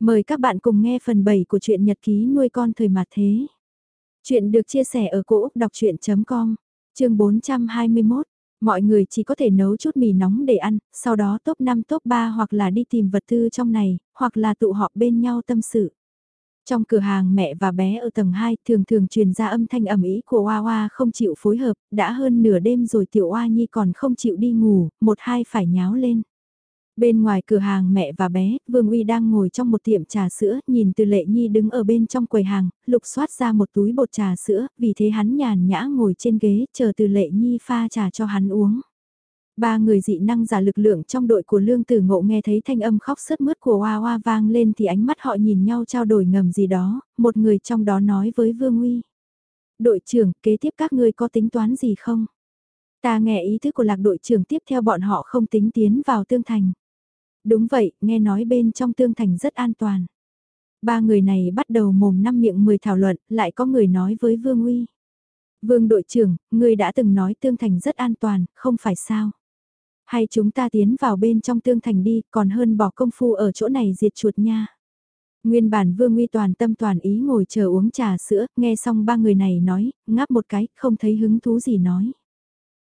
Mời các bạn cùng nghe phần 7 của truyện nhật ký nuôi con thời mặt thế. Chuyện được chia sẻ ở cỗ đọc chuyện.com, chương 421. Mọi người chỉ có thể nấu chút mì nóng để ăn, sau đó top 5 top 3 hoặc là đi tìm vật tư trong này, hoặc là tụ họp bên nhau tâm sự. Trong cửa hàng mẹ và bé ở tầng 2 thường thường truyền ra âm thanh ẩm ý của Hoa Hoa không chịu phối hợp, đã hơn nửa đêm rồi tiểu Hoa Nhi còn không chịu đi ngủ, một hai phải nháo lên. Bên ngoài cửa hàng mẹ và bé, Vương Uy đang ngồi trong một tiệm trà sữa, nhìn từ lệ nhi đứng ở bên trong quầy hàng, lục xoát ra một túi bột trà sữa, vì thế hắn nhàn nhã ngồi trên ghế, chờ từ lệ nhi pha trà cho hắn uống. Ba người dị năng giả lực lượng trong đội của Lương Tử Ngộ nghe thấy thanh âm khóc sướt mướt của Hoa Hoa vang lên thì ánh mắt họ nhìn nhau trao đổi ngầm gì đó, một người trong đó nói với Vương Uy. Đội trưởng, kế tiếp các ngươi có tính toán gì không? Ta nghe ý thức của lạc đội trưởng tiếp theo bọn họ không tính tiến vào tương thành. Đúng vậy, nghe nói bên trong tương thành rất an toàn. Ba người này bắt đầu mồm năm miệng mười thảo luận, lại có người nói với Vương Uy. Vương đội trưởng, người đã từng nói tương thành rất an toàn, không phải sao? Hay chúng ta tiến vào bên trong tương thành đi, còn hơn bỏ công phu ở chỗ này diệt chuột nha. Nguyên bản Vương Uy toàn tâm toàn ý ngồi chờ uống trà sữa, nghe xong ba người này nói, ngáp một cái, không thấy hứng thú gì nói.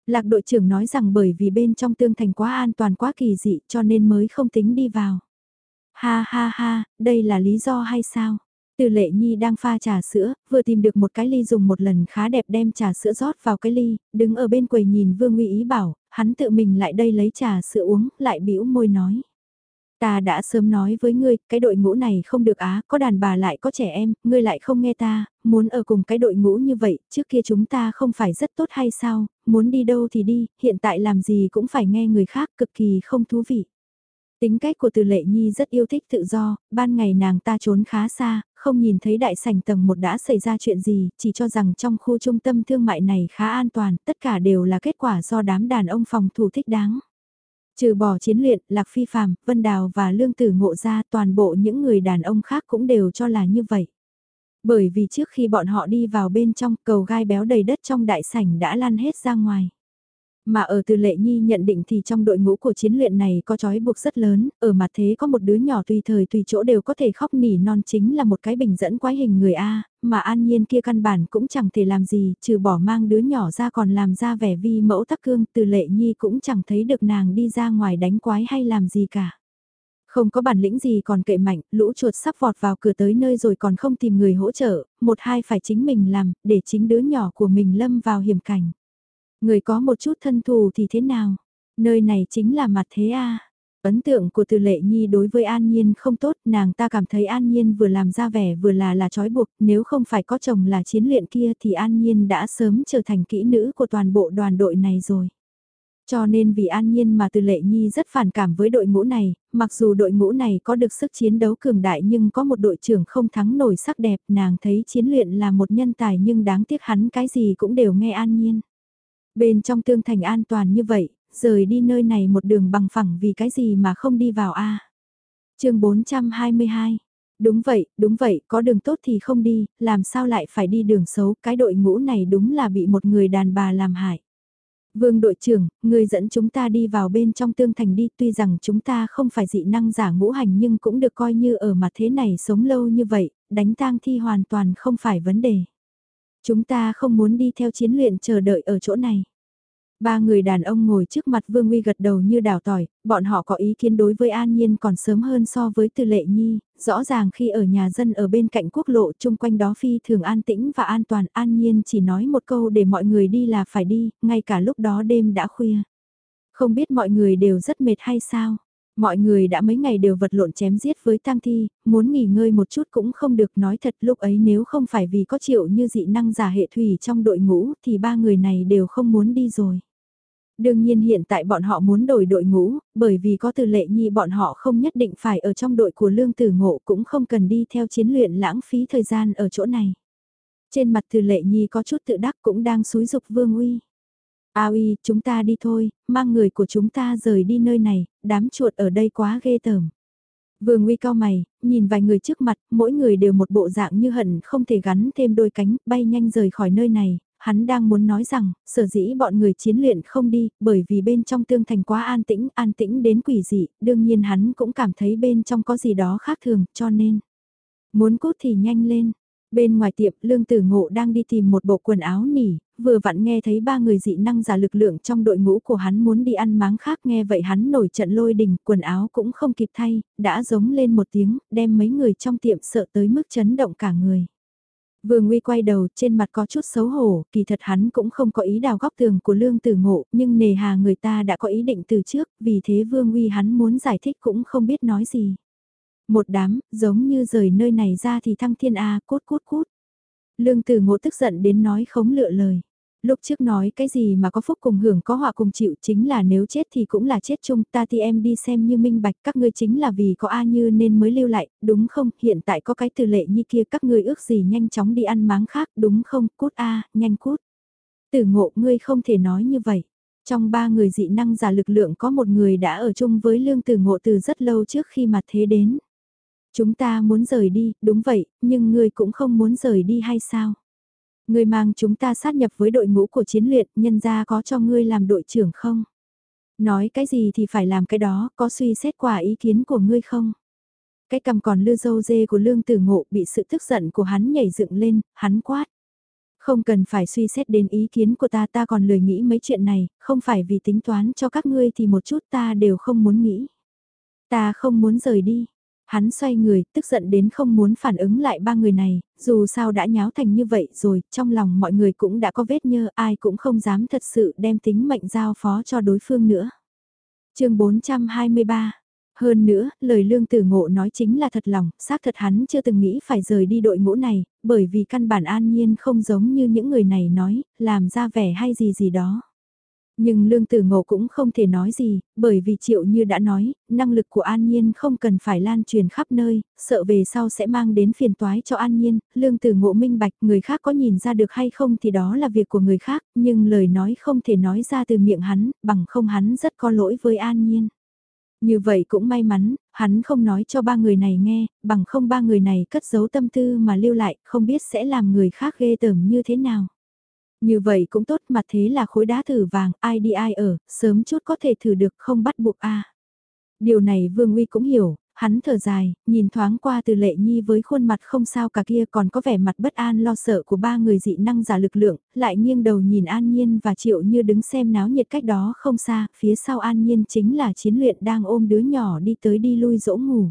Lạc đội trưởng nói rằng bởi vì bên trong tương thành quá an toàn quá kỳ dị cho nên mới không tính đi vào. Ha ha ha, đây là lý do hay sao? Từ lệ nhi đang pha trà sữa, vừa tìm được một cái ly dùng một lần khá đẹp đem trà sữa rót vào cái ly, đứng ở bên quầy nhìn vương nguy ý bảo, hắn tự mình lại đây lấy trà sữa uống, lại bĩu môi nói. Ta đã sớm nói với ngươi, cái đội ngũ này không được á, có đàn bà lại có trẻ em, ngươi lại không nghe ta, muốn ở cùng cái đội ngũ như vậy, trước kia chúng ta không phải rất tốt hay sao, muốn đi đâu thì đi, hiện tại làm gì cũng phải nghe người khác, cực kỳ không thú vị. Tính cách của từ lệ nhi rất yêu thích tự do, ban ngày nàng ta trốn khá xa, không nhìn thấy đại sảnh tầng một đã xảy ra chuyện gì, chỉ cho rằng trong khu trung tâm thương mại này khá an toàn, tất cả đều là kết quả do đám đàn ông phòng thủ thích đáng. Trừ bỏ chiến luyện, Lạc Phi Phạm, Vân Đào và Lương Tử Ngộ ra toàn bộ những người đàn ông khác cũng đều cho là như vậy. Bởi vì trước khi bọn họ đi vào bên trong cầu gai béo đầy đất trong đại sảnh đã lăn hết ra ngoài. Mà ở từ lệ nhi nhận định thì trong đội ngũ của chiến luyện này có trói buộc rất lớn, ở mặt thế có một đứa nhỏ tùy thời tùy chỗ đều có thể khóc nỉ non chính là một cái bình dẫn quái hình người A, mà an nhiên kia căn bản cũng chẳng thể làm gì, trừ bỏ mang đứa nhỏ ra còn làm ra vẻ vi mẫu tắc cương, từ lệ nhi cũng chẳng thấy được nàng đi ra ngoài đánh quái hay làm gì cả. Không có bản lĩnh gì còn kệ mạnh, lũ chuột sắp vọt vào cửa tới nơi rồi còn không tìm người hỗ trợ, một hai phải chính mình làm, để chính đứa nhỏ của mình lâm vào hiểm cảnh. Người có một chút thân thù thì thế nào? Nơi này chính là mặt thế a. Ấn tượng của từ lệ nhi đối với An Nhiên không tốt, nàng ta cảm thấy An Nhiên vừa làm ra vẻ vừa là là trói buộc, nếu không phải có chồng là chiến luyện kia thì An Nhiên đã sớm trở thành kỹ nữ của toàn bộ đoàn đội này rồi. Cho nên vì An Nhiên mà từ lệ nhi rất phản cảm với đội ngũ này, mặc dù đội ngũ này có được sức chiến đấu cường đại nhưng có một đội trưởng không thắng nổi sắc đẹp, nàng thấy chiến luyện là một nhân tài nhưng đáng tiếc hắn cái gì cũng đều nghe An Nhiên. Bên trong tương thành an toàn như vậy, rời đi nơi này một đường bằng phẳng vì cái gì mà không đi vào a à? chương 422 Đúng vậy, đúng vậy, có đường tốt thì không đi, làm sao lại phải đi đường xấu, cái đội ngũ này đúng là bị một người đàn bà làm hại. Vương đội trưởng, người dẫn chúng ta đi vào bên trong tương thành đi, tuy rằng chúng ta không phải dị năng giả ngũ hành nhưng cũng được coi như ở mặt thế này sống lâu như vậy, đánh tang thi hoàn toàn không phải vấn đề. Chúng ta không muốn đi theo chiến luyện chờ đợi ở chỗ này. Ba người đàn ông ngồi trước mặt Vương Uy gật đầu như đào tỏi, bọn họ có ý kiến đối với An Nhiên còn sớm hơn so với Từ Lệ Nhi, rõ ràng khi ở nhà dân ở bên cạnh quốc lộ chung quanh đó phi thường an tĩnh và an toàn An Nhiên chỉ nói một câu để mọi người đi là phải đi, ngay cả lúc đó đêm đã khuya. Không biết mọi người đều rất mệt hay sao? Mọi người đã mấy ngày đều vật lộn chém giết với tang thi, muốn nghỉ ngơi một chút cũng không được nói thật lúc ấy nếu không phải vì có triệu như dị năng giả hệ thủy trong đội ngũ thì ba người này đều không muốn đi rồi. Đương nhiên hiện tại bọn họ muốn đổi đội ngũ, bởi vì có từ lệ nhi bọn họ không nhất định phải ở trong đội của lương tử ngộ cũng không cần đi theo chiến luyện lãng phí thời gian ở chỗ này. Trên mặt từ lệ nhi có chút tự đắc cũng đang xúi dục vương uy. A uy, chúng ta đi thôi, mang người của chúng ta rời đi nơi này, đám chuột ở đây quá ghê tởm. Vương nguy cao mày, nhìn vài người trước mặt, mỗi người đều một bộ dạng như hận không thể gắn thêm đôi cánh, bay nhanh rời khỏi nơi này, hắn đang muốn nói rằng, sở dĩ bọn người chiến luyện không đi, bởi vì bên trong tương thành quá an tĩnh, an tĩnh đến quỷ dị, đương nhiên hắn cũng cảm thấy bên trong có gì đó khác thường, cho nên, muốn cút thì nhanh lên. Bên ngoài tiệm, Lương Tử Ngộ đang đi tìm một bộ quần áo nỉ, vừa vặn nghe thấy ba người dị năng giả lực lượng trong đội ngũ của hắn muốn đi ăn máng khác nghe vậy hắn nổi trận lôi đình, quần áo cũng không kịp thay, đã giống lên một tiếng, đem mấy người trong tiệm sợ tới mức chấn động cả người. Vương Uy quay đầu trên mặt có chút xấu hổ, kỳ thật hắn cũng không có ý đào góc tường của lương tử ngộ, nhưng nề hà người ta đã có ý định từ trước, vì thế Vương Uy hắn muốn giải thích cũng không biết nói gì. Một đám, giống như rời nơi này ra thì thăng thiên A, cốt cốt cút. Lương tử ngộ tức giận đến nói khống lựa lời. Lúc trước nói cái gì mà có phúc cùng hưởng có họa cùng chịu chính là nếu chết thì cũng là chết chung ta thì em đi xem như minh bạch các ngươi chính là vì có A như nên mới lưu lại, đúng không? Hiện tại có cái từ lệ như kia các ngươi ước gì nhanh chóng đi ăn máng khác, đúng không? Cút A, nhanh cút. Tử ngộ ngươi không thể nói như vậy. Trong ba người dị năng giả lực lượng có một người đã ở chung với lương tử ngộ từ rất lâu trước khi mặt thế đến. Chúng ta muốn rời đi, đúng vậy, nhưng ngươi cũng không muốn rời đi hay sao? Ngươi mang chúng ta sát nhập với đội ngũ của chiến luyện, nhân ra có cho ngươi làm đội trưởng không? Nói cái gì thì phải làm cái đó, có suy xét quả ý kiến của ngươi không? Cái cầm còn lư dâu dê của lương tử ngộ bị sự tức giận của hắn nhảy dựng lên, hắn quát. Không cần phải suy xét đến ý kiến của ta ta còn lười nghĩ mấy chuyện này, không phải vì tính toán cho các ngươi thì một chút ta đều không muốn nghĩ. Ta không muốn rời đi, Hắn xoay người, tức giận đến không muốn phản ứng lại ba người này, dù sao đã nháo thành như vậy rồi, trong lòng mọi người cũng đã có vết nhơ, ai cũng không dám thật sự đem tính mệnh giao phó cho đối phương nữa. chương 423 hơn nữa, lời lương tử ngộ nói chính là thật lòng, xác thật hắn chưa từng nghĩ phải rời đi đội ngũ này, bởi vì căn bản an nhiên không giống như những người này nói, làm ra vẻ hay gì gì đó. Nhưng lương tử ngộ cũng không thể nói gì, bởi vì triệu như đã nói, năng lực của An Nhiên không cần phải lan truyền khắp nơi, sợ về sau sẽ mang đến phiền toái cho An Nhiên, lương tử ngộ minh bạch người khác có nhìn ra được hay không thì đó là việc của người khác, nhưng lời nói không thể nói ra từ miệng hắn, bằng không hắn rất có lỗi với An Nhiên. Như vậy cũng may mắn, hắn không nói cho ba người này nghe, bằng không ba người này cất giấu tâm tư mà lưu lại, không biết sẽ làm người khác ghê tởm như thế nào. Như vậy cũng tốt mà thế là khối đá thử vàng, ai đi ai ở, sớm chút có thể thử được không bắt buộc a Điều này Vương Uy cũng hiểu, hắn thở dài, nhìn thoáng qua từ lệ nhi với khuôn mặt không sao cả kia còn có vẻ mặt bất an lo sợ của ba người dị năng giả lực lượng, lại nghiêng đầu nhìn An Nhiên và Triệu như đứng xem náo nhiệt cách đó không xa, phía sau An Nhiên chính là chiến luyện đang ôm đứa nhỏ đi tới đi lui dỗ ngủ.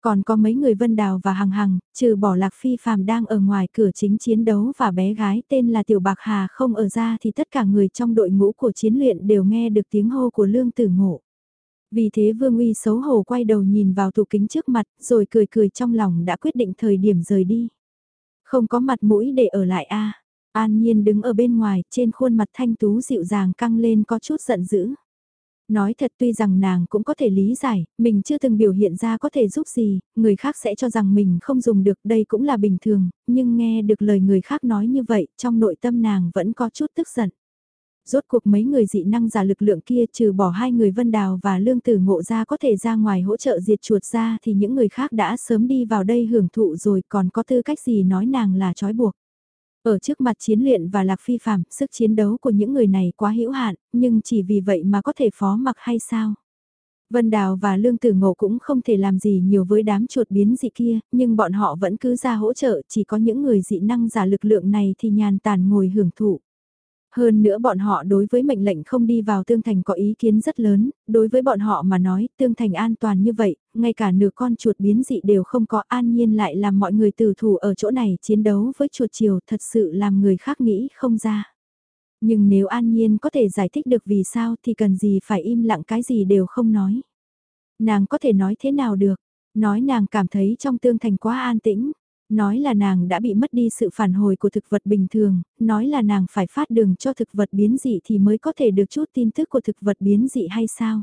Còn có mấy người Vân Đào và Hằng Hằng, trừ bỏ Lạc Phi Phạm đang ở ngoài cửa chính chiến đấu và bé gái tên là Tiểu Bạc Hà không ở ra thì tất cả người trong đội ngũ của chiến luyện đều nghe được tiếng hô của Lương Tử Ngộ. Vì thế Vương Uy xấu hổ quay đầu nhìn vào tủ kính trước mặt rồi cười cười trong lòng đã quyết định thời điểm rời đi. Không có mặt mũi để ở lại a An Nhiên đứng ở bên ngoài trên khuôn mặt thanh tú dịu dàng căng lên có chút giận dữ. Nói thật tuy rằng nàng cũng có thể lý giải, mình chưa từng biểu hiện ra có thể giúp gì, người khác sẽ cho rằng mình không dùng được đây cũng là bình thường, nhưng nghe được lời người khác nói như vậy, trong nội tâm nàng vẫn có chút tức giận. Rốt cuộc mấy người dị năng giả lực lượng kia trừ bỏ hai người vân đào và lương tử ngộ ra có thể ra ngoài hỗ trợ diệt chuột ra thì những người khác đã sớm đi vào đây hưởng thụ rồi còn có tư cách gì nói nàng là trói buộc. Ở trước mặt chiến luyện và lạc phi phạm, sức chiến đấu của những người này quá hữu hạn, nhưng chỉ vì vậy mà có thể phó mặc hay sao? Vân Đào và Lương Tử Ngộ cũng không thể làm gì nhiều với đám chuột biến dị kia, nhưng bọn họ vẫn cứ ra hỗ trợ, chỉ có những người dị năng giả lực lượng này thì nhàn tàn ngồi hưởng thụ. Hơn nữa bọn họ đối với mệnh lệnh không đi vào tương thành có ý kiến rất lớn, đối với bọn họ mà nói tương thành an toàn như vậy, ngay cả nửa con chuột biến dị đều không có an nhiên lại làm mọi người tử thủ ở chỗ này chiến đấu với chuột chiều thật sự làm người khác nghĩ không ra. Nhưng nếu an nhiên có thể giải thích được vì sao thì cần gì phải im lặng cái gì đều không nói. Nàng có thể nói thế nào được, nói nàng cảm thấy trong tương thành quá an tĩnh, Nói là nàng đã bị mất đi sự phản hồi của thực vật bình thường, nói là nàng phải phát đường cho thực vật biến dị thì mới có thể được chút tin tức của thực vật biến dị hay sao.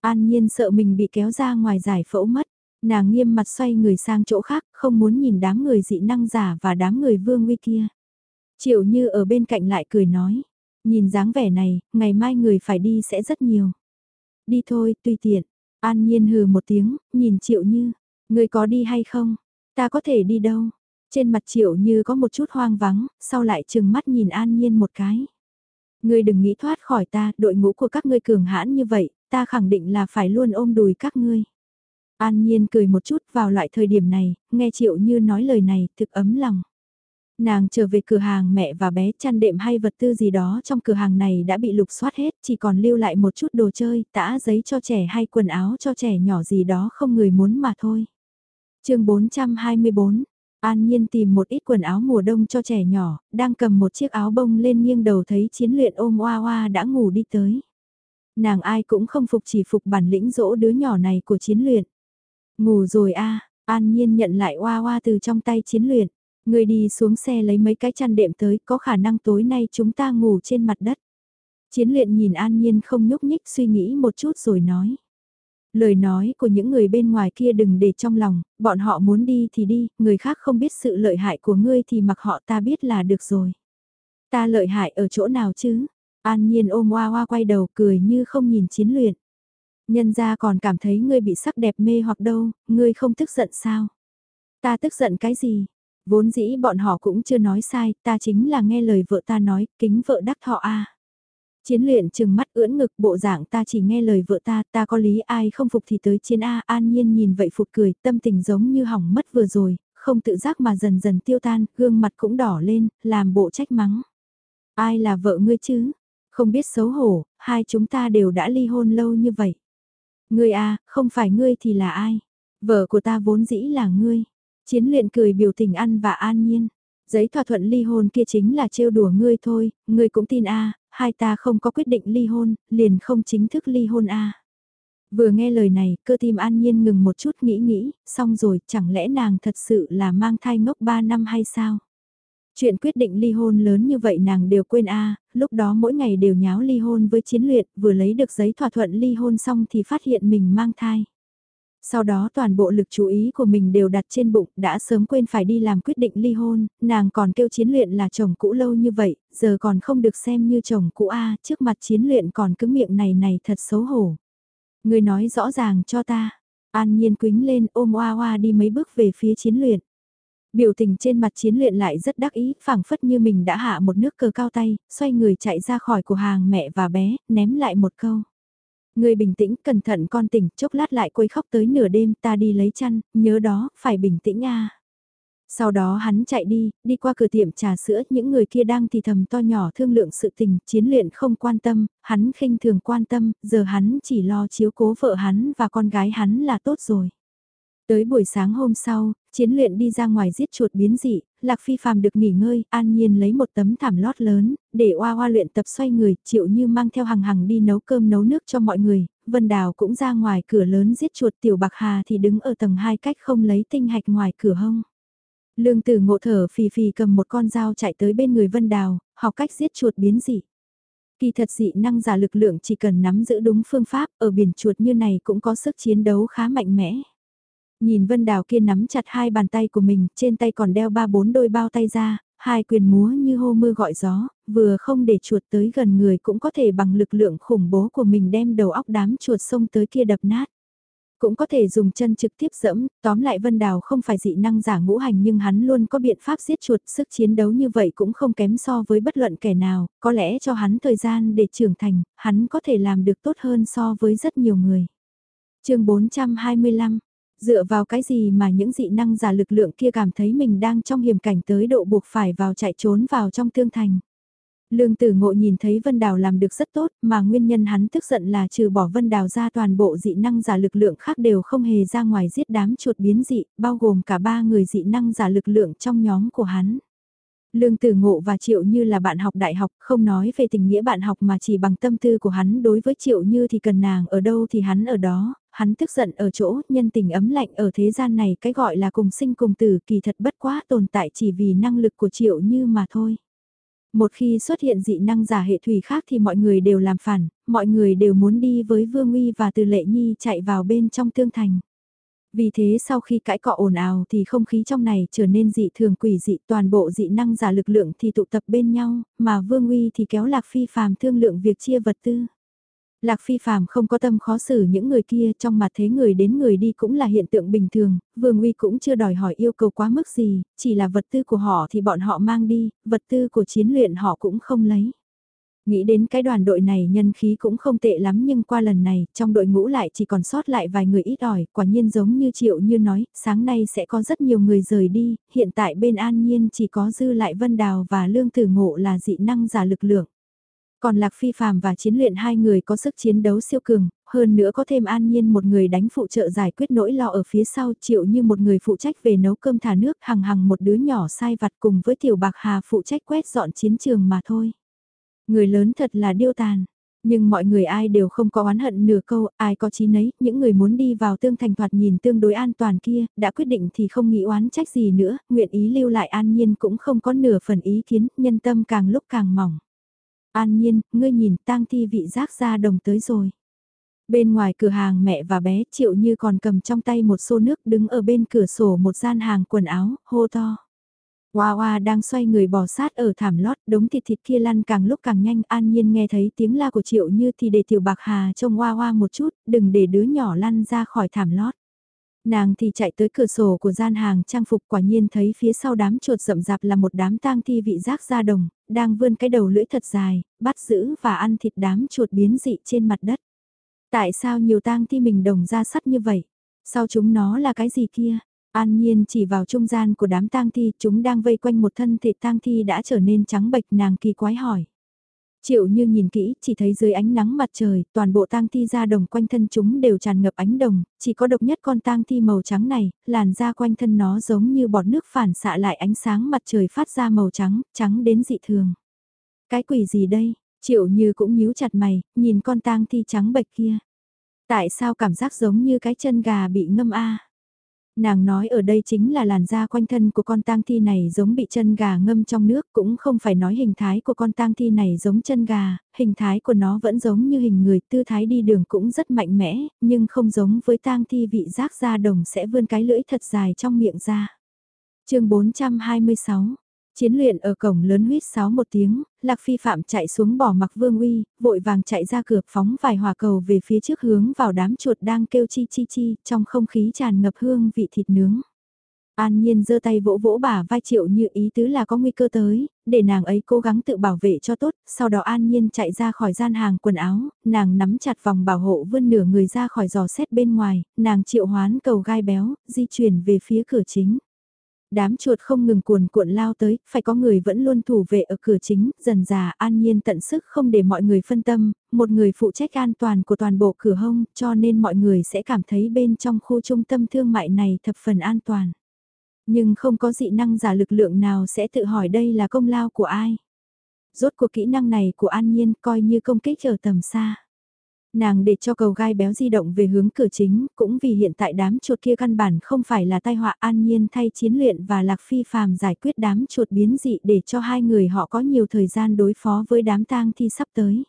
An nhiên sợ mình bị kéo ra ngoài giải phẫu mất, nàng nghiêm mặt xoay người sang chỗ khác, không muốn nhìn đám người dị năng giả và đám người vương uy kia. Triệu như ở bên cạnh lại cười nói, nhìn dáng vẻ này, ngày mai người phải đi sẽ rất nhiều. Đi thôi, tùy tiện. An nhiên hừ một tiếng, nhìn triệu như, người có đi hay không? Ta có thể đi đâu? Trên mặt triệu như có một chút hoang vắng, sau lại chừng mắt nhìn an nhiên một cái. Ngươi đừng nghĩ thoát khỏi ta, đội ngũ của các ngươi cường hãn như vậy, ta khẳng định là phải luôn ôm đùi các ngươi. An Nhiên cười một chút vào loại thời điểm này, nghe Triệu Như nói lời này, thực ấm lòng. Nàng trở về cửa hàng mẹ và bé chăn đệm hay vật tư gì đó trong cửa hàng này đã bị lục soát hết, chỉ còn lưu lại một chút đồ chơi, tã giấy cho trẻ hay quần áo cho trẻ nhỏ gì đó không người muốn mà thôi chương 424, An Nhiên tìm một ít quần áo mùa đông cho trẻ nhỏ, đang cầm một chiếc áo bông lên nghiêng đầu thấy chiến luyện ôm oa oa đã ngủ đi tới. Nàng ai cũng không phục chỉ phục bản lĩnh dỗ đứa nhỏ này của chiến luyện. Ngủ rồi a An Nhiên nhận lại oa oa từ trong tay chiến luyện. Người đi xuống xe lấy mấy cái chăn đệm tới, có khả năng tối nay chúng ta ngủ trên mặt đất. Chiến luyện nhìn An Nhiên không nhúc nhích suy nghĩ một chút rồi nói. Lời nói của những người bên ngoài kia đừng để trong lòng, bọn họ muốn đi thì đi, người khác không biết sự lợi hại của ngươi thì mặc họ ta biết là được rồi. Ta lợi hại ở chỗ nào chứ? An Nhiên ôm Hoa Hoa quay đầu cười như không nhìn chiến luyện. Nhân ra còn cảm thấy ngươi bị sắc đẹp mê hoặc đâu, ngươi không tức giận sao? Ta tức giận cái gì? Vốn dĩ bọn họ cũng chưa nói sai, ta chính là nghe lời vợ ta nói, kính vợ đắc thọ a. Chiến luyện chừng mắt ưỡn ngực bộ dạng ta chỉ nghe lời vợ ta, ta có lý ai không phục thì tới chiến A, an nhiên nhìn vậy phục cười, tâm tình giống như hỏng mất vừa rồi, không tự giác mà dần dần tiêu tan, gương mặt cũng đỏ lên, làm bộ trách mắng. Ai là vợ ngươi chứ? Không biết xấu hổ, hai chúng ta đều đã ly hôn lâu như vậy. Ngươi a, không phải ngươi thì là ai? Vợ của ta vốn dĩ là ngươi. Chiến luyện cười biểu tình ăn và an nhiên. Giấy thỏa thuận ly hôn kia chính là trêu đùa ngươi thôi, ngươi cũng tin a, hai ta không có quyết định ly hôn, liền không chính thức ly hôn a. Vừa nghe lời này, cơ tim an nhiên ngừng một chút nghĩ nghĩ, xong rồi, chẳng lẽ nàng thật sự là mang thai ngốc 3 năm hay sao? Chuyện quyết định ly hôn lớn như vậy nàng đều quên a lúc đó mỗi ngày đều nháo ly hôn với chiến luyện, vừa lấy được giấy thỏa thuận ly hôn xong thì phát hiện mình mang thai. Sau đó toàn bộ lực chú ý của mình đều đặt trên bụng, đã sớm quên phải đi làm quyết định ly hôn, nàng còn kêu chiến luyện là chồng cũ lâu như vậy, giờ còn không được xem như chồng cũ A, trước mặt chiến luyện còn cứ miệng này này thật xấu hổ. Người nói rõ ràng cho ta, an nhiên quính lên ôm oa oa đi mấy bước về phía chiến luyện. Biểu tình trên mặt chiến luyện lại rất đắc ý, phảng phất như mình đã hạ một nước cờ cao tay, xoay người chạy ra khỏi của hàng mẹ và bé, ném lại một câu. Người bình tĩnh, cẩn thận con tỉnh, chốc lát lại quấy khóc tới nửa đêm ta đi lấy chăn, nhớ đó, phải bình tĩnh a. Sau đó hắn chạy đi, đi qua cửa tiệm trà sữa, những người kia đang thì thầm to nhỏ thương lượng sự tình, chiến luyện không quan tâm, hắn khinh thường quan tâm, giờ hắn chỉ lo chiếu cố vợ hắn và con gái hắn là tốt rồi. Tới buổi sáng hôm sau, chiến luyện đi ra ngoài giết chuột biến dị, Lạc Phi phàm được nghỉ ngơi, an nhiên lấy một tấm thảm lót lớn, để oa oa luyện tập xoay người, chịu như mang theo hàng hàng đi nấu cơm nấu nước cho mọi người, Vân Đào cũng ra ngoài cửa lớn giết chuột tiểu bạc hà thì đứng ở tầng 2 cách không lấy tinh hạch ngoài cửa hông. Lương tử ngộ thở phì phì cầm một con dao chạy tới bên người Vân Đào, học cách giết chuột biến dị. Kỳ thật dị năng giả lực lượng chỉ cần nắm giữ đúng phương pháp, ở biển chuột như này cũng có sức chiến đấu khá mạnh mẽ. Nhìn Vân Đào kia nắm chặt hai bàn tay của mình, trên tay còn đeo ba bốn đôi bao tay ra, hai quyền múa như hô mưa gọi gió, vừa không để chuột tới gần người cũng có thể bằng lực lượng khủng bố của mình đem đầu óc đám chuột sông tới kia đập nát. Cũng có thể dùng chân trực tiếp dẫm, tóm lại Vân Đào không phải dị năng giả ngũ hành nhưng hắn luôn có biện pháp giết chuột, sức chiến đấu như vậy cũng không kém so với bất luận kẻ nào, có lẽ cho hắn thời gian để trưởng thành, hắn có thể làm được tốt hơn so với rất nhiều người. chương 425 Dựa vào cái gì mà những dị năng giả lực lượng kia cảm thấy mình đang trong hiểm cảnh tới độ buộc phải vào chạy trốn vào trong thương thành. Lương tử ngộ nhìn thấy Vân Đào làm được rất tốt mà nguyên nhân hắn tức giận là trừ bỏ Vân Đào ra toàn bộ dị năng giả lực lượng khác đều không hề ra ngoài giết đám chuột biến dị, bao gồm cả ba người dị năng giả lực lượng trong nhóm của hắn. Lương Tử Ngộ và Triệu Như là bạn học đại học, không nói về tình nghĩa bạn học mà chỉ bằng tâm tư của hắn đối với Triệu Như thì cần nàng ở đâu thì hắn ở đó, hắn tức giận ở chỗ nhân tình ấm lạnh ở thế gian này cái gọi là cùng sinh cùng tử kỳ thật bất quá tồn tại chỉ vì năng lực của Triệu Như mà thôi. Một khi xuất hiện dị năng giả hệ thủy khác thì mọi người đều làm phản, mọi người đều muốn đi với Vương Uy và Từ Lệ Nhi chạy vào bên trong tương thành. Vì thế sau khi cãi cọ ồn ào thì không khí trong này trở nên dị thường quỷ dị toàn bộ dị năng giả lực lượng thì tụ tập bên nhau, mà Vương Uy thì kéo Lạc Phi phàm thương lượng việc chia vật tư. Lạc phi phàm không có tâm khó xử những người kia trong mặt thế người đến người đi cũng là hiện tượng bình thường, vương uy cũng chưa đòi hỏi yêu cầu quá mức gì, chỉ là vật tư của họ thì bọn họ mang đi, vật tư của chiến luyện họ cũng không lấy. Nghĩ đến cái đoàn đội này nhân khí cũng không tệ lắm nhưng qua lần này, trong đội ngũ lại chỉ còn sót lại vài người ít ỏi, quả nhiên giống như Triệu Như nói, sáng nay sẽ có rất nhiều người rời đi, hiện tại bên An Nhiên chỉ có dư lại Vân Đào và Lương Tử Ngộ là dị năng giả lực lượng. Còn Lạc Phi Phạm và chiến luyện hai người có sức chiến đấu siêu cường, hơn nữa có thêm an nhiên một người đánh phụ trợ giải quyết nỗi lo ở phía sau chịu như một người phụ trách về nấu cơm thả nước hằng hằng một đứa nhỏ sai vặt cùng với tiểu bạc hà phụ trách quét dọn chiến trường mà thôi. Người lớn thật là điêu tàn. Nhưng mọi người ai đều không có oán hận nửa câu, ai có chí nấy, những người muốn đi vào tương thành thoạt nhìn tương đối an toàn kia, đã quyết định thì không nghĩ oán trách gì nữa, nguyện ý lưu lại an nhiên cũng không có nửa phần ý kiến, nhân tâm càng lúc càng mỏng. An nhiên, ngươi nhìn tang thi vị giác ra đồng tới rồi. Bên ngoài cửa hàng mẹ và bé triệu như còn cầm trong tay một xô nước đứng ở bên cửa sổ một gian hàng quần áo, hô to. Hoa Hoa đang xoay người bò sát ở thảm lót, đống thịt thịt kia lăn càng lúc càng nhanh, an nhiên nghe thấy tiếng la của triệu như thì để tiểu bạc hà trông Hoa Hoa một chút, đừng để đứa nhỏ lăn ra khỏi thảm lót. Nàng thì chạy tới cửa sổ của gian hàng trang phục quả nhiên thấy phía sau đám chuột rậm rạp là một đám tang thi vị giác ra đồng, đang vươn cái đầu lưỡi thật dài, bắt giữ và ăn thịt đám chuột biến dị trên mặt đất. Tại sao nhiều tang thi mình đồng ra sắt như vậy? Sao chúng nó là cái gì kia? An Nhiên chỉ vào trung gian của đám tang thi, chúng đang vây quanh một thân thể tang thi đã trở nên trắng bệch nàng kỳ quái hỏi. Triệu như nhìn kỹ, chỉ thấy dưới ánh nắng mặt trời, toàn bộ tang thi da đồng quanh thân chúng đều tràn ngập ánh đồng, chỉ có độc nhất con tang thi màu trắng này, làn da quanh thân nó giống như bọt nước phản xạ lại ánh sáng mặt trời phát ra màu trắng, trắng đến dị thường. Cái quỷ gì đây? Triệu như cũng nhíu chặt mày, nhìn con tang thi trắng bệch kia. Tại sao cảm giác giống như cái chân gà bị ngâm a? Nàng nói ở đây chính là làn da quanh thân của con tang thi này giống bị chân gà ngâm trong nước cũng không phải nói hình thái của con tang thi này giống chân gà, hình thái của nó vẫn giống như hình người tư thái đi đường cũng rất mạnh mẽ, nhưng không giống với tang thi vị giác da đồng sẽ vươn cái lưỡi thật dài trong miệng ra. chương 426 Chiến luyện ở cổng lớn huyết sáo một tiếng, Lạc Phi Phạm chạy xuống bỏ mặc Vương Uy, vội vàng chạy ra cửa phóng vài hòa cầu về phía trước hướng vào đám chuột đang kêu chi chi chi, trong không khí tràn ngập hương vị thịt nướng. An Nhiên giơ tay vỗ vỗ bả vai triệu như ý tứ là có nguy cơ tới, để nàng ấy cố gắng tự bảo vệ cho tốt, sau đó An Nhiên chạy ra khỏi gian hàng quần áo, nàng nắm chặt vòng bảo hộ vươn nửa người ra khỏi giò xét bên ngoài, nàng triệu hoán cầu gai béo, di chuyển về phía cửa chính. Đám chuột không ngừng cuồn cuộn lao tới, phải có người vẫn luôn thủ vệ ở cửa chính, dần già an nhiên tận sức không để mọi người phân tâm, một người phụ trách an toàn của toàn bộ cửa hông, cho nên mọi người sẽ cảm thấy bên trong khu trung tâm thương mại này thập phần an toàn. Nhưng không có dị năng giả lực lượng nào sẽ tự hỏi đây là công lao của ai. Rốt cuộc kỹ năng này của An Nhiên coi như công kích ở tầm xa. Nàng để cho cầu gai béo di động về hướng cửa chính, cũng vì hiện tại đám chuột kia căn bản không phải là tai họa an nhiên thay chiến luyện và lạc phi phàm giải quyết đám chuột biến dị để cho hai người họ có nhiều thời gian đối phó với đám tang thi sắp tới.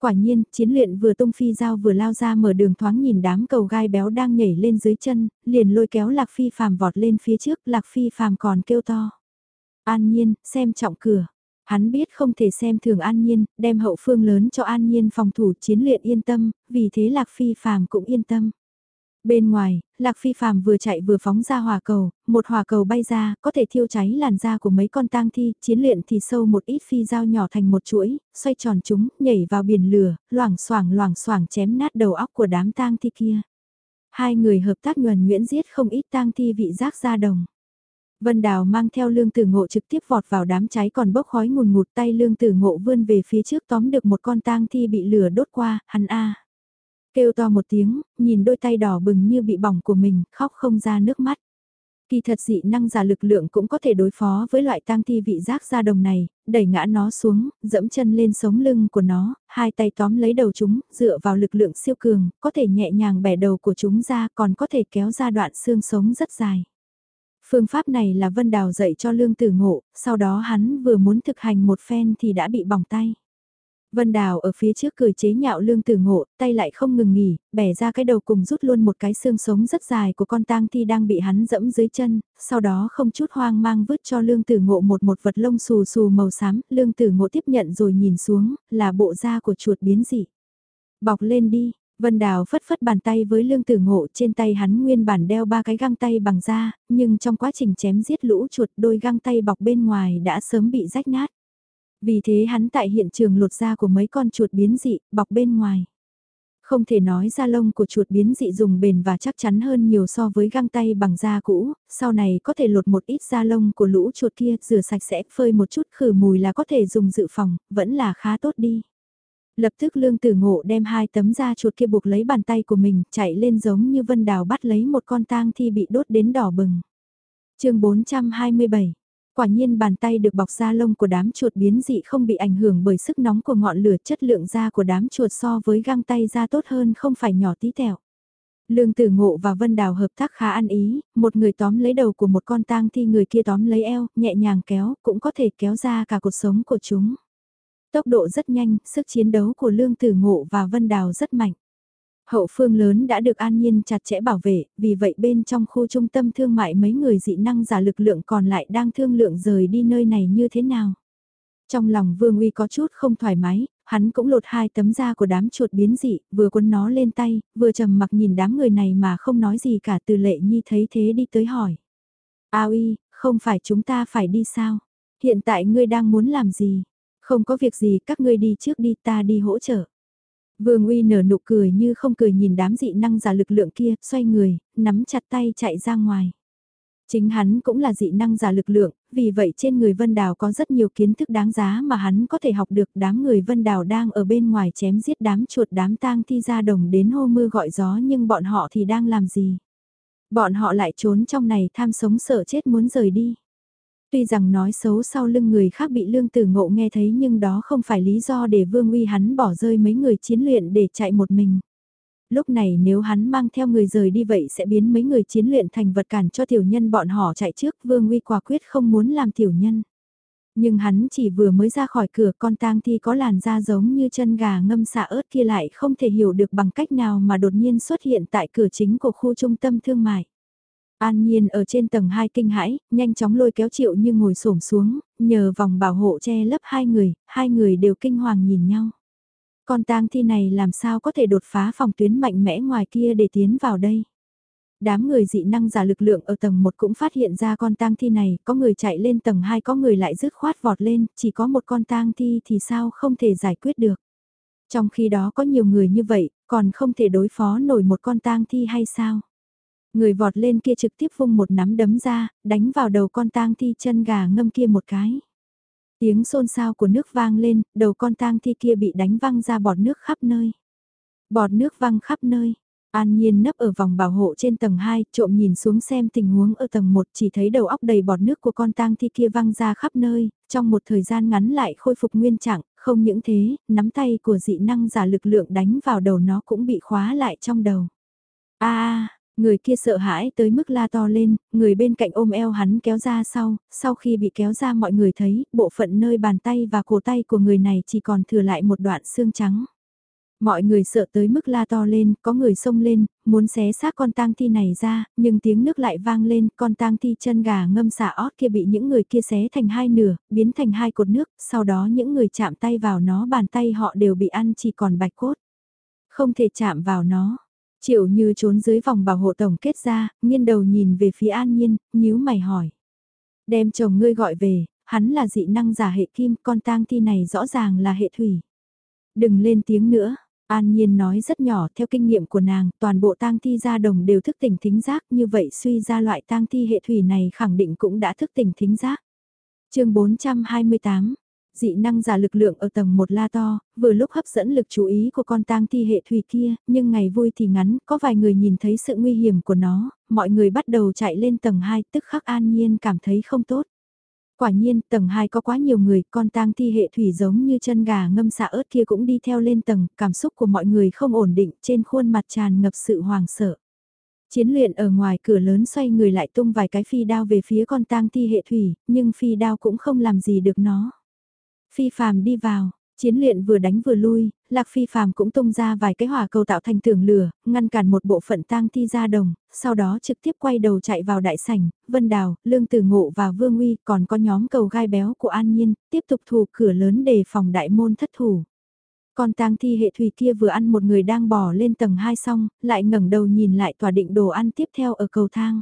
Quả nhiên, chiến luyện vừa tung phi dao vừa lao ra mở đường thoáng nhìn đám cầu gai béo đang nhảy lên dưới chân, liền lôi kéo lạc phi phàm vọt lên phía trước, lạc phi phàm còn kêu to. An nhiên, xem trọng cửa. Hắn biết không thể xem thường An Nhiên, đem hậu phương lớn cho An Nhiên phòng thủ chiến luyện yên tâm, vì thế Lạc Phi Phàm cũng yên tâm. Bên ngoài, Lạc Phi Phàm vừa chạy vừa phóng ra hỏa cầu, một hỏa cầu bay ra, có thể thiêu cháy làn da của mấy con tang thi, chiến luyện thì sâu một ít phi dao nhỏ thành một chuỗi, xoay tròn chúng, nhảy vào biển lửa, loảng xoảng loảng xoảng chém nát đầu óc của đám tang thi kia. Hai người hợp tác nhuần nhuyễn giết không ít tang thi vị giác ra đồng. Vân Đào mang theo lương tử ngộ trực tiếp vọt vào đám cháy còn bốc khói ngùn ngụt tay lương tử ngộ vươn về phía trước tóm được một con tang thi bị lửa đốt qua, hắn a Kêu to một tiếng, nhìn đôi tay đỏ bừng như bị bỏng của mình, khóc không ra nước mắt. Kỳ thật dị năng giả lực lượng cũng có thể đối phó với loại tang thi vị giác ra đồng này, đẩy ngã nó xuống, dẫm chân lên sống lưng của nó, hai tay tóm lấy đầu chúng, dựa vào lực lượng siêu cường, có thể nhẹ nhàng bẻ đầu của chúng ra còn có thể kéo ra đoạn xương sống rất dài. Phương pháp này là Vân Đào dạy cho Lương Tử Ngộ, sau đó hắn vừa muốn thực hành một phen thì đã bị bỏng tay. Vân Đào ở phía trước cười chế nhạo Lương Tử Ngộ, tay lại không ngừng nghỉ, bẻ ra cái đầu cùng rút luôn một cái xương sống rất dài của con tang thi đang bị hắn dẫm dưới chân, sau đó không chút hoang mang vứt cho Lương Tử Ngộ một một vật lông xù xù màu xám, Lương Tử Ngộ tiếp nhận rồi nhìn xuống, là bộ da của chuột biến dị. Bọc lên đi, Vân Đào phất phất bàn tay với lương tử ngộ trên tay hắn nguyên bản đeo ba cái găng tay bằng da, nhưng trong quá trình chém giết lũ chuột đôi găng tay bọc bên ngoài đã sớm bị rách nát. Vì thế hắn tại hiện trường lột da của mấy con chuột biến dị, bọc bên ngoài. Không thể nói da lông của chuột biến dị dùng bền và chắc chắn hơn nhiều so với găng tay bằng da cũ, sau này có thể lột một ít da lông của lũ chuột kia, rửa sạch sẽ, phơi một chút khử mùi là có thể dùng dự phòng, vẫn là khá tốt đi. Lập tức lương tử ngộ đem hai tấm da chuột kia buộc lấy bàn tay của mình, chạy lên giống như vân đào bắt lấy một con tang thi bị đốt đến đỏ bừng. chương 427 Quả nhiên bàn tay được bọc da lông của đám chuột biến dị không bị ảnh hưởng bởi sức nóng của ngọn lửa chất lượng da của đám chuột so với găng tay da tốt hơn không phải nhỏ tí tẹo. Lương Tử Ngộ và Vân Đào hợp tác khá ăn ý, một người tóm lấy đầu của một con tang thi người kia tóm lấy eo, nhẹ nhàng kéo, cũng có thể kéo ra cả cuộc sống của chúng. Tốc độ rất nhanh, sức chiến đấu của Lương Tử Ngộ và Vân Đào rất mạnh. Hậu phương lớn đã được an nhiên chặt chẽ bảo vệ, vì vậy bên trong khu trung tâm thương mại mấy người dị năng giả lực lượng còn lại đang thương lượng rời đi nơi này như thế nào. Trong lòng Vương Uy có chút không thoải mái, hắn cũng lột hai tấm da của đám chuột biến dị, vừa quấn nó lên tay, vừa trầm mặc nhìn đám người này mà không nói gì cả từ lệ nhi thấy thế đi tới hỏi. A uy, không phải chúng ta phải đi sao? Hiện tại ngươi đang muốn làm gì? Không có việc gì các ngươi đi trước đi ta đi hỗ trợ. Vương Uy nở nụ cười như không cười nhìn đám dị năng giả lực lượng kia, xoay người, nắm chặt tay chạy ra ngoài. Chính hắn cũng là dị năng giả lực lượng, vì vậy trên người Vân Đào có rất nhiều kiến thức đáng giá mà hắn có thể học được đám người Vân Đào đang ở bên ngoài chém giết đám chuột đám tang thi ra đồng đến hô mưa gọi gió nhưng bọn họ thì đang làm gì? Bọn họ lại trốn trong này tham sống sợ chết muốn rời đi. Tuy rằng nói xấu sau lưng người khác bị lương tử ngộ nghe thấy nhưng đó không phải lý do để vương uy hắn bỏ rơi mấy người chiến luyện để chạy một mình. Lúc này nếu hắn mang theo người rời đi vậy sẽ biến mấy người chiến luyện thành vật cản cho tiểu nhân bọn họ chạy trước, vương uy quả quyết không muốn làm tiểu nhân. Nhưng hắn chỉ vừa mới ra khỏi cửa, con tang thi có làn da giống như chân gà ngâm xạ ớt kia lại không thể hiểu được bằng cách nào mà đột nhiên xuất hiện tại cửa chính của khu trung tâm thương mại. An Nhiên ở trên tầng 2 kinh hãi, nhanh chóng lôi kéo Triệu Như ngồi xổm xuống, nhờ vòng bảo hộ che lấp hai người, hai người đều kinh hoàng nhìn nhau. Con tang thi này làm sao có thể đột phá phòng tuyến mạnh mẽ ngoài kia để tiến vào đây? Đám người dị năng giả lực lượng ở tầng 1 cũng phát hiện ra con tang thi này, có người chạy lên tầng 2 có người lại dứt khoát vọt lên, chỉ có một con tang thi thì sao không thể giải quyết được. Trong khi đó có nhiều người như vậy, còn không thể đối phó nổi một con tang thi hay sao? Người vọt lên kia trực tiếp vung một nắm đấm ra, đánh vào đầu con tang thi chân gà ngâm kia một cái. Tiếng xôn xao của nước vang lên, đầu con tang thi kia bị đánh văng ra bọt nước khắp nơi. Bọt nước văng khắp nơi. An Nhiên nấp ở vòng bảo hộ trên tầng 2, trộm nhìn xuống xem tình huống ở tầng 1 chỉ thấy đầu óc đầy bọt nước của con tang thi kia văng ra khắp nơi, trong một thời gian ngắn lại khôi phục nguyên trạng, không những thế, nắm tay của dị năng giả lực lượng đánh vào đầu nó cũng bị khóa lại trong đầu. a Người kia sợ hãi tới mức la to lên, người bên cạnh ôm eo hắn kéo ra sau, sau khi bị kéo ra mọi người thấy, bộ phận nơi bàn tay và cổ tay của người này chỉ còn thừa lại một đoạn xương trắng. Mọi người sợ tới mức la to lên, có người xông lên, muốn xé xác con tang thi này ra, nhưng tiếng nước lại vang lên, con tang thi chân gà ngâm xả ót kia bị những người kia xé thành hai nửa, biến thành hai cột nước, sau đó những người chạm tay vào nó bàn tay họ đều bị ăn chỉ còn bạch cốt. Không thể chạm vào nó, Triệu như trốn dưới vòng bảo hộ tổng kết ra, nghiêng đầu nhìn về phía an nhiên, nhíu mày hỏi. Đem chồng ngươi gọi về, hắn là dị năng giả hệ kim, con tang thi này rõ ràng là hệ thủy. Đừng lên tiếng nữa, An Nhiên nói rất nhỏ theo kinh nghiệm của nàng, toàn bộ tang thi ra đồng đều thức tỉnh thính giác như vậy suy ra loại tang thi hệ thủy này khẳng định cũng đã thức tỉnh thính giác. chương 428, dị năng giả lực lượng ở tầng một la to, vừa lúc hấp dẫn lực chú ý của con tang thi hệ thủy kia, nhưng ngày vui thì ngắn, có vài người nhìn thấy sự nguy hiểm của nó, mọi người bắt đầu chạy lên tầng 2 tức khắc an nhiên cảm thấy không tốt. Quả nhiên, tầng 2 có quá nhiều người, con tang thi hệ thủy giống như chân gà ngâm xạ ớt kia cũng đi theo lên tầng, cảm xúc của mọi người không ổn định, trên khuôn mặt tràn ngập sự hoàng sợ. Chiến luyện ở ngoài cửa lớn xoay người lại tung vài cái phi đao về phía con tang thi hệ thủy, nhưng phi đao cũng không làm gì được nó. Phi phàm đi vào, chiến luyện vừa đánh vừa lui, Lạc Phi phàm cũng tung ra vài cái hỏa cầu tạo thành tường lửa, ngăn cản một bộ phận tang thi ra đồng, sau đó trực tiếp quay đầu chạy vào đại sảnh, Vân Đào, Lương Tử Ngộ và Vương Uy còn có nhóm cầu gai béo của An Nhiên, tiếp tục thủ cửa lớn đề phòng đại môn thất thủ. còn tang thi hệ thủy kia vừa ăn một người đang bỏ lên tầng 2 xong, lại ngẩng đầu nhìn lại tòa định đồ ăn tiếp theo ở cầu thang.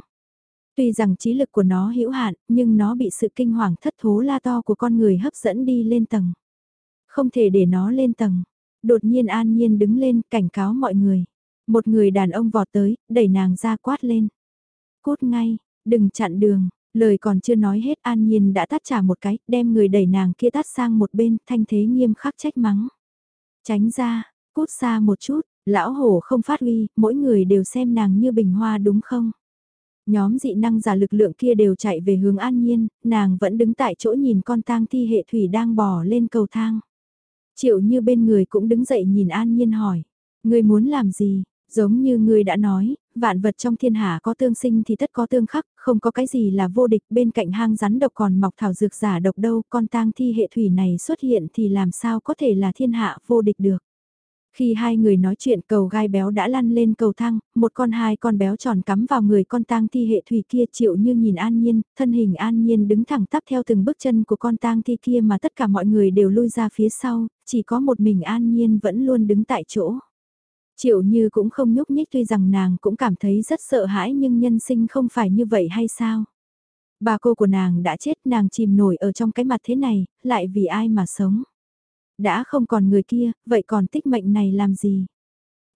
Tuy rằng trí lực của nó hữu hạn, nhưng nó bị sự kinh hoàng thất thố la to của con người hấp dẫn đi lên tầng. Không thể để nó lên tầng. Đột nhiên an nhiên đứng lên cảnh cáo mọi người. Một người đàn ông vọt tới, đẩy nàng ra quát lên. Cút ngay, đừng chặn đường, lời còn chưa nói hết an nhiên đã tát trả một cái, đem người đẩy nàng kia tát sang một bên, thanh thế nghiêm khắc trách mắng. Tránh ra, cút xa một chút, lão hổ không phát huy, mỗi người đều xem nàng như bình hoa đúng không? Nhóm dị năng giả lực lượng kia đều chạy về hướng an nhiên, nàng vẫn đứng tại chỗ nhìn con tang thi hệ thủy đang bò lên cầu thang. Triệu như bên người cũng đứng dậy nhìn an nhiên hỏi, người muốn làm gì, giống như người đã nói, vạn vật trong thiên hạ có tương sinh thì tất có tương khắc, không có cái gì là vô địch, bên cạnh hang rắn độc còn mọc thảo dược giả độc đâu, con tang thi hệ thủy này xuất hiện thì làm sao có thể là thiên hạ vô địch được. Khi hai người nói chuyện cầu gai béo đã lăn lên cầu thang, một con hai con béo tròn cắm vào người con tang thi hệ thủy kia chịu như nhìn an nhiên, thân hình an nhiên đứng thẳng tắp theo từng bước chân của con tang thi kia mà tất cả mọi người đều lui ra phía sau, chỉ có một mình an nhiên vẫn luôn đứng tại chỗ. Triệu như cũng không nhúc nhích tuy rằng nàng cũng cảm thấy rất sợ hãi nhưng nhân sinh không phải như vậy hay sao? Bà cô của nàng đã chết nàng chìm nổi ở trong cái mặt thế này, lại vì ai mà sống? Đã không còn người kia, vậy còn tích mệnh này làm gì?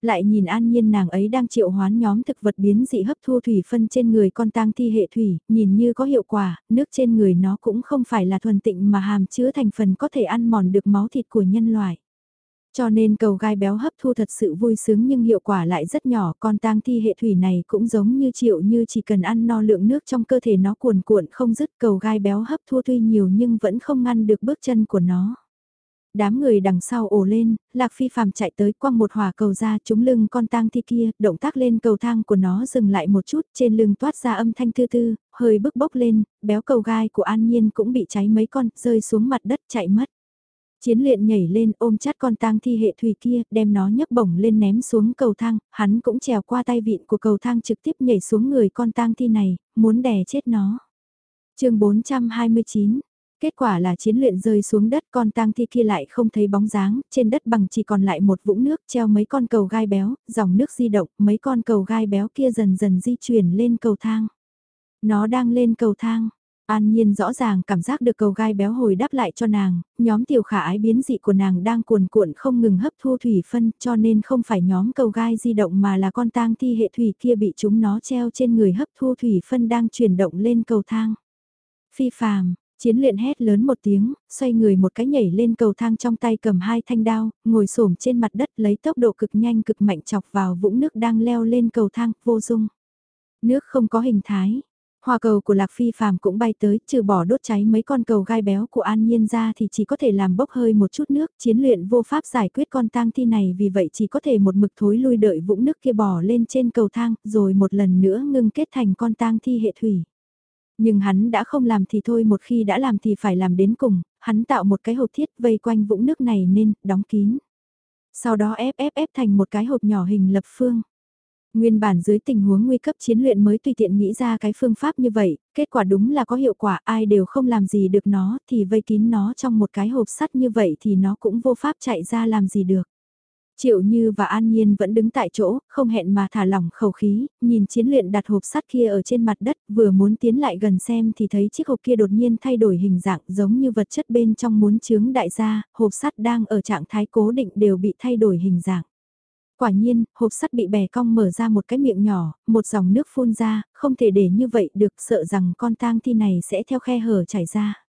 Lại nhìn an nhiên nàng ấy đang triệu hoán nhóm thực vật biến dị hấp thu thủy phân trên người con tang thi hệ thủy, nhìn như có hiệu quả, nước trên người nó cũng không phải là thuần tịnh mà hàm chứa thành phần có thể ăn mòn được máu thịt của nhân loại. Cho nên cầu gai béo hấp thu thật sự vui sướng nhưng hiệu quả lại rất nhỏ, con tang thi hệ thủy này cũng giống như triệu như chỉ cần ăn no lượng nước trong cơ thể nó cuồn cuộn không dứt cầu gai béo hấp thu tuy nhiều nhưng vẫn không ngăn được bước chân của nó. Đám người đằng sau ồ lên, Lạc Phi phàm chạy tới quăng một hỏa cầu ra trúng lưng con tang thi kia, động tác lên cầu thang của nó dừng lại một chút, trên lưng toát ra âm thanh tư tư, hơi bức bốc lên, béo cầu gai của An Nhiên cũng bị cháy mấy con, rơi xuống mặt đất chạy mất. Chiến luyện nhảy lên ôm chát con tang thi hệ thủy kia, đem nó nhấc bổng lên ném xuống cầu thang, hắn cũng trèo qua tay vịn của cầu thang trực tiếp nhảy xuống người con tang thi này, muốn đè chết nó. chương 429 Kết quả là chiến luyện rơi xuống đất con tang thi kia lại không thấy bóng dáng, trên đất bằng chỉ còn lại một vũng nước treo mấy con cầu gai béo, dòng nước di động, mấy con cầu gai béo kia dần dần di chuyển lên cầu thang. Nó đang lên cầu thang, An Nhiên rõ ràng cảm giác được cầu gai béo hồi đáp lại cho nàng, nhóm tiểu khả ái biến dị của nàng đang cuồn cuộn không ngừng hấp thu thủy phân cho nên không phải nhóm cầu gai di động mà là con tang thi hệ thủy kia bị chúng nó treo trên người hấp thu thủy phân đang chuyển động lên cầu thang. Phi phàm, Chiến luyện hét lớn một tiếng, xoay người một cái nhảy lên cầu thang trong tay cầm hai thanh đao, ngồi xổm trên mặt đất lấy tốc độ cực nhanh cực mạnh chọc vào vũng nước đang leo lên cầu thang, vô dung. Nước không có hình thái. Hoa cầu của Lạc Phi phàm cũng bay tới, trừ bỏ đốt cháy mấy con cầu gai béo của An Nhiên ra thì chỉ có thể làm bốc hơi một chút nước, chiến luyện vô pháp giải quyết con tang thi này vì vậy chỉ có thể một mực thối lui đợi vũng nước kia bỏ lên trên cầu thang, rồi một lần nữa ngưng kết thành con tang thi hệ thủy. Nhưng hắn đã không làm thì thôi một khi đã làm thì phải làm đến cùng, hắn tạo một cái hộp thiết vây quanh vũng nước này nên đóng kín. Sau đó ép ép ép thành một cái hộp nhỏ hình lập phương. Nguyên bản dưới tình huống nguy cấp chiến luyện mới tùy tiện nghĩ ra cái phương pháp như vậy, kết quả đúng là có hiệu quả ai đều không làm gì được nó thì vây kín nó trong một cái hộp sắt như vậy thì nó cũng vô pháp chạy ra làm gì được. Triệu Như và An Nhiên vẫn đứng tại chỗ, không hẹn mà thả lỏng khẩu khí, nhìn chiến luyện đặt hộp sắt kia ở trên mặt đất, vừa muốn tiến lại gần xem thì thấy chiếc hộp kia đột nhiên thay đổi hình dạng giống như vật chất bên trong muốn chướng đại gia, hộp sắt đang ở trạng thái cố định đều bị thay đổi hình dạng. Quả nhiên, hộp sắt bị bè cong mở ra một cái miệng nhỏ, một dòng nước phun ra, không thể để như vậy được sợ rằng con tang thi này sẽ theo khe hở chảy ra.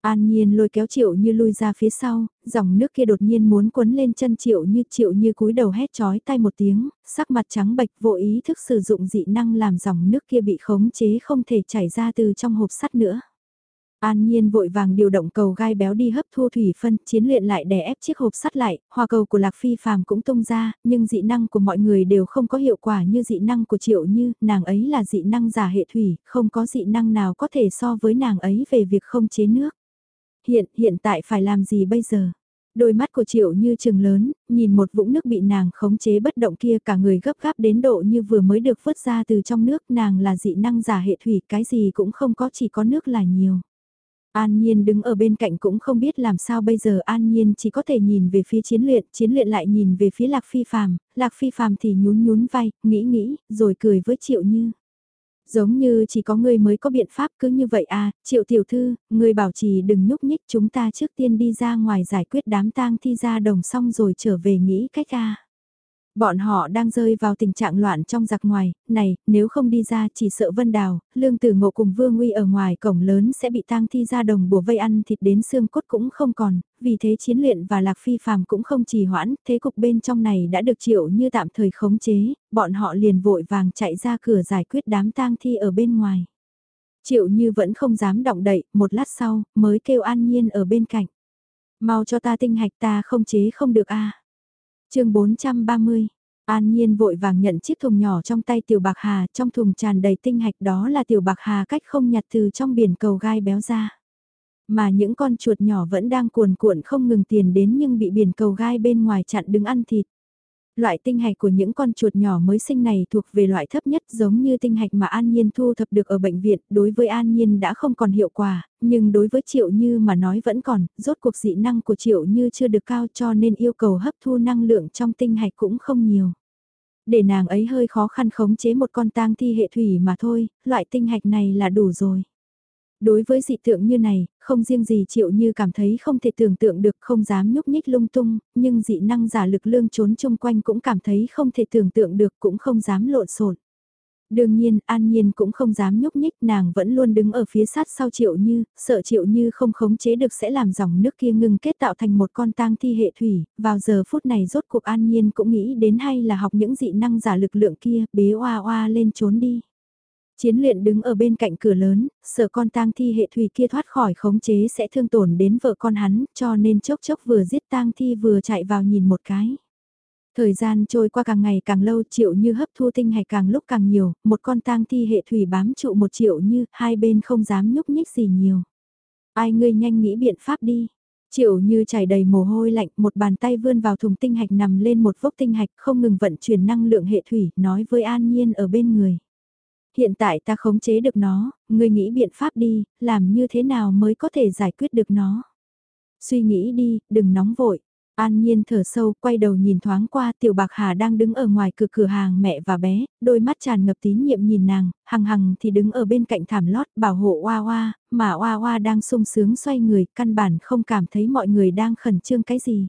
An Nhiên lôi kéo Triệu Như lui ra phía sau, dòng nước kia đột nhiên muốn quấn lên chân Triệu Như Triệu Như cúi đầu hét chói tay một tiếng, sắc mặt trắng bệch vô ý thức sử dụng dị năng làm dòng nước kia bị khống chế không thể chảy ra từ trong hộp sắt nữa. An Nhiên vội vàng điều động cầu gai béo đi hấp thu thủy phân, chiến luyện lại đè ép chiếc hộp sắt lại, hòa cầu của Lạc Phi phàm cũng tung ra, nhưng dị năng của mọi người đều không có hiệu quả như dị năng của Triệu Như, nàng ấy là dị năng giả hệ thủy, không có dị năng nào có thể so với nàng ấy về việc không chế nước. Hiện, hiện tại phải làm gì bây giờ? Đôi mắt của Triệu như trừng lớn, nhìn một vũng nước bị nàng khống chế bất động kia cả người gấp gáp đến độ như vừa mới được vớt ra từ trong nước nàng là dị năng giả hệ thủy cái gì cũng không có chỉ có nước là nhiều. An Nhiên đứng ở bên cạnh cũng không biết làm sao bây giờ An Nhiên chỉ có thể nhìn về phía chiến luyện, chiến luyện lại nhìn về phía Lạc Phi Phàm, Lạc Phi Phàm thì nhún nhún vai, nghĩ nghĩ, rồi cười với Triệu Như. Giống như chỉ có ngươi mới có biện pháp cứ như vậy à, Triệu Tiểu Thư, ngươi bảo trì đừng nhúc nhích chúng ta trước tiên đi ra ngoài giải quyết đám tang thi ra đồng xong rồi trở về nghĩ cách à. Bọn họ đang rơi vào tình trạng loạn trong giặc ngoài, này, nếu không đi ra chỉ sợ Vân Đào, Lương Tử Ngộ cùng Vương uy ở ngoài cổng lớn sẽ bị tang thi ra đồng bùa vây ăn thịt đến xương cốt cũng không còn, vì thế chiến luyện và Lạc Phi phàm cũng không trì hoãn, thế cục bên trong này đã được triệu như tạm thời khống chế, bọn họ liền vội vàng chạy ra cửa giải quyết đám tang thi ở bên ngoài. Triệu như vẫn không dám động đậy, một lát sau, mới kêu an nhiên ở bên cạnh. Mau cho ta tinh hạch ta không chế không được a chương 430, An Nhiên vội vàng nhận chiếc thùng nhỏ trong tay Tiểu Bạc Hà, trong thùng tràn đầy tinh hạch đó là Tiểu Bạc Hà cách không nhặt từ trong biển cầu gai béo ra. Mà những con chuột nhỏ vẫn đang cuồn cuộn không ngừng tiền đến nhưng bị biển cầu gai bên ngoài chặn đứng ăn thịt. Loại tinh hạch của những con chuột nhỏ mới sinh này thuộc về loại thấp nhất giống như tinh hạch mà An Nhiên thu thập được ở bệnh viện, đối với An Nhiên đã không còn hiệu quả, nhưng đối với Triệu Như mà nói vẫn còn, rốt cuộc dị năng của Triệu Như chưa được cao cho nên yêu cầu hấp thu năng lượng trong tinh hạch cũng không nhiều. Để nàng ấy hơi khó khăn khống chế một con tang thi hệ thủy mà thôi, loại tinh hạch này là đủ rồi. Đối với dị tượng như này, không riêng gì triệu như cảm thấy không thể tưởng tượng được không dám nhúc nhích lung tung, nhưng dị năng giả lực lương trốn chung quanh cũng cảm thấy không thể tưởng tượng được cũng không dám lộn xộn. Đương nhiên, An Nhiên cũng không dám nhúc nhích, nàng vẫn luôn đứng ở phía sát sau Triệu Như, sợ Triệu Như không khống chế được sẽ làm dòng nước kia ngừng kết tạo thành một con tang thi hệ thủy, vào giờ phút này rốt cuộc An Nhiên cũng nghĩ đến hay là học những dị năng giả lực lượng kia, bế oa oa lên trốn đi. Chiến luyện đứng ở bên cạnh cửa lớn, sợ con tang thi hệ thủy kia thoát khỏi khống chế sẽ thương tổn đến vợ con hắn, cho nên chốc chốc vừa giết tang thi vừa chạy vào nhìn một cái. Thời gian trôi qua càng ngày càng lâu triệu như hấp thu tinh hạch càng lúc càng nhiều, một con tang thi hệ thủy bám trụ một triệu như, hai bên không dám nhúc nhích gì nhiều. Ai ngươi nhanh nghĩ biện pháp đi. Triệu như chảy đầy mồ hôi lạnh, một bàn tay vươn vào thùng tinh hạch nằm lên một vốc tinh hạch không ngừng vận chuyển năng lượng hệ thủy, nói với An Nhiên ở bên người. Hiện tại ta khống chế được nó, ngươi nghĩ biện pháp đi, làm như thế nào mới có thể giải quyết được nó. Suy nghĩ đi, đừng nóng vội. An Nhiên thở sâu, quay đầu nhìn thoáng qua Tiểu Bạc Hà đang đứng ở ngoài cửa cửa hàng mẹ và bé, đôi mắt tràn ngập tín nhiệm nhìn nàng, hằng hằng thì đứng ở bên cạnh thảm lót bảo hộ Hoa Hoa, mà Hoa Hoa đang sung sướng xoay người, căn bản không cảm thấy mọi người đang khẩn trương cái gì.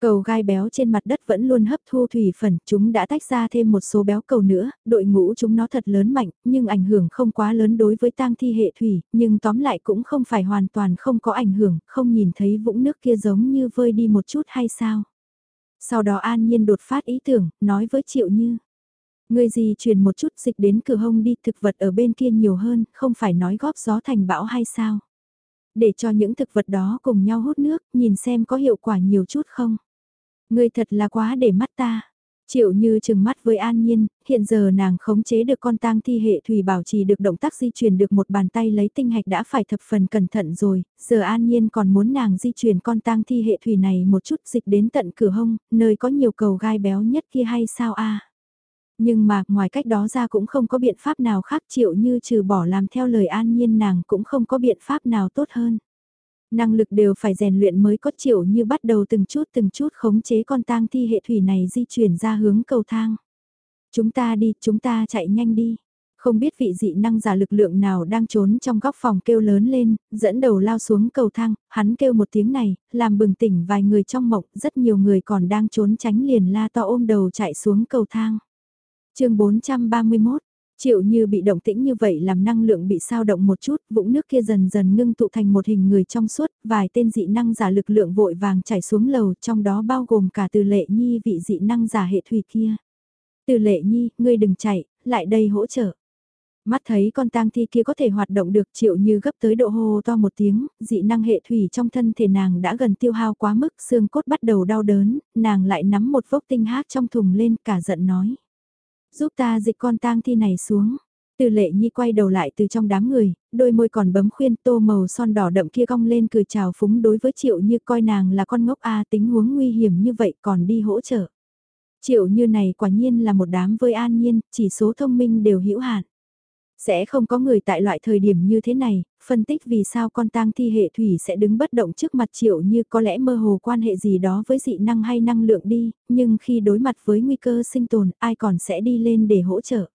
Cầu gai béo trên mặt đất vẫn luôn hấp thu thủy phần, chúng đã tách ra thêm một số béo cầu nữa, đội ngũ chúng nó thật lớn mạnh, nhưng ảnh hưởng không quá lớn đối với tang thi hệ thủy, nhưng tóm lại cũng không phải hoàn toàn không có ảnh hưởng, không nhìn thấy vũng nước kia giống như vơi đi một chút hay sao. Sau đó an nhiên đột phát ý tưởng, nói với Triệu Như. Người gì truyền một chút dịch đến cửa hông đi thực vật ở bên kia nhiều hơn, không phải nói góp gió thành bão hay sao. Để cho những thực vật đó cùng nhau hút nước, nhìn xem có hiệu quả nhiều chút không. Ngươi thật là quá để mắt ta. Triệu như chừng mắt với An Nhiên, hiện giờ nàng khống chế được con tang thi hệ thủy bảo trì được động tác di chuyển được một bàn tay lấy tinh hạch đã phải thập phần cẩn thận rồi, giờ An Nhiên còn muốn nàng di chuyển con tang thi hệ thủy này một chút dịch đến tận cửa hông, nơi có nhiều cầu gai béo nhất kia hay sao a Nhưng mà ngoài cách đó ra cũng không có biện pháp nào khác triệu như trừ bỏ làm theo lời An Nhiên nàng cũng không có biện pháp nào tốt hơn. Năng lực đều phải rèn luyện mới có chịu như bắt đầu từng chút từng chút khống chế con tang thi hệ thủy này di chuyển ra hướng cầu thang. Chúng ta đi, chúng ta chạy nhanh đi. Không biết vị dị năng giả lực lượng nào đang trốn trong góc phòng kêu lớn lên, dẫn đầu lao xuống cầu thang, hắn kêu một tiếng này, làm bừng tỉnh vài người trong mộng, rất nhiều người còn đang trốn tránh liền la to ôm đầu chạy xuống cầu thang. chương 431 Triệu như bị động tĩnh như vậy làm năng lượng bị sao động một chút, vũng nước kia dần dần ngưng tụ thành một hình người trong suốt, vài tên dị năng giả lực lượng vội vàng chảy xuống lầu, trong đó bao gồm cả từ lệ nhi vị dị năng giả hệ thủy kia. Từ lệ nhi, ngươi đừng chạy, lại đây hỗ trợ. Mắt thấy con tang thi kia có thể hoạt động được triệu như gấp tới độ hô to một tiếng, dị năng hệ thủy trong thân thể nàng đã gần tiêu hao quá mức, xương cốt bắt đầu đau đớn, nàng lại nắm một vốc tinh hát trong thùng lên cả giận nói. Giúp ta dịch con tang thi này xuống. Từ lệ nhi quay đầu lại từ trong đám người, đôi môi còn bấm khuyên tô màu son đỏ đậm kia cong lên cười chào phúng đối với triệu như coi nàng là con ngốc a tính huống nguy hiểm như vậy còn đi hỗ trợ. Triệu như này quả nhiên là một đám với an nhiên, chỉ số thông minh đều hữu hạn. Sẽ không có người tại loại thời điểm như thế này, phân tích vì sao con tang thi hệ thủy sẽ đứng bất động trước mặt triệu như có lẽ mơ hồ quan hệ gì đó với dị năng hay năng lượng đi, nhưng khi đối mặt với nguy cơ sinh tồn ai còn sẽ đi lên để hỗ trợ.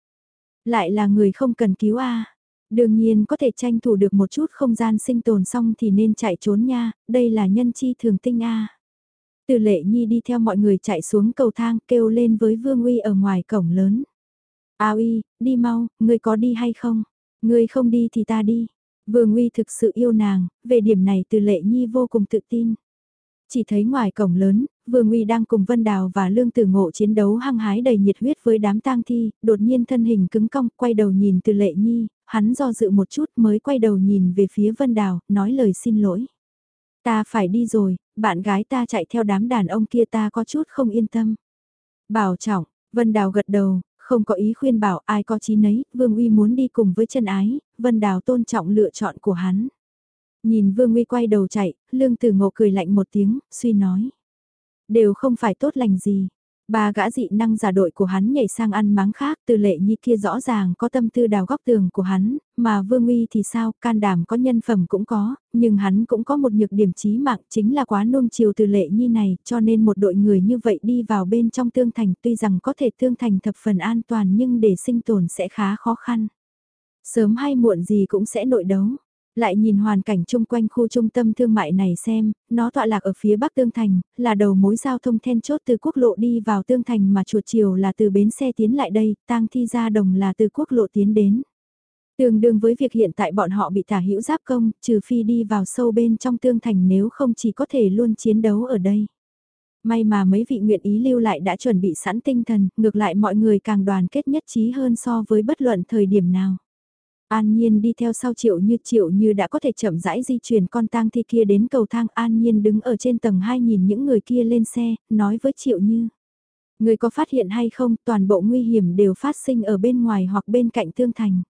Lại là người không cần cứu a Đương nhiên có thể tranh thủ được một chút không gian sinh tồn xong thì nên chạy trốn nha, đây là nhân chi thường tinh a Từ lệ nhi đi theo mọi người chạy xuống cầu thang kêu lên với Vương Uy ở ngoài cổng lớn. A uy, đi mau, ngươi có đi hay không? Ngươi không đi thì ta đi. Vương Uy thực sự yêu nàng, về điểm này từ lệ nhi vô cùng tự tin. Chỉ thấy ngoài cổng lớn, Vương Uy đang cùng Vân Đào và Lương Tử Ngộ chiến đấu hăng hái đầy nhiệt huyết với đám tang thi, đột nhiên thân hình cứng cong, quay đầu nhìn từ lệ nhi, hắn do dự một chút mới quay đầu nhìn về phía Vân Đào, nói lời xin lỗi. Ta phải đi rồi, bạn gái ta chạy theo đám đàn ông kia ta có chút không yên tâm. Bảo trọng, Vân Đào gật đầu, không có ý khuyên bảo ai có chí nấy, Vương Uy muốn đi cùng với chân ái, Vân Đào tôn trọng lựa chọn của hắn. Nhìn Vương Uy quay đầu chạy, Lương Tử Ngộ cười lạnh một tiếng, suy nói. Đều không phải tốt lành gì. Ba gã dị năng giả đội của hắn nhảy sang ăn máng khác, từ lệ nhi kia rõ ràng có tâm tư đào góc tường của hắn, mà Vương Uy thì sao, can đảm có nhân phẩm cũng có, nhưng hắn cũng có một nhược điểm chí mạng chính là quá nuông chiều từ lệ nhi này, cho nên một đội người như vậy đi vào bên trong tương thành tuy rằng có thể tương thành thập phần an toàn nhưng để sinh tồn sẽ khá khó khăn. Sớm hay muộn gì cũng sẽ nội đấu. Lại nhìn hoàn cảnh chung quanh khu trung tâm thương mại này xem, nó tọa lạc ở phía bắc Tương Thành, là đầu mối giao thông then chốt từ quốc lộ đi vào Tương Thành mà chuột chiều là từ bến xe tiến lại đây, tang thi ra đồng là từ quốc lộ tiến đến. Tương đương với việc hiện tại bọn họ bị tả hữu giáp công, trừ phi đi vào sâu bên trong Tương Thành nếu không chỉ có thể luôn chiến đấu ở đây. May mà mấy vị nguyện ý lưu lại đã chuẩn bị sẵn tinh thần, ngược lại mọi người càng đoàn kết nhất trí hơn so với bất luận thời điểm nào. An Nhiên đi theo sau Triệu Như Triệu Như đã có thể chậm rãi di chuyển con tang thi kia đến cầu thang An Nhiên đứng ở trên tầng 2 nhìn những người kia lên xe, nói với Triệu Như. Người có phát hiện hay không, toàn bộ nguy hiểm đều phát sinh ở bên ngoài hoặc bên cạnh tương thành.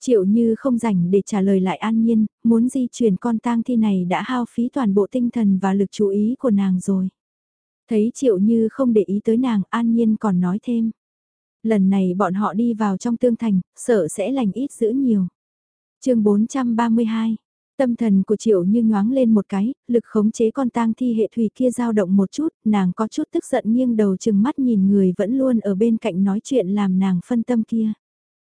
Triệu Như không rảnh để trả lời lại An Nhiên, muốn di chuyển con tang thi này đã hao phí toàn bộ tinh thần và lực chú ý của nàng rồi. Thấy Triệu Như không để ý tới nàng, An Nhiên còn nói thêm. Lần này bọn họ đi vào trong tương thành, sợ sẽ lành ít giữ nhiều. chương 432 Tâm thần của Triệu như nhoáng lên một cái, lực khống chế con tang thi hệ thủy kia dao động một chút, nàng có chút tức giận nghiêng đầu chừng mắt nhìn người vẫn luôn ở bên cạnh nói chuyện làm nàng phân tâm kia.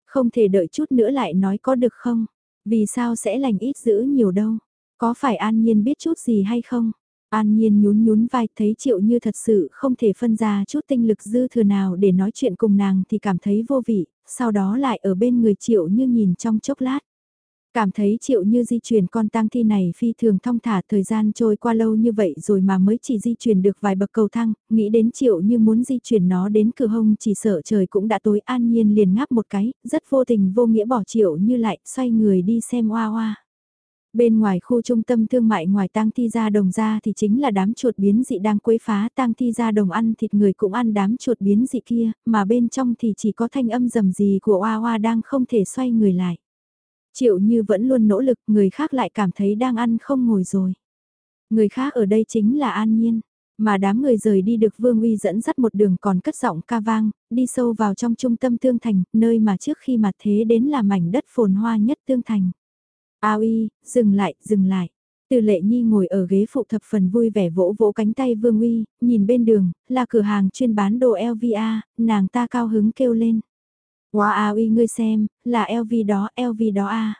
Không thể đợi chút nữa lại nói có được không? Vì sao sẽ lành ít giữ nhiều đâu? Có phải an nhiên biết chút gì hay không? An Nhiên nhún nhún vai thấy Triệu Như thật sự không thể phân ra chút tinh lực dư thừa nào để nói chuyện cùng nàng thì cảm thấy vô vị, sau đó lại ở bên người Triệu Như nhìn trong chốc lát. Cảm thấy Triệu Như di chuyển con tang thi này phi thường thong thả thời gian trôi qua lâu như vậy rồi mà mới chỉ di chuyển được vài bậc cầu thang, nghĩ đến Triệu Như muốn di chuyển nó đến cửa hông chỉ sợ trời cũng đã tối an nhiên liền ngáp một cái, rất vô tình vô nghĩa bỏ Triệu Như lại, xoay người đi xem oa oa. Bên ngoài khu trung tâm thương mại ngoài tang thi ra đồng ra thì chính là đám chuột biến dị đang quấy phá tang thi ra đồng ăn thịt người cũng ăn đám chuột biến dị kia, mà bên trong thì chỉ có thanh âm rầm gì của Oa Oa đang không thể xoay người lại. Triệu như vẫn luôn nỗ lực, người khác lại cảm thấy đang ăn không ngồi rồi. Người khác ở đây chính là An Nhiên, mà đám người rời đi được Vương Uy dẫn dắt một đường còn cất giọng ca vang, đi sâu vào trong trung tâm Tương Thành, nơi mà trước khi mặt thế đến là mảnh đất phồn hoa nhất Tương Thành. A uy, dừng lại, dừng lại. Từ lệ nhi ngồi ở ghế phụ thập phần vui vẻ vỗ vỗ cánh tay Vương Uy, nhìn bên đường, là cửa hàng chuyên bán đồ LVA, nàng ta cao hứng kêu lên. Wow A uy ngươi xem, là LV đó, LV đó a.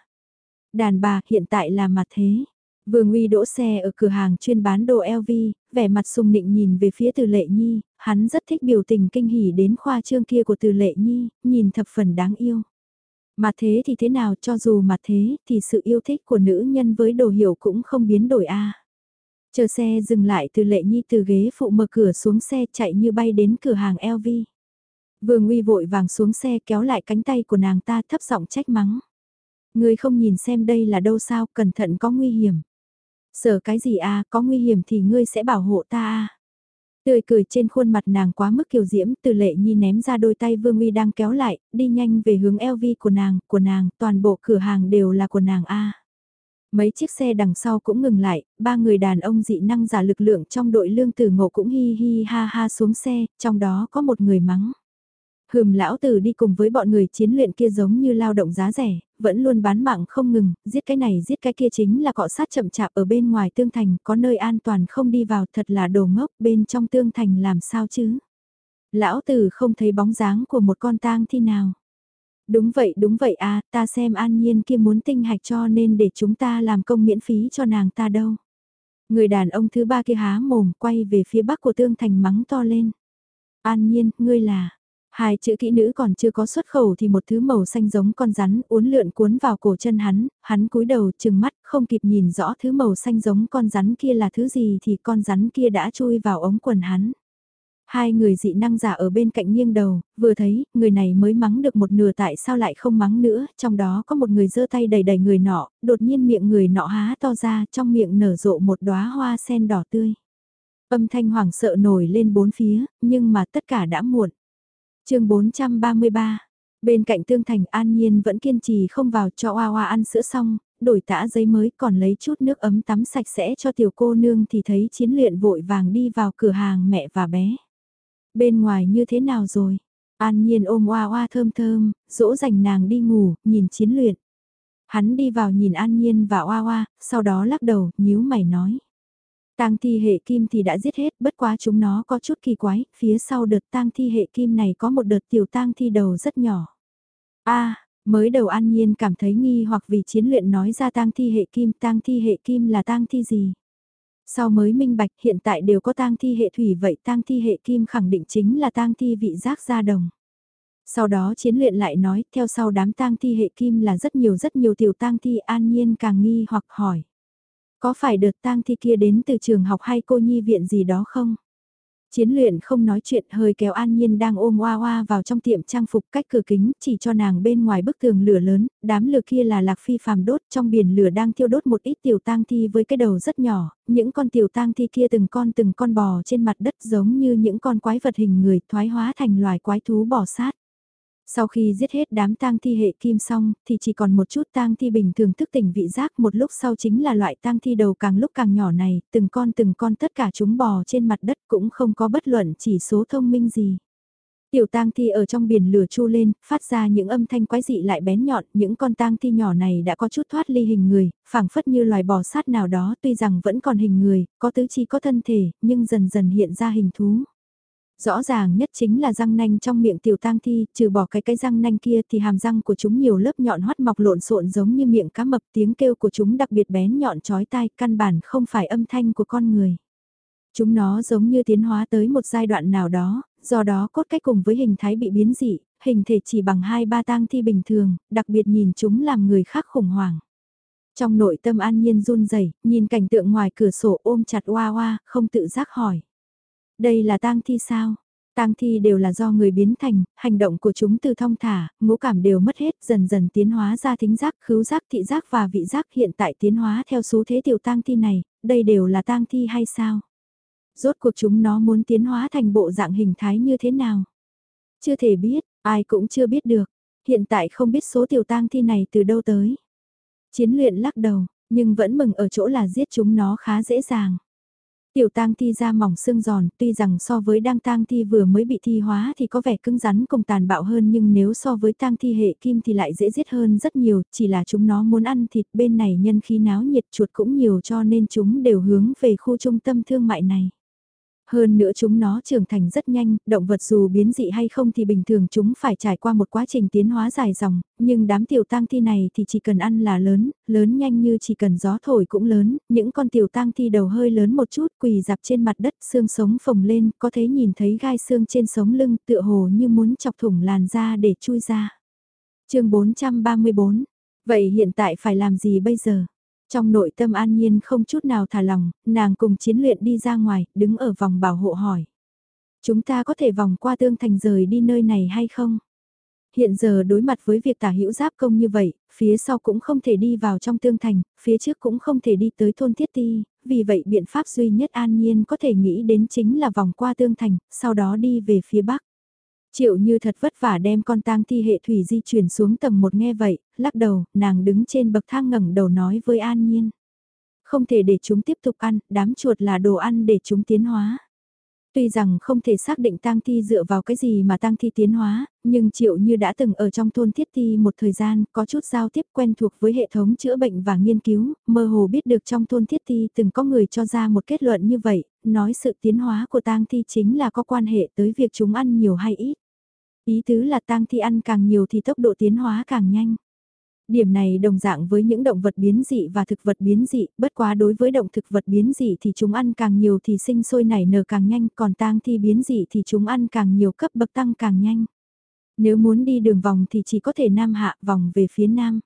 Đàn bà hiện tại là mặt thế. Vương Uy đỗ xe ở cửa hàng chuyên bán đồ LV, vẻ mặt sùng nịnh nhìn về phía từ lệ nhi, hắn rất thích biểu tình kinh hỉ đến khoa trương kia của từ lệ nhi, nhìn thập phần đáng yêu. Mà thế thì thế nào cho dù mà thế thì sự yêu thích của nữ nhân với đồ hiểu cũng không biến đổi a. Chờ xe dừng lại từ lệ nhi từ ghế phụ mở cửa xuống xe chạy như bay đến cửa hàng LV. Vương Uy vội vàng xuống xe kéo lại cánh tay của nàng ta thấp giọng trách mắng. Người không nhìn xem đây là đâu sao, cẩn thận có nguy hiểm. Sợ cái gì a có nguy hiểm thì ngươi sẽ bảo hộ ta à. Tươi cười trên khuôn mặt nàng quá mức kiều diễm, từ lệ nhi ném ra đôi tay Vương Uy đang kéo lại, đi nhanh về hướng LV của nàng, của nàng, toàn bộ cửa hàng đều là của nàng A. Mấy chiếc xe đằng sau cũng ngừng lại, ba người đàn ông dị năng giả lực lượng trong đội lương tử ngộ cũng hi hi ha ha xuống xe, trong đó có một người mắng. Hừm lão tử đi cùng với bọn người chiến luyện kia giống như lao động giá rẻ, vẫn luôn bán mạng không ngừng, giết cái này giết cái kia chính là cọ sát chậm chạp ở bên ngoài tương thành, có nơi an toàn không đi vào thật là đồ ngốc bên trong tương thành làm sao chứ. Lão tử không thấy bóng dáng của một con tang thi nào. Đúng vậy đúng vậy à, ta xem an nhiên kia muốn tinh hạch cho nên để chúng ta làm công miễn phí cho nàng ta đâu. Người đàn ông thứ ba kia há mồm quay về phía bắc của tương thành mắng to lên. An nhiên, ngươi là, Hai chữ kỹ nữ còn chưa có xuất khẩu thì một thứ màu xanh giống con rắn uốn lượn cuốn vào cổ chân hắn, hắn cúi đầu chừng mắt không kịp nhìn rõ thứ màu xanh giống con rắn kia là thứ gì thì con rắn kia đã chui vào ống quần hắn. Hai người dị năng giả ở bên cạnh nghiêng đầu, vừa thấy, người này mới mắng được một nửa tại sao lại không mắng nữa, trong đó có một người giơ tay đầy đầy người nọ, đột nhiên miệng người nọ há to ra, trong miệng nở rộ một đóa hoa sen đỏ tươi. Âm thanh hoảng sợ nổi lên bốn phía, nhưng mà tất cả đã muộn chương 433, bên cạnh tương thành an nhiên vẫn kiên trì không vào cho oa oa ăn sữa xong, đổi tã giấy mới còn lấy chút nước ấm tắm sạch sẽ cho tiểu cô nương thì thấy chiến luyện vội vàng đi vào cửa hàng mẹ và bé. Bên ngoài như thế nào rồi? An nhiên ôm oa oa thơm thơm, dỗ dành nàng đi ngủ, nhìn chiến luyện. Hắn đi vào nhìn an nhiên và oa oa, sau đó lắc đầu, nhíu mày nói. Tang thi hệ kim thì đã giết hết, bất quá chúng nó có chút kỳ quái, phía sau đợt tang thi hệ kim này có một đợt tiểu tang thi đầu rất nhỏ. A, mới đầu An Nhiên cảm thấy nghi hoặc vì chiến luyện nói ra tang thi hệ kim, tang thi hệ kim là tang thi gì? Sau mới minh bạch hiện tại đều có tang thi hệ thủy vậy tang thi hệ kim khẳng định chính là tang thi vị giác gia đồng. Sau đó chiến luyện lại nói, theo sau đám tang thi hệ kim là rất nhiều rất nhiều tiểu tang thi an nhiên càng nghi hoặc hỏi. Có phải đợt tang thi kia đến từ trường học hay cô nhi viện gì đó không? Chiến luyện không nói chuyện hơi kéo An Nhiên đang ôm Hoa Hoa vào trong tiệm trang phục cách cửa kính chỉ cho nàng bên ngoài bức tường lửa lớn, đám lửa kia là lạc phi phàm đốt trong biển lửa đang thiêu đốt một ít tiểu tang thi với cái đầu rất nhỏ, những con tiểu tang thi kia từng con từng con bò trên mặt đất giống như những con quái vật hình người thoái hóa thành loài quái thú bò sát. Sau khi giết hết đám tang thi hệ kim xong, thì chỉ còn một chút tang thi bình thường thức tỉnh vị giác một lúc sau chính là loại tang thi đầu càng lúc càng nhỏ này, từng con từng con tất cả chúng bò trên mặt đất cũng không có bất luận chỉ số thông minh gì. Tiểu tang thi ở trong biển lửa chu lên, phát ra những âm thanh quái dị lại bén nhọn, những con tang thi nhỏ này đã có chút thoát ly hình người, phảng phất như loài bò sát nào đó tuy rằng vẫn còn hình người, có tứ chi có thân thể, nhưng dần dần hiện ra hình thú. Rõ ràng nhất chính là răng nanh trong miệng tiểu tang thi, trừ bỏ cái cái răng nanh kia thì hàm răng của chúng nhiều lớp nhọn hoắt mọc lộn xộn giống như miệng cá mập tiếng kêu của chúng đặc biệt bén nhọn chói tai căn bản không phải âm thanh của con người. Chúng nó giống như tiến hóa tới một giai đoạn nào đó, do đó cốt cách cùng với hình thái bị biến dị, hình thể chỉ bằng hai ba tang thi bình thường, đặc biệt nhìn chúng làm người khác khủng hoảng. Trong nội tâm an nhiên run rẩy nhìn cảnh tượng ngoài cửa sổ ôm chặt Hoa Hoa, không tự giác hỏi. Đây là tang thi sao? Tang thi đều là do người biến thành, hành động của chúng từ thong thả, ngũ cảm đều mất hết, dần dần tiến hóa ra thính giác, khứu giác, thị giác và vị giác hiện tại tiến hóa theo số thế tiểu tang thi này, đây đều là tang thi hay sao? Rốt cuộc chúng nó muốn tiến hóa thành bộ dạng hình thái như thế nào? Chưa thể biết, ai cũng chưa biết được, hiện tại không biết số tiểu tang thi này từ đâu tới. Chiến luyện lắc đầu, nhưng vẫn mừng ở chỗ là giết chúng nó khá dễ dàng. Tiểu tang thi da mỏng xương giòn, tuy rằng so với đang tang thi vừa mới bị thi hóa thì có vẻ cứng rắn cùng tàn bạo hơn nhưng nếu so với tang thi hệ kim thì lại dễ giết hơn rất nhiều, chỉ là chúng nó muốn ăn thịt bên này nhân khí náo nhiệt chuột cũng nhiều cho nên chúng đều hướng về khu trung tâm thương mại này. Hơn nữa chúng nó trưởng thành rất nhanh, động vật dù biến dị hay không thì bình thường chúng phải trải qua một quá trình tiến hóa dài dòng, nhưng đám tiểu tang thi này thì chỉ cần ăn là lớn, lớn nhanh như chỉ cần gió thổi cũng lớn, những con tiểu tang thi đầu hơi lớn một chút quỳ dạp trên mặt đất xương sống phồng lên, có thể nhìn thấy gai xương trên sống lưng tựa hồ như muốn chọc thủng làn da để chui ra. chương 434, vậy hiện tại phải làm gì bây giờ? Trong nội tâm an nhiên không chút nào thả lòng, nàng cùng chiến luyện đi ra ngoài, đứng ở vòng bảo hộ hỏi. Chúng ta có thể vòng qua tương thành rời đi nơi này hay không? Hiện giờ đối mặt với việc tả hữu giáp công như vậy, phía sau cũng không thể đi vào trong tương thành, phía trước cũng không thể đi tới thôn thiết ti, vì vậy biện pháp duy nhất an nhiên có thể nghĩ đến chính là vòng qua tương thành, sau đó đi về phía bắc. Triệu như thật vất vả đem con tang thi hệ thủy di chuyển xuống tầng một nghe vậy, lắc đầu, nàng đứng trên bậc thang ngẩng đầu nói với An Nhiên. Không thể để chúng tiếp tục ăn, đám chuột là đồ ăn để chúng tiến hóa. Tuy rằng không thể xác định tang thi dựa vào cái gì mà tang thi tiến hóa, nhưng triệu như đã từng ở trong thôn thiết thi một thời gian, có chút giao tiếp quen thuộc với hệ thống chữa bệnh và nghiên cứu, mơ hồ biết được trong thôn thiết thi từng có người cho ra một kết luận như vậy, nói sự tiến hóa của tang thi chính là có quan hệ tới việc chúng ăn nhiều hay ít. Ý tứ là tang thi ăn càng nhiều thì tốc độ tiến hóa càng nhanh. Điểm này đồng dạng với những động vật biến dị và thực vật biến dị, bất quá đối với động thực vật biến dị thì chúng ăn càng nhiều thì sinh sôi nảy nở càng nhanh, còn tang thi biến dị thì chúng ăn càng nhiều cấp bậc tăng càng nhanh. Nếu muốn đi đường vòng thì chỉ có thể nam hạ vòng về phía nam.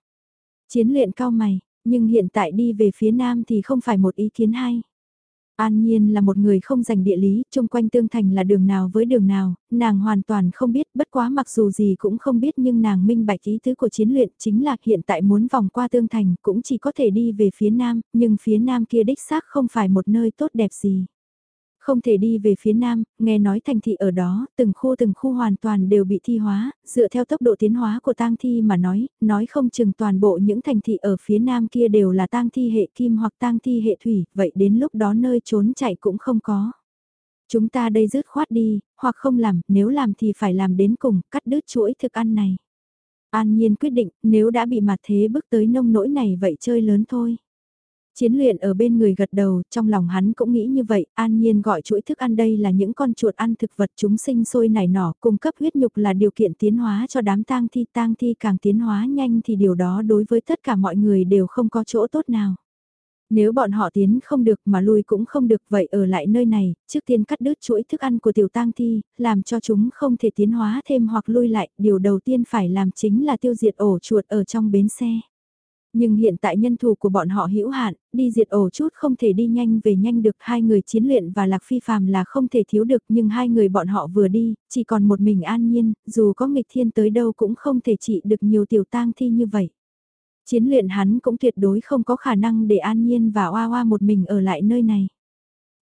Chiến luyện cao mày, nhưng hiện tại đi về phía nam thì không phải một ý kiến hay. An Nhiên là một người không dành địa lý, chung quanh tương thành là đường nào với đường nào, nàng hoàn toàn không biết, bất quá mặc dù gì cũng không biết nhưng nàng minh bạch ý tứ của chiến luyện chính là hiện tại muốn vòng qua tương thành cũng chỉ có thể đi về phía nam, nhưng phía nam kia đích xác không phải một nơi tốt đẹp gì. Không thể đi về phía nam, nghe nói thành thị ở đó, từng khu từng khu hoàn toàn đều bị thi hóa, dựa theo tốc độ tiến hóa của tang thi mà nói, nói không chừng toàn bộ những thành thị ở phía nam kia đều là tang thi hệ kim hoặc tang thi hệ thủy, vậy đến lúc đó nơi trốn chạy cũng không có. Chúng ta đây rứt khoát đi, hoặc không làm, nếu làm thì phải làm đến cùng, cắt đứt chuỗi thức ăn này. An Nhiên quyết định, nếu đã bị mặt thế bước tới nông nỗi này vậy chơi lớn thôi. Chiến luyện ở bên người gật đầu, trong lòng hắn cũng nghĩ như vậy, an nhiên gọi chuỗi thức ăn đây là những con chuột ăn thực vật chúng sinh sôi nảy nỏ, cung cấp huyết nhục là điều kiện tiến hóa cho đám tang thi, tang thi càng tiến hóa nhanh thì điều đó đối với tất cả mọi người đều không có chỗ tốt nào. Nếu bọn họ tiến không được mà lui cũng không được vậy ở lại nơi này, trước tiên cắt đứt chuỗi thức ăn của tiểu tang thi, làm cho chúng không thể tiến hóa thêm hoặc lui lại, điều đầu tiên phải làm chính là tiêu diệt ổ chuột ở trong bến xe. Nhưng hiện tại nhân thủ của bọn họ hữu hạn, đi diệt ổ chút không thể đi nhanh về nhanh được hai người chiến luyện và lạc phi phàm là không thể thiếu được nhưng hai người bọn họ vừa đi, chỉ còn một mình an nhiên, dù có nghịch thiên tới đâu cũng không thể trị được nhiều tiểu tang thi như vậy. Chiến luyện hắn cũng tuyệt đối không có khả năng để an nhiên và oa oa một mình ở lại nơi này.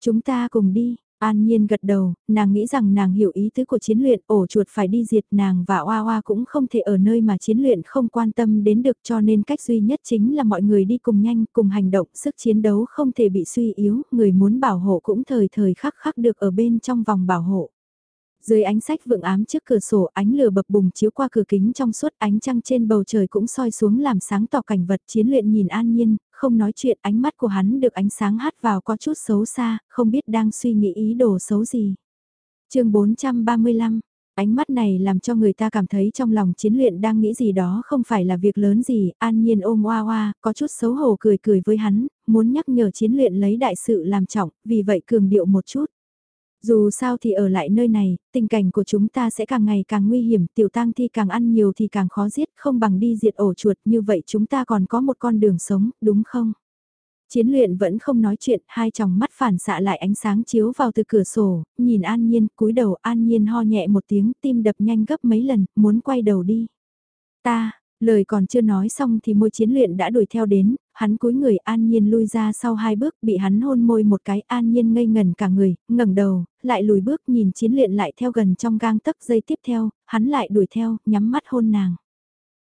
Chúng ta cùng đi, An Nhiên gật đầu, nàng nghĩ rằng nàng hiểu ý tứ của chiến luyện, ổ chuột phải đi diệt nàng và Oa Oa cũng không thể ở nơi mà chiến luyện không quan tâm đến được cho nên cách duy nhất chính là mọi người đi cùng nhanh, cùng hành động, sức chiến đấu không thể bị suy yếu, người muốn bảo hộ cũng thời thời khắc khắc được ở bên trong vòng bảo hộ. Dưới ánh sách vượng ám trước cửa sổ ánh lửa bập bùng chiếu qua cửa kính trong suốt ánh trăng trên bầu trời cũng soi xuống làm sáng tỏ cảnh vật chiến luyện nhìn an nhiên, không nói chuyện ánh mắt của hắn được ánh sáng hát vào có chút xấu xa, không biết đang suy nghĩ ý đồ xấu gì. chương 435 Ánh mắt này làm cho người ta cảm thấy trong lòng chiến luyện đang nghĩ gì đó không phải là việc lớn gì, an nhiên ôm oa oa, có chút xấu hổ cười cười với hắn, muốn nhắc nhở chiến luyện lấy đại sự làm trọng, vì vậy cường điệu một chút. Dù sao thì ở lại nơi này, tình cảnh của chúng ta sẽ càng ngày càng nguy hiểm, tiểu tang thi càng ăn nhiều thì càng khó giết, không bằng đi diệt ổ chuột như vậy chúng ta còn có một con đường sống, đúng không? Chiến luyện vẫn không nói chuyện, hai tròng mắt phản xạ lại ánh sáng chiếu vào từ cửa sổ, nhìn an nhiên, cúi đầu an nhiên ho nhẹ một tiếng, tim đập nhanh gấp mấy lần, muốn quay đầu đi. Ta, Lời còn chưa nói xong thì môi chiến luyện đã đuổi theo đến, hắn cúi người an nhiên lui ra sau hai bước, bị hắn hôn môi một cái an nhiên ngây ngần cả người, ngẩng đầu, lại lùi bước nhìn chiến luyện lại theo gần trong gang tấc giây tiếp theo, hắn lại đuổi theo, nhắm mắt hôn nàng.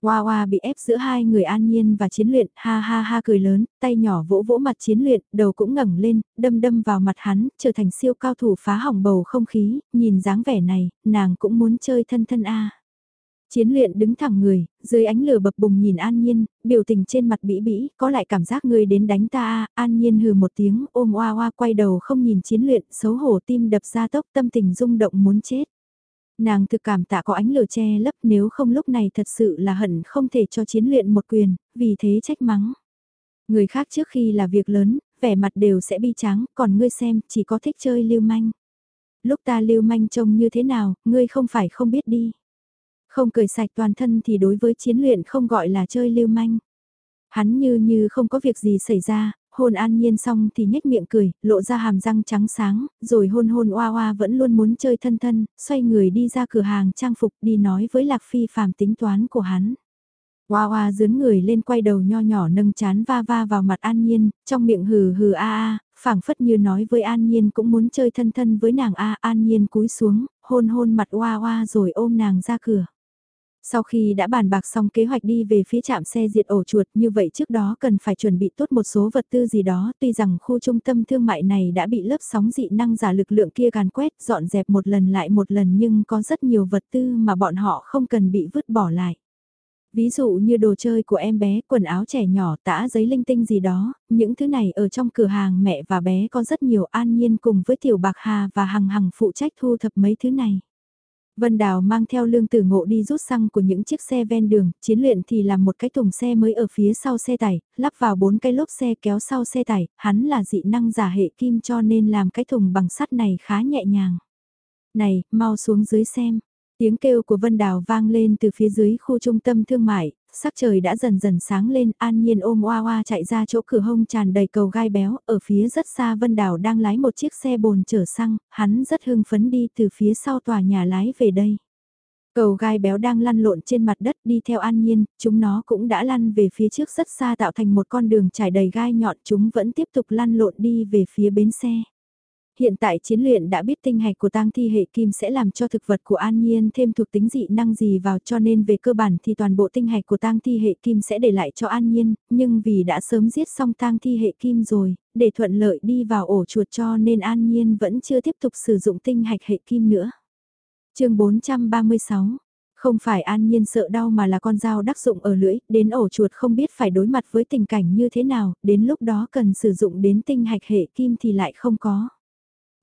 Hoa hoa bị ép giữa hai người an nhiên và chiến luyện, ha ha ha cười lớn, tay nhỏ vỗ vỗ mặt chiến luyện, đầu cũng ngẩng lên, đâm đâm vào mặt hắn, trở thành siêu cao thủ phá hỏng bầu không khí, nhìn dáng vẻ này, nàng cũng muốn chơi thân thân a. Chiến luyện đứng thẳng người, dưới ánh lửa bập bùng nhìn An Nhiên, biểu tình trên mặt bĩ bĩ, có lại cảm giác người đến đánh ta An Nhiên hừ một tiếng, ôm oa oa quay đầu không nhìn chiến luyện, xấu hổ tim đập ra tốc tâm tình rung động muốn chết. Nàng thực cảm tạ có ánh lửa che lấp nếu không lúc này thật sự là hận không thể cho chiến luyện một quyền, vì thế trách mắng. Người khác trước khi là việc lớn, vẻ mặt đều sẽ bi trắng, còn ngươi xem, chỉ có thích chơi lưu manh. Lúc ta lưu manh trông như thế nào, ngươi không phải không biết đi. Không cười sạch toàn thân thì đối với chiến luyện không gọi là chơi lưu manh. Hắn như như không có việc gì xảy ra, hôn an nhiên xong thì nhếch miệng cười, lộ ra hàm răng trắng sáng, rồi hôn hôn oa oa vẫn luôn muốn chơi thân thân, xoay người đi ra cửa hàng trang phục đi nói với Lạc Phi phàm tính toán của hắn. Hoa hoa dướn người lên quay đầu nho nhỏ nâng chán va va vào mặt an nhiên, trong miệng hừ hừ a a, phảng phất như nói với an nhiên cũng muốn chơi thân thân với nàng a an nhiên cúi xuống, hôn hôn mặt hoa hoa rồi ôm nàng ra cửa. Sau khi đã bàn bạc xong kế hoạch đi về phía trạm xe diệt ổ chuột như vậy trước đó cần phải chuẩn bị tốt một số vật tư gì đó tuy rằng khu trung tâm thương mại này đã bị lớp sóng dị năng giả lực lượng kia càn quét dọn dẹp một lần lại một lần nhưng có rất nhiều vật tư mà bọn họ không cần bị vứt bỏ lại. Ví dụ như đồ chơi của em bé, quần áo trẻ nhỏ, tã giấy linh tinh gì đó, những thứ này ở trong cửa hàng mẹ và bé có rất nhiều an nhiên cùng với tiểu bạc hà và hằng hằng phụ trách thu thập mấy thứ này. Vân Đào mang theo lương tử ngộ đi rút xăng của những chiếc xe ven đường, chiến luyện thì làm một cái thùng xe mới ở phía sau xe tải, lắp vào bốn cái lốp xe kéo sau xe tải, hắn là dị năng giả hệ kim cho nên làm cái thùng bằng sắt này khá nhẹ nhàng. Này, mau xuống dưới xem. Tiếng kêu của Vân Đào vang lên từ phía dưới khu trung tâm thương mại, sắc trời đã dần dần sáng lên, an nhiên ôm oa oa chạy ra chỗ cửa hông tràn đầy cầu gai béo, ở phía rất xa Vân Đào đang lái một chiếc xe bồn chở xăng, hắn rất hưng phấn đi từ phía sau tòa nhà lái về đây. Cầu gai béo đang lăn lộn trên mặt đất đi theo an nhiên, chúng nó cũng đã lăn về phía trước rất xa tạo thành một con đường trải đầy gai nhọn chúng vẫn tiếp tục lăn lộn đi về phía bến xe. Hiện tại chiến luyện đã biết tinh hạch của tang thi hệ kim sẽ làm cho thực vật của An Nhiên thêm thuộc tính dị năng gì vào cho nên về cơ bản thì toàn bộ tinh hạch của tang thi hệ kim sẽ để lại cho An Nhiên, nhưng vì đã sớm giết xong tang thi hệ kim rồi, để thuận lợi đi vào ổ chuột cho nên An Nhiên vẫn chưa tiếp tục sử dụng tinh hạch hệ kim nữa. chương 436 không phải an nhiên sợ đau mà là con dao đắc dụng ở lưỡi, đến ổ chuột không biết phải đối mặt với tình cảnh như thế nào, đến lúc đó cần sử dụng đến tinh hạch hệ kim thì lại không có.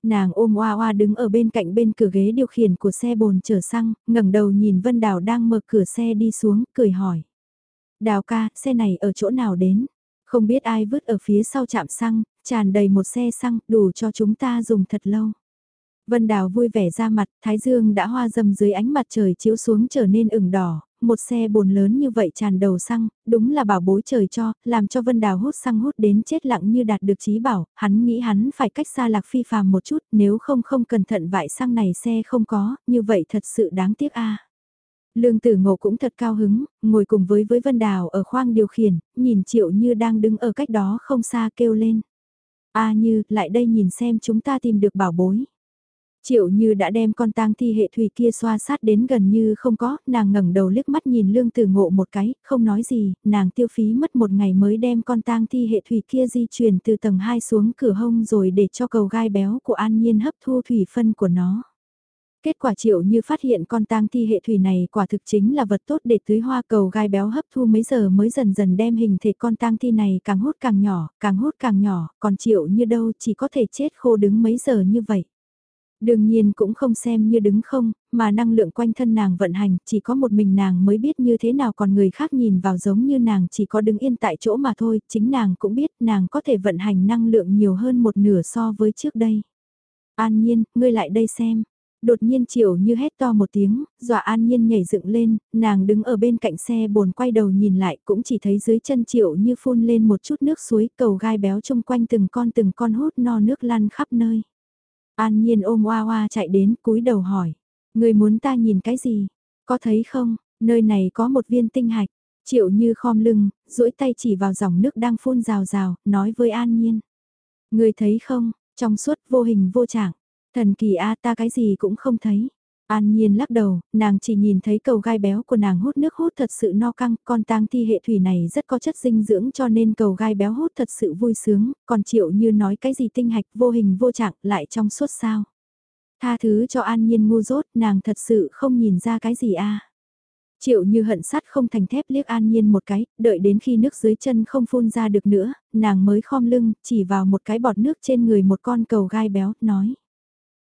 Nàng ôm oa oa đứng ở bên cạnh bên cửa ghế điều khiển của xe bồn chở xăng, ngẩng đầu nhìn Vân Đào đang mở cửa xe đi xuống, cười hỏi. Đào ca, xe này ở chỗ nào đến? Không biết ai vứt ở phía sau chạm xăng, tràn đầy một xe xăng, đủ cho chúng ta dùng thật lâu. Vân Đào vui vẻ ra mặt, Thái Dương đã hoa dầm dưới ánh mặt trời chiếu xuống trở nên ửng đỏ, một xe bồn lớn như vậy tràn đầu xăng, đúng là bảo bối trời cho, làm cho Vân Đào hút xăng hút đến chết lặng như đạt được trí bảo, hắn nghĩ hắn phải cách xa lạc phi phàm một chút, nếu không không cẩn thận vại xăng này xe không có, như vậy thật sự đáng tiếc a. Lương tử ngộ cũng thật cao hứng, ngồi cùng với với Vân Đào ở khoang điều khiển, nhìn Triệu Như đang đứng ở cách đó không xa kêu lên. A Như, lại đây nhìn xem chúng ta tìm được bảo bối. Triệu như đã đem con tang thi hệ thủy kia xoa sát đến gần như không có, nàng ngẩng đầu liếc mắt nhìn lương tử ngộ một cái, không nói gì, nàng tiêu phí mất một ngày mới đem con tang thi hệ thủy kia di chuyển từ tầng 2 xuống cửa hông rồi để cho cầu gai béo của an nhiên hấp thu thủy phân của nó. Kết quả triệu như phát hiện con tang thi hệ thủy này quả thực chính là vật tốt để tưới hoa cầu gai béo hấp thu mấy giờ mới dần dần đem hình thể con tang thi này càng hút càng nhỏ, càng hút càng nhỏ, còn triệu như đâu chỉ có thể chết khô đứng mấy giờ như vậy. Đương nhiên cũng không xem như đứng không, mà năng lượng quanh thân nàng vận hành, chỉ có một mình nàng mới biết như thế nào còn người khác nhìn vào giống như nàng chỉ có đứng yên tại chỗ mà thôi, chính nàng cũng biết nàng có thể vận hành năng lượng nhiều hơn một nửa so với trước đây. An nhiên, ngươi lại đây xem. Đột nhiên triệu như hét to một tiếng, dọa an nhiên nhảy dựng lên, nàng đứng ở bên cạnh xe bồn quay đầu nhìn lại cũng chỉ thấy dưới chân triệu như phun lên một chút nước suối cầu gai béo chung quanh từng con từng con hút no nước lăn khắp nơi. An Nhiên ôm Hoa Hoa chạy đến cúi đầu hỏi. Người muốn ta nhìn cái gì? Có thấy không, nơi này có một viên tinh hạch. Triệu như khom lưng, duỗi tay chỉ vào dòng nước đang phun rào rào, nói với An Nhiên. Người thấy không, trong suốt vô hình vô trạng thần kỳ a ta cái gì cũng không thấy. An Nhiên lắc đầu, nàng chỉ nhìn thấy cầu gai béo của nàng hút nước hút thật sự no căng, con tang thi hệ thủy này rất có chất dinh dưỡng cho nên cầu gai béo hút thật sự vui sướng, còn chịu như nói cái gì tinh hạch vô hình vô trạng lại trong suốt sao. Tha thứ cho An Nhiên ngu dốt, nàng thật sự không nhìn ra cái gì a. Triệu như hận sắt không thành thép liếc an nhiên một cái, đợi đến khi nước dưới chân không phun ra được nữa, nàng mới khom lưng, chỉ vào một cái bọt nước trên người một con cầu gai béo, nói.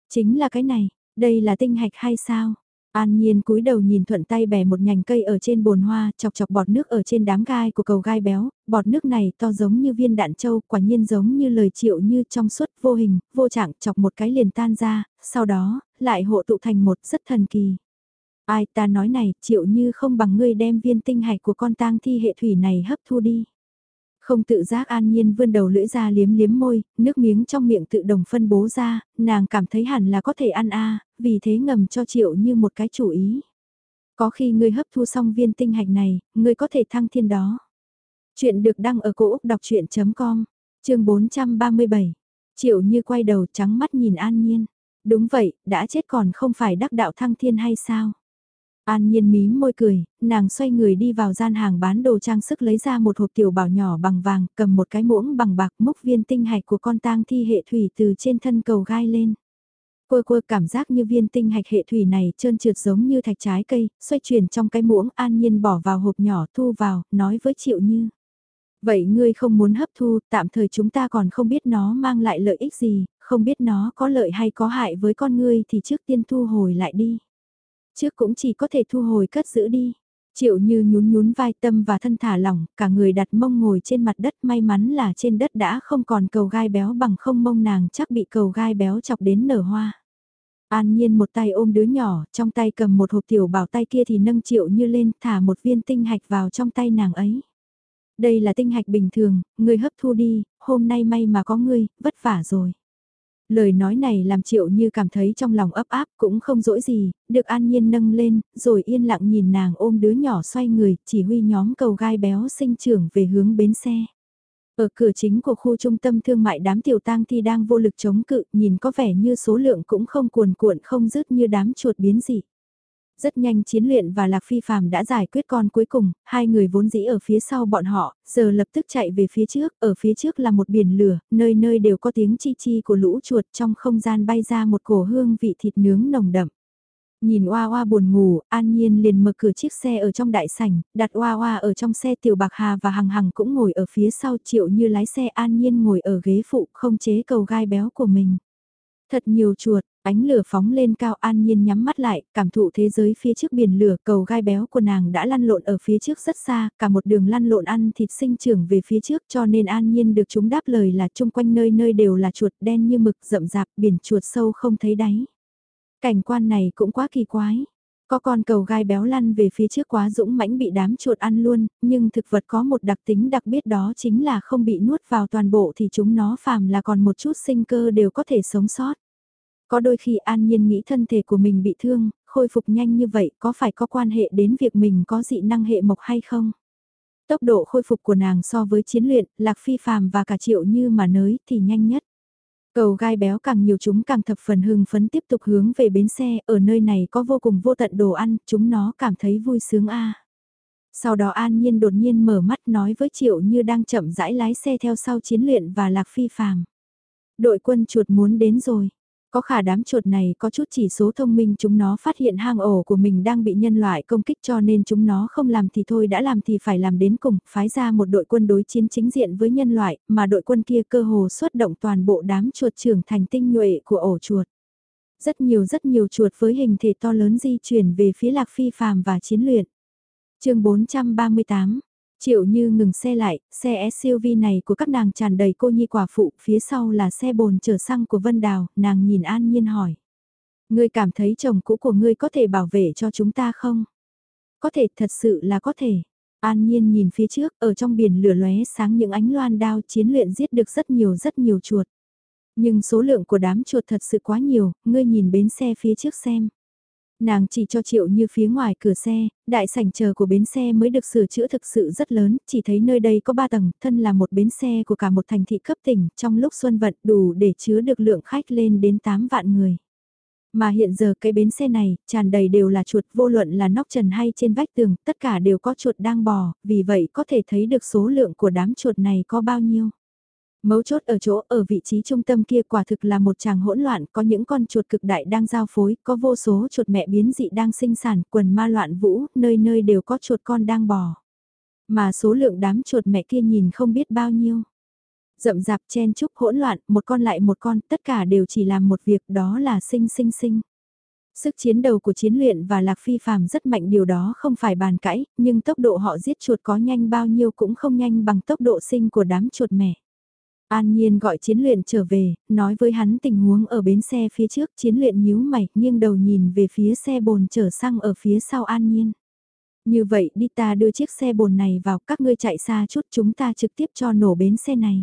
Chính là cái này, đây là tinh hạch hay sao? An Nhiên cúi đầu nhìn thuận tay bẻ một nhành cây ở trên bồn hoa, chọc chọc bọt nước ở trên đám gai của cầu gai béo, bọt nước này to giống như viên đạn trâu quả nhiên giống như lời triệu như trong suốt vô hình, vô trạng chọc một cái liền tan ra, sau đó, lại hộ tụ thành một rất thần kỳ. Ai ta nói này, triệu như không bằng ngươi đem viên tinh hạch của con tang thi hệ thủy này hấp thu đi. Không tự giác an nhiên vươn đầu lưỡi ra liếm liếm môi, nước miếng trong miệng tự đồng phân bố ra, nàng cảm thấy hẳn là có thể ăn a vì thế ngầm cho triệu như một cái chủ ý. Có khi ngươi hấp thu xong viên tinh hạch này, ngươi có thể thăng thiên đó. Chuyện được đăng ở cổ Úc đọc chuyện.com, chương 437. Triệu như quay đầu trắng mắt nhìn an nhiên. Đúng vậy, đã chết còn không phải đắc đạo thăng thiên hay sao? An nhiên mím môi cười, nàng xoay người đi vào gian hàng bán đồ trang sức lấy ra một hộp tiểu bảo nhỏ bằng vàng, cầm một cái muỗng bằng bạc múc viên tinh hạch của con tang thi hệ thủy từ trên thân cầu gai lên. Quơ quơ cảm giác như viên tinh hạch hệ thủy này trơn trượt giống như thạch trái cây, xoay chuyển trong cái muỗng an nhiên bỏ vào hộp nhỏ thu vào, nói với Triệu Như. Vậy ngươi không muốn hấp thu, tạm thời chúng ta còn không biết nó mang lại lợi ích gì, không biết nó có lợi hay có hại với con ngươi thì trước tiên thu hồi lại đi. Trước cũng chỉ có thể thu hồi cất giữ đi. Triệu như nhún nhún vai tâm và thân thả lỏng, cả người đặt mông ngồi trên mặt đất may mắn là trên đất đã không còn cầu gai béo bằng không mông nàng chắc bị cầu gai béo chọc đến nở hoa. An nhiên một tay ôm đứa nhỏ, trong tay cầm một hộp tiểu bảo tay kia thì nâng triệu như lên thả một viên tinh hạch vào trong tay nàng ấy. Đây là tinh hạch bình thường, ngươi hấp thu đi, hôm nay may mà có ngươi, vất vả rồi. Lời nói này làm triệu như cảm thấy trong lòng ấp áp cũng không dỗi gì, được an nhiên nâng lên, rồi yên lặng nhìn nàng ôm đứa nhỏ xoay người, chỉ huy nhóm cầu gai béo sinh trưởng về hướng bến xe. Ở cửa chính của khu trung tâm thương mại đám tiểu tang thi đang vô lực chống cự, nhìn có vẻ như số lượng cũng không cuồn cuộn không dứt như đám chuột biến dị. Rất nhanh chiến luyện và Lạc Phi Phạm đã giải quyết con cuối cùng, hai người vốn dĩ ở phía sau bọn họ, giờ lập tức chạy về phía trước, ở phía trước là một biển lửa, nơi nơi đều có tiếng chi chi của lũ chuột trong không gian bay ra một cổ hương vị thịt nướng nồng đậm. Nhìn Oa Oa buồn ngủ, An Nhiên liền mở cửa chiếc xe ở trong đại sảnh, đặt Oa Oa ở trong xe Tiểu Bạc Hà và Hằng Hằng cũng ngồi ở phía sau triệu như lái xe An Nhiên ngồi ở ghế phụ không chế cầu gai béo của mình. Thật nhiều chuột, ánh lửa phóng lên cao an nhiên nhắm mắt lại, cảm thụ thế giới phía trước biển lửa cầu gai béo của nàng đã lăn lộn ở phía trước rất xa, cả một đường lăn lộn ăn thịt sinh trưởng về phía trước cho nên an nhiên được chúng đáp lời là chung quanh nơi nơi đều là chuột đen như mực rậm rạp biển chuột sâu không thấy đáy. Cảnh quan này cũng quá kỳ quái. Có con cầu gai béo lăn về phía trước quá dũng mãnh bị đám chuột ăn luôn, nhưng thực vật có một đặc tính đặc biệt đó chính là không bị nuốt vào toàn bộ thì chúng nó phàm là còn một chút sinh cơ đều có thể sống sót. Có đôi khi an nhiên nghĩ thân thể của mình bị thương, khôi phục nhanh như vậy có phải có quan hệ đến việc mình có dị năng hệ mộc hay không? Tốc độ khôi phục của nàng so với chiến luyện, lạc phi phàm và cả triệu như mà nới thì nhanh nhất. Cầu gai béo càng nhiều chúng càng thập phần hưng phấn tiếp tục hướng về bến xe, ở nơi này có vô cùng vô tận đồ ăn, chúng nó cảm thấy vui sướng a. Sau đó An Nhiên đột nhiên mở mắt nói với Triệu Như đang chậm rãi lái xe theo sau chiến luyện và Lạc Phi phàm. Đội quân chuột muốn đến rồi. Có khả đám chuột này có chút chỉ số thông minh chúng nó phát hiện hang ổ của mình đang bị nhân loại công kích cho nên chúng nó không làm thì thôi đã làm thì phải làm đến cùng, phái ra một đội quân đối chiến chính diện với nhân loại, mà đội quân kia cơ hồ xuất động toàn bộ đám chuột trưởng thành tinh nhuệ của ổ chuột. Rất nhiều rất nhiều chuột với hình thể to lớn di chuyển về phía lạc phi phàm và chiến luyện. chương 438 Triệu như ngừng xe lại, xe SUV này của các nàng tràn đầy cô nhi quả phụ, phía sau là xe bồn chở xăng của Vân Đào, nàng nhìn an nhiên hỏi. Ngươi cảm thấy chồng cũ của ngươi có thể bảo vệ cho chúng ta không? Có thể, thật sự là có thể. An nhiên nhìn phía trước, ở trong biển lửa lóe sáng những ánh loan đao chiến luyện giết được rất nhiều rất nhiều chuột. Nhưng số lượng của đám chuột thật sự quá nhiều, ngươi nhìn bến xe phía trước xem. Nàng chỉ cho triệu như phía ngoài cửa xe, đại sảnh chờ của bến xe mới được sửa chữa thực sự rất lớn, chỉ thấy nơi đây có 3 tầng, thân là một bến xe của cả một thành thị cấp tỉnh, trong lúc xuân vận đủ để chứa được lượng khách lên đến 8 vạn người. Mà hiện giờ cái bến xe này, tràn đầy đều là chuột vô luận là nóc trần hay trên vách tường, tất cả đều có chuột đang bò, vì vậy có thể thấy được số lượng của đám chuột này có bao nhiêu. Mấu chốt ở chỗ ở vị trí trung tâm kia quả thực là một tràng hỗn loạn, có những con chuột cực đại đang giao phối, có vô số chuột mẹ biến dị đang sinh sản, quần ma loạn vũ, nơi nơi đều có chuột con đang bò. Mà số lượng đám chuột mẹ kia nhìn không biết bao nhiêu. Rậm rạp chen chúc hỗn loạn, một con lại một con, tất cả đều chỉ làm một việc đó là sinh sinh sinh. Sức chiến đầu của chiến luyện và lạc phi phàm rất mạnh điều đó không phải bàn cãi, nhưng tốc độ họ giết chuột có nhanh bao nhiêu cũng không nhanh bằng tốc độ sinh của đám chuột mẹ. An Nhiên gọi chiến luyện trở về, nói với hắn tình huống ở bến xe phía trước, chiến luyện nhíu mày, nghiêng đầu nhìn về phía xe bồn chở xăng ở phía sau An Nhiên. Như vậy đi ta đưa chiếc xe bồn này vào các ngươi chạy xa chút chúng ta trực tiếp cho nổ bến xe này.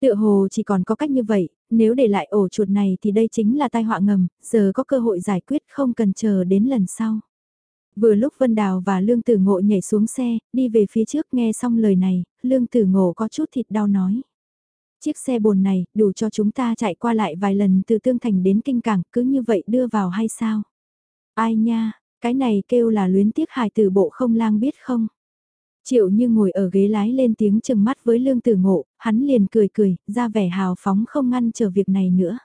Tựa hồ chỉ còn có cách như vậy, nếu để lại ổ chuột này thì đây chính là tai họa ngầm, giờ có cơ hội giải quyết không cần chờ đến lần sau. Vừa lúc Vân Đào và Lương Tử Ngộ nhảy xuống xe, đi về phía trước nghe xong lời này, Lương Tử Ngộ có chút thịt đau nói. Chiếc xe bồn này đủ cho chúng ta chạy qua lại vài lần từ Tương Thành đến Kinh Cảng cứ như vậy đưa vào hay sao? Ai nha, Cái này kêu là luyến tiếc hài từ bộ không lang biết không? Triệu như ngồi ở ghế lái lên tiếng chừng mắt với lương tử ngộ, hắn liền cười cười, ra vẻ hào phóng không ngăn chờ việc này nữa.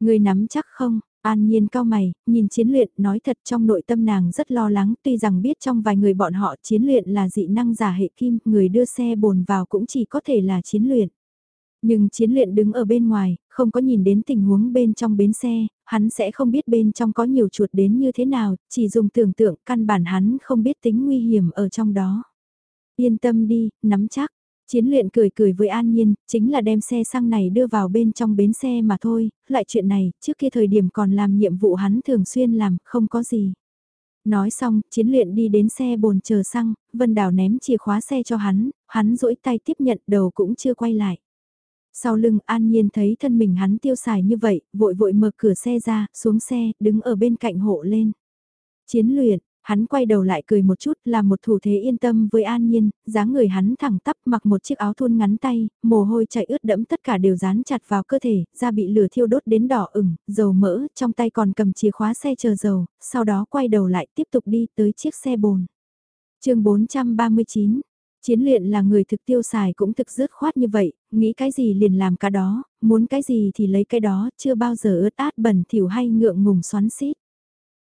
Người nắm chắc không, An Nhiên cao mày, nhìn chiến luyện, nói thật trong nội tâm nàng rất lo lắng, tuy rằng biết trong vài người bọn họ chiến luyện là dị năng giả hệ kim, người đưa xe bồn vào cũng chỉ có thể là chiến luyện. Nhưng chiến luyện đứng ở bên ngoài, không có nhìn đến tình huống bên trong bến xe, hắn sẽ không biết bên trong có nhiều chuột đến như thế nào, chỉ dùng tưởng tượng căn bản hắn không biết tính nguy hiểm ở trong đó. Yên tâm đi, nắm chắc. Chiến luyện cười cười với An Nhiên, chính là đem xe xăng này đưa vào bên trong bến xe mà thôi, lại chuyện này, trước kia thời điểm còn làm nhiệm vụ hắn thường xuyên làm, không có gì. Nói xong, chiến luyện đi đến xe bồn chờ xăng, Vân Đào ném chìa khóa xe cho hắn, hắn duỗi tay tiếp nhận đầu cũng chưa quay lại. Sau lưng An Nhiên thấy thân mình hắn tiêu xài như vậy, vội vội mở cửa xe ra, xuống xe, đứng ở bên cạnh hộ lên. Chiến luyện, Hắn quay đầu lại cười một chút là một thủ thế yên tâm với an nhiên, dáng người hắn thẳng tắp mặc một chiếc áo thun ngắn tay, mồ hôi chảy ướt đẫm tất cả đều dán chặt vào cơ thể, da bị lửa thiêu đốt đến đỏ ửng, dầu mỡ, trong tay còn cầm chìa khóa xe chờ dầu, sau đó quay đầu lại tiếp tục đi tới chiếc xe bồn. chương 439 Chiến luyện là người thực tiêu xài cũng thực dứt khoát như vậy, nghĩ cái gì liền làm cái đó, muốn cái gì thì lấy cái đó, chưa bao giờ ướt át bẩn thỉu hay ngượng ngùng xoắn xít.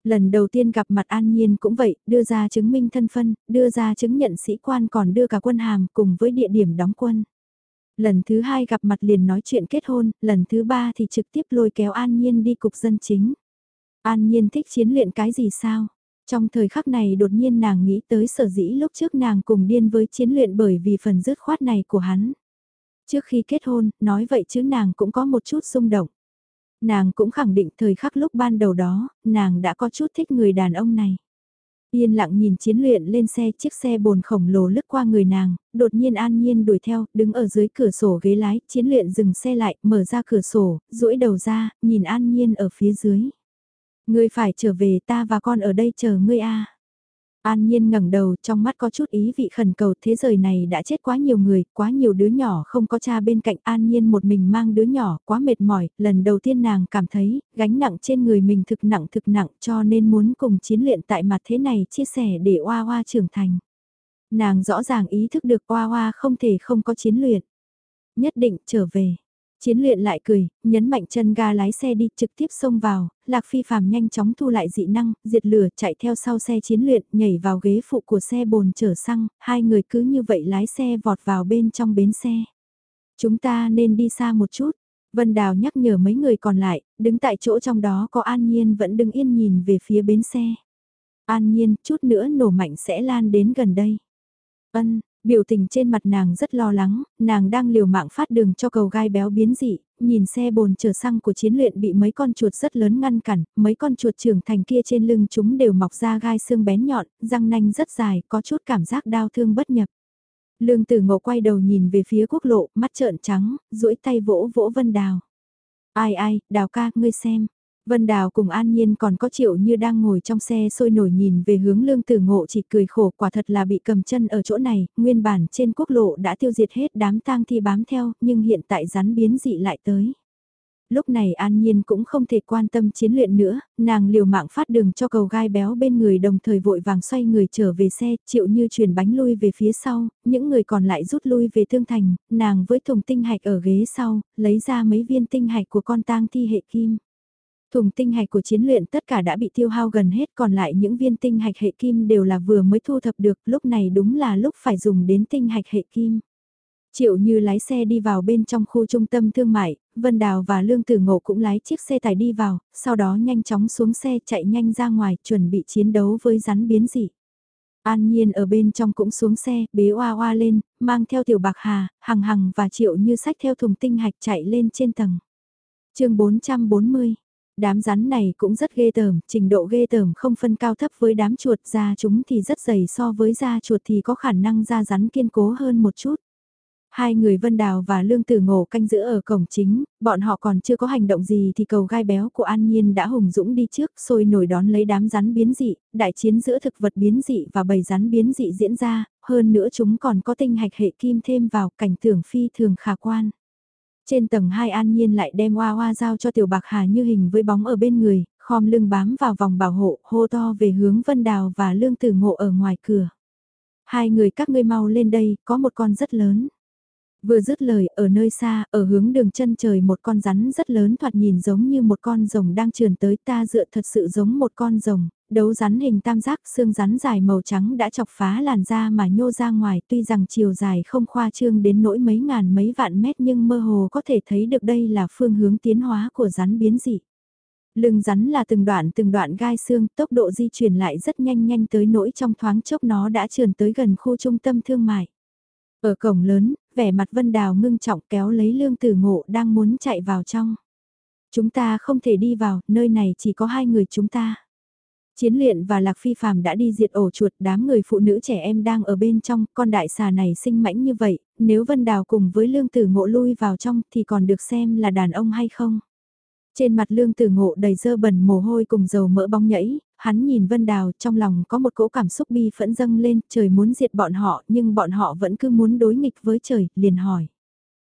Lần đầu tiên gặp mặt An Nhiên cũng vậy, đưa ra chứng minh thân phân, đưa ra chứng nhận sĩ quan còn đưa cả quân hàm cùng với địa điểm đóng quân. Lần thứ hai gặp mặt liền nói chuyện kết hôn, lần thứ ba thì trực tiếp lôi kéo An Nhiên đi cục dân chính. An Nhiên thích chiến luyện cái gì sao? Trong thời khắc này đột nhiên nàng nghĩ tới sở dĩ lúc trước nàng cùng điên với chiến luyện bởi vì phần dứt khoát này của hắn. Trước khi kết hôn, nói vậy chứ nàng cũng có một chút xung động. Nàng cũng khẳng định thời khắc lúc ban đầu đó, nàng đã có chút thích người đàn ông này. Yên lặng nhìn chiến luyện lên xe chiếc xe bồn khổng lồ lướt qua người nàng, đột nhiên an nhiên đuổi theo, đứng ở dưới cửa sổ ghế lái, chiến luyện dừng xe lại, mở ra cửa sổ, duỗi đầu ra, nhìn an nhiên ở phía dưới. Ngươi phải trở về ta và con ở đây chờ ngươi a. An Nhiên ngẩng đầu trong mắt có chút ý vị khẩn cầu thế giới này đã chết quá nhiều người, quá nhiều đứa nhỏ không có cha bên cạnh An Nhiên một mình mang đứa nhỏ quá mệt mỏi, lần đầu tiên nàng cảm thấy gánh nặng trên người mình thực nặng thực nặng cho nên muốn cùng chiến luyện tại mặt thế này chia sẻ để Oa Oa trưởng thành. Nàng rõ ràng ý thức được Oa Oa không thể không có chiến luyện. Nhất định trở về. Chiến luyện lại cười, nhấn mạnh chân ga lái xe đi trực tiếp xông vào, Lạc Phi phàm nhanh chóng thu lại dị năng, diệt lửa chạy theo sau xe chiến luyện, nhảy vào ghế phụ của xe bồn chở xăng, hai người cứ như vậy lái xe vọt vào bên trong bến xe. Chúng ta nên đi xa một chút, Vân Đào nhắc nhở mấy người còn lại, đứng tại chỗ trong đó có An Nhiên vẫn đứng yên nhìn về phía bến xe. An Nhiên, chút nữa nổ mạnh sẽ lan đến gần đây. Ân, Biểu tình trên mặt nàng rất lo lắng, nàng đang liều mạng phát đường cho cầu gai béo biến dị, nhìn xe bồn chở xăng của chiến luyện bị mấy con chuột rất lớn ngăn cản, mấy con chuột trưởng thành kia trên lưng chúng đều mọc ra gai xương bén nhọn, răng nanh rất dài, có chút cảm giác đau thương bất nhập. Lương tử ngộ quay đầu nhìn về phía quốc lộ, mắt trợn trắng, duỗi tay vỗ vỗ vân đào. Ai ai, đào ca, ngươi xem. Vân Đào cùng An Nhiên còn có triệu như đang ngồi trong xe sôi nổi nhìn về hướng lương tử ngộ chỉ cười khổ quả thật là bị cầm chân ở chỗ này, nguyên bản trên quốc lộ đã tiêu diệt hết đám tang thi bám theo, nhưng hiện tại rắn biến dị lại tới. Lúc này An Nhiên cũng không thể quan tâm chiến luyện nữa, nàng liều mạng phát đường cho cầu gai béo bên người đồng thời vội vàng xoay người trở về xe, chịu như chuyển bánh lui về phía sau, những người còn lại rút lui về thương thành, nàng với thùng tinh hạch ở ghế sau, lấy ra mấy viên tinh hạch của con tang thi hệ kim. Thùng tinh hạch của chiến luyện tất cả đã bị tiêu hao gần hết còn lại những viên tinh hạch hệ kim đều là vừa mới thu thập được lúc này đúng là lúc phải dùng đến tinh hạch hệ kim. Triệu như lái xe đi vào bên trong khu trung tâm thương mại, Vân Đào và Lương Tử Ngộ cũng lái chiếc xe tải đi vào, sau đó nhanh chóng xuống xe chạy nhanh ra ngoài chuẩn bị chiến đấu với rắn biến dị. An Nhiên ở bên trong cũng xuống xe, bế oa oa lên, mang theo tiểu bạc hà, hằng hằng và triệu như sách theo thùng tinh hạch chạy lên trên tầng. chương 440 Đám rắn này cũng rất ghê tởm, trình độ ghê tởm không phân cao thấp với đám chuột da chúng thì rất dày so với da chuột thì có khả năng da rắn kiên cố hơn một chút. Hai người Vân Đào và Lương Tử Ngộ canh giữ ở cổng chính, bọn họ còn chưa có hành động gì thì cầu gai béo của An Nhiên đã hùng dũng đi trước sôi nổi đón lấy đám rắn biến dị, đại chiến giữa thực vật biến dị và bầy rắn biến dị diễn ra, hơn nữa chúng còn có tinh hạch hệ kim thêm vào cảnh tưởng phi thường khả quan. Trên tầng 2 An Nhiên lại đem Hoa Hoa giao cho Tiểu Bạc Hà như hình với bóng ở bên người, khom lưng bám vào vòng bảo hộ, hô to về hướng Vân Đào và Lương Tử Ngộ ở ngoài cửa. Hai người các ngươi mau lên đây, có một con rất lớn. Vừa dứt lời, ở nơi xa, ở hướng đường chân trời một con rắn rất lớn thoạt nhìn giống như một con rồng đang trườn tới ta dựa thật sự giống một con rồng, đấu rắn hình tam giác xương rắn dài màu trắng đã chọc phá làn da mà nhô ra ngoài tuy rằng chiều dài không khoa trương đến nỗi mấy ngàn mấy vạn mét nhưng mơ hồ có thể thấy được đây là phương hướng tiến hóa của rắn biến dị. Lưng rắn là từng đoạn từng đoạn gai xương, tốc độ di chuyển lại rất nhanh nhanh tới nỗi trong thoáng chốc nó đã trườn tới gần khu trung tâm thương mại. Ở cổng lớn, vẻ mặt Vân Đào ngưng trọng kéo lấy lương tử ngộ đang muốn chạy vào trong. Chúng ta không thể đi vào, nơi này chỉ có hai người chúng ta. Chiến luyện và Lạc Phi Phạm đã đi diệt ổ chuột đám người phụ nữ trẻ em đang ở bên trong, con đại xà này sinh mãnh như vậy, nếu Vân Đào cùng với lương tử ngộ lui vào trong thì còn được xem là đàn ông hay không. Trên mặt lương tử ngộ đầy dơ bẩn mồ hôi cùng dầu mỡ bong nhảy, hắn nhìn Vân Đào trong lòng có một cỗ cảm xúc bi phẫn dâng lên, trời muốn diệt bọn họ nhưng bọn họ vẫn cứ muốn đối nghịch với trời, liền hỏi.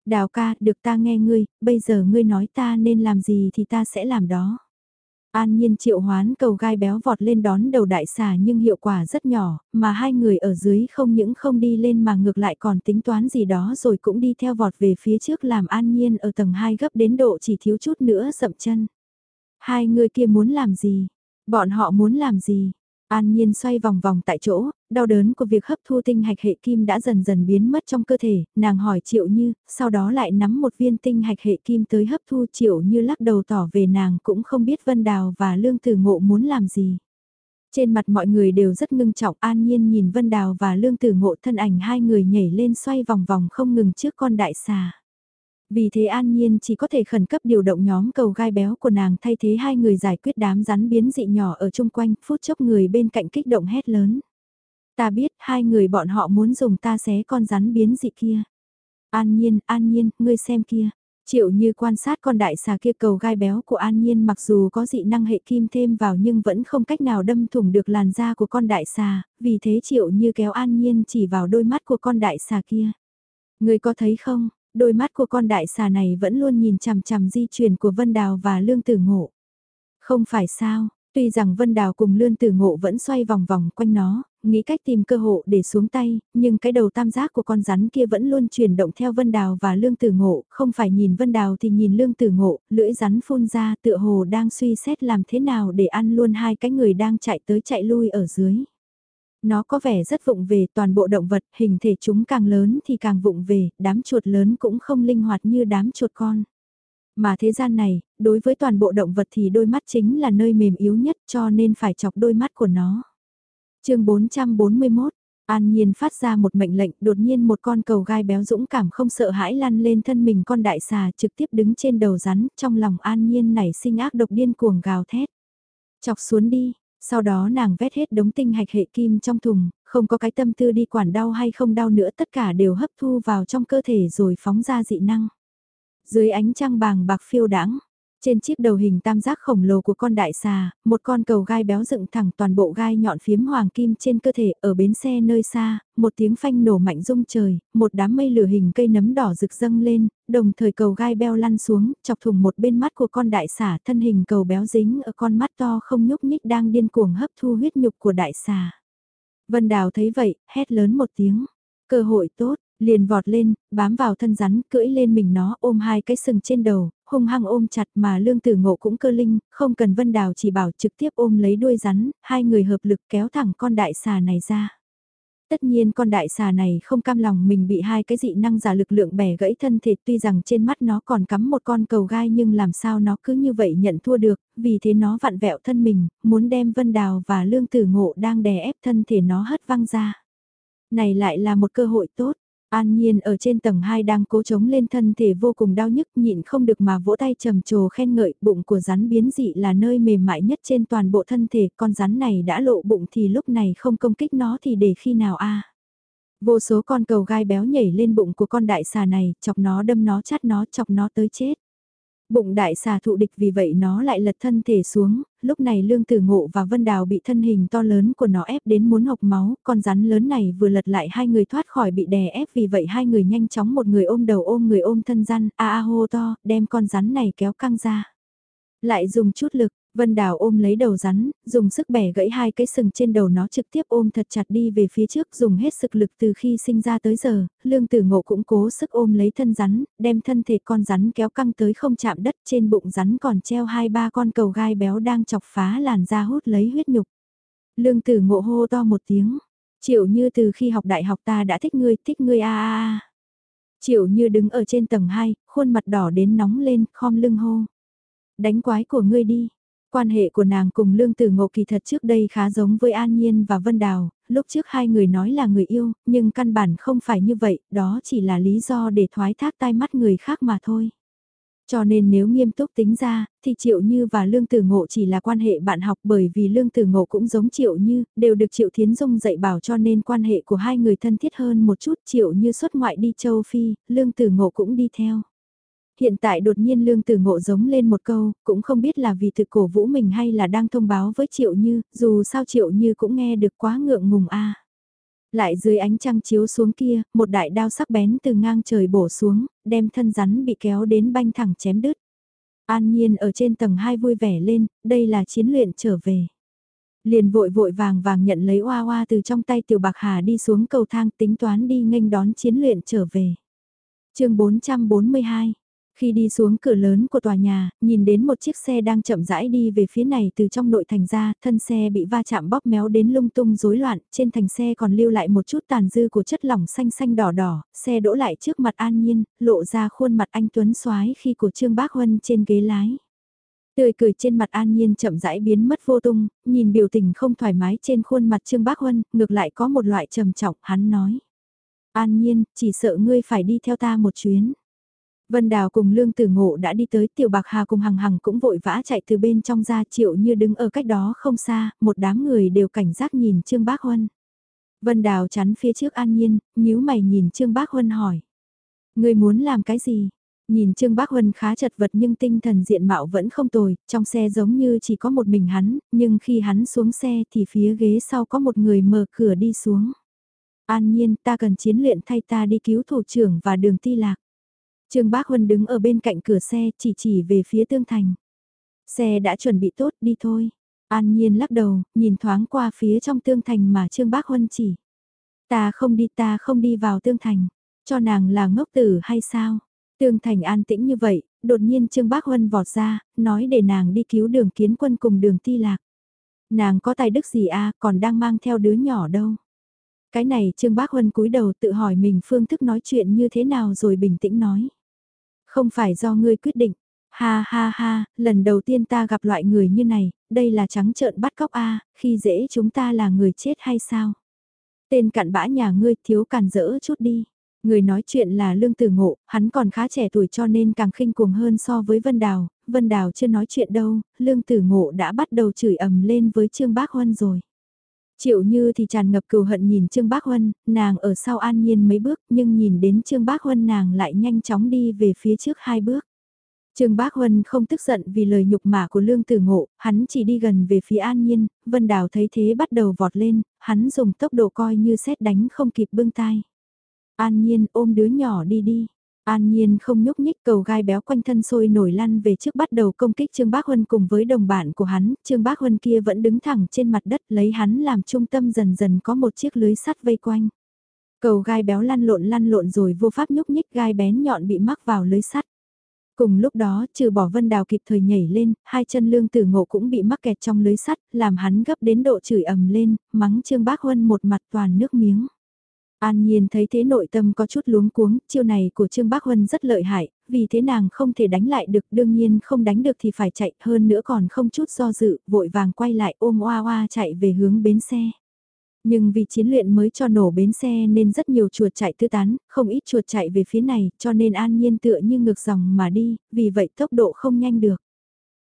Đào ca, được ta nghe ngươi, bây giờ ngươi nói ta nên làm gì thì ta sẽ làm đó. An nhiên triệu hoán cầu gai béo vọt lên đón đầu đại xà nhưng hiệu quả rất nhỏ, mà hai người ở dưới không những không đi lên mà ngược lại còn tính toán gì đó rồi cũng đi theo vọt về phía trước làm an nhiên ở tầng 2 gấp đến độ chỉ thiếu chút nữa sậm chân. Hai người kia muốn làm gì? Bọn họ muốn làm gì? An Nhiên xoay vòng vòng tại chỗ, đau đớn của việc hấp thu tinh hạch hệ kim đã dần dần biến mất trong cơ thể, nàng hỏi Triệu Như, sau đó lại nắm một viên tinh hạch hệ kim tới hấp thu Triệu Như lắc đầu tỏ về nàng cũng không biết Vân Đào và Lương Tử Ngộ muốn làm gì. Trên mặt mọi người đều rất ngưng trọng an nhiên nhìn Vân Đào và Lương Tử Ngộ thân ảnh hai người nhảy lên xoay vòng vòng không ngừng trước con đại xà. Vì thế An Nhiên chỉ có thể khẩn cấp điều động nhóm cầu gai béo của nàng thay thế hai người giải quyết đám rắn biến dị nhỏ ở chung quanh, phút chốc người bên cạnh kích động hét lớn. Ta biết hai người bọn họ muốn dùng ta xé con rắn biến dị kia. An Nhiên, An Nhiên, ngươi xem kia. Triệu như quan sát con đại xà kia cầu gai béo của An Nhiên mặc dù có dị năng hệ kim thêm vào nhưng vẫn không cách nào đâm thủng được làn da của con đại xà, vì thế Triệu như kéo An Nhiên chỉ vào đôi mắt của con đại xà kia. Người có thấy không, đôi mắt của con đại xà này vẫn luôn nhìn chằm chằm di chuyển của Vân Đào và Lương Tử Ngộ. Không phải sao, tuy rằng Vân Đào cùng Lương Tử Ngộ vẫn xoay vòng vòng quanh nó, nghĩ cách tìm cơ hội để xuống tay, nhưng cái đầu tam giác của con rắn kia vẫn luôn chuyển động theo Vân Đào và Lương Tử Ngộ, không phải nhìn Vân Đào thì nhìn Lương Tử Ngộ, lưỡi rắn phun ra tựa hồ đang suy xét làm thế nào để ăn luôn hai cái người đang chạy tới chạy lui ở dưới. Nó có vẻ rất vụng về toàn bộ động vật, hình thể chúng càng lớn thì càng vụng về, đám chuột lớn cũng không linh hoạt như đám chuột con. Mà thế gian này, đối với toàn bộ động vật thì đôi mắt chính là nơi mềm yếu nhất cho nên phải chọc đôi mắt của nó. chương 441 An Nhiên phát ra một mệnh lệnh, đột nhiên một con cầu gai béo dũng cảm không sợ hãi lăn lên thân mình con đại xà trực tiếp đứng trên đầu rắn, trong lòng An Nhiên nảy sinh ác độc điên cuồng gào thét. Chọc xuống đi, sau đó nàng vét hết đống tinh hạch hệ kim trong thùng, không có cái tâm tư đi quản đau hay không đau nữa tất cả đều hấp thu vào trong cơ thể rồi phóng ra dị năng. Dưới ánh trăng bàng bạc phiêu đãng trên chiếc đầu hình tam giác khổng lồ của con đại xà, một con cầu gai béo dựng thẳng toàn bộ gai nhọn phiếm hoàng kim trên cơ thể ở bến xe nơi xa, một tiếng phanh nổ mạnh rung trời, một đám mây lửa hình cây nấm đỏ rực dâng lên, đồng thời cầu gai béo lăn xuống, chọc thủng một bên mắt của con đại xà thân hình cầu béo dính ở con mắt to không nhúc nhích đang điên cuồng hấp thu huyết nhục của đại xà. Vân Đào thấy vậy, hét lớn một tiếng, cơ hội tốt, liền vọt lên, bám vào thân rắn, cưỡi lên mình nó ôm hai cái sừng trên đầu, hung hăng ôm chặt mà lương tử ngộ cũng cơ linh, không cần vân đào chỉ bảo trực tiếp ôm lấy đuôi rắn, hai người hợp lực kéo thẳng con đại xà này ra. Tất nhiên con đại xà này không cam lòng mình bị hai cái dị năng giả lực lượng bẻ gãy thân thể tuy rằng trên mắt nó còn cắm một con cầu gai nhưng làm sao nó cứ như vậy nhận thua được, vì thế nó vặn vẹo thân mình, muốn đem vân đào và lương tử ngộ đang đè ép thân thể nó hất văng ra. Này lại là một cơ hội tốt, An Nhiên ở trên tầng 2 đang cố chống lên thân thể vô cùng đau nhức, nhịn không được mà vỗ tay trầm trồ khen ngợi, bụng của rắn biến dị là nơi mềm mại nhất trên toàn bộ thân thể, con rắn này đã lộ bụng thì lúc này không công kích nó thì để khi nào a Vô số con cầu gai béo nhảy lên bụng của con đại xà này, chọc nó đâm nó chát nó, chọc nó tới chết. Bụng đại xà thụ địch vì vậy nó lại lật thân thể xuống, lúc này Lương Tử Ngộ và Vân Đào bị thân hình to lớn của nó ép đến muốn hộc máu, con rắn lớn này vừa lật lại hai người thoát khỏi bị đè ép vì vậy hai người nhanh chóng một người ôm đầu ôm người ôm thân răn, a a hô to, đem con rắn này kéo căng ra. Lại dùng chút lực, Vân Đào ôm lấy đầu rắn, dùng sức bẻ gãy hai cái sừng trên đầu nó trực tiếp ôm thật chặt đi về phía trước dùng hết sức lực từ khi sinh ra tới giờ, lương tử ngộ cũng cố sức ôm lấy thân rắn, đem thân thể con rắn kéo căng tới không chạm đất trên bụng rắn còn treo hai ba con cầu gai béo đang chọc phá làn da hút lấy huyết nhục. Lương tử ngộ hô to một tiếng, triệu như từ khi học đại học ta đã thích ngươi, thích ngươi a a a. Triệu như đứng ở trên tầng 2, khuôn mặt đỏ đến nóng lên, khom lưng hô. Đánh quái của ngươi đi Quan hệ của nàng cùng Lương Tử Ngộ kỳ thật trước đây khá giống với An Nhiên và Vân Đào, lúc trước hai người nói là người yêu, nhưng căn bản không phải như vậy, đó chỉ là lý do để thoái thác tai mắt người khác mà thôi. Cho nên nếu nghiêm túc tính ra, thì Triệu Như và Lương Tử Ngộ chỉ là quan hệ bạn học bởi vì Lương Tử Ngộ cũng giống Triệu Như, đều được Triệu Thiến Dung dạy bảo cho nên quan hệ của hai người thân thiết hơn một chút Triệu Như xuất ngoại đi châu Phi, Lương Tử Ngộ cũng đi theo. Hiện tại đột nhiên lương tử ngộ giống lên một câu, cũng không biết là vì thực cổ vũ mình hay là đang thông báo với Triệu Như, dù sao Triệu Như cũng nghe được quá ngượng ngùng a. Lại dưới ánh trăng chiếu xuống kia, một đại đao sắc bén từ ngang trời bổ xuống, đem thân rắn bị kéo đến banh thẳng chém đứt. An Nhiên ở trên tầng 2 vui vẻ lên, đây là chiến luyện trở về. Liền vội vội vàng vàng nhận lấy oa oa từ trong tay tiểu bạc hà đi xuống cầu thang tính toán đi nghênh đón chiến luyện trở về. chương 442 khi đi xuống cửa lớn của tòa nhà, nhìn đến một chiếc xe đang chậm rãi đi về phía này từ trong nội thành ra, thân xe bị va chạm bóp méo đến lung tung rối loạn, trên thành xe còn lưu lại một chút tàn dư của chất lỏng xanh xanh đỏ đỏ, xe đỗ lại trước mặt An Nhiên, lộ ra khuôn mặt anh Tuấn soái khi của Trương Bác Huân trên ghế lái. Tươi cười trên mặt An Nhiên chậm rãi biến mất vô tung, nhìn biểu tình không thoải mái trên khuôn mặt Trương Bác Huân, ngược lại có một loại trầm trọng, hắn nói. An Nhiên, chỉ sợ ngươi phải đi theo ta một chuyến. Vân Đào cùng Lương Tử Ngộ đã đi tới Tiểu Bạc Hà cùng Hằng Hằng cũng vội vã chạy từ bên trong ra triệu như đứng ở cách đó không xa, một đám người đều cảnh giác nhìn Trương Bác Huân. Vân Đào chắn phía trước an nhiên, nhíu mày nhìn Trương Bác Huân hỏi. Người muốn làm cái gì? Nhìn Trương Bác Huân khá chật vật nhưng tinh thần diện mạo vẫn không tồi, trong xe giống như chỉ có một mình hắn, nhưng khi hắn xuống xe thì phía ghế sau có một người mở cửa đi xuống. An nhiên ta cần chiến luyện thay ta đi cứu thủ trưởng và đường ti lạc. Trương Bác Huân đứng ở bên cạnh cửa xe chỉ chỉ về phía tương thành. Xe đã chuẩn bị tốt đi thôi. An Nhiên lắc đầu, nhìn thoáng qua phía trong tương thành mà Trương Bác Huân chỉ. Ta không đi ta không đi vào tương thành. Cho nàng là ngốc tử hay sao? Tương thành an tĩnh như vậy, đột nhiên Trương Bác Huân vọt ra, nói để nàng đi cứu đường kiến quân cùng đường ti lạc. Nàng có tài đức gì a còn đang mang theo đứa nhỏ đâu. Cái này Trương Bác Huân cúi đầu tự hỏi mình phương thức nói chuyện như thế nào rồi bình tĩnh nói. Không phải do ngươi quyết định. Ha ha ha, lần đầu tiên ta gặp loại người như này, đây là trắng trợn bắt cóc a, khi dễ chúng ta là người chết hay sao? Tên cặn bã nhà ngươi thiếu càn dỡ chút đi. Người nói chuyện là Lương Tử Ngộ, hắn còn khá trẻ tuổi cho nên càng khinh cuồng hơn so với Vân Đào, Vân Đào chưa nói chuyện đâu, Lương Tử Ngộ đã bắt đầu chửi ầm lên với Trương Bác Huân rồi. Triệu Như thì tràn ngập cừu hận nhìn Trương Bác Huân, nàng ở sau an nhiên mấy bước nhưng nhìn đến Trương Bác Huân nàng lại nhanh chóng đi về phía trước hai bước. Trương Bác Huân không tức giận vì lời nhục mạ của Lương Tử Ngộ, hắn chỉ đi gần về phía An Nhiên, Vân Đào thấy thế bắt đầu vọt lên, hắn dùng tốc độ coi như xét đánh không kịp bưng tai. An Nhiên ôm đứa nhỏ đi đi, An Nhiên không nhúc nhích cầu gai béo quanh thân sôi nổi lăn về trước bắt đầu công kích Trương Bác Huân cùng với đồng bạn của hắn, Trương Bác Huân kia vẫn đứng thẳng trên mặt đất lấy hắn làm trung tâm dần dần có một chiếc lưới sắt vây quanh. Cầu gai béo lăn lộn lăn lộn rồi vô pháp nhúc nhích gai bén nhọn bị mắc vào lưới sắt. Cùng lúc đó, trừ bỏ Vân Đào kịp thời nhảy lên, hai chân lương tử ngộ cũng bị mắc kẹt trong lưới sắt, làm hắn gấp đến độ chửi ầm lên, mắng Trương Bác Huân một mặt toàn nước miếng. An Nhiên thấy thế nội tâm có chút luống cuống, chiêu này của Trương Bác Huân rất lợi hại, vì thế nàng không thể đánh lại được, đương nhiên không đánh được thì phải chạy, hơn nữa còn không chút do dự, vội vàng quay lại ôm oa oa chạy về hướng bến xe. Nhưng vì chiến luyện mới cho nổ bến xe nên rất nhiều chuột chạy tư tán, không ít chuột chạy về phía này, cho nên An Nhiên tựa như ngược dòng mà đi, vì vậy tốc độ không nhanh được.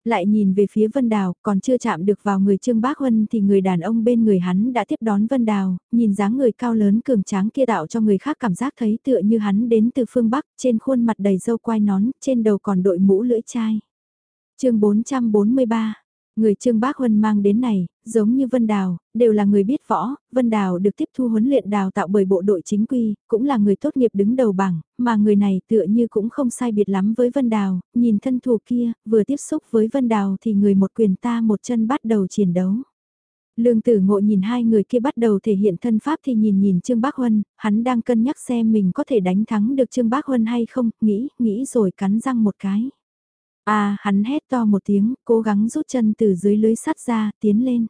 Lại nhìn về phía Vân Đào, còn chưa chạm được vào người Trương Bác Huân thì người đàn ông bên người hắn đã tiếp đón Vân Đào, nhìn dáng người cao lớn cường tráng kia tạo cho người khác cảm giác thấy tựa như hắn đến từ phương Bắc, trên khuôn mặt đầy râu quai nón, trên đầu còn đội mũ lưỡi chai. chương 443 Người Trương Bác Huân mang đến này, giống như Vân Đào, đều là người biết võ, Vân Đào được tiếp thu huấn luyện đào tạo bởi bộ đội chính quy, cũng là người tốt nghiệp đứng đầu bảng, mà người này tựa như cũng không sai biệt lắm với Vân Đào, nhìn thân thủ kia, vừa tiếp xúc với Vân Đào thì người một quyền ta một chân bắt đầu chiến đấu. Lương tử ngộ nhìn hai người kia bắt đầu thể hiện thân pháp thì nhìn nhìn Trương Bác Huân, hắn đang cân nhắc xem mình có thể đánh thắng được Trương Bác Huân hay không, nghĩ, nghĩ rồi cắn răng một cái. À, hắn hét to một tiếng, cố gắng rút chân từ dưới lưới sắt ra, tiến lên.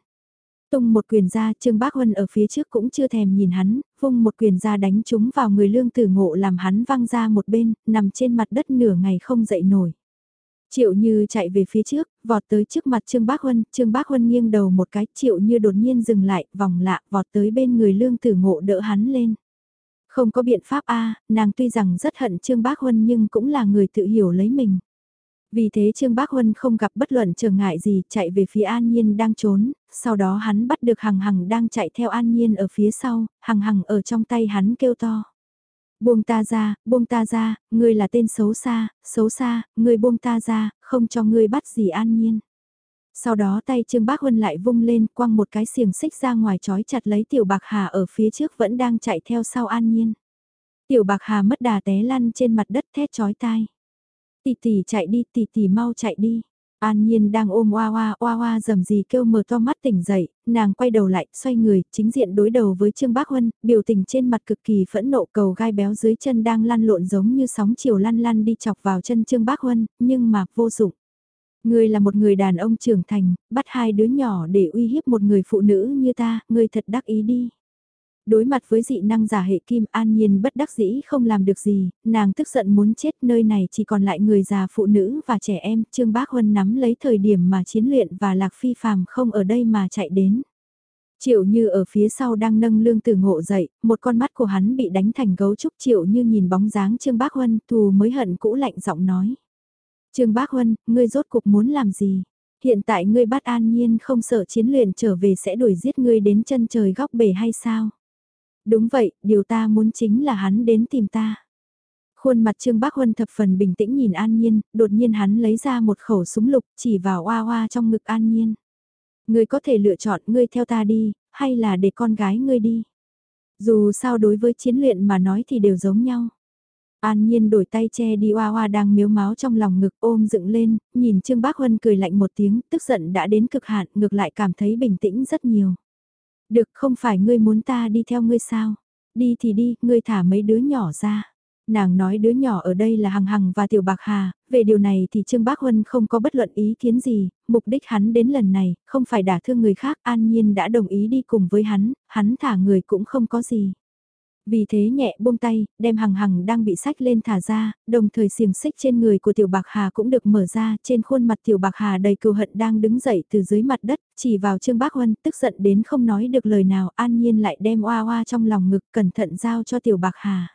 Tung một quyền ra, Trương Bác Huân ở phía trước cũng chưa thèm nhìn hắn, vung một quyền ra đánh trúng vào người lương tử ngộ làm hắn văng ra một bên, nằm trên mặt đất nửa ngày không dậy nổi. Triệu Như chạy về phía trước, vọt tới trước mặt Trương Bác Huân, Trương Bác Huân nghiêng đầu một cái, Triệu Như đột nhiên dừng lại, vòng lạ, vọt tới bên người lương tử ngộ đỡ hắn lên. Không có biện pháp a nàng tuy rằng rất hận Trương Bác Huân nhưng cũng là người tự hiểu lấy mình. Vì thế Trương Bác Huân không gặp bất luận trở ngại gì, chạy về phía An Nhiên đang trốn, sau đó hắn bắt được Hằng Hằng đang chạy theo An Nhiên ở phía sau, Hằng Hằng ở trong tay hắn kêu to. Buông ta ra, buông ta ra, ngươi là tên xấu xa, xấu xa, ngươi buông ta ra, không cho ngươi bắt gì An Nhiên. Sau đó tay Trương Bác Huân lại vung lên quăng một cái xiềng xích ra ngoài trói chặt lấy Tiểu Bạc Hà ở phía trước vẫn đang chạy theo sau An Nhiên. Tiểu Bạc Hà mất đà té lăn trên mặt đất thét chói tai. Tỷ tỷ chạy đi, tỷ tỷ mau chạy đi. An Nhiên đang ôm oa oa oa oa dầm gì kêu mở to mắt tỉnh dậy, nàng quay đầu lại, xoay người, chính diện đối đầu với Trương Bác Huân, biểu tình trên mặt cực kỳ phẫn nộ cầu gai béo dưới chân đang lăn lộn giống như sóng chiều lăn lăn đi chọc vào chân Trương Bác Huân, nhưng mà vô dụng. Ngươi là một người đàn ông trưởng thành, bắt hai đứa nhỏ để uy hiếp một người phụ nữ như ta, ngươi thật đắc ý đi. Đối mặt với dị năng giả hệ kim an nhiên bất đắc dĩ không làm được gì, nàng tức giận muốn chết nơi này chỉ còn lại người già phụ nữ và trẻ em, Trương Bác Huân nắm lấy thời điểm mà chiến luyện và Lạc Phi phàm không ở đây mà chạy đến. Triệu như ở phía sau đang nâng lương tử ngộ dậy, một con mắt của hắn bị đánh thành gấu trúc triệu như nhìn bóng dáng Trương Bác Huân thù mới hận cũ lạnh giọng nói. Trương Bác Huân, ngươi rốt cuộc muốn làm gì? Hiện tại ngươi bắt an nhiên không sợ chiến luyện trở về sẽ đuổi giết ngươi đến chân trời góc bể hay sao? Đúng vậy, điều ta muốn chính là hắn đến tìm ta. Khuôn mặt Trương Bác Huân thập phần bình tĩnh nhìn An Nhiên, đột nhiên hắn lấy ra một khẩu súng lục chỉ vào oa oa trong ngực An Nhiên. Ngươi có thể lựa chọn ngươi theo ta đi, hay là để con gái ngươi đi. Dù sao đối với chiến luyện mà nói thì đều giống nhau. An Nhiên đổi tay che đi oa oa đang miếu máu trong lòng ngực ôm dựng lên, nhìn Trương Bác Huân cười lạnh một tiếng, tức giận đã đến cực hạn, ngược lại cảm thấy bình tĩnh rất nhiều. Được không phải ngươi muốn ta đi theo ngươi sao? Đi thì đi, ngươi thả mấy đứa nhỏ ra. Nàng nói đứa nhỏ ở đây là Hằng Hằng và Tiểu Bạc Hà, về điều này thì Trương Bác Huân không có bất luận ý kiến gì, mục đích hắn đến lần này, không phải đả thương người khác, an nhiên đã đồng ý đi cùng với hắn, hắn thả người cũng không có gì. Vì thế nhẹ buông tay, đem hằng hằng đang bị sách lên thả ra, đồng thời xiềng xích trên người của tiểu bạc hà cũng được mở ra, trên khuôn mặt tiểu bạc hà đầy cừu hận đang đứng dậy từ dưới mặt đất, chỉ vào Trương Bác Huân, tức giận đến không nói được lời nào, an nhiên lại đem oa oa trong lòng ngực cẩn thận giao cho tiểu bạc hà.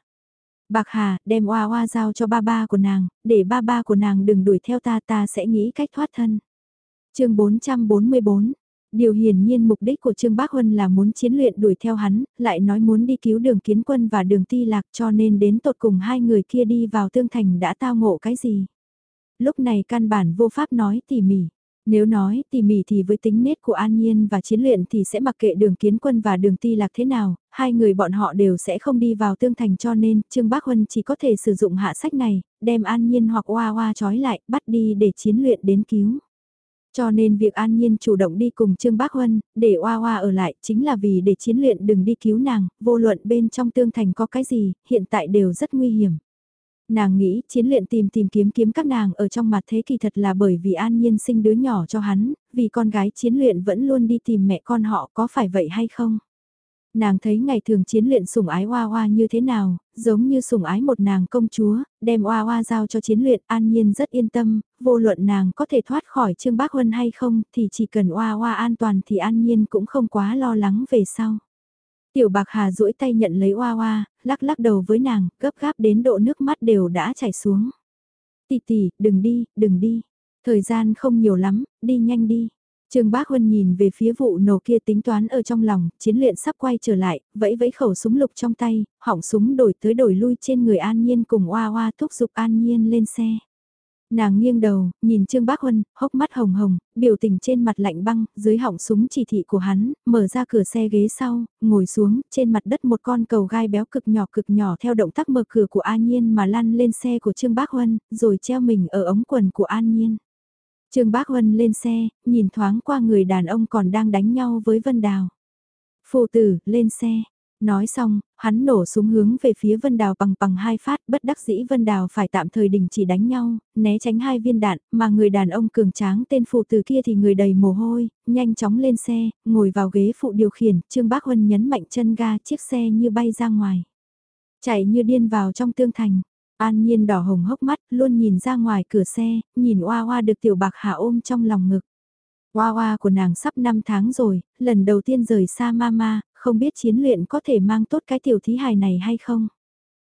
Bạc Hà, đem oa oa giao cho ba ba của nàng, để ba ba của nàng đừng đuổi theo ta ta sẽ nghĩ cách thoát thân. chương 444, Điều hiển nhiên mục đích của Trương Bác Huân là muốn chiến luyện đuổi theo hắn, lại nói muốn đi cứu đường kiến quân và đường ti lạc cho nên đến tột cùng hai người kia đi vào tương thành đã tao ngộ cái gì. Lúc này căn bản vô pháp nói tỉ mỉ. Nếu nói tỉ mỉ thì với tính nết của An Nhiên và chiến luyện thì sẽ mặc kệ đường kiến quân và đường ti lạc thế nào, hai người bọn họ đều sẽ không đi vào tương thành cho nên Trương Bác Huân chỉ có thể sử dụng hạ sách này, đem An Nhiên hoặc Hoa Hoa trói lại, bắt đi để chiến luyện đến cứu. Cho nên việc An Nhiên chủ động đi cùng Trương Bác Huân, để Oa Oa ở lại chính là vì để chiến luyện đừng đi cứu nàng, vô luận bên trong tương thành có cái gì, hiện tại đều rất nguy hiểm. Nàng nghĩ chiến luyện tìm tìm kiếm kiếm các nàng ở trong mặt thế kỳ thật là bởi vì An Nhiên sinh đứa nhỏ cho hắn, vì con gái chiến luyện vẫn luôn đi tìm mẹ con họ có phải vậy hay không? Nàng thấy ngày thường chiến luyện sủng ái Oa Oa như thế nào, giống như sủng ái một nàng công chúa, đem Oa Oa giao cho chiến luyện an nhiên rất yên tâm, vô luận nàng có thể thoát khỏi Trương Bác Huân hay không thì chỉ cần Oa Oa an toàn thì an nhiên cũng không quá lo lắng về sau. Tiểu Bạc Hà duỗi tay nhận lấy Oa Oa, lắc lắc đầu với nàng, gấp gáp đến độ nước mắt đều đã chảy xuống. Tì tì, đừng đi, đừng đi. Thời gian không nhiều lắm, đi nhanh đi. Trương Bác Huân nhìn về phía vụ nổ kia tính toán ở trong lòng, chiến luyện sắp quay trở lại, vẫy vẫy khẩu súng lục trong tay, hỏng súng đổi tới đổi lui trên người An Nhiên cùng Oa Oa thúc giục An Nhiên lên xe. Nàng nghiêng đầu, nhìn Trương Bác Huân, hốc mắt hồng hồng, biểu tình trên mặt lạnh băng, dưới họng súng chỉ thị của hắn, mở ra cửa xe ghế sau, ngồi xuống, trên mặt đất một con cầu gai béo cực nhỏ cực nhỏ theo động tác mở cửa của An Nhiên mà lăn lên xe của Trương Bác Huân, rồi treo mình ở ống quần của An Nhiên. Trương Bác Huân lên xe, nhìn thoáng qua người đàn ông còn đang đánh nhau với Vân Đào. Phụ tử, lên xe, Nói xong, hắn nổ súng hướng về phía Vân Đào bằng bằng hai phát, bất đắc dĩ Vân Đào phải tạm thời đình chỉ đánh nhau, né tránh hai viên đạn, mà người đàn ông cường tráng tên phụ Tử kia thì người đầy mồ hôi, nhanh chóng lên xe, ngồi vào ghế phụ điều khiển, Trương Bác Huân nhấn mạnh chân ga chiếc xe như bay ra ngoài. Chạy như điên vào trong tương thành. An nhiên đỏ hồng hốc mắt, luôn nhìn ra ngoài cửa xe, nhìn Hoa Hoa được tiểu bạc hà ôm trong lòng ngực. Hoa Hoa của nàng sắp 5 tháng rồi, lần đầu tiên rời xa mama, không biết chiến luyện có thể mang tốt cái tiểu thí hài này hay không.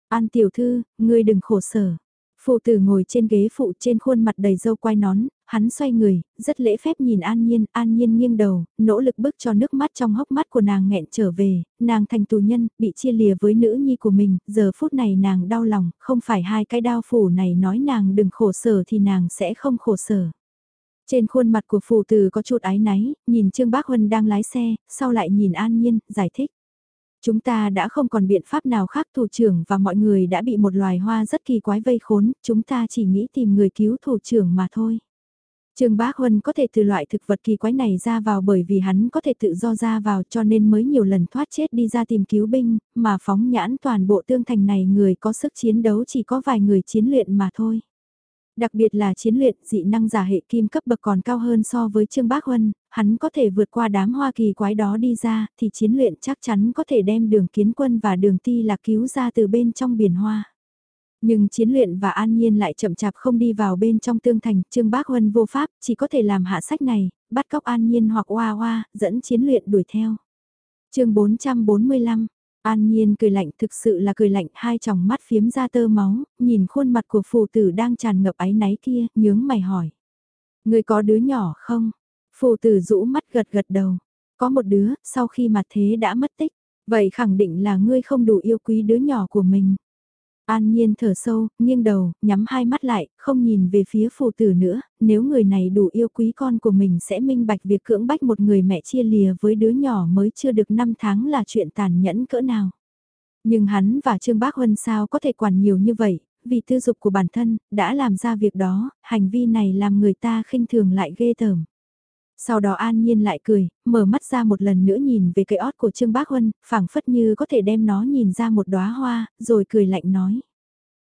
An tiểu thư, ngươi đừng khổ sở. Phụ tử ngồi trên ghế phụ trên khuôn mặt đầy dâu quai nón, hắn xoay người, rất lễ phép nhìn An Nhiên, An Nhiên nghiêng đầu, nỗ lực bức cho nước mắt trong hốc mắt của nàng nghẹn trở về, nàng thành tù nhân, bị chia lìa với nữ nhi của mình, giờ phút này nàng đau lòng, không phải hai cái đau phủ này nói nàng đừng khổ sở thì nàng sẽ không khổ sở. Trên khuôn mặt của phù tử có chút ái náy, nhìn Trương Bác Huân đang lái xe, sau lại nhìn An Nhiên, giải thích. Chúng ta đã không còn biện pháp nào khác thủ trưởng và mọi người đã bị một loài hoa rất kỳ quái vây khốn, chúng ta chỉ nghĩ tìm người cứu thủ trưởng mà thôi. Trương Bác Huân có thể từ loại thực vật kỳ quái này ra vào bởi vì hắn có thể tự do ra vào cho nên mới nhiều lần thoát chết đi ra tìm cứu binh, mà phóng nhãn toàn bộ tương thành này người có sức chiến đấu chỉ có vài người chiến luyện mà thôi. Đặc biệt là chiến luyện dị năng giả hệ kim cấp bậc còn cao hơn so với Trương Bác Huân, hắn có thể vượt qua đám Hoa Kỳ quái đó đi ra, thì chiến luyện chắc chắn có thể đem đường kiến quân và đường ti lạc cứu ra từ bên trong biển Hoa. Nhưng chiến luyện và an nhiên lại chậm chạp không đi vào bên trong tương thành, Trương Bác Huân vô pháp, chỉ có thể làm hạ sách này, bắt cóc an nhiên hoặc oa oa, dẫn chiến luyện đuổi theo. chương 445 An Nhiên cười lạnh thực sự là cười lạnh hai tròng mắt phiếm ra tơ máu, nhìn khuôn mặt của phù tử đang tràn ngập áy náy kia, nhướng mày hỏi. Người có đứa nhỏ không? Phù tử rũ mắt gật gật đầu. Có một đứa, sau khi mặt thế đã mất tích. Vậy khẳng định là ngươi không đủ yêu quý đứa nhỏ của mình. An Nhiên thở sâu, nghiêng đầu, nhắm hai mắt lại, không nhìn về phía phù tử nữa, nếu người này đủ yêu quý con của mình sẽ minh bạch việc cưỡng bách một người mẹ chia lìa với đứa nhỏ mới chưa được 5 tháng là chuyện tàn nhẫn cỡ nào. Nhưng hắn và Trương Bác Huân sao có thể quản nhiều như vậy, vì tư dục của bản thân, đã làm ra việc đó, hành vi này làm người ta khinh thường lại ghê tởm. Sau đó an nhiên lại cười, mở mắt ra một lần nữa nhìn về cây ót của Trương Bác Huân, phảng phất như có thể đem nó nhìn ra một đóa hoa, rồi cười lạnh nói.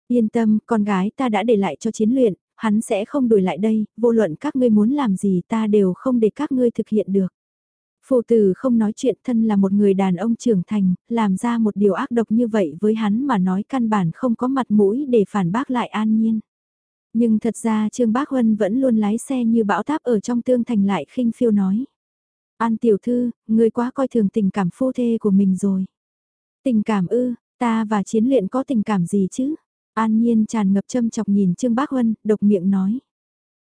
Yên tâm, con gái ta đã để lại cho chiến luyện, hắn sẽ không đuổi lại đây, vô luận các ngươi muốn làm gì ta đều không để các ngươi thực hiện được. Phụ tử không nói chuyện thân là một người đàn ông trưởng thành, làm ra một điều ác độc như vậy với hắn mà nói căn bản không có mặt mũi để phản bác lại an nhiên. Nhưng thật ra Trương Bác Huân vẫn luôn lái xe như bão táp ở trong tương thành lại khinh phiêu nói. An tiểu thư, người quá coi thường tình cảm phu thê của mình rồi. Tình cảm ư, ta và chiến luyện có tình cảm gì chứ? An nhiên tràn ngập châm chọc nhìn Trương Bác Huân, độc miệng nói.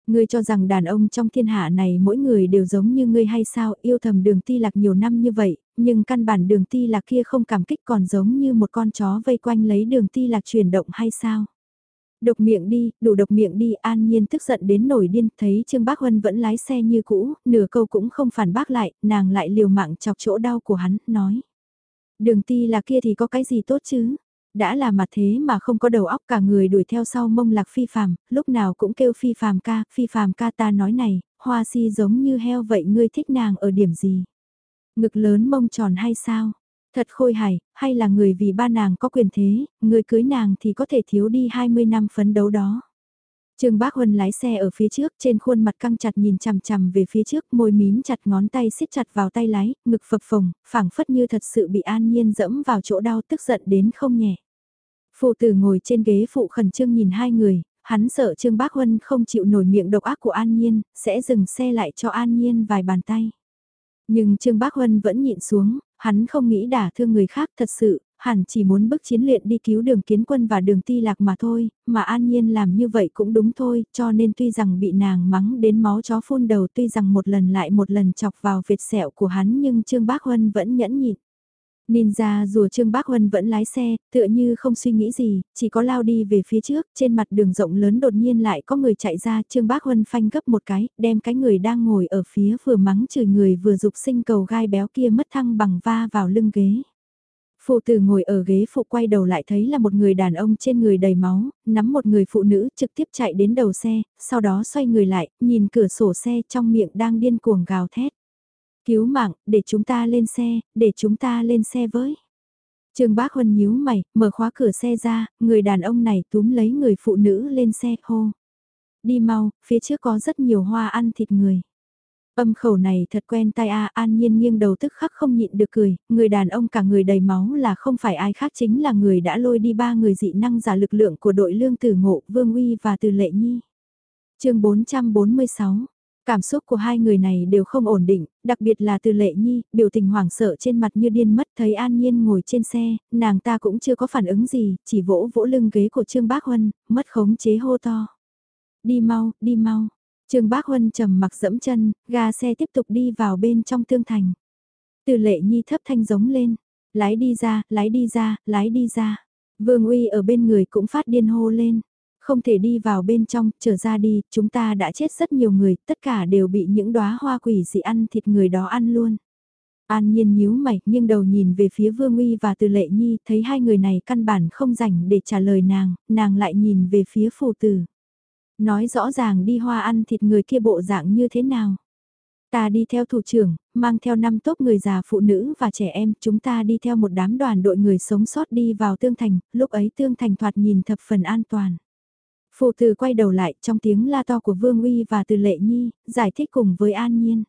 Ngươi cho rằng đàn ông trong thiên hạ này mỗi người đều giống như ngươi hay sao yêu thầm đường ti lạc nhiều năm như vậy, nhưng căn bản đường ti lạc kia không cảm kích còn giống như một con chó vây quanh lấy đường ti lạc chuyển động hay sao? Độc miệng đi, đủ độc miệng đi, an nhiên tức giận đến nổi điên, thấy Trương Bác Huân vẫn lái xe như cũ, nửa câu cũng không phản bác lại, nàng lại liều mạng chọc chỗ đau của hắn, nói. Đường ti là kia thì có cái gì tốt chứ? Đã là mặt thế mà không có đầu óc cả người đuổi theo sau mông lạc phi phàm, lúc nào cũng kêu phi phàm ca, phi phàm ca ta nói này, hoa si giống như heo vậy ngươi thích nàng ở điểm gì? Ngực lớn mông tròn hay sao? Thật khôi hài, hay là người vì ba nàng có quyền thế, người cưới nàng thì có thể thiếu đi 20 năm phấn đấu đó. Trương Bác Huân lái xe ở phía trước, trên khuôn mặt căng chặt nhìn chằm chằm về phía trước, môi mím chặt ngón tay siết chặt vào tay lái, ngực phập phồng, phảng phất như thật sự bị an nhiên dẫm vào chỗ đau tức giận đến không nhẹ. Phụ tử ngồi trên ghế phụ khẩn trương nhìn hai người, hắn sợ Trương Bác Huân không chịu nổi miệng độc ác của An Nhiên, sẽ dừng xe lại cho An Nhiên vài bàn tay. Nhưng Trương Bác Huân vẫn nhịn xuống, hắn không nghĩ đả thương người khác thật sự, hẳn chỉ muốn bức chiến luyện đi cứu đường kiến quân và đường ti lạc mà thôi, mà an nhiên làm như vậy cũng đúng thôi, cho nên tuy rằng bị nàng mắng đến máu chó phun đầu tuy rằng một lần lại một lần chọc vào vệt sẹo của hắn nhưng Trương Bác Huân vẫn nhẫn nhịn. Ninja rùa Trương Bác Huân vẫn lái xe, tựa như không suy nghĩ gì, chỉ có lao đi về phía trước, trên mặt đường rộng lớn đột nhiên lại có người chạy ra, Trương Bác Huân phanh gấp một cái, đem cái người đang ngồi ở phía vừa mắng chửi người vừa dục sinh cầu gai béo kia mất thăng bằng va vào lưng ghế. Phụ tử ngồi ở ghế phụ quay đầu lại thấy là một người đàn ông trên người đầy máu, nắm một người phụ nữ trực tiếp chạy đến đầu xe, sau đó xoay người lại, nhìn cửa sổ xe trong miệng đang điên cuồng gào thét. Cứu mạng, để chúng ta lên xe, để chúng ta lên xe với. Trương Bác Huân nhíu mày, mở khóa cửa xe ra, người đàn ông này túm lấy người phụ nữ lên xe hô. Đi mau, phía trước có rất nhiều hoa ăn thịt người. Âm khẩu này thật quen tai a an nhiên nghiêng đầu tức khắc không nhịn được cười, người đàn ông cả người đầy máu là không phải ai khác chính là người đã lôi đi ba người dị năng giả lực lượng của đội lương tử ngộ, Vương Uy và Từ Lệ Nhi. chương 446 Cảm xúc của hai người này đều không ổn định, đặc biệt là từ lệ nhi, biểu tình hoảng sợ trên mặt như điên mất thấy an nhiên ngồi trên xe, nàng ta cũng chưa có phản ứng gì, chỉ vỗ vỗ lưng ghế của Trương Bác Huân, mất khống chế hô to. Đi mau, đi mau. Trương Bác Huân trầm mặc dẫm chân, ga xe tiếp tục đi vào bên trong tương thành. Từ lệ nhi thấp thanh giống lên, lái đi ra, lái đi ra, lái đi ra. Vương uy ở bên người cũng phát điên hô lên không thể đi vào bên trong, trở ra đi, chúng ta đã chết rất nhiều người, tất cả đều bị những đóa hoa quỷ dị ăn thịt người đó ăn luôn. An nhiên nhíu mày, nhưng đầu nhìn về phía Vương Uy và Từ Lệ Nhi, thấy hai người này căn bản không rảnh để trả lời nàng, nàng lại nhìn về phía phù tử. Nói rõ ràng đi hoa ăn thịt người kia bộ dạng như thế nào. Ta đi theo thủ trưởng, mang theo năm tốt người già phụ nữ và trẻ em, chúng ta đi theo một đám đoàn đội người sống sót đi vào tương thành, lúc ấy tương thành thoạt nhìn thập phần an toàn. Phụ tử quay đầu lại trong tiếng la to của Vương Uy và từ Lệ Nhi, giải thích cùng với An Nhiên.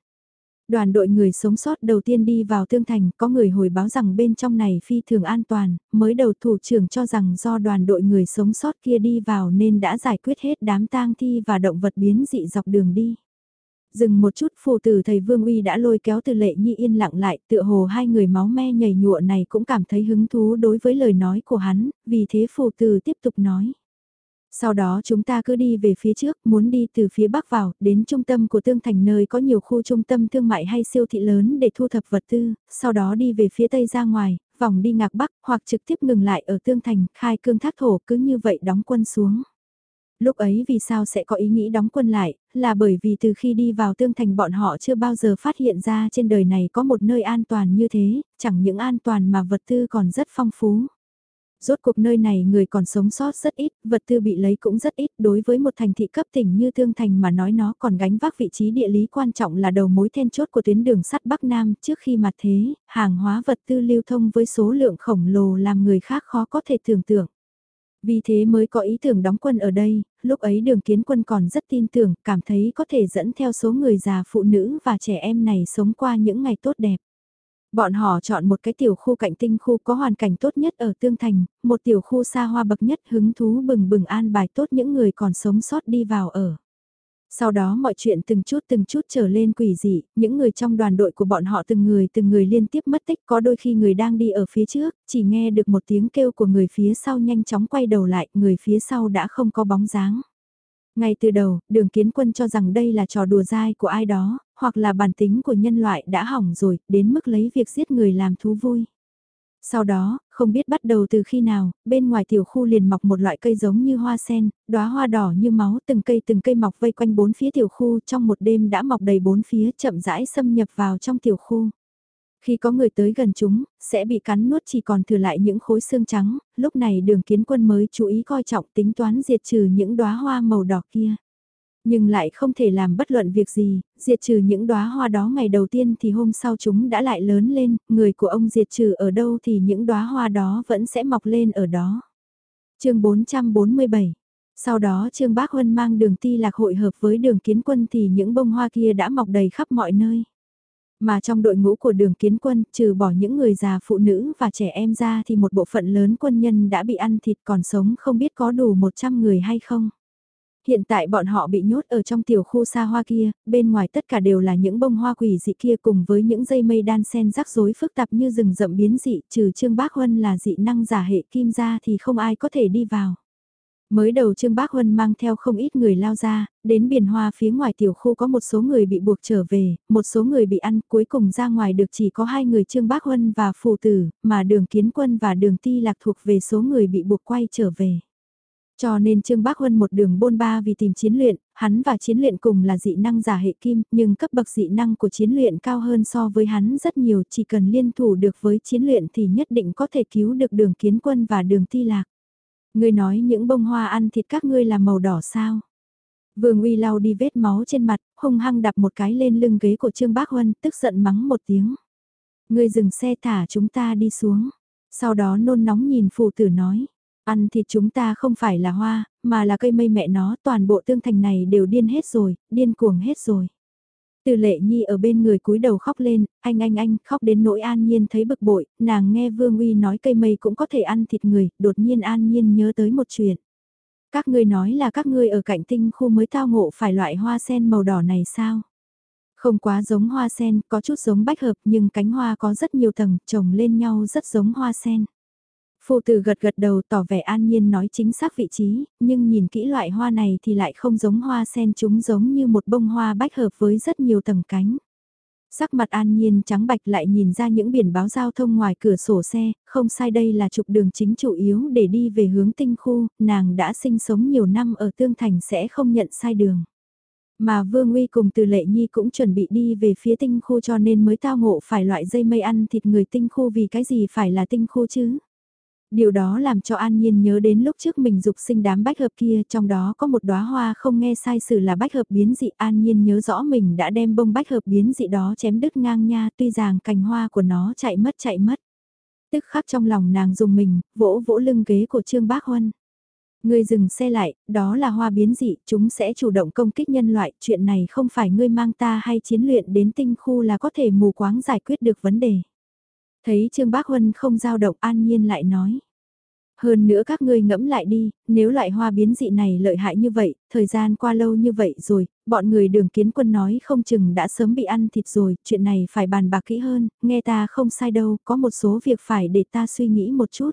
Đoàn đội người sống sót đầu tiên đi vào tương thành, có người hồi báo rằng bên trong này phi thường an toàn, mới đầu thủ trưởng cho rằng do đoàn đội người sống sót kia đi vào nên đã giải quyết hết đám tang thi và động vật biến dị dọc đường đi. Dừng một chút phù tử thầy Vương Uy đã lôi kéo từ lệ nhi yên lặng lại, tựa hồ hai người máu me nhảy nhụa này cũng cảm thấy hứng thú đối với lời nói của hắn, vì thế phù tử tiếp tục nói. Sau đó chúng ta cứ đi về phía trước, muốn đi từ phía bắc vào, đến trung tâm của tương thành nơi có nhiều khu trung tâm thương mại hay siêu thị lớn để thu thập vật tư, sau đó đi về phía tây ra ngoài, vòng đi ngạc bắc, hoặc trực tiếp ngừng lại ở tương thành, khai cương thác thổ, cứ như vậy đóng quân xuống. Lúc ấy vì sao sẽ có ý nghĩ đóng quân lại, là bởi vì từ khi đi vào tương thành bọn họ chưa bao giờ phát hiện ra trên đời này có một nơi an toàn như thế, chẳng những an toàn mà vật tư còn rất phong phú. Rốt cuộc nơi này người còn sống sót rất ít, vật tư bị lấy cũng rất ít, đối với một thành thị cấp tỉnh như Thương Thành mà nói nó còn gánh vác vị trí địa lý quan trọng là đầu mối then chốt của tuyến đường sắt Bắc Nam trước khi mặt thế, hàng hóa vật tư lưu thông với số lượng khổng lồ làm người khác khó có thể tưởng tượng. Vì thế mới có ý tưởng đóng quân ở đây, lúc ấy đường kiến quân còn rất tin tưởng, cảm thấy có thể dẫn theo số người già phụ nữ và trẻ em này sống qua những ngày tốt đẹp. Bọn họ chọn một cái tiểu khu cạnh tinh khu có hoàn cảnh tốt nhất ở Tương Thành, một tiểu khu xa hoa bậc nhất hứng thú bừng bừng an bài tốt những người còn sống sót đi vào ở. Sau đó mọi chuyện từng chút từng chút trở lên quỷ dị, những người trong đoàn đội của bọn họ từng người từng người liên tiếp mất tích có đôi khi người đang đi ở phía trước, chỉ nghe được một tiếng kêu của người phía sau nhanh chóng quay đầu lại, người phía sau đã không có bóng dáng. Ngay từ đầu, đường kiến quân cho rằng đây là trò đùa dai của ai đó, hoặc là bản tính của nhân loại đã hỏng rồi, đến mức lấy việc giết người làm thú vui. Sau đó, không biết bắt đầu từ khi nào, bên ngoài tiểu khu liền mọc một loại cây giống như hoa sen, đóa hoa đỏ như máu, từng cây từng cây mọc vây quanh bốn phía tiểu khu, trong một đêm đã mọc đầy bốn phía, chậm rãi xâm nhập vào trong tiểu khu. Khi có người tới gần chúng, sẽ bị cắn nuốt chỉ còn thừa lại những khối xương trắng, lúc này đường kiến quân mới chú ý coi trọng tính toán diệt trừ những đóa hoa màu đỏ kia. Nhưng lại không thể làm bất luận việc gì, diệt trừ những đóa hoa đó ngày đầu tiên thì hôm sau chúng đã lại lớn lên, người của ông diệt trừ ở đâu thì những đóa hoa đó vẫn sẽ mọc lên ở đó. chương 447 Sau đó Trương Bác Huân mang đường ti lạc hội hợp với đường kiến quân thì những bông hoa kia đã mọc đầy khắp mọi nơi. Mà trong đội ngũ của đường kiến quân, trừ bỏ những người già phụ nữ và trẻ em ra thì một bộ phận lớn quân nhân đã bị ăn thịt còn sống không biết có đủ 100 người hay không. Hiện tại bọn họ bị nhốt ở trong tiểu khu xa hoa kia, bên ngoài tất cả đều là những bông hoa quỷ dị kia cùng với những dây mây đan sen rắc rối phức tạp như rừng rậm biến dị, trừ Trương Bác Huân là dị năng giả hệ kim ra thì không ai có thể đi vào. Mới đầu Trương Bác Huân mang theo không ít người lao ra, đến biển hoa phía ngoài tiểu khu có một số người bị buộc trở về, một số người bị ăn, cuối cùng ra ngoài được chỉ có hai người Trương Bác Huân và Phù Tử, mà đường Kiến Quân và đường Ti Lạc thuộc về số người bị buộc quay trở về. Cho nên Trương Bác Huân một đường bôn ba vì tìm chiến luyện, hắn và chiến luyện cùng là dị năng giả hệ kim, nhưng cấp bậc dị năng của chiến luyện cao hơn so với hắn rất nhiều, chỉ cần liên thủ được với chiến luyện thì nhất định có thể cứu được đường kiến quân và đường ti lạc. Ngươi nói những bông hoa ăn thịt các ngươi là màu đỏ sao? Vương Uy lau đi vết máu trên mặt, hung hăng đạp một cái lên lưng ghế của Trương Bác Huân, tức giận mắng một tiếng. Ngươi dừng xe thả chúng ta đi xuống. Sau đó nôn nóng nhìn phụ tử nói Ăn thịt chúng ta không phải là hoa, mà là cây mây mẹ nó, toàn bộ tương thành này đều điên hết rồi, điên cuồng hết rồi. Từ lệ nhi ở bên người cúi đầu khóc lên, anh anh anh, khóc đến nỗi an nhiên thấy bực bội, nàng nghe Vương Uy nói cây mây cũng có thể ăn thịt người, đột nhiên an nhiên nhớ tới một chuyện. Các ngươi nói là các ngươi ở cạnh tinh khu mới tao ngộ phải loại hoa sen màu đỏ này sao? Không quá giống hoa sen, có chút giống bách hợp nhưng cánh hoa có rất nhiều tầng, trồng lên nhau rất giống hoa sen. Phụ tử gật gật đầu tỏ vẻ an nhiên nói chính xác vị trí, nhưng nhìn kỹ loại hoa này thì lại không giống hoa sen chúng giống như một bông hoa bách hợp với rất nhiều tầng cánh. Sắc mặt an nhiên trắng bạch lại nhìn ra những biển báo giao thông ngoài cửa sổ xe, không sai đây là trục đường chính chủ yếu để đi về hướng tinh khu, nàng đã sinh sống nhiều năm ở Tương Thành sẽ không nhận sai đường. Mà Vương Uy cùng từ lệ nhi cũng chuẩn bị đi về phía tinh khu cho nên mới tao ngộ phải loại dây mây ăn thịt người tinh khu vì cái gì phải là tinh khu chứ. Điều đó làm cho An Nhiên nhớ đến lúc trước mình dục sinh đám bách hợp kia, trong đó có một đóa hoa không nghe sai sự là bách hợp biến dị. An Nhiên nhớ rõ mình đã đem bông bách hợp biến dị đó chém đứt ngang nha, tuy rằng cành hoa của nó chạy mất chạy mất. Tức khắc trong lòng nàng dùng mình, vỗ vỗ lưng ghế của Trương Bác Huân. Ngươi dừng xe lại, đó là hoa biến dị, chúng sẽ chủ động công kích nhân loại, chuyện này không phải ngươi mang ta hay chiến luyện đến tinh khu là có thể mù quáng giải quyết được vấn đề. Thấy Trương Bác Huân không giao động an nhiên lại nói. Hơn nữa các ngươi ngẫm lại đi, nếu loại hoa biến dị này lợi hại như vậy, thời gian qua lâu như vậy rồi, bọn người đường kiến quân nói không chừng đã sớm bị ăn thịt rồi, chuyện này phải bàn bạc kỹ hơn, nghe ta không sai đâu, có một số việc phải để ta suy nghĩ một chút.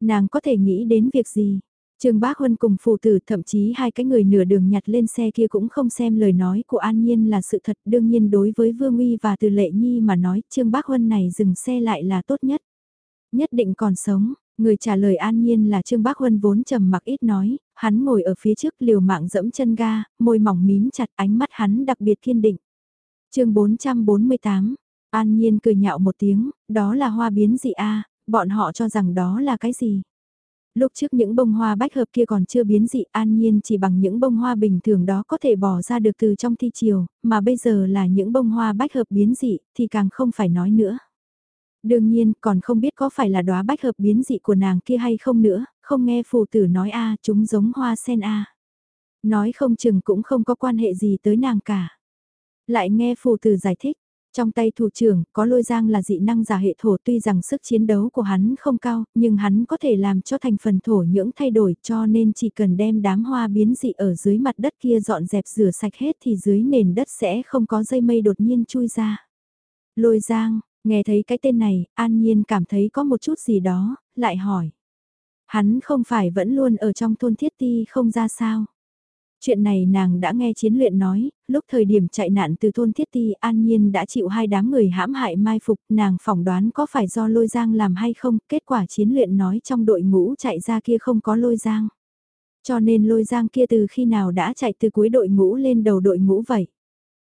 Nàng có thể nghĩ đến việc gì? Trương Bác Huân cùng phụ tử thậm chí hai cái người nửa đường nhặt lên xe kia cũng không xem lời nói của An Nhiên là sự thật đương nhiên đối với Vương Uy và Từ Lệ Nhi mà nói Trương Bác Huân này dừng xe lại là tốt nhất. Nhất định còn sống, người trả lời An Nhiên là Trương Bác Huân vốn trầm mặc ít nói, hắn ngồi ở phía trước liều mạng dẫm chân ga, môi mỏng mím chặt ánh mắt hắn đặc biệt kiên định. chương 448, An Nhiên cười nhạo một tiếng, đó là hoa biến dị a bọn họ cho rằng đó là cái gì? Lúc trước những bông hoa bách hợp kia còn chưa biến dị an nhiên chỉ bằng những bông hoa bình thường đó có thể bỏ ra được từ trong thi chiều, mà bây giờ là những bông hoa bách hợp biến dị thì càng không phải nói nữa. Đương nhiên còn không biết có phải là đóa bách hợp biến dị của nàng kia hay không nữa, không nghe phù tử nói a chúng giống hoa sen a Nói không chừng cũng không có quan hệ gì tới nàng cả. Lại nghe phù tử giải thích, trong tay thủ trưởng, có lôi giang là dị năng giả hệ thổ tuy rằng sức chiến đấu của hắn không cao, nhưng hắn có thể làm cho thành phần thổ nhưỡng thay đổi cho nên chỉ cần đem đám hoa biến dị ở dưới mặt đất kia dọn dẹp rửa sạch hết thì dưới nền đất sẽ không có dây mây đột nhiên chui ra. Lôi giang, nghe thấy cái tên này, an nhiên cảm thấy có một chút gì đó, lại hỏi. Hắn không phải vẫn luôn ở trong thôn thiết ti không ra sao? Chuyện này nàng đã nghe chiến luyện nói, lúc thời điểm chạy nạn từ thôn Thiết Ti an nhiên đã chịu hai đám người hãm hại mai phục, nàng phỏng đoán có phải do lôi giang làm hay không, kết quả chiến luyện nói trong đội ngũ chạy ra kia không có lôi giang. Cho nên lôi giang kia từ khi nào đã chạy từ cuối đội ngũ lên đầu đội ngũ vậy.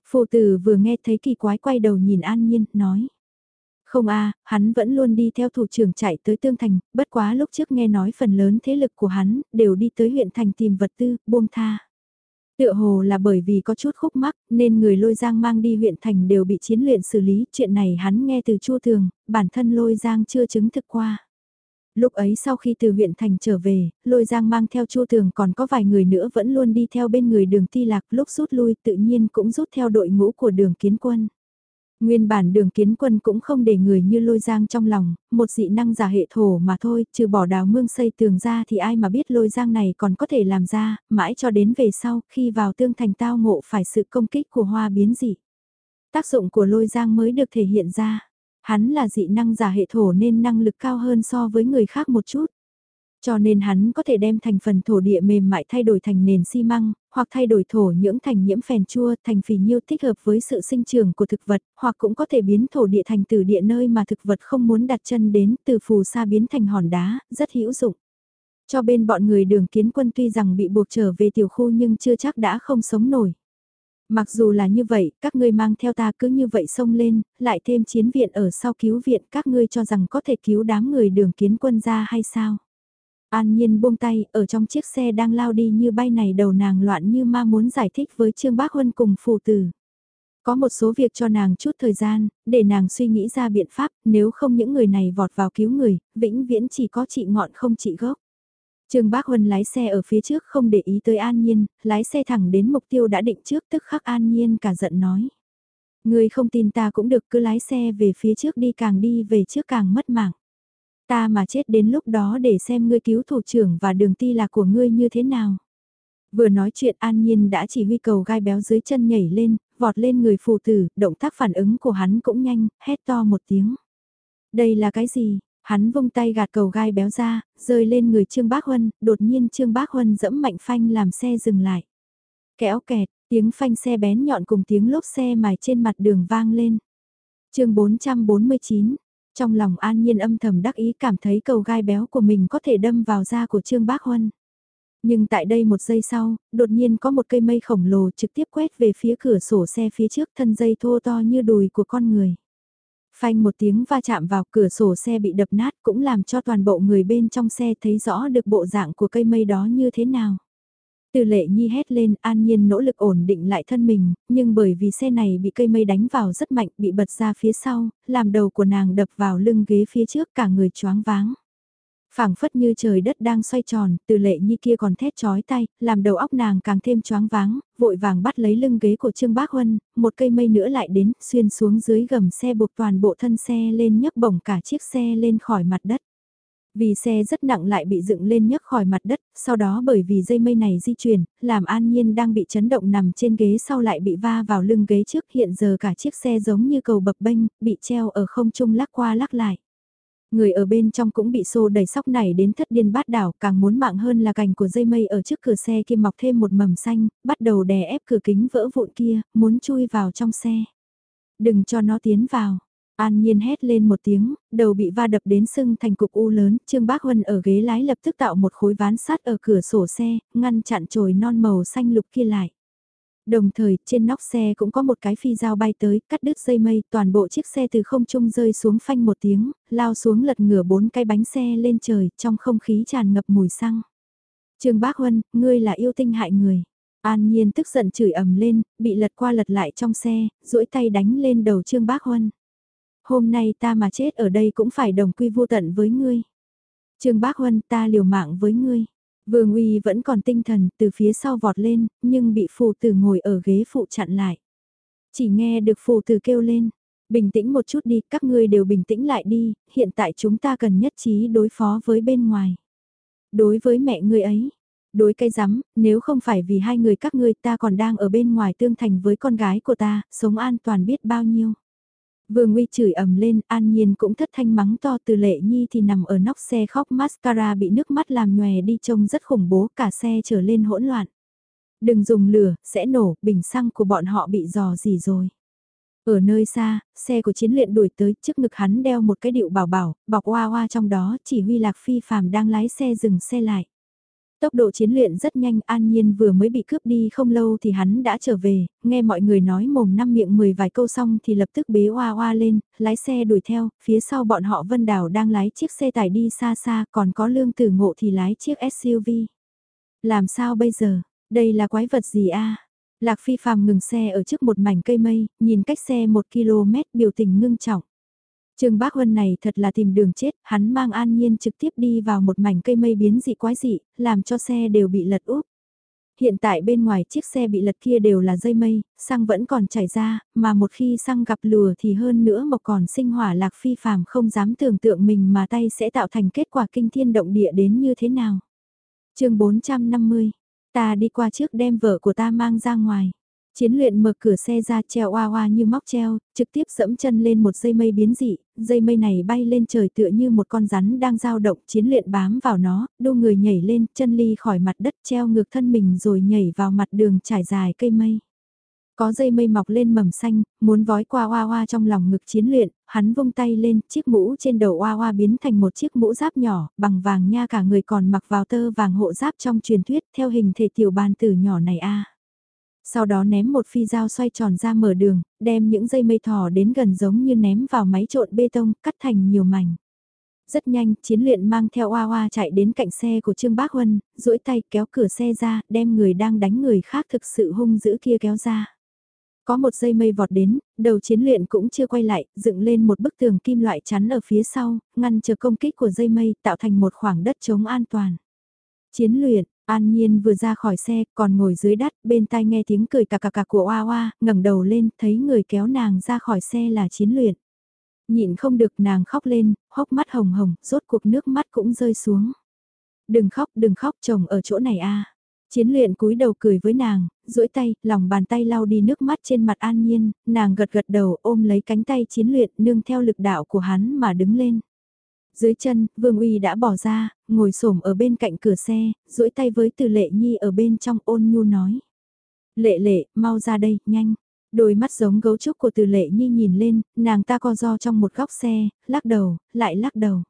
Phụ tử vừa nghe thấy kỳ quái quay đầu nhìn an nhiên, nói. Không a, hắn vẫn luôn đi theo thủ trưởng chạy tới Tương Thành, bất quá lúc trước nghe nói phần lớn thế lực của hắn đều đi tới huyện thành tìm vật tư, buông tha. Tựa hồ là bởi vì có chút khúc mắc nên người lôi giang mang đi huyện thành đều bị chiến luyện xử lý. Chuyện này hắn nghe từ chua thường, bản thân lôi giang chưa chứng thực qua. Lúc ấy sau khi từ huyện thành trở về, lôi giang mang theo chua thường còn có vài người nữa vẫn luôn đi theo bên người đường ti lạc lúc rút lui tự nhiên cũng rút theo đội ngũ của đường kiến quân. Nguyên bản đường kiến quân cũng không để người như lôi giang trong lòng, một dị năng giả hệ thổ mà thôi, trừ bỏ đào mương xây tường ra thì ai mà biết lôi giang này còn có thể làm ra, mãi cho đến về sau, khi vào tương thành tao ngộ phải sự công kích của hoa biến dị. Tác dụng của lôi giang mới được thể hiện ra. Hắn là dị năng giả hệ thổ nên năng lực cao hơn so với người khác một chút. Cho nên hắn có thể đem thành phần thổ địa mềm mại thay đổi thành nền xi măng, hoặc thay đổi thổ nhưỡng thành nhiễm phèn chua thành phì nhiêu thích hợp với sự sinh trưởng của thực vật, hoặc cũng có thể biến thổ địa thành từ địa nơi mà thực vật không muốn đặt chân đến từ phù sa biến thành hòn đá, rất hữu dụng. Cho bên bọn người đường kiến quân tuy rằng bị buộc trở về tiểu khu nhưng chưa chắc đã không sống nổi. Mặc dù là như vậy, các ngươi mang theo ta cứ như vậy xông lên, lại thêm chiến viện ở sau cứu viện các ngươi cho rằng có thể cứu đám người đường kiến quân ra hay sao? An Nhiên buông tay, ở trong chiếc xe đang lao đi như bay này đầu nàng loạn như ma muốn giải thích với Trương Bác Huân cùng phù tử. Có một số việc cho nàng chút thời gian, để nàng suy nghĩ ra biện pháp, nếu không những người này vọt vào cứu người, vĩnh viễn chỉ có trị ngọn không trị gốc. Trương Bác Huân lái xe ở phía trước không để ý tới An Nhiên, lái xe thẳng đến mục tiêu đã định trước tức khắc An Nhiên cả giận nói. Người không tin ta cũng được cứ lái xe về phía trước đi càng đi về trước càng mất mạng. Ta mà chết đến lúc đó để xem ngươi cứu thủ trưởng và đường ti là của ngươi như thế nào. Vừa nói chuyện An Nhiên đã chỉ huy cầu gai béo dưới chân nhảy lên, vọt lên người phù tử, động tác phản ứng của hắn cũng nhanh, hét to một tiếng. Đây là cái gì? Hắn vung tay gạt cầu gai béo ra, rơi lên người Trương Bác Huân, đột nhiên Trương Bác Huân dẫm mạnh phanh làm xe dừng lại. Kéo kẹt, tiếng phanh xe bén nhọn cùng tiếng lốp xe mài trên mặt đường vang lên. chương 449, trong lòng an nhiên âm thầm đắc ý cảm thấy cầu gai béo của mình có thể đâm vào da của Trương Bác Huân. Nhưng tại đây một giây sau, đột nhiên có một cây mây khổng lồ trực tiếp quét về phía cửa sổ xe phía trước thân dây thô to như đùi của con người. Phanh một tiếng va chạm vào cửa sổ xe bị đập nát cũng làm cho toàn bộ người bên trong xe thấy rõ được bộ dạng của cây mây đó như thế nào. Từ lệ nhi hét lên an nhiên nỗ lực ổn định lại thân mình, nhưng bởi vì xe này bị cây mây đánh vào rất mạnh bị bật ra phía sau, làm đầu của nàng đập vào lưng ghế phía trước cả người choáng váng phảng phất như trời đất đang xoay tròn, từ lệ nhi kia còn thét chói tay, làm đầu óc nàng càng thêm choáng váng, vội vàng bắt lấy lưng ghế của Trương Bác Huân, một cây mây nữa lại đến, xuyên xuống dưới gầm xe buộc toàn bộ thân xe lên nhấc bổng cả chiếc xe lên khỏi mặt đất. Vì xe rất nặng lại bị dựng lên nhấc khỏi mặt đất, sau đó bởi vì dây mây này di chuyển, làm An Nhiên đang bị chấn động nằm trên ghế sau lại bị va vào lưng ghế trước hiện giờ cả chiếc xe giống như cầu bập bênh, bị treo ở không trung lắc qua lắc lại. Người ở bên trong cũng bị xô đầy sóc này đến thất điên bát đảo, càng muốn mạng hơn là cành của dây mây ở trước cửa xe kia mọc thêm một mầm xanh, bắt đầu đè ép cửa kính vỡ vụn kia, muốn chui vào trong xe. Đừng cho nó tiến vào. An Nhiên hét lên một tiếng, đầu bị va đập đến sưng thành cục u lớn, Trương Bác Huân ở ghế lái lập tức tạo một khối ván sắt ở cửa sổ xe, ngăn chặn trồi non màu xanh lục kia lại. Đồng thời, trên nóc xe cũng có một cái phi dao bay tới, cắt đứt dây mây, toàn bộ chiếc xe từ không trung rơi xuống phanh một tiếng, lao xuống lật ngửa bốn cái bánh xe lên trời, trong không khí tràn ngập mùi xăng. Trương Bác Huân, ngươi là yêu tinh hại người. An Nhiên tức giận chửi ầm lên, bị lật qua lật lại trong xe, duỗi tay đánh lên đầu Trương Bác Huân. Hôm nay ta mà chết ở đây cũng phải đồng quy vô tận với ngươi. Trương Bác Huân ta liều mạng với ngươi. Vương Uy vẫn còn tinh thần từ phía sau vọt lên, nhưng bị phù tử ngồi ở ghế phụ chặn lại. Chỉ nghe được phù tử kêu lên, bình tĩnh một chút đi, các ngươi đều bình tĩnh lại đi, hiện tại chúng ta cần nhất trí đối phó với bên ngoài. Đối với mẹ ngươi ấy, đối cây rắm, nếu không phải vì hai người các ngươi ta còn đang ở bên ngoài tương thành với con gái của ta, sống an toàn biết bao nhiêu. Vương Nguy chửi ầm lên, an nhiên cũng thất thanh mắng to từ lệ nhi thì nằm ở nóc xe khóc mascara bị nước mắt làm nhòe đi trông rất khủng bố cả xe trở lên hỗn loạn. Đừng dùng lửa, sẽ nổ, bình xăng của bọn họ bị dò gì rồi. Ở nơi xa, xe của chiến luyện đuổi tới trước ngực hắn đeo một cái điệu bảo bảo, bọc hoa hoa trong đó chỉ huy lạc phi phàm đang lái xe dừng xe lại. Tốc độ chiến luyện rất nhanh an nhiên vừa mới bị cướp đi không lâu thì hắn đã trở về, nghe mọi người nói mồm năm miệng mười vài câu xong thì lập tức bế hoa hoa lên, lái xe đuổi theo, phía sau bọn họ Vân Đào đang lái chiếc xe tải đi xa xa còn có lương tử ngộ thì lái chiếc SUV. Làm sao bây giờ, đây là quái vật gì a Lạc phi phàm ngừng xe ở trước một mảnh cây mây, nhìn cách xe một km biểu tình ngưng trọng. Trương Bác Huân này thật là tìm đường chết, hắn mang an nhiên trực tiếp đi vào một mảnh cây mây biến dị quái dị, làm cho xe đều bị lật úp. Hiện tại bên ngoài chiếc xe bị lật kia đều là dây mây, xăng vẫn còn chảy ra, mà một khi xăng gặp lửa thì hơn nữa mộc còn sinh hỏa lạc phi phàm không dám tưởng tượng mình mà tay sẽ tạo thành kết quả kinh thiên động địa đến như thế nào. chương 450, ta đi qua trước đem vợ của ta mang ra ngoài. Chiến luyện mở cửa xe ra treo oa oa như móc treo, trực tiếp dẫm chân lên một dây mây biến dị, dây mây này bay lên trời tựa như một con rắn đang dao động chiến luyện bám vào nó, đu người nhảy lên, chân ly khỏi mặt đất treo ngược thân mình rồi nhảy vào mặt đường trải dài cây mây. Có dây mây mọc lên mầm xanh, muốn vói qua oa oa trong lòng ngực chiến luyện, hắn vung tay lên, chiếc mũ trên đầu oa oa biến thành một chiếc mũ giáp nhỏ, bằng vàng nha cả người còn mặc vào tơ vàng hộ giáp trong truyền thuyết theo hình thể tiểu bàn tử nhỏ này a sau đó ném một phi dao xoay tròn ra mở đường, đem những dây mây thỏ đến gần giống như ném vào máy trộn bê tông, cắt thành nhiều mảnh. Rất nhanh, chiến luyện mang theo oa oa chạy đến cạnh xe của Trương Bác Huân, duỗi tay kéo cửa xe ra, đem người đang đánh người khác thực sự hung dữ kia kéo ra. Có một dây mây vọt đến, đầu chiến luyện cũng chưa quay lại, dựng lên một bức tường kim loại chắn ở phía sau, ngăn chờ công kích của dây mây tạo thành một khoảng đất chống an toàn. Chiến luyện, An Nhiên vừa ra khỏi xe, còn ngồi dưới đất, bên tai nghe tiếng cười cà cà cà của Oa Oa, ngẩng đầu lên, thấy người kéo nàng ra khỏi xe là chiến luyện. Nhịn không được nàng khóc lên, hốc mắt hồng hồng, rốt cuộc nước mắt cũng rơi xuống. Đừng khóc, đừng khóc, chồng ở chỗ này a. Chiến luyện cúi đầu cười với nàng, duỗi tay, lòng bàn tay lau đi nước mắt trên mặt an nhiên, nàng gật gật đầu ôm lấy cánh tay chiến luyện nương theo lực đạo của hắn mà đứng lên. Dưới chân, Vương Uy đã bỏ ra, ngồi xổm ở bên cạnh cửa xe, duỗi tay với từ lệ nhi ở bên trong ôn nhu nói. Lệ lệ, mau ra đây, nhanh. Đôi mắt giống gấu trúc của từ lệ nhi nhìn lên, nàng ta co do trong một góc xe, lắc đầu, lại lắc đầu.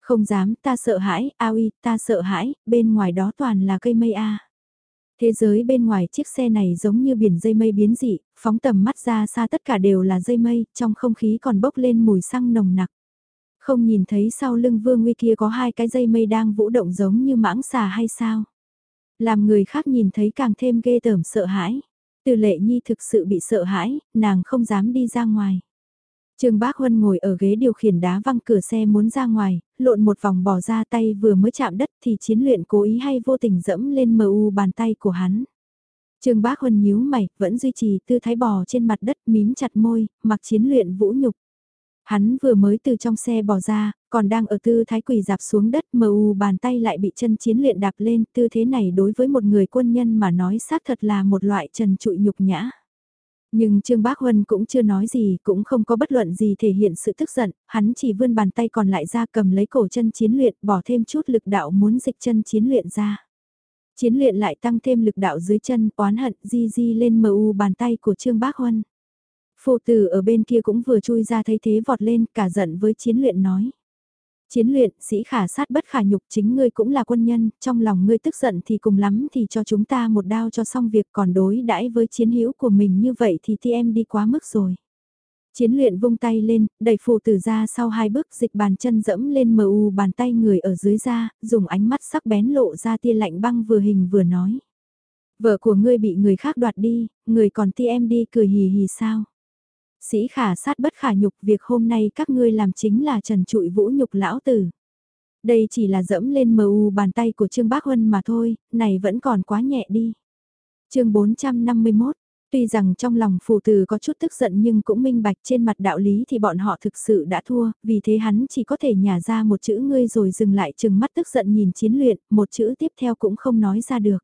Không dám, ta sợ hãi, a uy, ta sợ hãi, bên ngoài đó toàn là cây mây a. Thế giới bên ngoài chiếc xe này giống như biển dây mây biến dị, phóng tầm mắt ra xa tất cả đều là dây mây, trong không khí còn bốc lên mùi xăng nồng nặc. Không nhìn thấy sau lưng vương nguy kia có hai cái dây mây đang vũ động giống như mãng xà hay sao? Làm người khác nhìn thấy càng thêm ghê tởm sợ hãi. Từ lệ nhi thực sự bị sợ hãi, nàng không dám đi ra ngoài. Trương Bác Huân ngồi ở ghế điều khiển đá văng cửa xe muốn ra ngoài, lộn một vòng bỏ ra tay vừa mới chạm đất thì chiến luyện cố ý hay vô tình dẫm lên mờ u bàn tay của hắn. Trương Bác Huân nhíu mày, vẫn duy trì tư thái bò trên mặt đất mím chặt môi, mặc chiến luyện vũ nhục. Hắn vừa mới từ trong xe bò ra, còn đang ở tư thái quỳ dạp xuống đất mờ u bàn tay lại bị chân chiến luyện đạp lên, tư thế này đối với một người quân nhân mà nói xác thật là một loại trần trụi nhục nhã. Nhưng Trương Bác Huân cũng chưa nói gì, cũng không có bất luận gì thể hiện sự tức giận, hắn chỉ vươn bàn tay còn lại ra cầm lấy cổ chân chiến luyện, bỏ thêm chút lực đạo muốn dịch chân chiến luyện ra. Chiến luyện lại tăng thêm lực đạo dưới chân, oán hận di di lên mờ u bàn tay của Trương Bác Huân. Phụ tử ở bên kia cũng vừa chui ra thấy thế vọt lên, cả giận với chiến luyện nói. Chiến luyện, sĩ khả sát bất khả nhục chính ngươi cũng là quân nhân, trong lòng ngươi tức giận thì cùng lắm thì cho chúng ta một đao cho xong việc còn đối đãi với chiến hữu của mình như vậy thì ti em đi quá mức rồi. Chiến luyện vung tay lên, đẩy phụ tử ra sau hai bước dịch bàn chân dẫm lên mờ u bàn tay người ở dưới ra, dùng ánh mắt sắc bén lộ ra tia lạnh băng vừa hình vừa nói. Vợ của ngươi bị người khác đoạt đi, người còn ti em đi cười hì hì sao? Sĩ khả sát bất khả nhục việc hôm nay các ngươi làm chính là trần trụi vũ nhục lão tử. Đây chỉ là dẫm lên mờ u bàn tay của Trương Bác Huân mà thôi, này vẫn còn quá nhẹ đi. chương 451, tuy rằng trong lòng phù tử có chút tức giận nhưng cũng minh bạch trên mặt đạo lý thì bọn họ thực sự đã thua, vì thế hắn chỉ có thể nhả ra một chữ ngươi rồi dừng lại chừng mắt tức giận nhìn chiến luyện, một chữ tiếp theo cũng không nói ra được.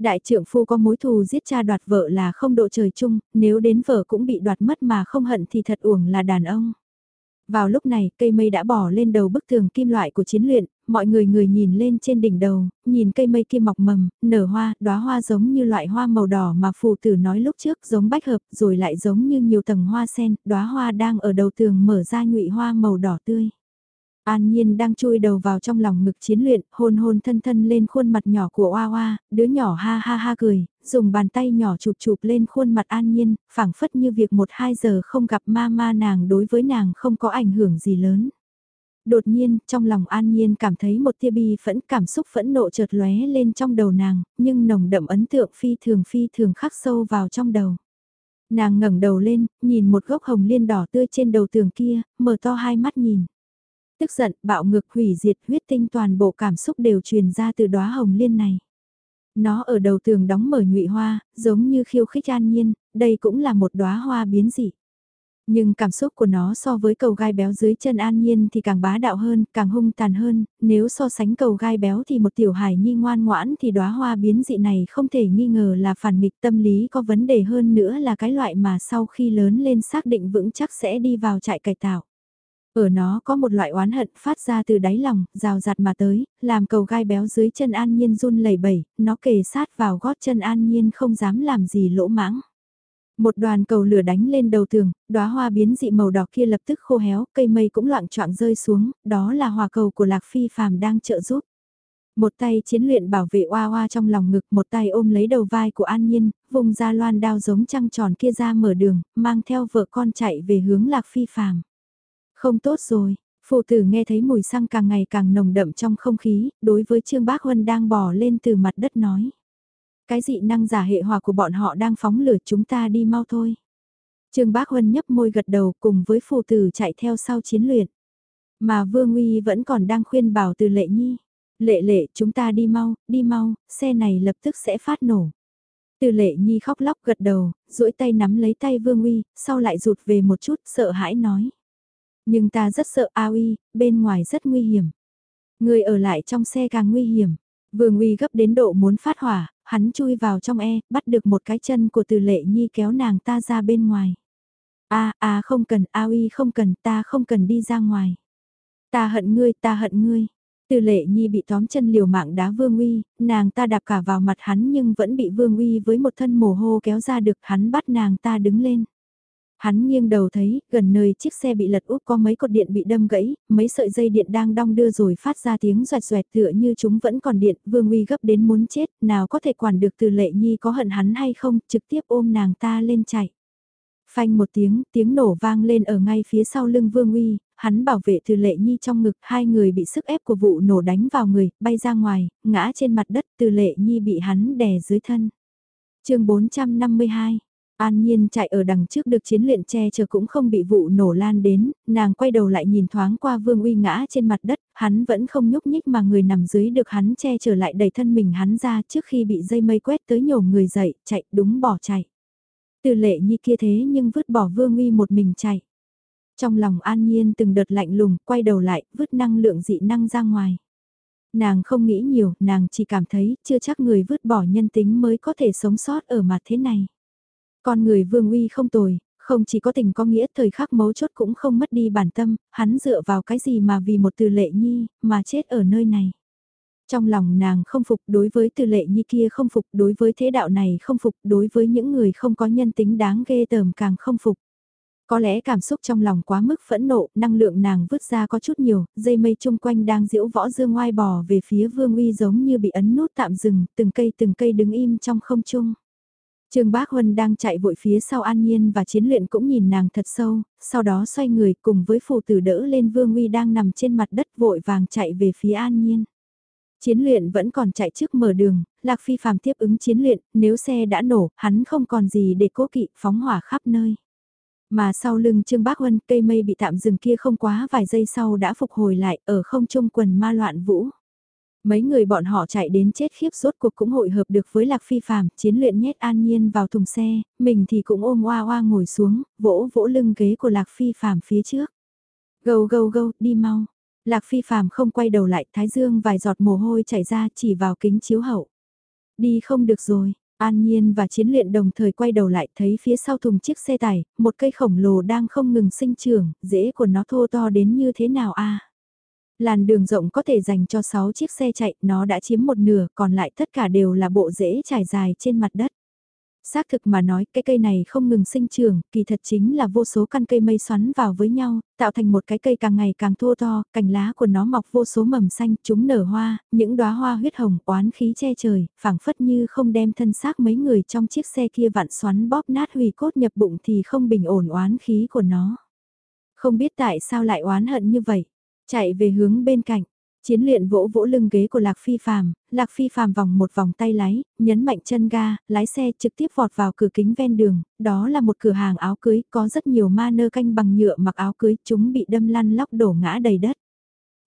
Đại trưởng phu có mối thù giết cha đoạt vợ là không độ trời chung, nếu đến vợ cũng bị đoạt mất mà không hận thì thật uổng là đàn ông. Vào lúc này, cây mây đã bỏ lên đầu bức tường kim loại của chiến luyện, mọi người người nhìn lên trên đỉnh đầu, nhìn cây mây kia mọc mầm, nở hoa, đóa hoa giống như loại hoa màu đỏ mà phù tử nói lúc trước giống bách hợp, rồi lại giống như nhiều tầng hoa sen, đóa hoa đang ở đầu tường mở ra nhụy hoa màu đỏ tươi. An Nhiên đang chui đầu vào trong lòng ngực chiến luyện, hôn hôn thân thân lên khuôn mặt nhỏ của Oa Oa, đứa nhỏ ha ha ha cười, dùng bàn tay nhỏ chụp chụp lên khuôn mặt An Nhiên, phảng phất như việc một hai giờ không gặp ma ma nàng đối với nàng không có ảnh hưởng gì lớn. Đột nhiên, trong lòng An Nhiên cảm thấy một tia bi phẫn cảm xúc phẫn nộ chợt lóe lên trong đầu nàng, nhưng nồng đậm ấn tượng phi thường phi thường khắc sâu vào trong đầu. Nàng ngẩng đầu lên, nhìn một gốc hồng liên đỏ tươi trên đầu tường kia, mở to hai mắt nhìn tức giận, bạo ngược hủy diệt huyết tinh toàn bộ cảm xúc đều truyền ra từ đóa hồng liên này. Nó ở đầu tường đóng mở nhụy hoa, giống như khiêu khích an nhiên, đây cũng là một đóa hoa biến dị. Nhưng cảm xúc của nó so với cầu gai béo dưới chân an nhiên thì càng bá đạo hơn, càng hung tàn hơn, nếu so sánh cầu gai béo thì một tiểu hài nhi ngoan ngoãn thì đóa hoa biến dị này không thể nghi ngờ là phản nghịch tâm lý có vấn đề hơn nữa là cái loại mà sau khi lớn lên xác định vững chắc sẽ đi vào trại cải tạo. Ở nó có một loại oán hận phát ra từ đáy lòng, rào rạt mà tới, làm cầu gai béo dưới chân an nhiên run lẩy bẩy, nó kề sát vào gót chân an nhiên không dám làm gì lỗ mãng. Một đoàn cầu lửa đánh lên đầu tường, đóa hoa biến dị màu đỏ kia lập tức khô héo, cây mây cũng loạn choạng rơi xuống, đó là hòa cầu của Lạc Phi phàm đang trợ giúp. Một tay chiến luyện bảo vệ oa oa trong lòng ngực, một tay ôm lấy đầu vai của An Nhiên, vùng ra loan đao giống trăng tròn kia ra mở đường, mang theo vợ con chạy về hướng Lạc Phi phàm. Không tốt rồi, phụ tử nghe thấy mùi xăng càng ngày càng nồng đậm trong không khí, đối với Trương Bác Huân đang bò lên từ mặt đất nói. Cái dị năng giả hệ hòa của bọn họ đang phóng lửa chúng ta đi mau thôi. Trương Bác Huân nhấp môi gật đầu cùng với phụ tử chạy theo sau chiến luyện. Mà Vương Uy vẫn còn đang khuyên bảo từ lệ nhi. Lệ lệ chúng ta đi mau, đi mau, xe này lập tức sẽ phát nổ. Từ lệ nhi khóc lóc gật đầu, duỗi tay nắm lấy tay Vương Uy, sau lại rụt về một chút sợ hãi nói. Nhưng ta rất sợ A Uy, bên ngoài rất nguy hiểm. Người ở lại trong xe càng nguy hiểm. Vương Uy gấp đến độ muốn phát hỏa, hắn chui vào trong e, bắt được một cái chân của từ lệ nhi kéo nàng ta ra bên ngoài. a a không cần, a uy không cần, ta không cần đi ra ngoài. Ta hận ngươi, ta hận ngươi. Từ lệ nhi bị tóm chân liều mạng đá vương uy, nàng ta đạp cả vào mặt hắn nhưng vẫn bị vương uy với một thân mồ hô kéo ra được hắn bắt nàng ta đứng lên. Hắn nghiêng đầu thấy, gần nơi chiếc xe bị lật úp có mấy cột điện bị đâm gãy, mấy sợi dây điện đang đong đưa rồi phát ra tiếng xoẹt xoẹt tựa như chúng vẫn còn điện, Vương Uy gấp đến muốn chết, nào có thể quản được từ lệ nhi có hận hắn hay không, trực tiếp ôm nàng ta lên chạy. Phanh một tiếng, tiếng nổ vang lên ở ngay phía sau lưng Vương Uy, hắn bảo vệ từ lệ nhi trong ngực, hai người bị sức ép của vụ nổ đánh vào người, bay ra ngoài, ngã trên mặt đất, từ lệ nhi bị hắn đè dưới thân. chương 452 An Nhiên chạy ở đằng trước được chiến luyện che chở cũng không bị vụ nổ lan đến, nàng quay đầu lại nhìn thoáng qua Vương Uy ngã trên mặt đất, hắn vẫn không nhúc nhích mà người nằm dưới được hắn che chở lại đẩy thân mình hắn ra trước khi bị dây mây quét tới nhổ người dậy, chạy đúng bỏ chạy. Từ lệ như kia thế nhưng vứt bỏ Vương Uy một mình chạy. Trong lòng An Nhiên từng đợt lạnh lùng, quay đầu lại, vứt năng lượng dị năng ra ngoài. Nàng không nghĩ nhiều, nàng chỉ cảm thấy chưa chắc người vứt bỏ nhân tính mới có thể sống sót ở mặt thế này. Con người vương uy không tồi, không chỉ có tình có nghĩa thời khắc mấu chốt cũng không mất đi bản tâm, hắn dựa vào cái gì mà vì một từ lệ nhi, mà chết ở nơi này. Trong lòng nàng không phục đối với từ lệ nhi kia không phục đối với thế đạo này không phục đối với những người không có nhân tính đáng ghê tởm càng không phục. Có lẽ cảm xúc trong lòng quá mức phẫn nộ, năng lượng nàng vứt ra có chút nhiều, dây mây chung quanh đang diễu võ dương ngoai bò về phía vương uy giống như bị ấn nút tạm dừng, từng cây từng cây đứng im trong không trung. Trương Bác Huân đang chạy vội phía sau An Nhiên và chiến luyện cũng nhìn nàng thật sâu, sau đó xoay người cùng với phù tử đỡ lên Vương Uy đang nằm trên mặt đất vội vàng chạy về phía An Nhiên. Chiến luyện vẫn còn chạy trước mở đường, Lạc Phi phàm tiếp ứng chiến luyện, nếu xe đã nổ, hắn không còn gì để cố kỵ, phóng hỏa khắp nơi. Mà sau lưng Trương Bác Huân, cây mây bị tạm dừng kia không quá vài giây sau đã phục hồi lại ở không trung quần ma loạn vũ. Mấy người bọn họ chạy đến chết khiếp rốt cuộc cũng hội hợp được với Lạc Phi Phạm, chiến luyện nhét an nhiên vào thùng xe, mình thì cũng ôm oa oa ngồi xuống, vỗ vỗ lưng ghế của Lạc Phi Phạm phía trước. Gâu gâu gâu, đi mau. Lạc Phi Phạm không quay đầu lại, thái dương vài giọt mồ hôi chảy ra chỉ vào kính chiếu hậu. Đi không được rồi, An Nhiên và chiến luyện đồng thời quay đầu lại thấy phía sau thùng chiếc xe tải, một cây khổng lồ đang không ngừng sinh trưởng, rễ của nó thô to đến như thế nào a Làn đường rộng có thể dành cho 6 chiếc xe chạy, nó đã chiếm một nửa, còn lại tất cả đều là bộ rễ trải dài trên mặt đất. Xác thực mà nói, cái cây này không ngừng sinh trưởng, kỳ thật chính là vô số căn cây mây xoắn vào với nhau, tạo thành một cái cây càng ngày càng thô to, cành lá của nó mọc vô số mầm xanh, chúng nở hoa, những đóa hoa huyết hồng, oán khí che trời, phảng phất như không đem thân xác mấy người trong chiếc xe kia vặn xoắn bóp nát hủy cốt nhập bụng thì không bình ổn oán khí của nó. Không biết tại sao lại oán hận như vậy. Chạy về hướng bên cạnh, chiến luyện vỗ vỗ lưng ghế của Lạc Phi Phàm, Lạc Phi Phàm vòng một vòng tay lái, nhấn mạnh chân ga, lái xe trực tiếp vọt vào cửa kính ven đường, đó là một cửa hàng áo cưới, có rất nhiều ma nơ canh bằng nhựa mặc áo cưới, chúng bị đâm lăn lóc đổ ngã đầy đất.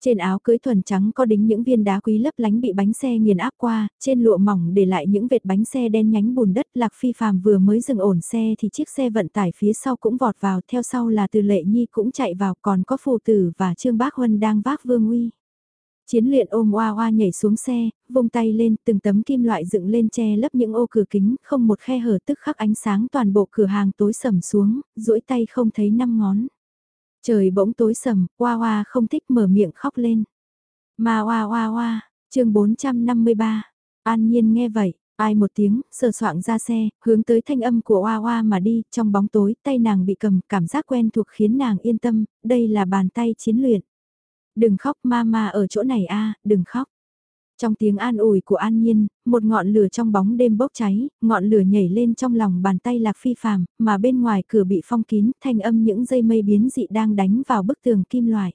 Trên áo cưới thuần trắng có đính những viên đá quý lấp lánh bị bánh xe nghiền áp qua, trên lụa mỏng để lại những vệt bánh xe đen nhánh bùn đất lạc phi phàm vừa mới dừng ổn xe thì chiếc xe vận tải phía sau cũng vọt vào, theo sau là từ lệ nhi cũng chạy vào còn có phù tử và trương bác huân đang vác vương uy. Chiến luyện ôm oa oa nhảy xuống xe, vung tay lên, từng tấm kim loại dựng lên che lấp những ô cửa kính, không một khe hở tức khắc ánh sáng toàn bộ cửa hàng tối sầm xuống, duỗi tay không thấy năm ngón. Trời bỗng tối sầm, Hoa Hoa không thích mở miệng khóc lên. Mà Hoa Hoa Hoa, chương 453, an nhiên nghe vậy, ai một tiếng, sờ soạng ra xe, hướng tới thanh âm của Hoa Hoa mà đi, trong bóng tối, tay nàng bị cầm, cảm giác quen thuộc khiến nàng yên tâm, đây là bàn tay chiến luyện. Đừng khóc mama ở chỗ này a đừng khóc. Trong tiếng an ủi của An Nhiên, một ngọn lửa trong bóng đêm bốc cháy, ngọn lửa nhảy lên trong lòng bàn tay lạc phi phàm, mà bên ngoài cửa bị phong kín, thanh âm những dây mây biến dị đang đánh vào bức tường kim loại.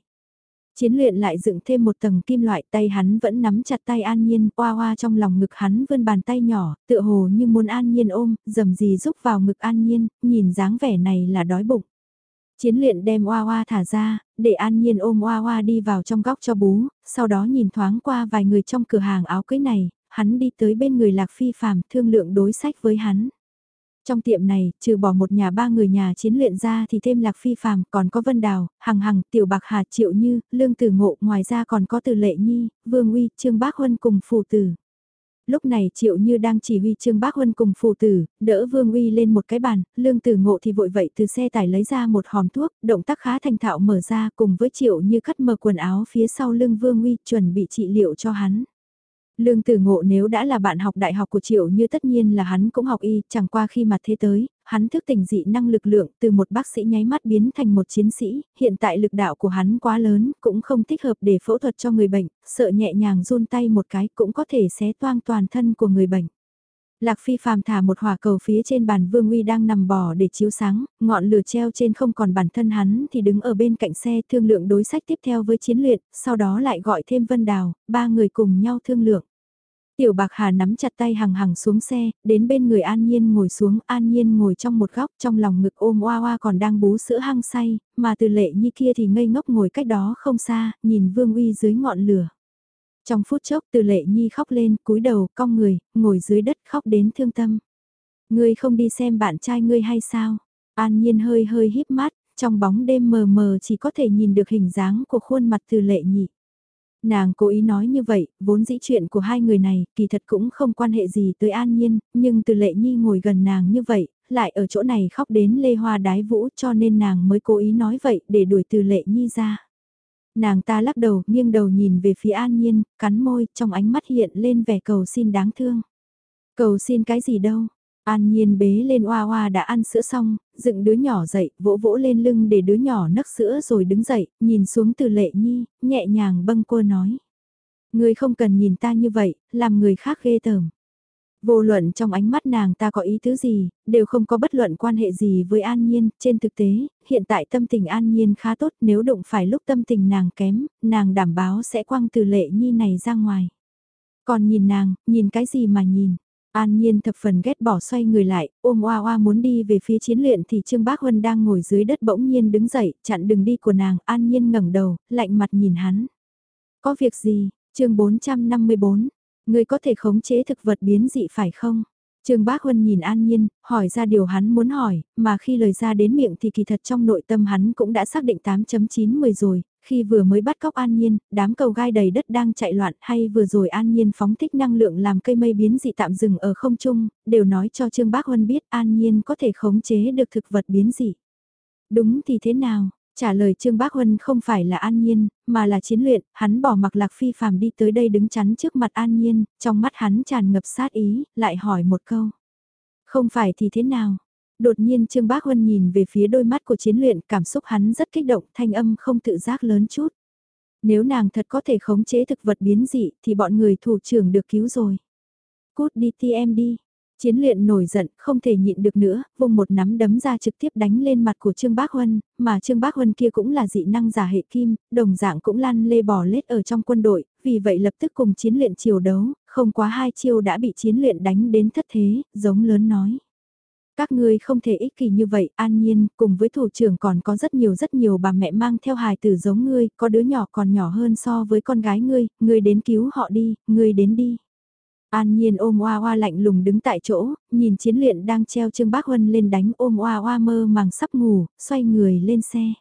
Chiến luyện lại dựng thêm một tầng kim loại tay hắn vẫn nắm chặt tay An Nhiên, oa oa trong lòng ngực hắn vươn bàn tay nhỏ, tựa hồ như muốn An Nhiên ôm, dầm gì rúc vào ngực An Nhiên, nhìn dáng vẻ này là đói bụng. Chiến luyện đem Oa Oa thả ra, để an nhiên ôm Oa Oa đi vào trong góc cho bú, sau đó nhìn thoáng qua vài người trong cửa hàng áo cưới này, hắn đi tới bên người Lạc Phi phàm thương lượng đối sách với hắn. Trong tiệm này, trừ bỏ một nhà ba người nhà chiến luyện ra thì thêm Lạc Phi phàm, còn có Vân Đào, Hằng Hằng, Tiểu Bạc Hà, Triệu Như, Lương Tử Ngộ, ngoài ra còn có Từ Lệ Nhi, Vương Uy, Trương Bác Huân cùng Phù Tử lúc này Triệu Như đang chỉ huy Trương Bác Huân cùng phù tử, đỡ Vương Uy lên một cái bàn, Lương Tử Ngộ thì vội vậy từ xe tải lấy ra một hòm thuốc, động tác khá thành thạo mở ra cùng với Triệu Như cắt mở quần áo phía sau lưng Vương Uy chuẩn bị trị liệu cho hắn. Lương Tử Ngộ nếu đã là bạn học đại học của Triệu Như tất nhiên là hắn cũng học y, chẳng qua khi mà thế tới, hắn thức tỉnh dị năng lực lượng từ một bác sĩ nháy mắt biến thành một chiến sĩ, hiện tại lực đạo của hắn quá lớn, cũng không thích hợp để phẫu thuật cho người bệnh, sợ nhẹ nhàng run tay một cái cũng có thể xé toang toàn thân của người bệnh. Lạc Phi phàm thả một hỏa cầu phía trên bàn Vương Uy đang nằm bò để chiếu sáng, ngọn lửa treo trên không còn bản thân hắn thì đứng ở bên cạnh xe thương lượng đối sách tiếp theo với chiến luyện, sau đó lại gọi thêm Vân Đào, ba người cùng nhau thương lượng. Tiểu Bạc Hà nắm chặt tay hằng hằng xuống xe, đến bên người An Nhiên ngồi xuống, An Nhiên ngồi trong một góc trong lòng ngực ôm oa oa còn đang bú sữa hăng say, mà từ lệ như kia thì ngây ngốc ngồi cách đó không xa, nhìn Vương Uy dưới ngọn lửa. Trong phút chốc từ lệ nhi khóc lên, cúi đầu, cong người, ngồi dưới đất khóc đến thương tâm. Ngươi không đi xem bạn trai ngươi hay sao? An Nhiên hơi hơi híp mắt, trong bóng đêm mờ mờ chỉ có thể nhìn được hình dáng của khuôn mặt từ lệ nhị. Nàng cố ý nói như vậy, vốn dĩ chuyện của hai người này, kỳ thật cũng không quan hệ gì tới An Nhiên, nhưng từ lệ nhi ngồi gần nàng như vậy, lại ở chỗ này khóc đến lê hoa đái vũ cho nên nàng mới cố ý nói vậy để đuổi từ lệ nhi ra. Nàng ta lắc đầu, nghiêng đầu nhìn về phía An Nhiên, cắn môi, trong ánh mắt hiện lên vẻ cầu xin đáng thương. Cầu xin cái gì đâu, An Nhiên bế lên oa oa đã ăn sữa xong, dựng đứa nhỏ dậy, vỗ vỗ lên lưng để đứa nhỏ nấc sữa rồi đứng dậy, nhìn xuống từ lệ nhi, nhẹ nhàng bâng cô nói. Người không cần nhìn ta như vậy, làm người khác ghê tởm. Vô luận trong ánh mắt nàng ta có ý tứ gì, đều không có bất luận quan hệ gì với An Nhiên, trên thực tế, hiện tại tâm tình An Nhiên khá tốt nếu đụng phải lúc tâm tình nàng kém, nàng đảm bảo sẽ quăng từ lệ nhi này ra ngoài. Còn nhìn nàng, nhìn cái gì mà nhìn, An Nhiên thập phần ghét bỏ xoay người lại, ôm oa oa muốn đi về phía chiến luyện thì Trương Bác Huân đang ngồi dưới đất bỗng nhiên đứng dậy, chặn đường đi của nàng, An Nhiên ngẩng đầu, lạnh mặt nhìn hắn. Có việc gì, chương 454, người có thể khống chế thực vật biến dị phải không? Trương Bác Huân nhìn An Nhiên, hỏi ra điều hắn muốn hỏi, mà khi lời ra đến miệng thì kỳ thật trong nội tâm hắn cũng đã xác định 8.90 rồi, khi vừa mới bắt cóc An Nhiên, đám cầu gai đầy đất đang chạy loạn hay vừa rồi An Nhiên phóng thích năng lượng làm cây mây biến dị tạm dừng ở không trung, đều nói cho Trương Bác Huân biết An Nhiên có thể khống chế được thực vật biến dị. Đúng thì thế nào? Trả lời Trương Bác Huân không phải là An Nhiên, mà là chiến luyện, hắn bỏ mặc Lạc Phi phàm đi tới đây đứng chắn trước mặt An Nhiên, trong mắt hắn tràn ngập sát ý, lại hỏi một câu. Không phải thì thế nào? Đột nhiên Trương Bác Huân nhìn về phía đôi mắt của chiến luyện, cảm xúc hắn rất kích động, thanh âm không tự giác lớn chút. Nếu nàng thật có thể khống chế thực vật biến dị thì bọn người thủ trưởng được cứu rồi. Cút đi TM đi. Chiến luyện nổi giận, không thể nhịn được nữa, vùng một nắm đấm ra trực tiếp đánh lên mặt của Trương Bác Huân, mà Trương Bác Huân kia cũng là dị năng giả hệ kim, đồng dạng cũng lăn lê bò lết ở trong quân đội, vì vậy lập tức cùng chiến luyện chiều đấu, không quá hai chiêu đã bị chiến luyện đánh đến thất thế, giống lớn nói. Các ngươi không thể ích kỷ như vậy, an nhiên, cùng với thủ trưởng còn có rất nhiều rất nhiều bà mẹ mang theo hài tử giống ngươi, có đứa nhỏ còn nhỏ hơn so với con gái ngươi, ngươi đến cứu họ đi, ngươi đến đi. An Nhiên ôm Oa Oa lạnh lùng đứng tại chỗ, nhìn chiến luyện đang treo Trương Bác Huân lên đánh ôm Oa Oa mơ màng sắp ngủ, xoay người lên xe.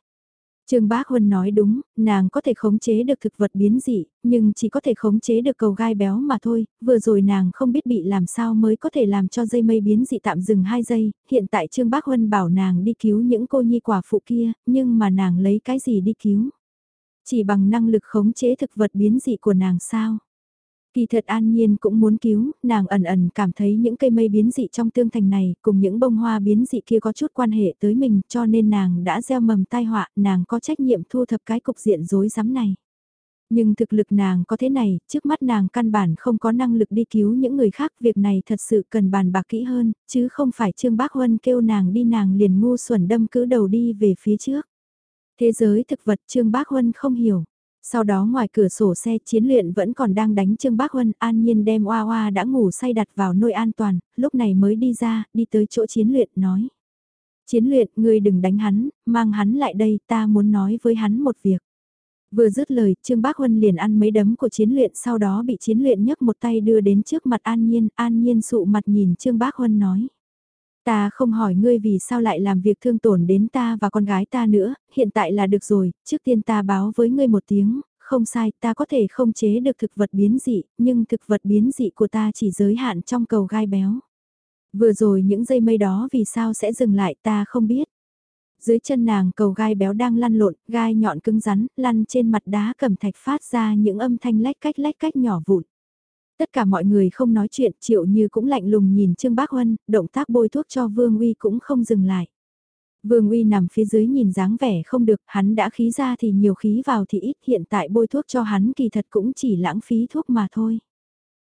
Trương Bác Huân nói đúng, nàng có thể khống chế được thực vật biến dị, nhưng chỉ có thể khống chế được cầu gai béo mà thôi, vừa rồi nàng không biết bị làm sao mới có thể làm cho dây mây biến dị tạm dừng 2 giây, hiện tại Trương Bác Huân bảo nàng đi cứu những cô nhi quả phụ kia, nhưng mà nàng lấy cái gì đi cứu? Chỉ bằng năng lực khống chế thực vật biến dị của nàng sao? Kỳ thật an nhiên cũng muốn cứu, nàng ẩn ẩn cảm thấy những cây mây biến dị trong tương thành này cùng những bông hoa biến dị kia có chút quan hệ tới mình cho nên nàng đã gieo mầm tai họa, nàng có trách nhiệm thu thập cái cục diện rối rắm này. Nhưng thực lực nàng có thế này, trước mắt nàng căn bản không có năng lực đi cứu những người khác, việc này thật sự cần bàn bạc kỹ hơn, chứ không phải Trương Bác Huân kêu nàng đi nàng liền ngu xuẩn đâm cứ đầu đi về phía trước. Thế giới thực vật Trương Bác Huân không hiểu. Sau đó ngoài cửa sổ xe chiến luyện vẫn còn đang đánh Trương Bác Huân, an nhiên đem Oa Oa đã ngủ say đặt vào nơi an toàn, lúc này mới đi ra, đi tới chỗ chiến luyện, nói. Chiến luyện, ngươi đừng đánh hắn, mang hắn lại đây, ta muốn nói với hắn một việc. Vừa dứt lời, Trương Bác Huân liền ăn mấy đấm của chiến luyện sau đó bị chiến luyện nhấc một tay đưa đến trước mặt An Nhiên, An Nhiên sụ mặt nhìn Trương Bác Huân nói. Ta không hỏi ngươi vì sao lại làm việc thương tổn đến ta và con gái ta nữa, hiện tại là được rồi, trước tiên ta báo với ngươi một tiếng, không sai, ta có thể không chế được thực vật biến dị, nhưng thực vật biến dị của ta chỉ giới hạn trong cầu gai béo. Vừa rồi những dây mây đó vì sao sẽ dừng lại ta không biết. Dưới chân nàng cầu gai béo đang lăn lộn, gai nhọn cứng rắn, lăn trên mặt đá cẩm thạch phát ra những âm thanh lách cách lách cách nhỏ vụn. Tất cả mọi người không nói chuyện, triệu như cũng lạnh lùng nhìn Trương Bác Huân, động tác bôi thuốc cho Vương Uy cũng không dừng lại. Vương Uy nằm phía dưới nhìn dáng vẻ không được, hắn đã khí ra thì nhiều khí vào thì ít, hiện tại bôi thuốc cho hắn kỳ thật cũng chỉ lãng phí thuốc mà thôi.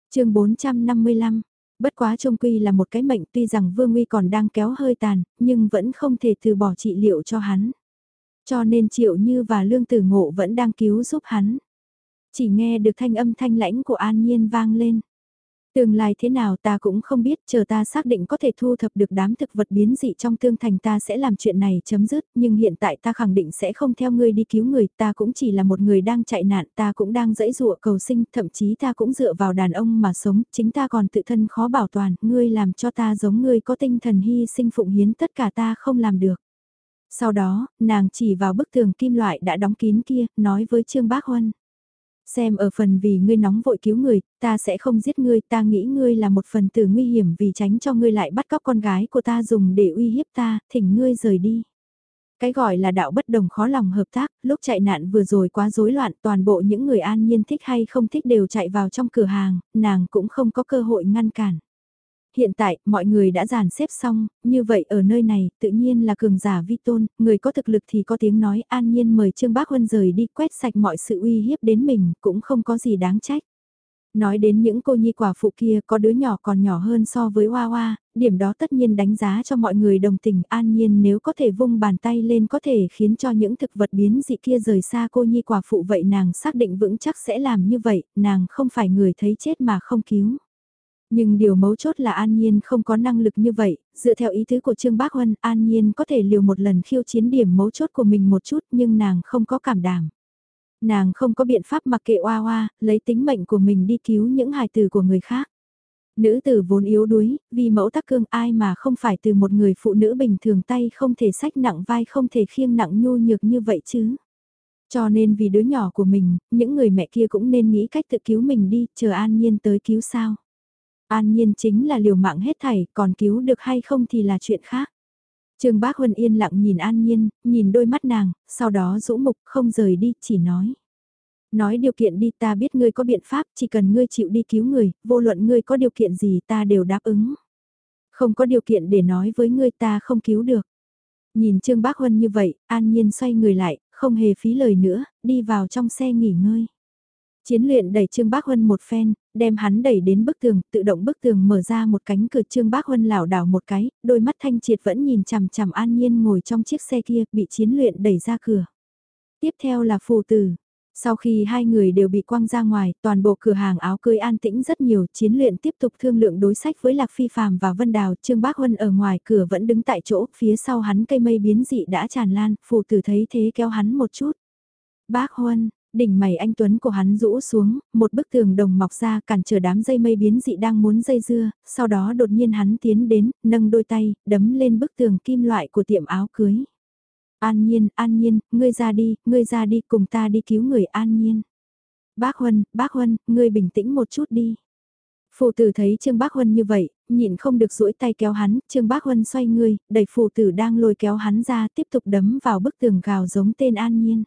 chương 455, bất quá trông quy là một cái mệnh tuy rằng Vương Uy còn đang kéo hơi tàn, nhưng vẫn không thể từ bỏ trị liệu cho hắn. Cho nên Triệu Như và Lương Tử Ngộ vẫn đang cứu giúp hắn. Chỉ nghe được thanh âm thanh lãnh của An Nhiên vang lên. Tương lai thế nào ta cũng không biết, chờ ta xác định có thể thu thập được đám thực vật biến dị trong tương thành ta sẽ làm chuyện này chấm dứt, nhưng hiện tại ta khẳng định sẽ không theo ngươi đi cứu người, ta cũng chỉ là một người đang chạy nạn, ta cũng đang dẫy dụa cầu sinh, thậm chí ta cũng dựa vào đàn ông mà sống, chính ta còn tự thân khó bảo toàn, ngươi làm cho ta giống ngươi có tinh thần hy sinh phụng hiến tất cả ta không làm được. Sau đó, nàng chỉ vào bức tường kim loại đã đóng kín kia, nói với Trương Bác Huân. Xem ở phần vì ngươi nóng vội cứu người, ta sẽ không giết ngươi, ta nghĩ ngươi là một phần tử nguy hiểm vì tránh cho ngươi lại bắt cóc con gái của ta dùng để uy hiếp ta, thỉnh ngươi rời đi. Cái gọi là đạo bất đồng khó lòng hợp tác, lúc chạy nạn vừa rồi quá rối loạn toàn bộ những người an nhiên thích hay không thích đều chạy vào trong cửa hàng, nàng cũng không có cơ hội ngăn cản. Hiện tại, mọi người đã dàn xếp xong, như vậy ở nơi này, tự nhiên là cường giả vi tôn, người có thực lực thì có tiếng nói an nhiên mời Trương Bác Huân rời đi quét sạch mọi sự uy hiếp đến mình, cũng không có gì đáng trách. Nói đến những cô nhi quả phụ kia có đứa nhỏ còn nhỏ hơn so với Hoa Hoa, điểm đó tất nhiên đánh giá cho mọi người đồng tình an nhiên nếu có thể vung bàn tay lên có thể khiến cho những thực vật biến dị kia rời xa cô nhi quả phụ vậy nàng xác định vững chắc sẽ làm như vậy, nàng không phải người thấy chết mà không cứu. Nhưng điều mấu chốt là An Nhiên không có năng lực như vậy, dựa theo ý tứ của Trương Bác Huân, An Nhiên có thể liều một lần khiêu chiến điểm mấu chốt của mình một chút nhưng nàng không có cảm đảm. Nàng không có biện pháp mặc kệ oa oa, lấy tính mệnh của mình đi cứu những hài tử của người khác. Nữ tử vốn yếu đuối, vì mẫu tắc cương ai mà không phải từ một người phụ nữ bình thường tay không thể sách nặng vai không thể khiêng nặng nhu nhược như vậy chứ. Cho nên vì đứa nhỏ của mình, những người mẹ kia cũng nên nghĩ cách tự cứu mình đi, chờ an nhiên tới cứu sao. An nhiên chính là liều mạng hết thảy, còn cứu được hay không thì là chuyện khác. Trương Bác Huân yên lặng nhìn An Nhiên, nhìn đôi mắt nàng, sau đó rũ mục không rời đi, chỉ nói. Nói điều kiện đi ta biết ngươi có biện pháp, chỉ cần ngươi chịu đi cứu người, vô luận ngươi có điều kiện gì ta đều đáp ứng. Không có điều kiện để nói với ngươi ta không cứu được. Nhìn Trương Bác Huân như vậy, An Nhiên xoay người lại, không hề phí lời nữa, đi vào trong xe nghỉ ngơi. Chiến luyện đẩy Trương Bác Huân một phen, đem hắn đẩy đến bức tường, tự động bức tường mở ra một cánh cửa Trương Bác Huân lảo đảo một cái, đôi mắt thanh triệt vẫn nhìn chằm chằm an nhiên ngồi trong chiếc xe kia, bị chiến luyện đẩy ra cửa. Tiếp theo là phù tử. Sau khi hai người đều bị quăng ra ngoài, toàn bộ cửa hàng áo cưới an tĩnh rất nhiều, chiến luyện tiếp tục thương lượng đối sách với Lạc Phi Phạm và Vân Đào, Trương Bác Huân ở ngoài cửa vẫn đứng tại chỗ, phía sau hắn cây mây biến dị đã tràn lan, phù tử thấy thế kéo hắn một chút. Bác Huân, đỉnh mày anh Tuấn của hắn rũ xuống, một bức tường đồng mọc ra cản trở đám dây mây biến dị đang muốn dây dưa, sau đó đột nhiên hắn tiến đến, nâng đôi tay, đấm lên bức tường kim loại của tiệm áo cưới. An Nhiên, An Nhiên, ngươi ra đi, ngươi ra đi cùng ta đi cứu người An Nhiên. Bác Huân, bác Huân, ngươi bình tĩnh một chút đi. Phụ tử thấy Trương Bác Huân như vậy, nhịn không được duỗi tay kéo hắn, Trương Bác Huân xoay người, đẩy phụ tử đang lôi kéo hắn ra tiếp tục đấm vào bức tường gào giống tên An Nhiên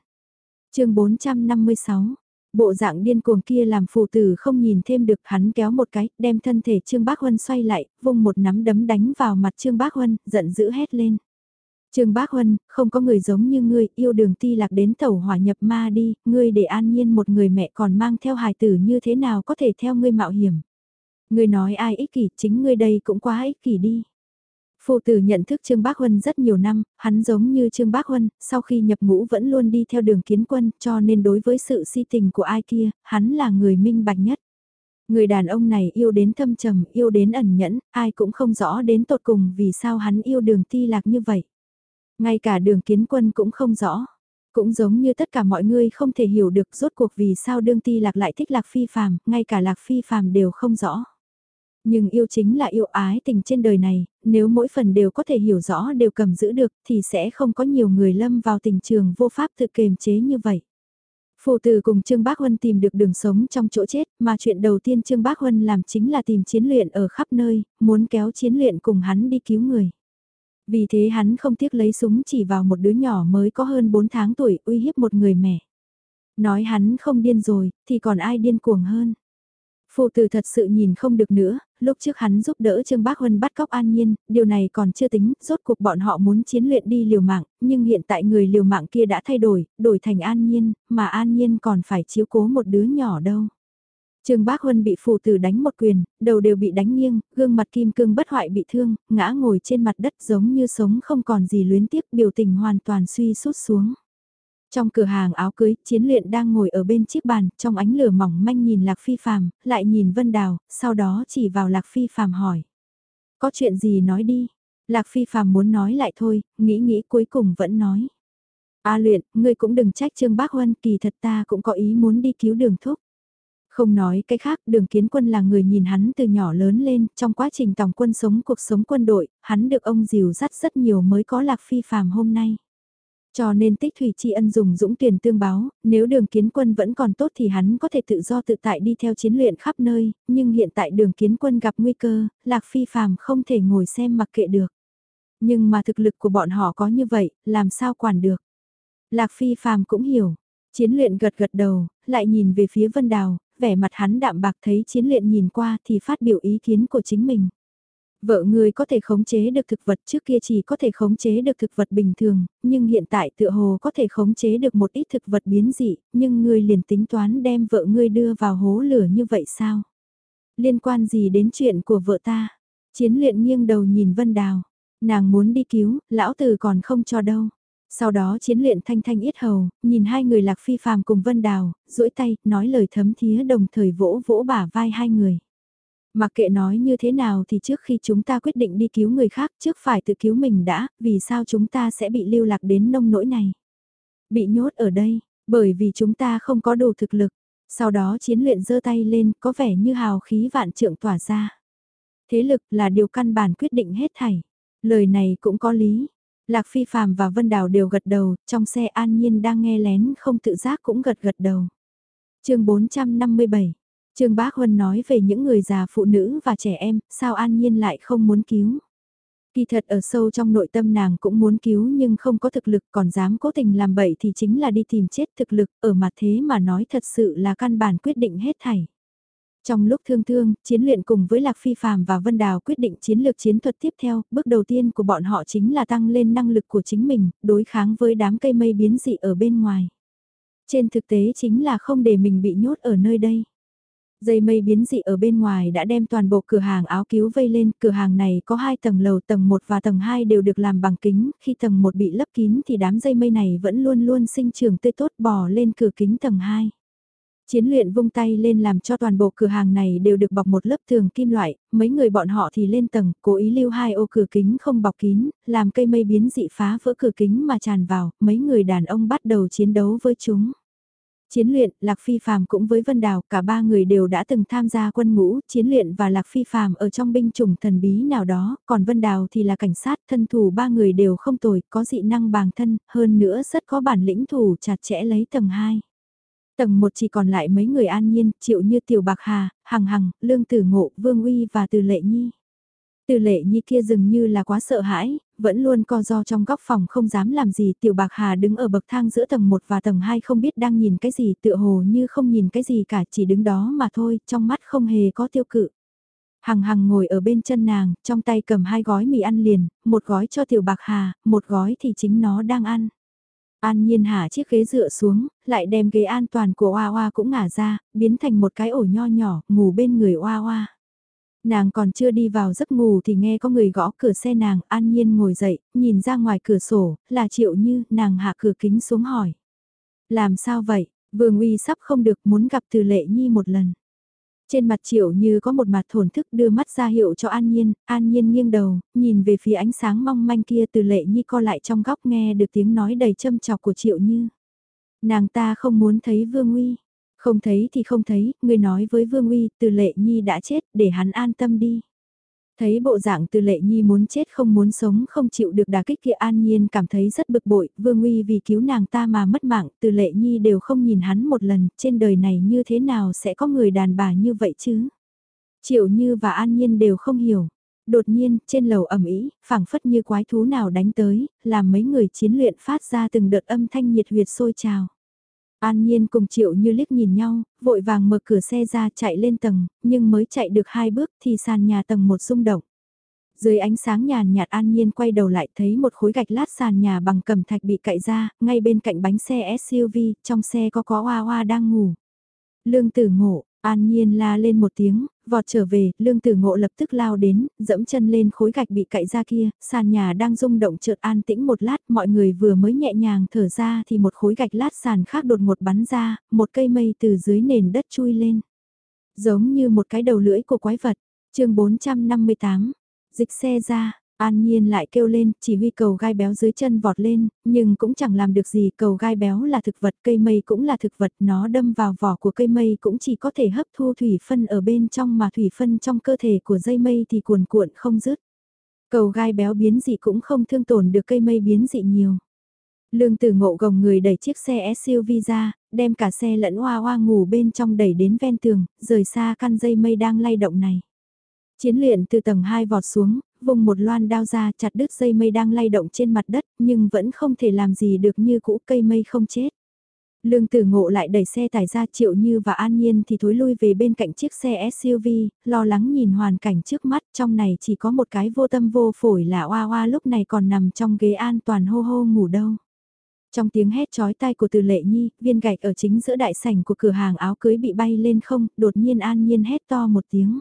chương 456 Bộ dạng điên cuồng kia làm phụ tử không nhìn thêm được hắn kéo một cái, đem thân thể Trương Bác Huân xoay lại, vung một nắm đấm đánh vào mặt Trương Bác Huân, giận dữ hét lên. Trương Bác Huân, không có người giống như ngươi, yêu đường ti lạc đến tẩu hỏa nhập ma đi, ngươi để an nhiên một người mẹ còn mang theo hài tử như thế nào có thể theo ngươi mạo hiểm. Ngươi nói ai ích kỷ, chính ngươi đây cũng quá ích kỷ đi. Phụ tử nhận thức Trương Bác Huân rất nhiều năm, hắn giống như Trương Bác Huân, sau khi nhập ngũ vẫn luôn đi theo đường kiến quân, cho nên đối với sự si tình của ai kia, hắn là người minh bạch nhất. Người đàn ông này yêu đến thâm trầm, yêu đến ẩn nhẫn, ai cũng không rõ đến tột cùng vì sao hắn yêu đường ti lạc như vậy. Ngay cả đường kiến quân cũng không rõ. Cũng giống như tất cả mọi người không thể hiểu được rốt cuộc vì sao đương ti lạc lại thích lạc phi phàm, ngay cả lạc phi phàm đều không rõ. Nhưng yêu chính là yêu ái tình trên đời này, nếu mỗi phần đều có thể hiểu rõ đều cầm giữ được thì sẽ không có nhiều người lâm vào tình trường vô pháp tự kềm chế như vậy. Phụ tử cùng Trương Bác Huân tìm được đường sống trong chỗ chết, mà chuyện đầu tiên Trương Bác Huân làm chính là tìm chiến luyện ở khắp nơi, muốn kéo chiến luyện cùng hắn đi cứu người. Vì thế hắn không tiếc lấy súng chỉ vào một đứa nhỏ mới có hơn 4 tháng tuổi uy hiếp một người mẹ. Nói hắn không điên rồi, thì còn ai điên cuồng hơn. Phụ tử thật sự nhìn không được nữa, lúc trước hắn giúp đỡ Trương Bác Huân bắt cóc An Nhiên, điều này còn chưa tính, rốt cuộc bọn họ muốn chiến luyện đi liều mạng, nhưng hiện tại người liều mạng kia đã thay đổi, đổi thành An Nhiên, mà An Nhiên còn phải chiếu cố một đứa nhỏ đâu. Trương Bác Huân bị phụ tử đánh một quyền, đầu đều bị đánh nghiêng, gương mặt kim cương bất hoại bị thương, ngã ngồi trên mặt đất giống như sống không còn gì luyến tiếc biểu tình hoàn toàn suy sút xuống. Trong cửa hàng áo cưới, chiến luyện đang ngồi ở bên chiếc bàn, trong ánh lửa mỏng manh nhìn Lạc Phi Phàm, lại nhìn Vân Đào, sau đó chỉ vào Lạc Phi Phàm hỏi. Có chuyện gì nói đi? Lạc Phi Phàm muốn nói lại thôi, nghĩ nghĩ cuối cùng vẫn nói. A luyện, ngươi cũng đừng trách Trương Bác Huân, kỳ thật ta cũng có ý muốn đi cứu đường thúc. Không nói cái khác, đường kiến quân là người nhìn hắn từ nhỏ lớn lên, trong quá trình tổng quân sống cuộc sống quân đội, hắn được ông dìu dắt rất nhiều mới có lạc phi phàm hôm nay. Cho nên tích thủy tri ân dùng dũng tuyển tương báo, nếu đường kiến quân vẫn còn tốt thì hắn có thể tự do tự tại đi theo chiến luyện khắp nơi, nhưng hiện tại đường kiến quân gặp nguy cơ, lạc phi phàm không thể ngồi xem mặc kệ được. Nhưng mà thực lực của bọn họ có như vậy, làm sao quản được. Lạc phi phàm cũng hiểu, chiến luyện gật gật đầu, lại nhìn về phía vân đào, vẻ mặt hắn đạm bạc thấy chiến luyện nhìn qua thì phát biểu ý kiến của chính mình. Vợ ngươi có thể khống chế được thực vật trước kia chỉ có thể khống chế được thực vật bình thường, nhưng hiện tại tựa hồ có thể khống chế được một ít thực vật biến dị, nhưng ngươi liền tính toán đem vợ ngươi đưa vào hố lửa như vậy sao? Liên quan gì đến chuyện của vợ ta? Chiến luyện nghiêng đầu nhìn Vân Đào, nàng muốn đi cứu, lão tử còn không cho đâu. Sau đó chiến luyện thanh thanh yết hầu, nhìn hai người lạc phi phàm cùng Vân Đào, duỗi tay, nói lời thấm thía đồng thời vỗ vỗ bả vai hai người. Mặc kệ nói như thế nào thì trước khi chúng ta quyết định đi cứu người khác trước phải tự cứu mình đã, vì sao chúng ta sẽ bị lưu lạc đến nông nỗi này. Bị nhốt ở đây, bởi vì chúng ta không có đủ thực lực. Sau đó chiến luyện giơ tay lên có vẻ như hào khí vạn trượng tỏa ra. Thế lực là điều căn bản quyết định hết thảy. Lời này cũng có lý, Lạc Phi Phạm và Vân Đào đều gật đầu, trong xe An Nhiên đang nghe lén không tự giác cũng gật gật đầu. chương 457 Trương Bác Huân nói về những người già phụ nữ và trẻ em, sao An Nhiên lại không muốn cứu. Kỳ thật ở sâu trong nội tâm nàng cũng muốn cứu nhưng không có thực lực còn dám cố tình làm bậy thì chính là đi tìm chết thực lực ở mặt thế mà nói thật sự là căn bản quyết định hết thảy. Trong lúc thương thương, chiến luyện cùng với Lạc Phi Phạm và Vân Đào quyết định chiến lược chiến thuật tiếp theo, bước đầu tiên của bọn họ chính là tăng lên năng lực của chính mình, đối kháng với đám cây mây biến dị ở bên ngoài. Trên thực tế chính là không để mình bị nhốt ở nơi đây. Dây mây biến dị ở bên ngoài đã đem toàn bộ cửa hàng áo cứu vây lên, cửa hàng này có hai tầng lầu, tầng 1 và tầng 2 đều được làm bằng kính, khi tầng 1 bị lấp kín thì đám dây mây này vẫn luôn luôn sinh trưởng tươi tốt bò lên cửa kính tầng 2. Chiến luyện vung tay lên làm cho toàn bộ cửa hàng này đều được bọc một lớp tường kim loại, mấy người bọn họ thì lên tầng, cố ý lưu hai ô cửa kính không bọc kín, làm cây mây biến dị phá vỡ cửa kính mà tràn vào, mấy người đàn ông bắt đầu chiến đấu với chúng. Chiến luyện, Lạc Phi Phạm cũng với Vân Đào, cả ba người đều đã từng tham gia quân ngũ, chiến luyện và Lạc Phi Phạm ở trong binh chủng thần bí nào đó, còn Vân Đào thì là cảnh sát, thân thủ ba người đều không tồi, có dị năng bàng thân, hơn nữa rất có bản lĩnh thủ chặt chẽ lấy tầng 2. Tầng 1 chỉ còn lại mấy người an nhiên, chịu như Tiểu Bạc Hà, Hằng Hằng, Lương Tử Ngộ, Vương Uy và Từ Lệ Nhi. Từ lệ nhi kia dường như là quá sợ hãi, vẫn luôn co do trong góc phòng không dám làm gì. Tiểu bạc hà đứng ở bậc thang giữa tầng 1 và tầng 2 không biết đang nhìn cái gì tựa hồ như không nhìn cái gì cả chỉ đứng đó mà thôi, trong mắt không hề có tiêu cự. Hằng hằng ngồi ở bên chân nàng, trong tay cầm hai gói mì ăn liền, một gói cho tiểu bạc hà, một gói thì chính nó đang ăn. An nhiên hạ chiếc ghế dựa xuống, lại đem ghế an toàn của Oa Oa cũng ngả ra, biến thành một cái ổ nho nhỏ, ngủ bên người Oa Oa. Nàng còn chưa đi vào giấc ngủ thì nghe có người gõ cửa xe nàng, an nhiên ngồi dậy, nhìn ra ngoài cửa sổ, là triệu như, nàng hạ cửa kính xuống hỏi. Làm sao vậy, vương uy sắp không được muốn gặp từ lệ nhi một lần. Trên mặt triệu như có một mặt thổn thức đưa mắt ra hiệu cho an nhiên, an nhiên nghiêng đầu, nhìn về phía ánh sáng mong manh kia từ lệ nhi co lại trong góc nghe được tiếng nói đầy châm chọc của triệu như. Nàng ta không muốn thấy vương uy, không thấy thì không thấy, người nói với Vương Uy, từ lệ nhi đã chết, để hắn an tâm đi. Thấy bộ dạng từ lệ nhi muốn chết không muốn sống không chịu được đả kích kia an nhiên cảm thấy rất bực bội, Vương Uy vì cứu nàng ta mà mất mạng, từ lệ nhi đều không nhìn hắn một lần, trên đời này như thế nào sẽ có người đàn bà như vậy chứ? Triệu Như và An Nhiên đều không hiểu. Đột nhiên, trên lầu ẩm ý, phảng phất như quái thú nào đánh tới, làm mấy người chiến luyện phát ra từng đợt âm thanh nhiệt huyệt sôi trào. An Nhiên cùng Triệu Như liếc nhìn nhau, vội vàng mở cửa xe ra chạy lên tầng, nhưng mới chạy được hai bước thì sàn nhà tầng một rung động. Dưới ánh sáng nhàn nhạt An Nhiên quay đầu lại thấy một khối gạch lát sàn nhà bằng cầm thạch bị cậy ra, ngay bên cạnh bánh xe SUV, trong xe có có hoa hoa đang ngủ. Lương tử ngộ, An Nhiên la lên một tiếng, vọt trở về, lương tử ngộ lập tức lao đến, dẫm chân lên khối gạch bị cậy ra kia, sàn nhà đang rung động chợt an tĩnh một lát, mọi người vừa mới nhẹ nhàng thở ra thì một khối gạch lát sàn khác đột ngột bắn ra, một cây mây từ dưới nền đất chui lên. Giống như một cái đầu lưỡi của quái vật, chương 458, dịch xe ra, An Nhiên lại kêu lên, chỉ huy cầu gai béo dưới chân vọt lên, nhưng cũng chẳng làm được gì, cầu gai béo là thực vật, cây mây cũng là thực vật, nó đâm vào vỏ của cây mây cũng chỉ có thể hấp thu thủy phân ở bên trong mà thủy phân trong cơ thể của dây mây thì cuồn cuộn không dứt. Cầu gai béo biến dị cũng không thương tổn được cây mây biến dị nhiều. Lương tử ngộ gồng người đẩy chiếc xe SUV ra, đem cả xe lẫn hoa hoa ngủ bên trong đẩy đến ven tường, rời xa căn dây mây đang lay động này. Chiến luyện từ tầng 2 vọt xuống, vùng một loan đao ra chặt đứt dây mây đang lay động trên mặt đất, nhưng vẫn không thể làm gì được như cũ cây mây không chết. Lương tử ngộ lại đẩy xe tải ra triệu như và an nhiên thì thối lui về bên cạnh chiếc xe SUV, lo lắng nhìn hoàn cảnh trước mắt trong này chỉ có một cái vô tâm vô phổi là oa oa lúc này còn nằm trong ghế an toàn hô hô ngủ đâu. Trong tiếng hét chói tai của từ lệ nhi, viên gạch ở chính giữa đại sảnh của cửa hàng áo cưới bị bay lên không, đột nhiên an nhiên hét to một tiếng.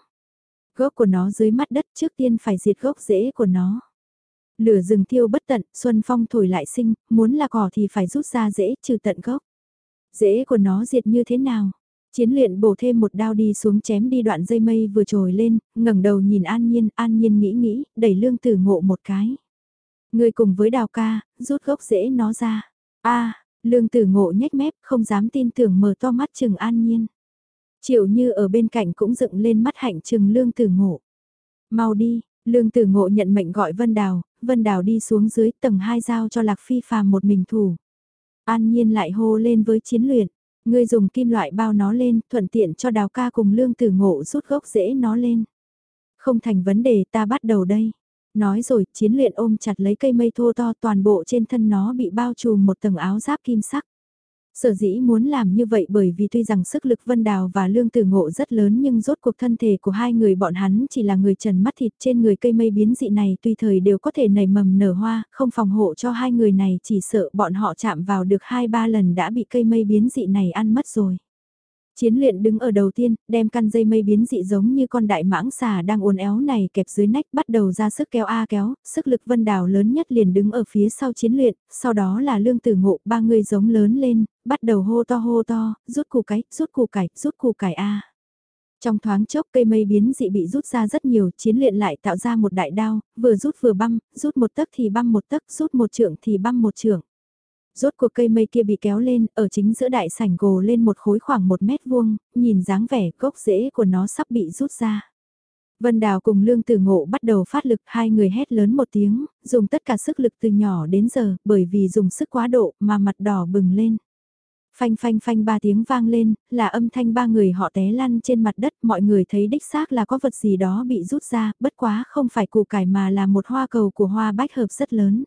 Gốc của nó dưới mắt đất trước tiên phải diệt gốc rễ của nó. Lửa rừng thiêu bất tận, xuân phong thổi lại sinh, muốn là cỏ thì phải rút ra rễ trừ tận gốc. Rễ của nó diệt như thế nào? Chiến luyện bổ thêm một đao đi xuống chém đi đoạn dây mây vừa trồi lên, ngẩng đầu nhìn An Nhiên, An Nhiên nghĩ nghĩ, đẩy lương tử ngộ một cái. Người cùng với đào ca, rút gốc rễ nó ra. a lương tử ngộ nhếch mép, không dám tin tưởng mở to mắt chừng An Nhiên. Triệu như ở bên cạnh cũng dựng lên mắt hạnh trừng lương tử ngộ. Mau đi, lương tử ngộ nhận mệnh gọi Vân Đào, Vân Đào đi xuống dưới tầng hai giao cho Lạc Phi phàm một mình thủ. An nhiên lại hô lên với chiến luyện, ngươi dùng kim loại bao nó lên, thuận tiện cho đào ca cùng lương tử ngộ rút gốc rễ nó lên. Không thành vấn đề ta bắt đầu đây. Nói rồi, chiến luyện ôm chặt lấy cây mây thô to toàn bộ trên thân nó bị bao trùm một tầng áo giáp kim sắc. Sở dĩ muốn làm như vậy bởi vì tuy rằng sức lực Vân Đào và Lương Tử Ngộ rất lớn nhưng rốt cuộc thân thể của hai người bọn hắn chỉ là người trần mắt thịt trên người cây mây biến dị này tùy thời đều có thể nảy mầm nở hoa, không phòng hộ cho hai người này chỉ sợ bọn họ chạm vào được hai ba lần đã bị cây mây biến dị này ăn mất rồi. Chiến luyện đứng ở đầu tiên, đem căn dây mây biến dị giống như con đại mãng xà đang uốn éo này kẹp dưới nách bắt đầu ra sức kéo A kéo, sức lực vân đào lớn nhất liền đứng ở phía sau chiến luyện, sau đó là lương tử ngộ, ba người giống lớn lên, bắt đầu hô to hô to, rút củ cái, rút củ cải, rút củ cải A. Trong thoáng chốc cây mây biến dị bị rút ra rất nhiều, chiến luyện lại tạo ra một đại đao, vừa rút vừa băm, rút một tấc thì băm một tấc, rút một trượng thì băm một trượng. Rốt cuộc cây mây kia bị kéo lên, ở chính giữa đại sảnh gồ lên một khối khoảng một mét vuông, nhìn dáng vẻ gốc rễ của nó sắp bị rút ra. Vân Đào cùng Lương Tử Ngộ bắt đầu phát lực hai người hét lớn một tiếng, dùng tất cả sức lực từ nhỏ đến giờ, bởi vì dùng sức quá độ mà mặt đỏ bừng lên. Phanh phanh phanh ba tiếng vang lên, là âm thanh ba người họ té lăn trên mặt đất, mọi người thấy đích xác là có vật gì đó bị rút ra, bất quá không phải củ cải mà là một hoa cầu của hoa bách hợp rất lớn.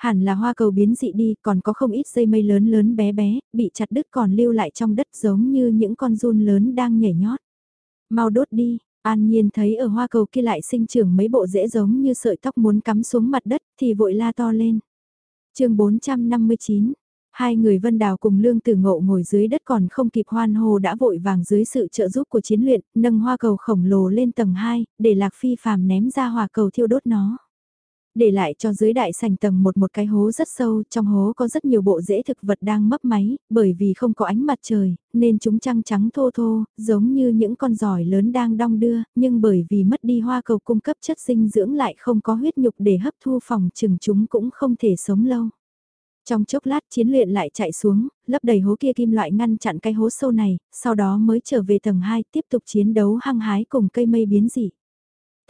Hẳn là hoa cầu biến dị đi, còn có không ít dây mây lớn lớn bé bé, bị chặt đứt còn lưu lại trong đất giống như những con run lớn đang nhảy nhót. Mau đốt đi, An Nhiên thấy ở hoa cầu kia lại sinh trưởng mấy bộ rễ giống như sợi tóc muốn cắm xuống mặt đất thì vội la to lên. chương 459 Hai người Vân Đào cùng Lương Tử Ngộ ngồi dưới đất còn không kịp hoan hồ đã vội vàng dưới sự trợ giúp của chiến luyện, nâng hoa cầu khổng lồ lên tầng 2, để Lạc Phi phàm ném ra hòa cầu thiêu đốt nó để lại cho dưới đại sành tầng một một cái hố rất sâu, trong hố có rất nhiều bộ rễ thực vật đang mấp máy, bởi vì không có ánh mặt trời, nên chúng trăng trắng thô thô, giống như những con giỏi lớn đang đong đưa, nhưng bởi vì mất đi hoa cầu cung cấp chất dinh dưỡng lại không có huyết nhục để hấp thu phòng chừng chúng cũng không thể sống lâu. Trong chốc lát chiến luyện lại chạy xuống, lấp đầy hố kia kim loại ngăn chặn cái hố sâu này, sau đó mới trở về tầng 2 tiếp tục chiến đấu hăng hái cùng cây mây biến dị.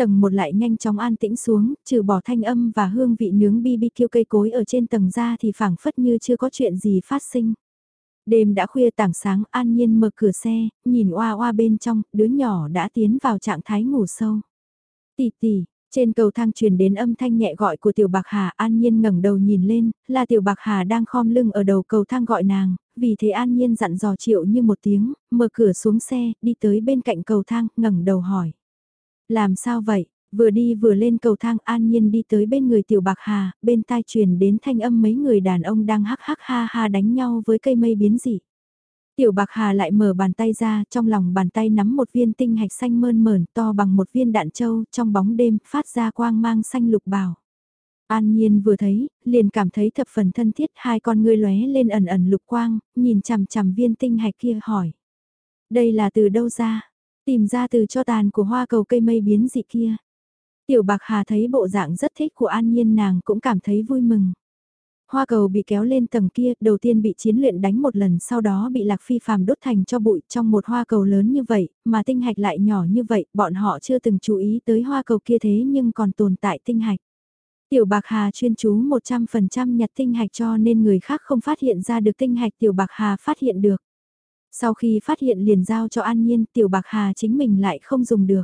Tầng một lại nhanh chóng an tĩnh xuống, trừ bỏ thanh âm và hương vị nướng BBQ cây cối ở trên tầng ra thì phảng phất như chưa có chuyện gì phát sinh. Đêm đã khuya tảng sáng an nhiên mở cửa xe, nhìn oa oa bên trong, đứa nhỏ đã tiến vào trạng thái ngủ sâu. Tỷ tỷ, trên cầu thang truyền đến âm thanh nhẹ gọi của tiểu bạc hà an nhiên ngẩng đầu nhìn lên, là tiểu bạc hà đang khom lưng ở đầu cầu thang gọi nàng, vì thế an nhiên dặn dò triệu như một tiếng, mở cửa xuống xe, đi tới bên cạnh cầu thang, ngẩng đầu hỏi. Làm sao vậy? Vừa đi vừa lên cầu thang an nhiên đi tới bên người tiểu bạc hà, bên tai truyền đến thanh âm mấy người đàn ông đang hắc hắc ha ha đánh nhau với cây mây biến dị. Tiểu bạc hà lại mở bàn tay ra, trong lòng bàn tay nắm một viên tinh hạch xanh mơn mởn to bằng một viên đạn trâu, trong bóng đêm, phát ra quang mang xanh lục bào. An Nhiên vừa thấy, liền cảm thấy thập phần thân thiết, hai con ngươi lóe lên ẩn ẩn lục quang, nhìn chằm chằm viên tinh hạch kia hỏi. Đây là từ đâu ra? Tìm ra từ cho tàn của hoa cầu cây mây biến dị kia. Tiểu Bạc Hà thấy bộ dạng rất thích của An Nhiên nàng cũng cảm thấy vui mừng. Hoa cầu bị kéo lên tầng kia, đầu tiên bị chiến luyện đánh một lần sau đó bị Lạc Phi phàm đốt thành cho bụi trong một hoa cầu lớn như vậy, mà tinh hạch lại nhỏ như vậy, bọn họ chưa từng chú ý tới hoa cầu kia thế nhưng còn tồn tại tinh hạch. Tiểu Bạc Hà chuyên chú 100% nhặt tinh hạch cho nên người khác không phát hiện ra được tinh hạch Tiểu Bạc Hà phát hiện được. Sau khi phát hiện liền giao cho An Nhiên, Tiểu Bạc Hà chính mình lại không dùng được.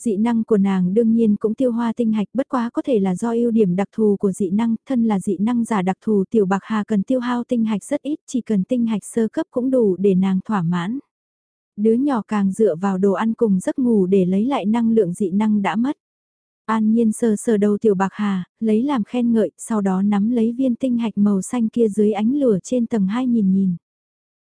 Dị năng của nàng đương nhiên cũng tiêu hoa tinh hạch bất quá có thể là do ưu điểm đặc thù của dị năng, thân là dị năng giả đặc thù Tiểu Bạc Hà cần tiêu hao tinh hạch rất ít, chỉ cần tinh hạch sơ cấp cũng đủ để nàng thỏa mãn. Đứa nhỏ càng dựa vào đồ ăn cùng giấc ngủ để lấy lại năng lượng dị năng đã mất. An nhiên sờ sờ đầu tiểu bạc hà, lấy làm khen ngợi, sau đó nắm lấy viên tinh hạch màu xanh kia dưới ánh lửa trên tầng 2 nhìn nhìn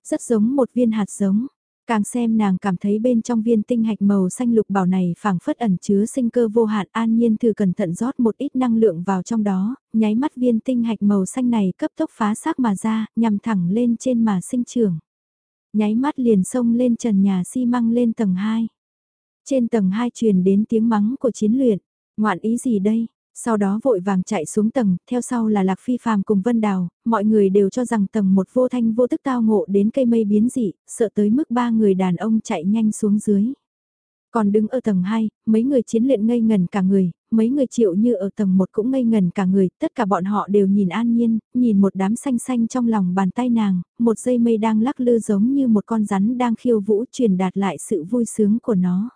rất giống một viên hạt giống. Càng xem nàng cảm thấy bên trong viên tinh hạch màu xanh lục bảo này phảng phất ẩn chứa sinh cơ vô hạn an nhiên thử cẩn thận rót một ít năng lượng vào trong đó, nháy mắt viên tinh hạch màu xanh này cấp tốc phá xác mà ra, nhằm thẳng lên trên mà sinh trưởng. Nháy mắt liền xông lên trần nhà xi măng lên tầng 2. Trên tầng 2 truyền đến tiếng mắng của chiến luyện, ngoạn ý gì đây, sau đó vội vàng chạy xuống tầng, theo sau là Lạc Phi Phàm cùng Vân Đào, mọi người đều cho rằng tầng một vô thanh vô tức tao ngộ đến cây mây biến dị, sợ tới mức ba người đàn ông chạy nhanh xuống dưới. Còn đứng ở tầng 2, mấy người chiến luyện ngây ngần cả người, mấy người chịu như ở tầng 1 cũng ngây ngần cả người, tất cả bọn họ đều nhìn an nhiên, nhìn một đám xanh xanh trong lòng bàn tay nàng, một dây mây đang lắc lư giống như một con rắn đang khiêu vũ truyền đạt lại sự vui sướng của nó.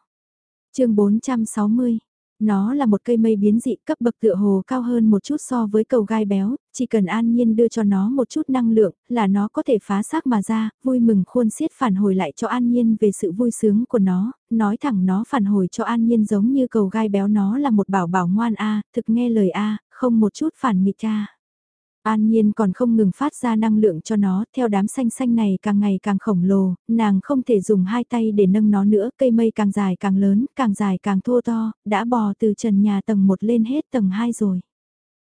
chương 460 nó là một cây mây biến dị cấp bậc tựa hồ cao hơn một chút so với cầu gai béo, chỉ cần an nhiên đưa cho nó một chút năng lượng là nó có thể phá xác mà ra, vui mừng khuôn xiết phản hồi lại cho an nhiên về sự vui sướng của nó, nói thẳng nó phản hồi cho an nhiên giống như cầu gai béo nó là một bảo bảo ngoan A, thực nghe lời A, không một chút phản nghịch A. An Nhiên còn không ngừng phát ra năng lượng cho nó, theo đám xanh xanh này càng ngày càng khổng lồ, nàng không thể dùng hai tay để nâng nó nữa, cây mây càng dài càng lớn, càng dài càng thô to, đã bò từ trần nhà tầng 1 lên hết tầng 2 rồi.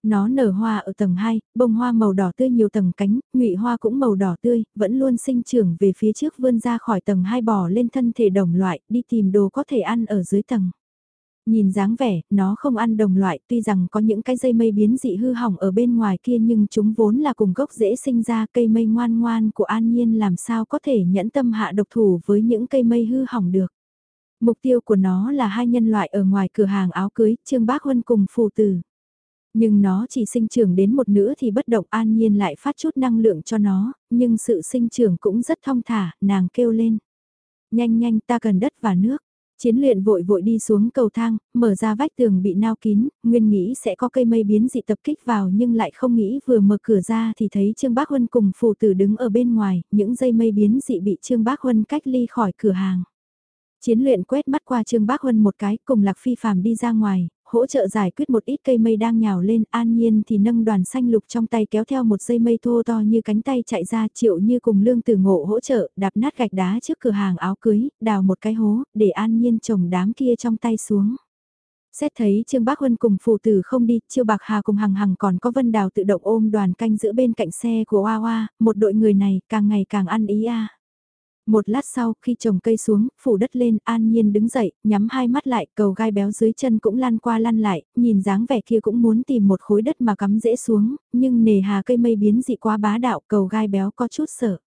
Nó nở hoa ở tầng 2, bông hoa màu đỏ tươi nhiều tầng cánh, ngụy hoa cũng màu đỏ tươi, vẫn luôn sinh trưởng về phía trước vươn ra khỏi tầng 2 bò lên thân thể đồng loại, đi tìm đồ có thể ăn ở dưới tầng. Nhìn dáng vẻ, nó không ăn đồng loại, tuy rằng có những cái dây mây biến dị hư hỏng ở bên ngoài kia nhưng chúng vốn là cùng gốc dễ sinh ra cây mây ngoan ngoan của an nhiên làm sao có thể nhẫn tâm hạ độc thủ với những cây mây hư hỏng được. Mục tiêu của nó là hai nhân loại ở ngoài cửa hàng áo cưới, Trương Bác Huân cùng phù tử. Nhưng nó chỉ sinh trưởng đến một nửa thì bất động an nhiên lại phát chút năng lượng cho nó, nhưng sự sinh trưởng cũng rất thong thả, nàng kêu lên. Nhanh nhanh ta cần đất và nước. Chiến luyện vội vội đi xuống cầu thang, mở ra vách tường bị nao kín, nguyên nghĩ sẽ có cây mây biến dị tập kích vào nhưng lại không nghĩ vừa mở cửa ra thì thấy Trương Bác Huân cùng phù tử đứng ở bên ngoài, những dây mây biến dị bị Trương Bác Huân cách ly khỏi cửa hàng. Chiến luyện quét mắt qua Trương Bác Huân một cái, cùng Lạc Phi Phàm đi ra ngoài, hỗ trợ giải quyết một ít cây mây đang nhào lên, an nhiên thì nâng đoàn xanh lục trong tay kéo theo một dây mây thô to như cánh tay chạy ra triệu như cùng lương tử ngộ hỗ trợ, đạp nát gạch đá trước cửa hàng áo cưới, đào một cái hố, để an nhiên trồng đám kia trong tay xuống. Xét thấy Trương Bác Huân cùng phụ tử không đi, Chiêu Bạc Hà cùng Hằng Hằng còn có Vân Đào tự động ôm đoàn canh giữa bên cạnh xe của Hoa Hoa, một đội người này càng ngày càng ăn ý a. Một lát sau, khi trồng cây xuống, phủ đất lên, an nhiên đứng dậy, nhắm hai mắt lại, cầu gai béo dưới chân cũng lăn qua lăn lại, nhìn dáng vẻ kia cũng muốn tìm một khối đất mà cắm dễ xuống, nhưng nề hà cây mây biến dị quá bá đạo, cầu gai béo có chút sợ.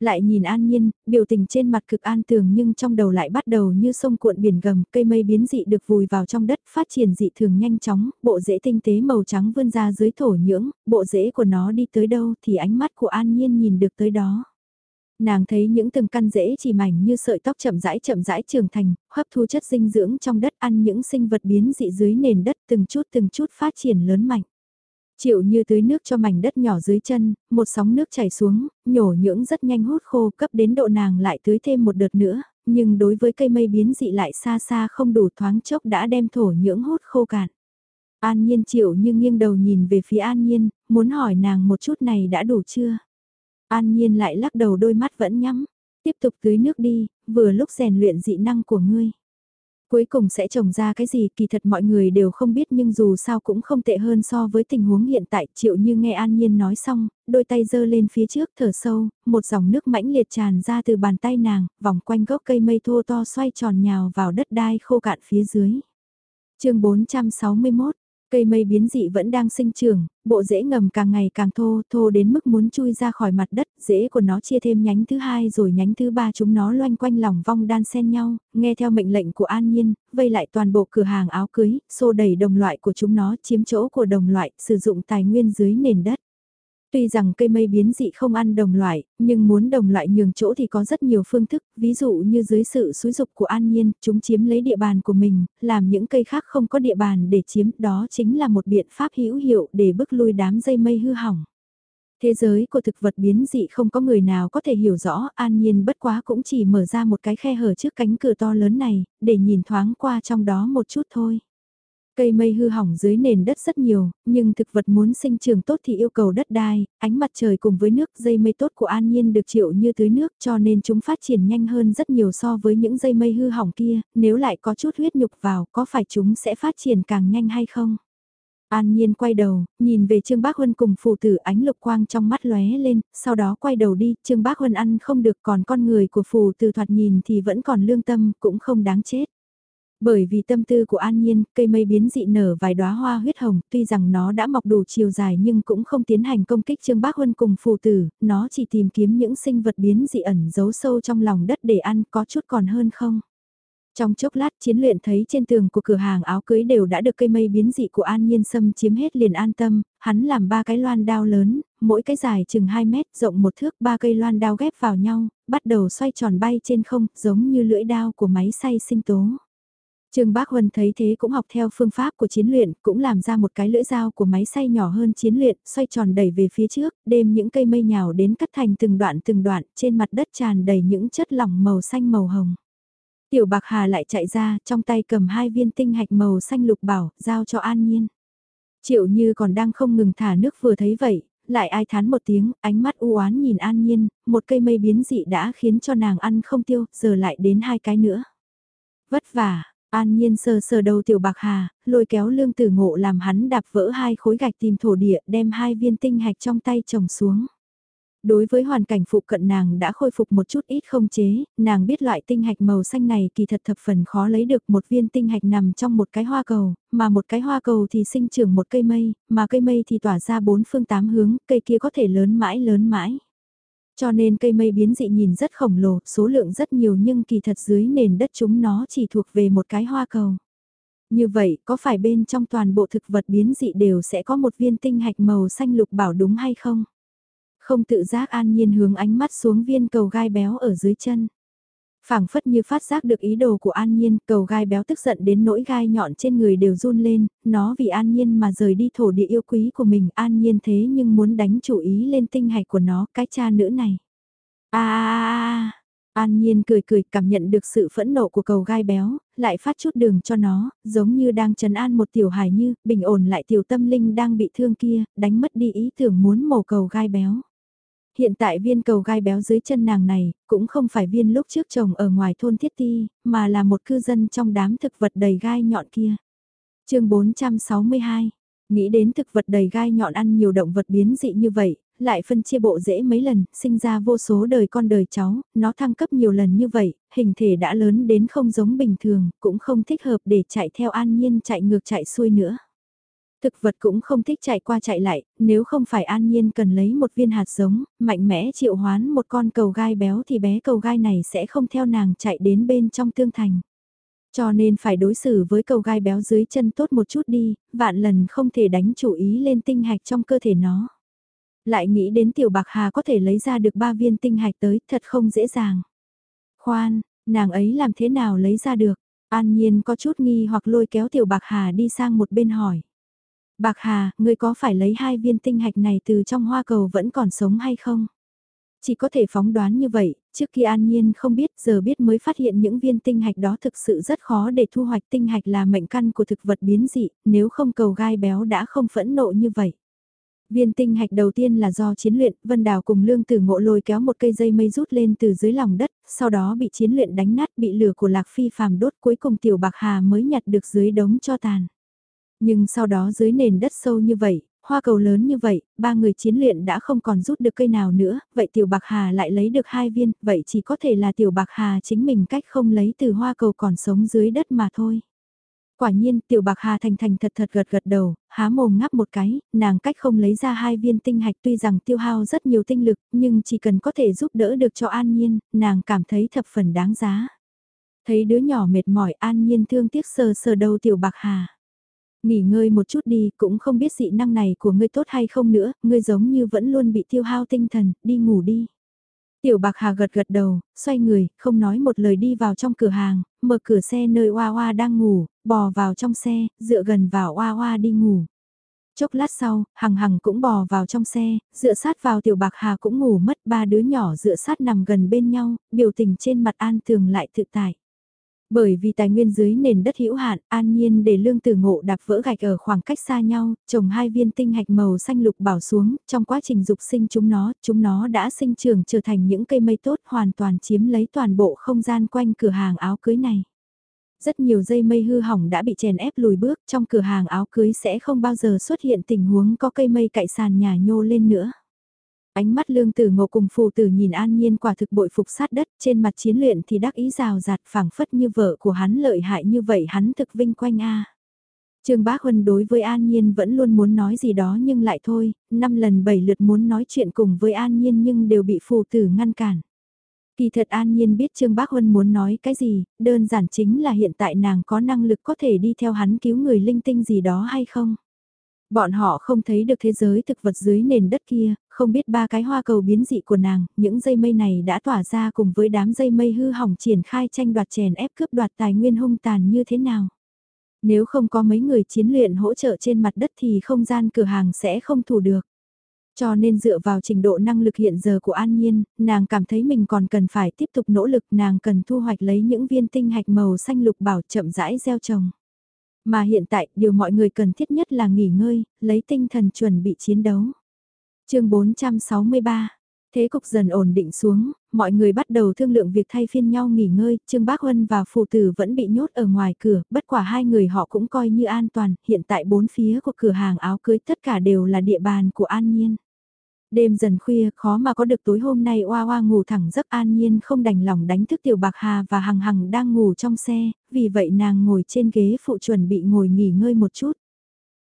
Lại nhìn an nhiên, biểu tình trên mặt cực an tường nhưng trong đầu lại bắt đầu như sông cuộn biển gầm, cây mây biến dị được vùi vào trong đất, phát triển dị thường nhanh chóng, bộ rễ tinh tế màu trắng vươn ra dưới thổ nhưỡng, bộ rễ của nó đi tới đâu thì ánh mắt của an nhiên nhìn được tới đó. Nàng thấy những từng căn rễ chỉ mảnh như sợi tóc chậm rãi chậm rãi trưởng thành, hấp thu chất dinh dưỡng trong đất ăn những sinh vật biến dị dưới nền đất từng chút từng chút phát triển lớn mạnh. Chịu như tưới nước cho mảnh đất nhỏ dưới chân, một sóng nước chảy xuống, nhổ nhưỡng rất nhanh hút khô cấp đến độ nàng lại tưới thêm một đợt nữa, nhưng đối với cây mây biến dị lại xa xa không đủ thoáng chốc đã đem thổ nhưỡng hút khô cạn. An Nhiên chịu như nghiêng đầu nhìn về phía An Nhiên, muốn hỏi nàng một chút này đã đủ chưa? An Nhiên lại lắc đầu đôi mắt vẫn nhắm, tiếp tục tưới nước đi, vừa lúc rèn luyện dị năng của ngươi. Cuối cùng sẽ trồng ra cái gì kỳ thật mọi người đều không biết nhưng dù sao cũng không tệ hơn so với tình huống hiện tại Triệu như nghe An Nhiên nói xong, đôi tay giơ lên phía trước thở sâu, một dòng nước mãnh liệt tràn ra từ bàn tay nàng, vòng quanh gốc cây mây thô to xoay tròn nhào vào đất đai khô cạn phía dưới. chương 461 Cây mây biến dị vẫn đang sinh trưởng, bộ rễ ngầm càng ngày càng thô, thô đến mức muốn chui ra khỏi mặt đất, rễ của nó chia thêm nhánh thứ hai rồi nhánh thứ ba chúng nó loanh quanh lòng vong đan xen nhau, nghe theo mệnh lệnh của An Nhiên, vây lại toàn bộ cửa hàng áo cưới, xô đẩy đồng loại của chúng nó chiếm chỗ của đồng loại, sử dụng tài nguyên dưới nền đất. Tuy rằng cây mây biến dị không ăn đồng loại, nhưng muốn đồng loại nhường chỗ thì có rất nhiều phương thức, ví dụ như dưới sự xúi dục của An Nhiên, chúng chiếm lấy địa bàn của mình, làm những cây khác không có địa bàn để chiếm, đó chính là một biện pháp hữu hiệu để bức lui đám dây mây hư hỏng. Thế giới của thực vật biến dị không có người nào có thể hiểu rõ, An Nhiên bất quá cũng chỉ mở ra một cái khe hở trước cánh cửa to lớn này, để nhìn thoáng qua trong đó một chút thôi. Cây mây hư hỏng dưới nền đất rất nhiều, nhưng thực vật muốn sinh trường tốt thì yêu cầu đất đai, ánh mặt trời cùng với nước dây mây tốt của An Nhiên được chịu như tưới nước cho nên chúng phát triển nhanh hơn rất nhiều so với những dây mây hư hỏng kia, nếu lại có chút huyết nhục vào có phải chúng sẽ phát triển càng nhanh hay không? An Nhiên quay đầu, nhìn về Trương Bác Huân cùng phù tử ánh lục quang trong mắt lóe lên, sau đó quay đầu đi, Trương Bác Huân ăn không được còn con người của phù tử thoạt nhìn thì vẫn còn lương tâm, cũng không đáng chết. Bởi vì tâm tư của An Nhiên, cây mây biến dị nở vài đóa hoa huyết hồng, tuy rằng nó đã mọc đủ chiều dài nhưng cũng không tiến hành công kích Trương Bác Huân cùng phù tử, nó chỉ tìm kiếm những sinh vật biến dị ẩn giấu sâu trong lòng đất để ăn có chút còn hơn không. Trong chốc lát chiến luyện thấy trên tường của cửa hàng áo cưới đều đã được cây mây biến dị của An Nhiên Sâm chiếm hết liền an tâm, hắn làm ba cái loan đao lớn, mỗi cái dài chừng 2 mét, rộng một thước, ba cây loan đao ghép vào nhau, bắt đầu xoay tròn bay trên không, giống như lưỡi đao của máy xay sinh tố. Trương Bác Huân thấy thế cũng học theo phương pháp của chiến luyện, cũng làm ra một cái lưỡi dao của máy xay nhỏ hơn chiến luyện, xoay tròn đẩy về phía trước, đêm những cây mây nhào đến cắt thành từng đoạn từng đoạn, trên mặt đất tràn đầy những chất lỏng màu xanh màu hồng. Tiểu Bạc Hà lại chạy ra, trong tay cầm hai viên tinh hạch màu xanh lục bảo, giao cho An Nhiên. Triệu Như còn đang không ngừng thả nước vừa thấy vậy, lại ai thán một tiếng, ánh mắt u oán nhìn An Nhiên, một cây mây biến dị đã khiến cho nàng ăn không tiêu, giờ lại đến hai cái nữa. Vất vả, An Nhiên sờ sờ đầu tiểu bạc hà, lôi kéo lương tử ngộ làm hắn đạp vỡ hai khối gạch tìm thổ địa đem hai viên tinh hạch trong tay trồng xuống. Đối với hoàn cảnh phụ cận nàng đã khôi phục một chút ít không chế, nàng biết loại tinh hạch màu xanh này kỳ thật thập phần khó lấy được một viên tinh hạch nằm trong một cái hoa cầu, mà một cái hoa cầu thì sinh trưởng một cây mây, mà cây mây thì tỏa ra bốn phương tám hướng, cây kia có thể lớn mãi lớn mãi. Cho nên cây mây biến dị nhìn rất khổng lồ, số lượng rất nhiều nhưng kỳ thật dưới nền đất chúng nó chỉ thuộc về một cái hoa cầu. Như vậy, có phải bên trong toàn bộ thực vật biến dị đều sẽ có một viên tinh hạch màu xanh lục bảo đúng hay không? Không tự giác an nhiên hướng ánh mắt xuống viên cầu gai béo ở dưới chân phảng phất như phát giác được ý đồ của an nhiên, cầu gai béo tức giận đến nỗi gai nhọn trên người đều run lên, nó vì an nhiên mà rời đi thổ địa yêu quý của mình, an nhiên thế nhưng muốn đánh chủ ý lên tinh hạch của nó, cái cha nữ này. a An Nhiên cười cười cảm nhận được sự phẫn nộ của cầu gai béo, lại phát chút đường cho nó, giống như đang trấn an một tiểu hài như, bình ổn lại tiểu tâm linh đang bị thương kia, đánh mất đi ý tưởng muốn mổ cầu gai béo. Hiện tại viên cầu gai béo dưới chân nàng này, cũng không phải viên lúc trước trồng ở ngoài thôn Thiết Ti, mà là một cư dân trong đám thực vật đầy gai nhọn kia. chương 462 Nghĩ đến thực vật đầy gai nhọn ăn nhiều động vật biến dị như vậy, lại phân chia bộ dễ mấy lần, sinh ra vô số đời con đời cháu, nó thăng cấp nhiều lần như vậy, hình thể đã lớn đến không giống bình thường, cũng không thích hợp để chạy theo an nhiên chạy ngược chạy xuôi nữa. Thực vật cũng không thích chạy qua chạy lại, nếu không phải an nhiên cần lấy một viên hạt giống, mạnh mẽ triệu hoán một con cầu gai béo thì bé cầu gai này sẽ không theo nàng chạy đến bên trong tương thành. Cho nên phải đối xử với cầu gai béo dưới chân tốt một chút đi, vạn lần không thể đánh chủ ý lên tinh hạch trong cơ thể nó. Lại nghĩ đến tiểu bạc hà có thể lấy ra được ba viên tinh hạch tới, thật không dễ dàng. Khoan, nàng ấy làm thế nào lấy ra được? An nhiên có chút nghi hoặc lôi kéo tiểu bạc hà đi sang một bên hỏi. Bạc Hà, ngươi có phải lấy hai viên tinh hạch này từ trong hoa cầu vẫn còn sống hay không? Chỉ có thể phóng đoán như vậy, trước khi an nhiên không biết giờ biết mới phát hiện những viên tinh hạch đó thực sự rất khó để thu hoạch tinh hạch là mệnh căn của thực vật biến dị, nếu không cầu gai béo đã không phẫn nộ như vậy. Viên tinh hạch đầu tiên là do chiến luyện, Vân Đào cùng Lương Tử Ngộ lôi kéo một cây dây mây rút lên từ dưới lòng đất, sau đó bị chiến luyện đánh nát bị lửa của Lạc Phi phàm đốt cuối cùng Tiểu Bạc Hà mới nhặt được dưới đống cho tàn. Nhưng sau đó dưới nền đất sâu như vậy, hoa cầu lớn như vậy, ba người chiến luyện đã không còn rút được cây nào nữa, vậy Tiểu Bạc Hà lại lấy được hai viên, vậy chỉ có thể là Tiểu Bạc Hà chính mình cách không lấy từ hoa cầu còn sống dưới đất mà thôi. Quả nhiên, tiểu bạc hà thành thành thật thật gật gật đầu, há mồm ngắp một cái, nàng cách không lấy ra hai viên tinh hạch tuy rằng tiêu hao rất nhiều tinh lực, nhưng chỉ cần có thể giúp đỡ được cho an nhiên, nàng cảm thấy thập phần đáng giá. Thấy đứa nhỏ mệt mỏi an nhiên thương tiếc sờ sờ đầu tiểu bạc hà. Nghỉ ngơi một chút đi, cũng không biết dị năng này của ngươi tốt hay không nữa, ngươi giống như vẫn luôn bị tiêu hao tinh thần, đi ngủ đi. Tiểu Bạc Hà gật gật đầu, xoay người, không nói một lời đi vào trong cửa hàng, mở cửa xe nơi Hoa Hoa đang ngủ, bò vào trong xe, dựa gần vào Hoa Hoa đi ngủ. Chốc lát sau, Hằng Hằng cũng bò vào trong xe, dựa sát vào Tiểu Bạc Hà cũng ngủ mất ba đứa nhỏ dựa sát nằm gần bên nhau, biểu tình trên mặt an tường lại tự tại. Bởi vì tài nguyên dưới nền đất hữu hạn, an nhiên để lương tử ngộ đạp vỡ gạch ở khoảng cách xa nhau, trồng hai viên tinh hạch màu xanh lục bảo xuống, trong quá trình dục sinh chúng nó, chúng nó đã sinh trưởng trở thành những cây mây tốt hoàn toàn chiếm lấy toàn bộ không gian quanh cửa hàng áo cưới này. Rất nhiều dây mây hư hỏng đã bị chèn ép lùi bước trong cửa hàng áo cưới sẽ không bao giờ xuất hiện tình huống có cây mây cậy sàn nhà nhô lên nữa. Ánh mắt lương tử ngộ cùng phù tử nhìn an nhiên quả thực bội phục sát đất, trên mặt chiến luyện thì đắc ý rào rạt phảng phất như vợ của hắn lợi hại như vậy hắn thực vinh quanh a. Trương Bác Huân đối với An Nhiên vẫn luôn muốn nói gì đó nhưng lại thôi, năm lần bảy lượt muốn nói chuyện cùng với An Nhiên nhưng đều bị phù tử ngăn cản. Kỳ thật An Nhiên biết Trương Bác Huân muốn nói cái gì, đơn giản chính là hiện tại nàng có năng lực có thể đi theo hắn cứu người linh tinh gì đó hay không. Bọn họ không thấy được thế giới thực vật dưới nền đất kia, không biết ba cái hoa cầu biến dị của nàng, những dây mây này đã tỏa ra cùng với đám dây mây hư hỏng triển khai tranh đoạt chèn ép cướp đoạt tài nguyên hung tàn như thế nào. Nếu không có mấy người chiến luyện hỗ trợ trên mặt đất thì không gian cửa hàng sẽ không thủ được. Cho nên dựa vào trình độ năng lực hiện giờ của An Nhiên, nàng cảm thấy mình còn cần phải tiếp tục nỗ lực nàng cần thu hoạch lấy những viên tinh hạch màu xanh lục bảo chậm rãi gieo trồng. Mà hiện tại, điều mọi người cần thiết nhất là nghỉ ngơi, lấy tinh thần chuẩn bị chiến đấu chương 463 Thế cục dần ổn định xuống, mọi người bắt đầu thương lượng việc thay phiên nhau nghỉ ngơi, Trương Bác Huân và phụ tử vẫn bị nhốt ở ngoài cửa, bất quả hai người họ cũng coi như an toàn, hiện tại bốn phía của cửa hàng áo cưới tất cả đều là địa bàn của An Nhiên. Đêm dần khuya khó mà có được tối hôm nay oa oa ngủ thẳng giấc an nhiên không đành lòng đánh thức tiểu bạc hà và hằng hằng đang ngủ trong xe, vì vậy nàng ngồi trên ghế phụ chuẩn bị ngồi nghỉ ngơi một chút.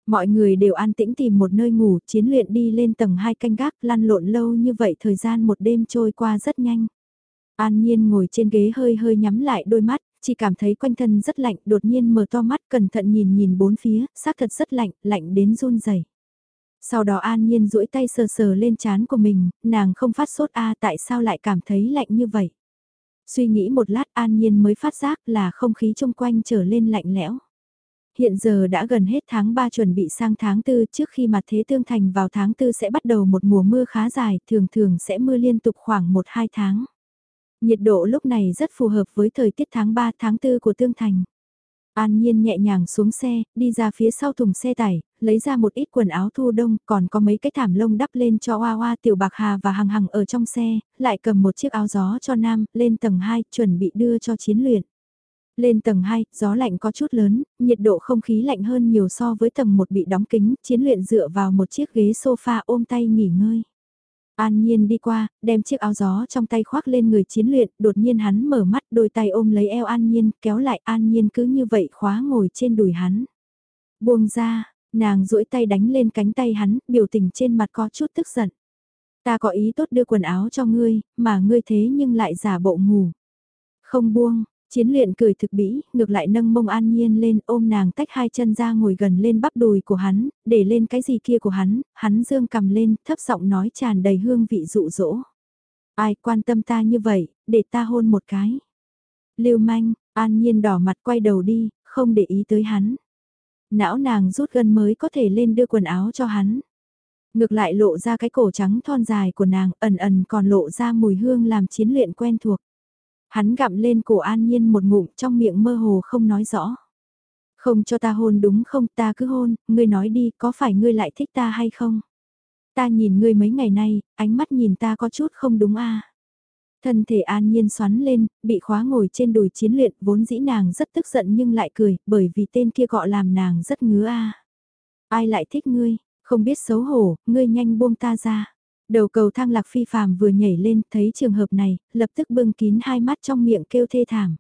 Mọi người đều an tĩnh tìm một nơi ngủ, chiến luyện đi lên tầng 2 canh gác lăn lộn lâu như vậy thời gian một đêm trôi qua rất nhanh. An Nhiên ngồi trên ghế hơi hơi nhắm lại đôi mắt, chỉ cảm thấy quanh thân rất lạnh, đột nhiên mở to mắt cẩn thận nhìn nhìn bốn phía, xác thật rất lạnh, lạnh đến run rẩy. Sau đó An Nhiên duỗi tay sờ sờ lên trán của mình, nàng không phát sốt a tại sao lại cảm thấy lạnh như vậy. Suy nghĩ một lát An Nhiên mới phát giác là không khí xung quanh trở lên lạnh lẽo. Hiện giờ đã gần hết tháng 3 chuẩn bị sang tháng 4 trước khi mặt thế tương thành vào tháng 4 sẽ bắt đầu một mùa mưa khá dài, thường thường sẽ mưa liên tục khoảng 1-2 tháng. Nhiệt độ lúc này rất phù hợp với thời tiết tháng 3 tháng 4 của tương thành. An Nhiên nhẹ nhàng xuống xe, đi ra phía sau thùng xe tải, lấy ra một ít quần áo thu đông, còn có mấy cái thảm lông đắp lên cho Hoa Hoa Tiểu Bạc Hà và Hằng Hằng ở trong xe, lại cầm một chiếc áo gió cho Nam, lên tầng 2, chuẩn bị đưa cho chiến luyện. Lên tầng 2, gió lạnh có chút lớn, nhiệt độ không khí lạnh hơn nhiều so với tầng 1 bị đóng kính, chiến luyện dựa vào một chiếc ghế sofa ôm tay nghỉ ngơi. An Nhiên đi qua, đem chiếc áo gió trong tay khoác lên người chiến luyện, đột nhiên hắn mở mắt đôi tay ôm lấy eo An Nhiên, kéo lại An Nhiên cứ như vậy khóa ngồi trên đùi hắn. Buông ra, nàng duỗi tay đánh lên cánh tay hắn, biểu tình trên mặt có chút tức giận. Ta có ý tốt đưa quần áo cho ngươi, mà ngươi thế nhưng lại giả bộ ngủ. Không buông, Chiến luyện cười thực bĩ, ngược lại nâng mông an nhiên lên ôm nàng tách hai chân ra ngồi gần lên bắp đùi của hắn, để lên cái gì kia của hắn, hắn dương cầm lên, thấp giọng nói tràn đầy hương vị dụ dỗ. Ai quan tâm ta như vậy, để ta hôn một cái. lưu manh, an nhiên đỏ mặt quay đầu đi, không để ý tới hắn. Não nàng rút gần mới có thể lên đưa quần áo cho hắn. Ngược lại lộ ra cái cổ trắng thon dài của nàng, ẩn ẩn còn lộ ra mùi hương làm chiến luyện quen thuộc. Hắn gặm lên cổ an nhiên một ngụm trong miệng mơ hồ không nói rõ. Không cho ta hôn đúng không ta cứ hôn, ngươi nói đi có phải ngươi lại thích ta hay không? Ta nhìn ngươi mấy ngày nay, ánh mắt nhìn ta có chút không đúng a. Thân thể an nhiên xoắn lên, bị khóa ngồi trên đùi chiến luyện, vốn dĩ nàng rất tức giận nhưng lại cười, bởi vì tên kia gọi làm nàng rất ngứa a. Ai lại thích ngươi, không biết xấu hổ, ngươi nhanh buông ta ra. Đầu cầu thang lạc phi phàm vừa nhảy lên thấy trường hợp này, lập tức bưng kín hai mắt trong miệng kêu thê thảm.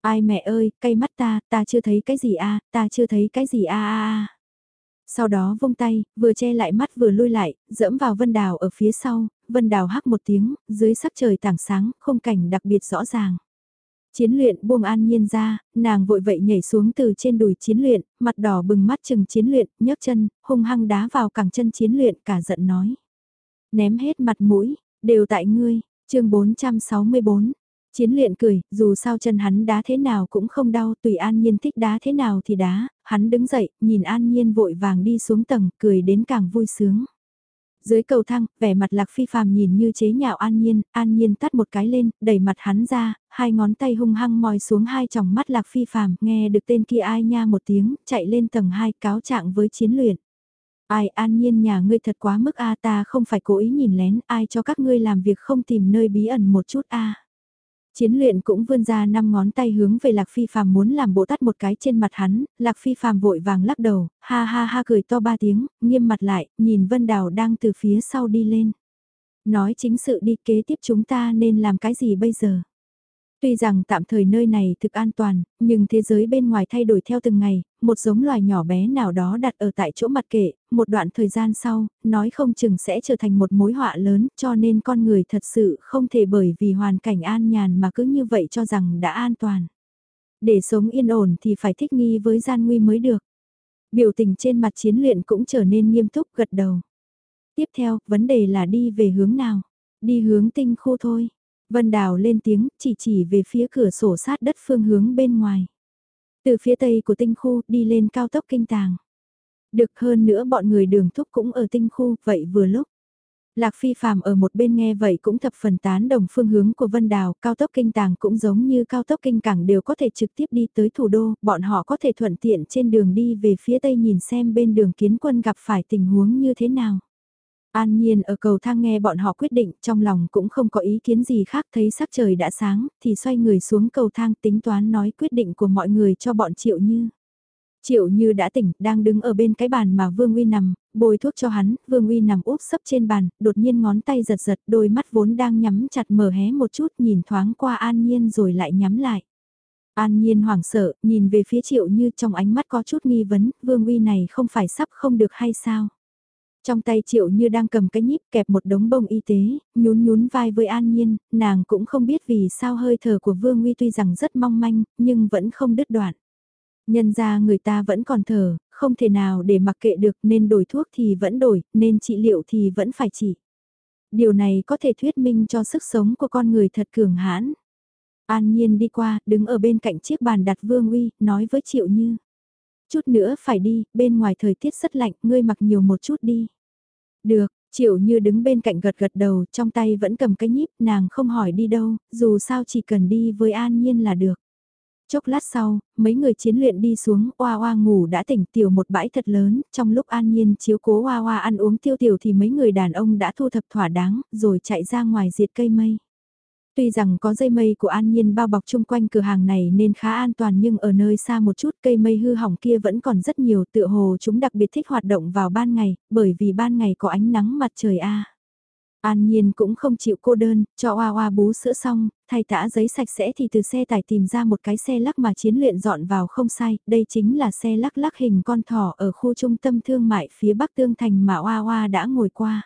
Ai mẹ ơi, cay mắt ta, ta chưa thấy cái gì a, ta chưa thấy cái gì a a a. Sau đó vung tay, vừa che lại mắt vừa lui lại, dẫm vào vân đào ở phía sau, vân đào hắc một tiếng, dưới sắc trời tảng sáng, khung cảnh đặc biệt rõ ràng. Chiến luyện buông an nhiên ra, nàng vội vậy nhảy xuống từ trên đùi chiến luyện, mặt đỏ bừng mắt chừng chiến luyện, nhấc chân, hung hăng đá vào cẳng chân chiến luyện cả giận nói. Ném hết mặt mũi, đều tại ngươi, chương 464. Chiến luyện cười, dù sao chân hắn đá thế nào cũng không đau, tùy an nhiên thích đá thế nào thì đá, hắn đứng dậy, nhìn an nhiên vội vàng đi xuống tầng, cười đến càng vui sướng. Dưới cầu thang, vẻ mặt lạc phi phàm nhìn như chế nhạo an nhiên, an nhiên tắt một cái lên, đẩy mặt hắn ra, hai ngón tay hung hăng mòi xuống hai tròng mắt lạc phi phàm, nghe được tên kia ai nha một tiếng, chạy lên tầng hai cáo trạng với chiến luyện. Ai an nhiên nhà ngươi thật quá mức a ta không phải cố ý nhìn lén ai cho các ngươi làm việc không tìm nơi bí ẩn một chút a Chiến luyện cũng vươn ra năm ngón tay hướng về Lạc Phi Phàm muốn làm bộ tắt một cái trên mặt hắn, Lạc Phi Phàm vội vàng lắc đầu, ha ha ha cười to ba tiếng, nghiêm mặt lại, nhìn Vân Đào đang từ phía sau đi lên. Nói chính sự đi kế tiếp chúng ta nên làm cái gì bây giờ? Tuy rằng tạm thời nơi này thực an toàn, nhưng thế giới bên ngoài thay đổi theo từng ngày, một giống loài nhỏ bé nào đó đặt ở tại chỗ mặt kệ, một đoạn thời gian sau, nói không chừng sẽ trở thành một mối họa lớn cho nên con người thật sự không thể bởi vì hoàn cảnh an nhàn mà cứ như vậy cho rằng đã an toàn. Để sống yên ổn thì phải thích nghi với gian nguy mới được. Biểu tình trên mặt chiến luyện cũng trở nên nghiêm túc gật đầu. Tiếp theo, vấn đề là đi về hướng nào? Đi hướng tinh khu thôi. Vân Đào lên tiếng, chỉ chỉ về phía cửa sổ sát đất phương hướng bên ngoài. Từ phía tây của tinh khu đi lên cao tốc kinh tàng. Được hơn nữa bọn người đường thúc cũng ở tinh khu, vậy vừa lúc. Lạc Phi Phạm ở một bên nghe vậy cũng thập phần tán đồng phương hướng của Vân Đào, cao tốc kinh tàng cũng giống như cao tốc kinh cảng đều có thể trực tiếp đi tới thủ đô, bọn họ có thể thuận tiện trên đường đi về phía tây nhìn xem bên đường kiến quân gặp phải tình huống như thế nào. An Nhiên ở cầu thang nghe bọn họ quyết định, trong lòng cũng không có ý kiến gì khác, thấy sắc trời đã sáng, thì xoay người xuống cầu thang tính toán nói quyết định của mọi người cho bọn Triệu Như. Triệu Như đã tỉnh, đang đứng ở bên cái bàn mà Vương Uy nằm, bồi thuốc cho hắn, Vương Uy nằm úp sấp trên bàn, đột nhiên ngón tay giật giật, đôi mắt vốn đang nhắm chặt mở hé một chút, nhìn thoáng qua An Nhiên rồi lại nhắm lại. An Nhiên hoảng sợ, nhìn về phía Triệu Như trong ánh mắt có chút nghi vấn, Vương Uy này không phải sắp không được hay sao? Trong tay Triệu Như đang cầm cái nhíp kẹp một đống bông y tế, nhún nhún vai với An Nhiên, nàng cũng không biết vì sao hơi thở của Vương Uy tuy rằng rất mong manh, nhưng vẫn không đứt đoạn. Nhân ra người ta vẫn còn thở, không thể nào để mặc kệ được nên đổi thuốc thì vẫn đổi, nên trị liệu thì vẫn phải trị. Điều này có thể thuyết minh cho sức sống của con người thật cường hãn. An Nhiên đi qua, đứng ở bên cạnh chiếc bàn đặt Vương Uy, nói với Triệu Như. Chút nữa phải đi, bên ngoài thời tiết rất lạnh, ngươi mặc nhiều một chút đi. Được, Triệu Như đứng bên cạnh gật gật đầu, trong tay vẫn cầm cái nhíp, nàng không hỏi đi đâu, dù sao chỉ cần đi với An Nhiên là được. Chốc lát sau, mấy người chiến luyện đi xuống, Oa Oa ngủ đã tỉnh tiểu một bãi thật lớn, trong lúc an nhiên chiếu cố Oa Oa ăn uống tiêu tiểu thì mấy người đàn ông đã thu thập thỏa đáng, rồi chạy ra ngoài diệt cây mây. Tuy rằng có dây mây của An Nhiên bao bọc chung quanh cửa hàng này nên khá an toàn nhưng ở nơi xa một chút cây mây hư hỏng kia vẫn còn rất nhiều tựa hồ chúng đặc biệt thích hoạt động vào ban ngày, bởi vì ban ngày có ánh nắng mặt trời A. An Nhiên cũng không chịu cô đơn, cho Oa Oa bú sữa xong, thay tã giấy sạch sẽ thì từ xe tải tìm ra một cái xe lắc mà chiến luyện dọn vào không sai, đây chính là xe lắc lắc hình con thỏ ở khu trung tâm thương mại phía bắc tương thành mà Oa Oa đã ngồi qua.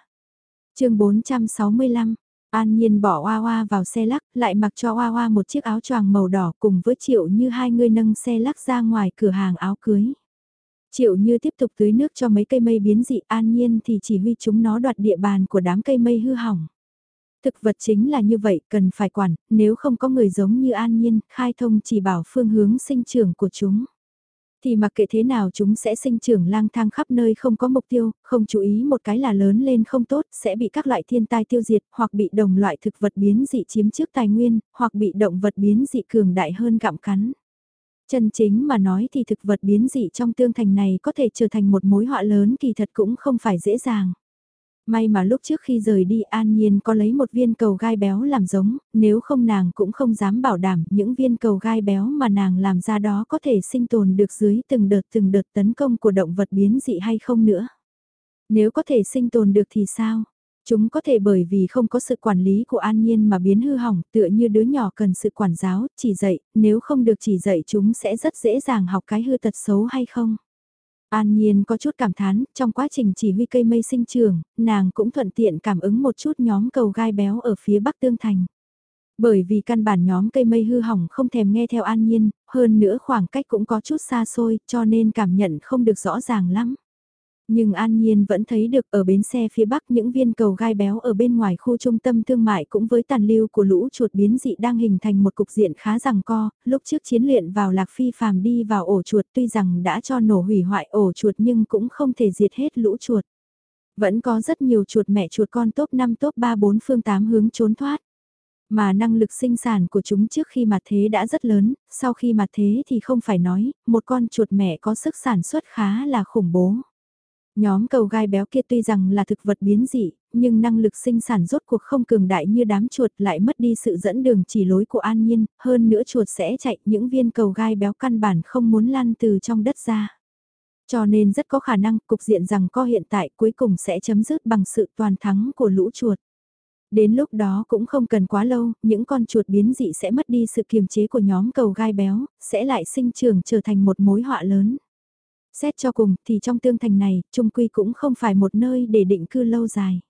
chương 465 An Nhiên bỏ Hoa Hoa vào xe lắc, lại mặc cho Hoa Hoa một chiếc áo choàng màu đỏ cùng với Triệu như hai người nâng xe lắc ra ngoài cửa hàng áo cưới. Triệu như tiếp tục tưới nước cho mấy cây mây biến dị An Nhiên thì chỉ huy chúng nó đoạt địa bàn của đám cây mây hư hỏng. Thực vật chính là như vậy, cần phải quản, nếu không có người giống như An Nhiên, khai thông chỉ bảo phương hướng sinh trưởng của chúng thì mặc kệ thế nào chúng sẽ sinh trưởng lang thang khắp nơi không có mục tiêu, không chú ý một cái là lớn lên không tốt, sẽ bị các loại thiên tai tiêu diệt, hoặc bị đồng loại thực vật biến dị chiếm trước tài nguyên, hoặc bị động vật biến dị cường đại hơn gặm cắn. Chân chính mà nói thì thực vật biến dị trong tương thành này có thể trở thành một mối họa lớn kỳ thật cũng không phải dễ dàng. May mà lúc trước khi rời đi An Nhiên có lấy một viên cầu gai béo làm giống, nếu không nàng cũng không dám bảo đảm những viên cầu gai béo mà nàng làm ra đó có thể sinh tồn được dưới từng đợt từng đợt tấn công của động vật biến dị hay không nữa. Nếu có thể sinh tồn được thì sao? Chúng có thể bởi vì không có sự quản lý của an nhiên mà biến hư hỏng tựa như đứa nhỏ cần sự quản giáo, chỉ dạy, nếu không được chỉ dạy chúng sẽ rất dễ dàng học cái hư tật xấu hay không. An Nhiên có chút cảm thán, trong quá trình chỉ huy cây mây sinh trường, nàng cũng thuận tiện cảm ứng một chút nhóm cầu gai béo ở phía bắc tương thành. Bởi vì căn bản nhóm cây mây hư hỏng không thèm nghe theo An Nhiên, hơn nữa khoảng cách cũng có chút xa xôi, cho nên cảm nhận không được rõ ràng lắm. Nhưng An Nhiên vẫn thấy được ở bến xe phía bắc những viên cầu gai béo ở bên ngoài khu trung tâm thương mại cũng với tàn lưu của lũ chuột biến dị đang hình thành một cục diện khá rằng co, lúc trước chiến luyện vào lạc phi phàm đi vào ổ chuột tuy rằng đã cho nổ hủy hoại ổ chuột nhưng cũng không thể diệt hết lũ chuột. Vẫn có rất nhiều chuột mẹ chuột con top 5 top 3 4 phương 8 hướng trốn thoát. Mà năng lực sinh sản của chúng trước khi mặt thế đã rất lớn, sau khi mặt thế thì không phải nói, một con chuột mẹ có sức sản xuất khá là khủng bố. Nhóm cầu gai béo kia tuy rằng là thực vật biến dị, nhưng năng lực sinh sản rốt cuộc không cường đại như đám chuột lại mất đi sự dẫn đường chỉ lối của an nhiên, hơn nữa chuột sẽ chạy những viên cầu gai béo căn bản không muốn lăn từ trong đất ra. Cho nên rất có khả năng cục diện rằng co hiện tại cuối cùng sẽ chấm dứt bằng sự toàn thắng của lũ chuột. Đến lúc đó cũng không cần quá lâu, những con chuột biến dị sẽ mất đi sự kiềm chế của nhóm cầu gai béo, sẽ lại sinh trưởng trở thành một mối họa lớn. Xét cho cùng thì trong tương thành này, trung quy cũng không phải một nơi để định cư lâu dài.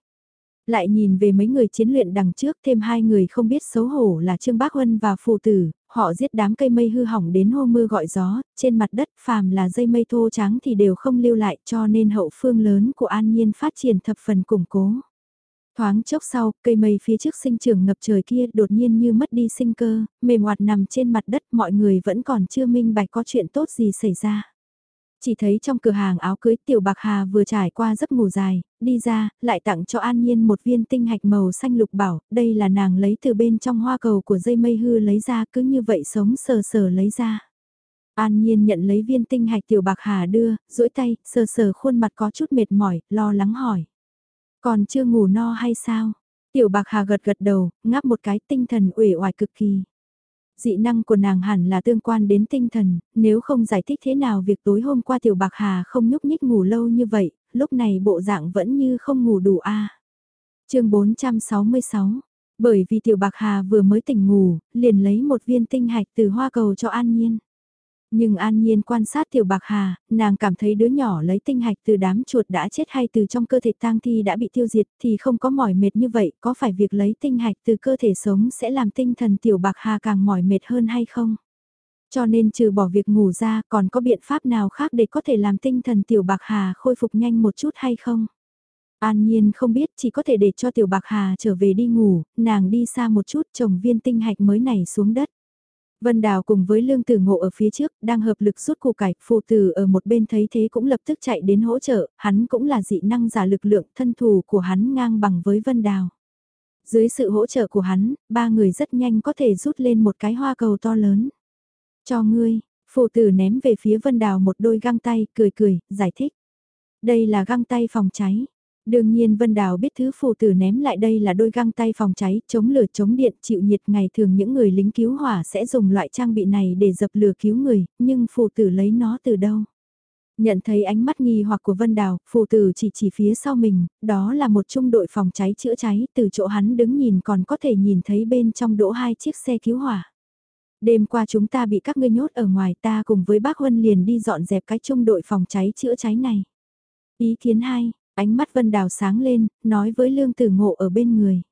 Lại nhìn về mấy người chiến luyện đằng trước thêm hai người không biết xấu hổ là Trương Bác Huân và Phụ Tử, họ giết đám cây mây hư hỏng đến hô mưa gọi gió, trên mặt đất phàm là dây mây thô trắng thì đều không lưu lại cho nên hậu phương lớn của An Nhiên phát triển thập phần củng cố. Thoáng chốc sau, cây mây phía trước sinh trưởng ngập trời kia đột nhiên như mất đi sinh cơ, mềm hoạt nằm trên mặt đất mọi người vẫn còn chưa minh bạch có chuyện tốt gì xảy ra. Chỉ thấy trong cửa hàng áo cưới tiểu bạc hà vừa trải qua giấc ngủ dài, đi ra, lại tặng cho An Nhiên một viên tinh hạch màu xanh lục bảo, đây là nàng lấy từ bên trong hoa cầu của dây mây hư lấy ra cứ như vậy sống sờ sờ lấy ra. An Nhiên nhận lấy viên tinh hạch tiểu bạc hà đưa, duỗi tay, sờ sờ khuôn mặt có chút mệt mỏi, lo lắng hỏi. Còn chưa ngủ no hay sao? Tiểu Bạc Hà gật gật đầu, ngáp một cái tinh thần uể oải cực kỳ. Dị năng của nàng hẳn là tương quan đến tinh thần, nếu không giải thích thế nào việc tối hôm qua Tiểu Bạc Hà không nhúc nhích ngủ lâu như vậy, lúc này bộ dạng vẫn như không ngủ đủ a. À. Chương 466. Bởi vì Tiểu Bạc Hà vừa mới tỉnh ngủ, liền lấy một viên tinh hạch từ hoa cầu cho An Nhiên. Nhưng an nhiên quan sát tiểu bạc hà, nàng cảm thấy đứa nhỏ lấy tinh hạch từ đám chuột đã chết hay từ trong cơ thể tang thi đã bị tiêu diệt thì không có mỏi mệt như vậy, có phải việc lấy tinh hạch từ cơ thể sống sẽ làm tinh thần tiểu bạc hà càng mỏi mệt hơn hay không? Cho nên trừ bỏ việc ngủ ra còn có biện pháp nào khác để có thể làm tinh thần tiểu bạc hà khôi phục nhanh một chút hay không? An Nhiên không biết chỉ có thể để cho Tiểu Bạc Hà trở về đi ngủ, nàng đi xa một chút trồng viên tinh hạch mới này xuống đất. Vân Đào cùng với Lương Tử Ngộ ở phía trước, đang hợp lực rút củ cải, phụ tử ở một bên thấy thế cũng lập tức chạy đến hỗ trợ, hắn cũng là dị năng giả lực lượng, thân thù của hắn ngang bằng với Vân Đào. Dưới sự hỗ trợ của hắn, ba người rất nhanh có thể rút lên một cái hoa cầu to lớn. Cho ngươi, phụ tử ném về phía Vân Đào một đôi găng tay, cười cười, giải thích. Đây là găng tay phòng cháy. Đương nhiên Vân Đào biết thứ phù tử ném lại đây là đôi găng tay phòng cháy, chống lửa chống điện chịu nhiệt ngày thường những người lính cứu hỏa sẽ dùng loại trang bị này để dập lửa cứu người, nhưng phù tử lấy nó từ đâu? Nhận thấy ánh mắt nghi hoặc của Vân Đào, phù tử chỉ chỉ phía sau mình, đó là một trung đội phòng cháy chữa cháy, từ chỗ hắn đứng nhìn còn có thể nhìn thấy bên trong đỗ hai chiếc xe cứu hỏa. Đêm qua chúng ta bị các ngươi nhốt ở ngoài ta cùng với bác Huân liền đi dọn dẹp cái trung đội phòng cháy chữa cháy này. Ý kiến hai, Ánh mắt Vân Đào sáng lên, nói với Lương Tử Ngộ ở bên người.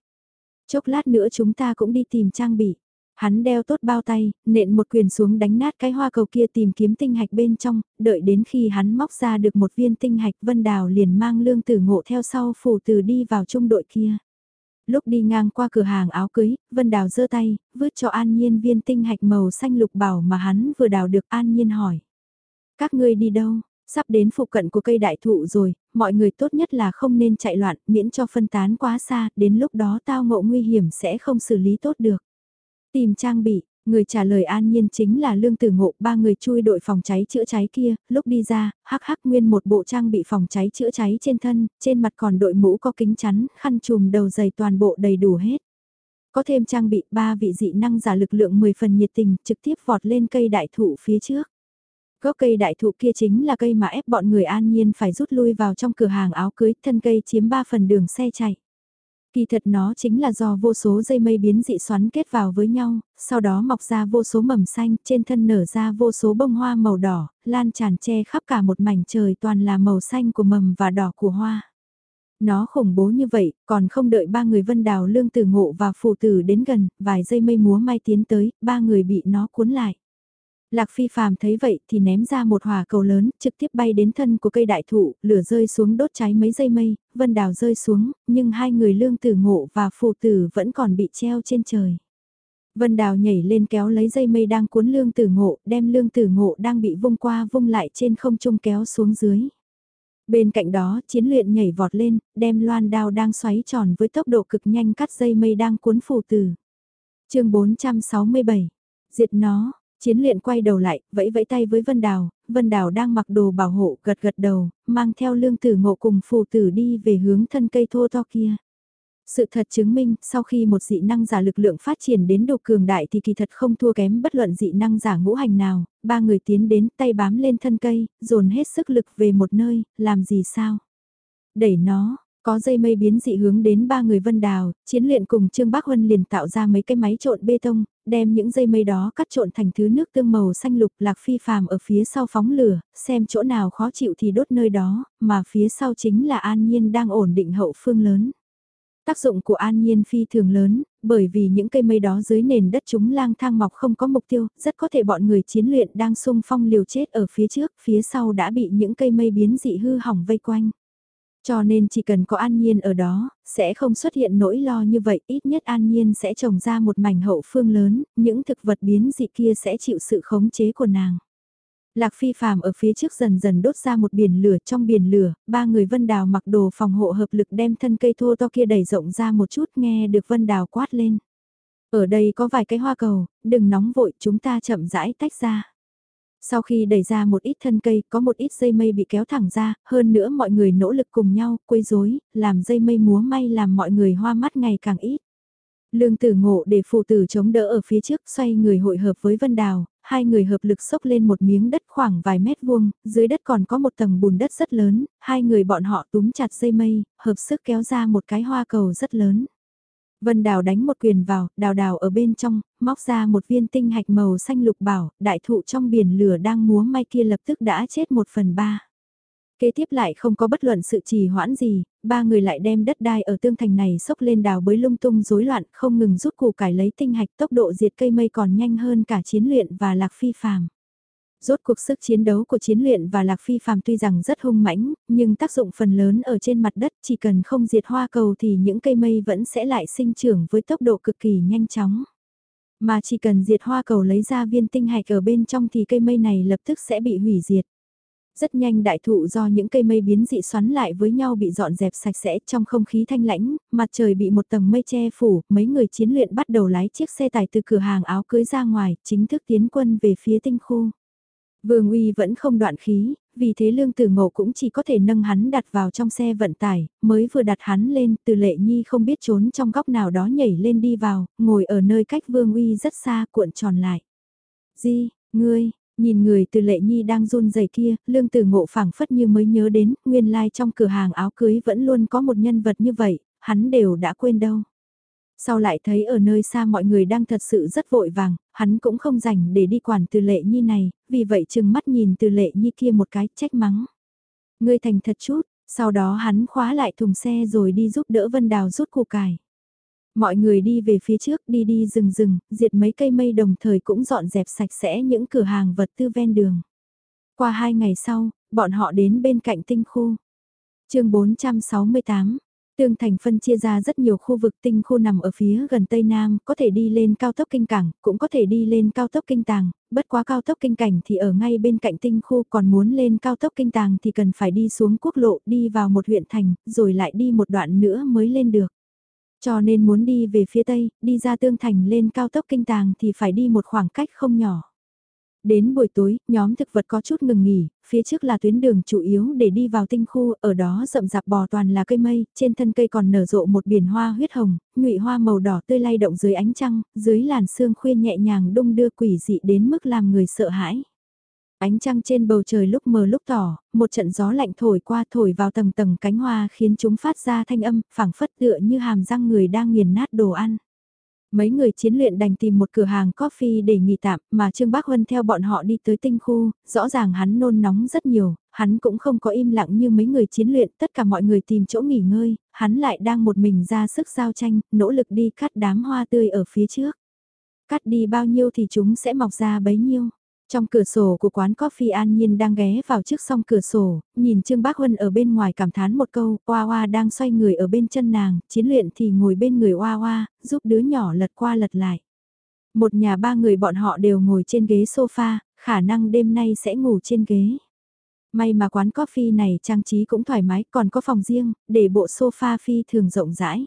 Chốc lát nữa chúng ta cũng đi tìm trang bị. Hắn đeo tốt bao tay, nện một quyền xuống đánh nát cái hoa cầu kia tìm kiếm tinh hạch bên trong, đợi đến khi hắn móc ra được một viên tinh hạch Vân Đào liền mang Lương Tử Ngộ theo sau phủ từ đi vào trung đội kia. Lúc đi ngang qua cửa hàng áo cưới, Vân Đào giơ tay, vứt cho An Nhiên viên tinh hạch màu xanh lục bảo mà hắn vừa đào được An Nhiên hỏi. Các ngươi đi đâu? Sắp đến phụ cận của cây đại thụ rồi, mọi người tốt nhất là không nên chạy loạn, miễn cho phân tán quá xa, đến lúc đó tao ngộ nguy hiểm sẽ không xử lý tốt được. Tìm trang bị, người trả lời an nhiên chính là lương tử ngộ, ba người chui đội phòng cháy chữa cháy kia, lúc đi ra, hắc hắc nguyên một bộ trang bị phòng cháy chữa cháy trên thân, trên mặt còn đội mũ có kính chắn, khăn trùm đầu dày toàn bộ đầy đủ hết. Có thêm trang bị ba vị dị năng giả lực lượng 10 phần nhiệt tình, trực tiếp vọt lên cây đại thụ phía trước. Gốc cây đại thụ kia chính là cây mà ép bọn người an nhiên phải rút lui vào trong cửa hàng áo cưới, thân cây chiếm 3 phần đường xe chạy. Kỳ thật nó chính là do vô số dây mây biến dị xoắn kết vào với nhau, sau đó mọc ra vô số mầm xanh, trên thân nở ra vô số bông hoa màu đỏ, lan tràn che khắp cả một mảnh trời toàn là màu xanh của mầm và đỏ của hoa. Nó khủng bố như vậy, còn không đợi ba người vân đào lương tử ngộ và phù tử đến gần, vài dây mây múa may tiến tới, ba người bị nó cuốn lại. Lạc Phi phàm thấy vậy thì ném ra một hỏa cầu lớn, trực tiếp bay đến thân của cây đại thụ, lửa rơi xuống đốt cháy mấy giây mây, vân đào rơi xuống, nhưng hai người lương tử ngộ và phù tử vẫn còn bị treo trên trời. Vân đào nhảy lên kéo lấy dây mây đang cuốn lương tử ngộ, đem lương tử ngộ đang bị vung qua vung lại trên không trung kéo xuống dưới. Bên cạnh đó, chiến luyện nhảy vọt lên, đem loan đao đang xoáy tròn với tốc độ cực nhanh cắt dây mây đang cuốn phù tử. chương 467, diệt nó, Chiến luyện quay đầu lại, vẫy vẫy tay với Vân Đào, Vân Đào đang mặc đồ bảo hộ, gật gật đầu, mang theo lương tử ngộ cùng phù tử đi về hướng thân cây thô to kia. Sự thật chứng minh, sau khi một dị năng giả lực lượng phát triển đến độ cường đại thì kỳ thật không thua kém bất luận dị năng giả ngũ hành nào, ba người tiến đến tay bám lên thân cây, dồn hết sức lực về một nơi, làm gì sao? Đẩy nó, có dây mây biến dị hướng đến ba người vân đào, chiến luyện cùng Trương Bác Huân liền tạo ra mấy cái máy trộn bê tông, đem những dây mây đó cắt trộn thành thứ nước tương màu xanh lục lạc phi phàm ở phía sau phóng lửa, xem chỗ nào khó chịu thì đốt nơi đó, mà phía sau chính là an nhiên đang ổn định hậu phương lớn. Tác dụng của an nhiên phi thường lớn, bởi vì những cây mây đó dưới nền đất chúng lang thang mọc không có mục tiêu, rất có thể bọn người chiến luyện đang xung phong liều chết ở phía trước, phía sau đã bị những cây mây biến dị hư hỏng vây quanh. Cho nên chỉ cần có an nhiên ở đó, sẽ không xuất hiện nỗi lo như vậy, ít nhất an nhiên sẽ trồng ra một mảnh hậu phương lớn, những thực vật biến dị kia sẽ chịu sự khống chế của nàng. Lạc phi phàm ở phía trước dần dần đốt ra một biển lửa trong biển lửa, ba người vân đào mặc đồ phòng hộ hợp lực đem thân cây thô to kia đẩy rộng ra một chút nghe được vân đào quát lên. Ở đây có vài cái hoa cầu, đừng nóng vội chúng ta chậm rãi tách ra. Sau khi đẩy ra một ít thân cây, có một ít dây mây bị kéo thẳng ra, hơn nữa mọi người nỗ lực cùng nhau, quấy rối, làm dây mây múa may làm mọi người hoa mắt ngày càng ít. Lương tử ngộ để phụ tử chống đỡ ở phía trước xoay người hội hợp với Vân Đào, hai người hợp lực sốc lên một miếng đất khoảng vài mét vuông, dưới đất còn có một tầng bùn đất rất lớn, hai người bọn họ túm chặt dây mây, hợp sức kéo ra một cái hoa cầu rất lớn. Vân Đào đánh một quyền vào, đào đào ở bên trong, móc ra một viên tinh hạch màu xanh lục bảo, đại thụ trong biển lửa đang múa may kia lập tức đã chết một phần ba. Kế tiếp lại không có bất luận sự trì hoãn gì, ba người lại đem đất đai ở tương thành này sốc lên đào bới lung tung rối loạn không ngừng rút củ cải lấy tinh hạch tốc độ diệt cây mây còn nhanh hơn cả chiến luyện và lạc phi phàm. Rốt cuộc sức chiến đấu của chiến luyện và lạc phi phàm tuy rằng rất hung mãnh, nhưng tác dụng phần lớn ở trên mặt đất chỉ cần không diệt hoa cầu thì những cây mây vẫn sẽ lại sinh trưởng với tốc độ cực kỳ nhanh chóng. Mà chỉ cần diệt hoa cầu lấy ra viên tinh hạch ở bên trong thì cây mây này lập tức sẽ bị hủy diệt. Rất nhanh đại thụ do những cây mây biến dị xoắn lại với nhau bị dọn dẹp sạch sẽ trong không khí thanh lãnh, mặt trời bị một tầng mây che phủ, mấy người chiến luyện bắt đầu lái chiếc xe tải từ cửa hàng áo cưới ra ngoài, chính thức tiến quân về phía tinh khu. Vương Uy vẫn không đoạn khí, vì thế Lương Tử Ngộ cũng chỉ có thể nâng hắn đặt vào trong xe vận tải, mới vừa đặt hắn lên, Từ Lệ Nhi không biết trốn trong góc nào đó nhảy lên đi vào, ngồi ở nơi cách Vương Uy rất xa cuộn tròn lại. Di, ngươi, Nhìn người từ lệ nhi đang run rẩy kia, lương tử ngộ phảng phất như mới nhớ đến, nguyên lai like trong cửa hàng áo cưới vẫn luôn có một nhân vật như vậy, hắn đều đã quên đâu. Sau lại thấy ở nơi xa mọi người đang thật sự rất vội vàng, hắn cũng không rảnh để đi quản từ lệ nhi này, vì vậy chừng mắt nhìn từ lệ nhi kia một cái trách mắng. Ngươi thành thật chút, sau đó hắn khóa lại thùng xe rồi đi giúp đỡ Vân Đào rút củ cải. Mọi người đi về phía trước đi đi rừng rừng, diệt mấy cây mây đồng thời cũng dọn dẹp sạch sẽ những cửa hàng vật tư ven đường. Qua hai ngày sau, bọn họ đến bên cạnh tinh khu. chương 468, Tương thành phân chia ra rất nhiều khu vực tinh khu nằm ở phía gần Tây Nam, có thể đi lên cao tốc kinh cảng, cũng có thể đi lên cao tốc kinh tàng, bất quá cao tốc kinh cảnh thì ở ngay bên cạnh tinh khu còn muốn lên cao tốc kinh tàng thì cần phải đi xuống quốc lộ đi vào một huyện thành, rồi lại đi một đoạn nữa mới lên được. Cho nên muốn đi về phía tây, đi ra tương thành lên cao tốc kinh tàng thì phải đi một khoảng cách không nhỏ. Đến buổi tối, nhóm thực vật có chút ngừng nghỉ, phía trước là tuyến đường chủ yếu để đi vào tinh khu, ở đó rậm rạp bò toàn là cây mây, trên thân cây còn nở rộ một biển hoa huyết hồng, nhụy hoa màu đỏ tươi lay động dưới ánh trăng, dưới làn sương khuya nhẹ nhàng đung đưa quỷ dị đến mức làm người sợ hãi. Ánh trăng trên bầu trời lúc mờ lúc tỏ, một trận gió lạnh thổi qua thổi vào tầng tầng cánh hoa khiến chúng phát ra thanh âm, phảng phất tựa như hàm răng người đang nghiền nát đồ ăn. Mấy người chiến luyện đành tìm một cửa hàng coffee để nghỉ tạm, mà Trương Bác Huân theo bọn họ đi tới tinh khu, rõ ràng hắn nôn nóng rất nhiều, hắn cũng không có im lặng như mấy người chiến luyện, tất cả mọi người tìm chỗ nghỉ ngơi, hắn lại đang một mình ra sức giao tranh, nỗ lực đi cắt đám hoa tươi ở phía trước. Cắt đi bao nhiêu thì chúng sẽ mọc ra bấy nhiêu. Trong cửa sổ của quán coffee An Nhiên đang ghé vào trước song cửa sổ, nhìn Trương Bác Huân ở bên ngoài cảm thán một câu, Hoa Hoa đang xoay người ở bên chân nàng, chiến luyện thì ngồi bên người Hoa Hoa, giúp đứa nhỏ lật qua lật lại. Một nhà ba người bọn họ đều ngồi trên ghế sofa, khả năng đêm nay sẽ ngủ trên ghế. May mà quán coffee này trang trí cũng thoải mái, còn có phòng riêng, để bộ sofa phi thường rộng rãi.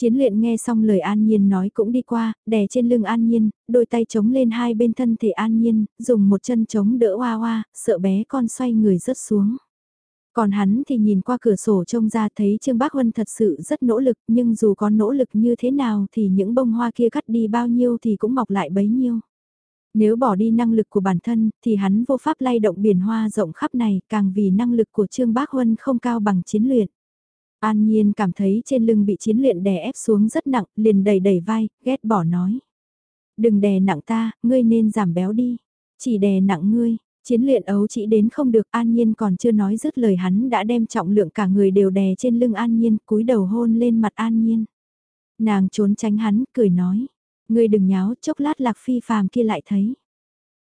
Chiến luyện nghe xong lời An Nhiên nói cũng đi qua, đè trên lưng An Nhiên, đôi tay chống lên hai bên thân thể An Nhiên, dùng một chân chống đỡ hoa hoa, sợ bé con xoay người rớt xuống. Còn hắn thì nhìn qua cửa sổ trông ra thấy Trương Bác Huân thật sự rất nỗ lực nhưng dù có nỗ lực như thế nào thì những bông hoa kia cắt đi bao nhiêu thì cũng mọc lại bấy nhiêu. Nếu bỏ đi năng lực của bản thân thì hắn vô pháp lay động biển hoa rộng khắp này càng vì năng lực của Trương Bác Huân không cao bằng chiến luyện. An Nhiên cảm thấy trên lưng bị chiến luyện đè ép xuống rất nặng, liền đẩy đẩy vai, ghét bỏ nói. Đừng đè nặng ta, ngươi nên giảm béo đi. Chỉ đè nặng ngươi, chiến luyện ấu chỉ đến không được An Nhiên còn chưa nói dứt lời hắn đã đem trọng lượng cả người đều đè trên lưng An Nhiên, cúi đầu hôn lên mặt An Nhiên. Nàng trốn tránh hắn, cười nói. Ngươi đừng nháo, chốc lát lạc phi phàm kia lại thấy.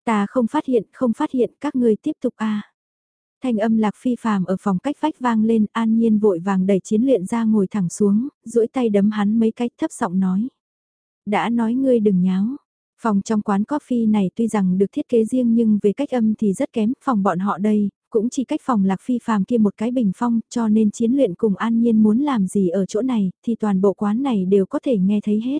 Ta không phát hiện, không phát hiện, các ngươi tiếp tục a Thanh âm lạc phi phàm ở phòng cách vách vang lên, an nhiên vội vàng đẩy chiến luyện ra ngồi thẳng xuống, duỗi tay đấm hắn mấy cách thấp giọng nói. Đã nói ngươi đừng nháo. Phòng trong quán coffee này tuy rằng được thiết kế riêng nhưng về cách âm thì rất kém, phòng bọn họ đây, cũng chỉ cách phòng lạc phi phàm kia một cái bình phong, cho nên chiến luyện cùng an nhiên muốn làm gì ở chỗ này, thì toàn bộ quán này đều có thể nghe thấy hết.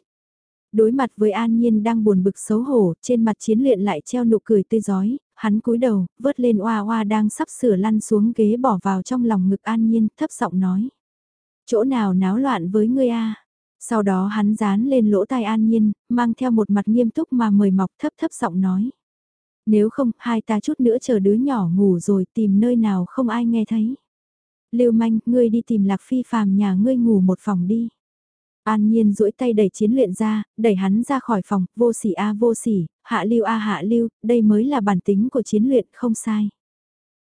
Đối mặt với An Nhiên đang buồn bực xấu hổ, trên mặt chiến luyện lại treo nụ cười tươi giói, hắn cúi đầu, vớt lên oa oa đang sắp sửa lăn xuống ghế bỏ vào trong lòng ngực An Nhiên, thấp giọng nói. Chỗ nào náo loạn với ngươi a Sau đó hắn dán lên lỗ tai An Nhiên, mang theo một mặt nghiêm túc mà mời mọc thấp thấp giọng nói. Nếu không, hai ta chút nữa chờ đứa nhỏ ngủ rồi tìm nơi nào không ai nghe thấy. Lưu manh, ngươi đi tìm lạc phi phàm nhà ngươi ngủ một phòng đi. An Nhiên duỗi tay đẩy chiến luyện ra, đẩy hắn ra khỏi phòng, vô sỉ a vô sỉ, hạ lưu a hạ lưu, đây mới là bản tính của chiến luyện, không sai.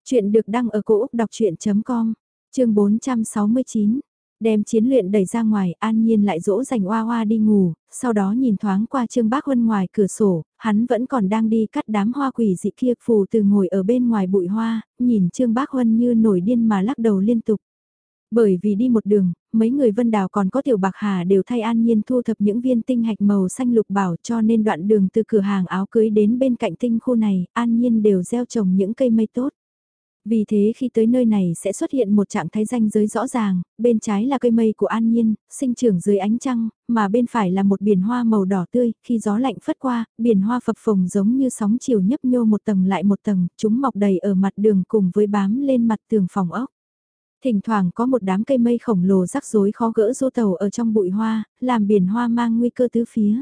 Chuyện được đăng ở cổ Úc đọc chuyện.com, chương 469. Đem chiến luyện đẩy ra ngoài, an nhiên lại dỗ dành hoa hoa đi ngủ, sau đó nhìn thoáng qua Trương Bác Huân ngoài cửa sổ, hắn vẫn còn đang đi cắt đám hoa quỷ dị kia phù từ ngồi ở bên ngoài bụi hoa, nhìn Trương Bác Huân như nổi điên mà lắc đầu liên tục. Bởi vì đi một đường, mấy người vân đào còn có tiểu bạc hà đều thay an nhiên thu thập những viên tinh hạch màu xanh lục bảo cho nên đoạn đường từ cửa hàng áo cưới đến bên cạnh tinh khu này, an nhiên đều gieo trồng những cây mây tốt. Vì thế khi tới nơi này sẽ xuất hiện một trạng thái danh giới rõ ràng, bên trái là cây mây của an nhiên, sinh trưởng dưới ánh trăng, mà bên phải là một biển hoa màu đỏ tươi, khi gió lạnh phất qua, biển hoa phập phồng giống như sóng chiều nhấp nhô một tầng lại một tầng, chúng mọc đầy ở mặt đường cùng với bám lên mặt tường phòng ốc. Thỉnh thoảng có một đám cây mây khổng lồ rắc rối khó gỡ rô tàu ở trong bụi hoa, làm biển hoa mang nguy cơ tứ phía.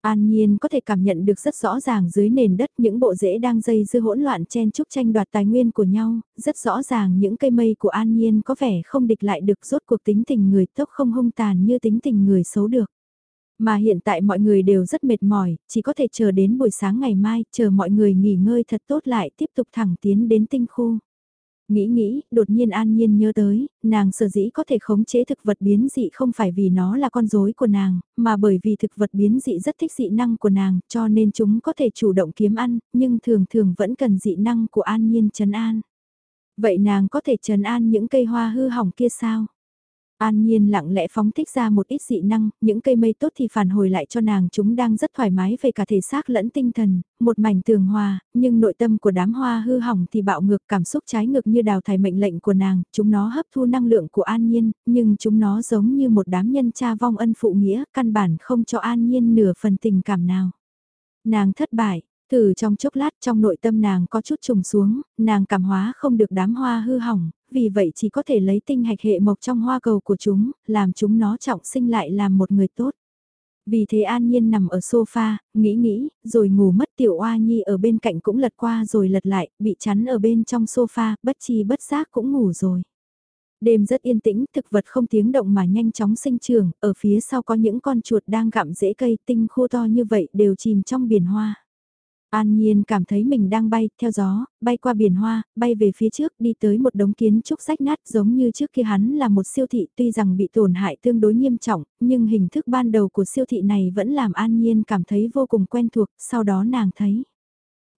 An Nhiên có thể cảm nhận được rất rõ ràng dưới nền đất những bộ rễ đang dây dưa hỗn loạn chen chúc tranh đoạt tài nguyên của nhau, rất rõ ràng những cây mây của An Nhiên có vẻ không địch lại được rốt cuộc tính tình người tốc không hung tàn như tính tình người xấu được. Mà hiện tại mọi người đều rất mệt mỏi, chỉ có thể chờ đến buổi sáng ngày mai, chờ mọi người nghỉ ngơi thật tốt lại tiếp tục thẳng tiến đến tinh khu. Nghĩ nghĩ, đột nhiên an nhiên nhớ tới, nàng sở dĩ có thể khống chế thực vật biến dị không phải vì nó là con rối của nàng, mà bởi vì thực vật biến dị rất thích dị năng của nàng, cho nên chúng có thể chủ động kiếm ăn, nhưng thường thường vẫn cần dị năng của an nhiên trấn an. Vậy nàng có thể trấn an những cây hoa hư hỏng kia sao? An Nhiên lặng lẽ phóng thích ra một ít dị năng, những cây mây tốt thì phản hồi lại cho nàng chúng đang rất thoải mái về cả thể xác lẫn tinh thần, một mảnh tường hòa, nhưng nội tâm của đám hoa hư hỏng thì bạo ngược cảm xúc trái ngược như đào thải mệnh lệnh của nàng, chúng nó hấp thu năng lượng của An Nhiên, nhưng chúng nó giống như một đám nhân cha vong ân phụ nghĩa, căn bản không cho An Nhiên nửa phần tình cảm nào. Nàng thất bại, từ trong chốc lát trong nội tâm nàng có chút trùng xuống, nàng cảm hóa không được đám hoa hư hỏng, vì vậy chỉ có thể lấy tinh hạch hệ mộc trong hoa cầu của chúng, làm chúng nó trọng sinh lại làm một người tốt. Vì thế An Nhiên nằm ở sofa, nghĩ nghĩ, rồi ngủ mất tiểu oa nhi ở bên cạnh cũng lật qua rồi lật lại, bị chắn ở bên trong sofa, bất chi bất giác cũng ngủ rồi. Đêm rất yên tĩnh, thực vật không tiếng động mà nhanh chóng sinh trưởng, ở phía sau có những con chuột đang gặm rễ cây tinh khô to như vậy đều chìm trong biển hoa. An Nhiên cảm thấy mình đang bay, theo gió, bay qua biển hoa, bay về phía trước, đi tới một đống kiến trúc rách nát giống như trước kia hắn là một siêu thị tuy rằng bị tổn hại tương đối nghiêm trọng, nhưng hình thức ban đầu của siêu thị này vẫn làm An Nhiên cảm thấy vô cùng quen thuộc, sau đó nàng thấy.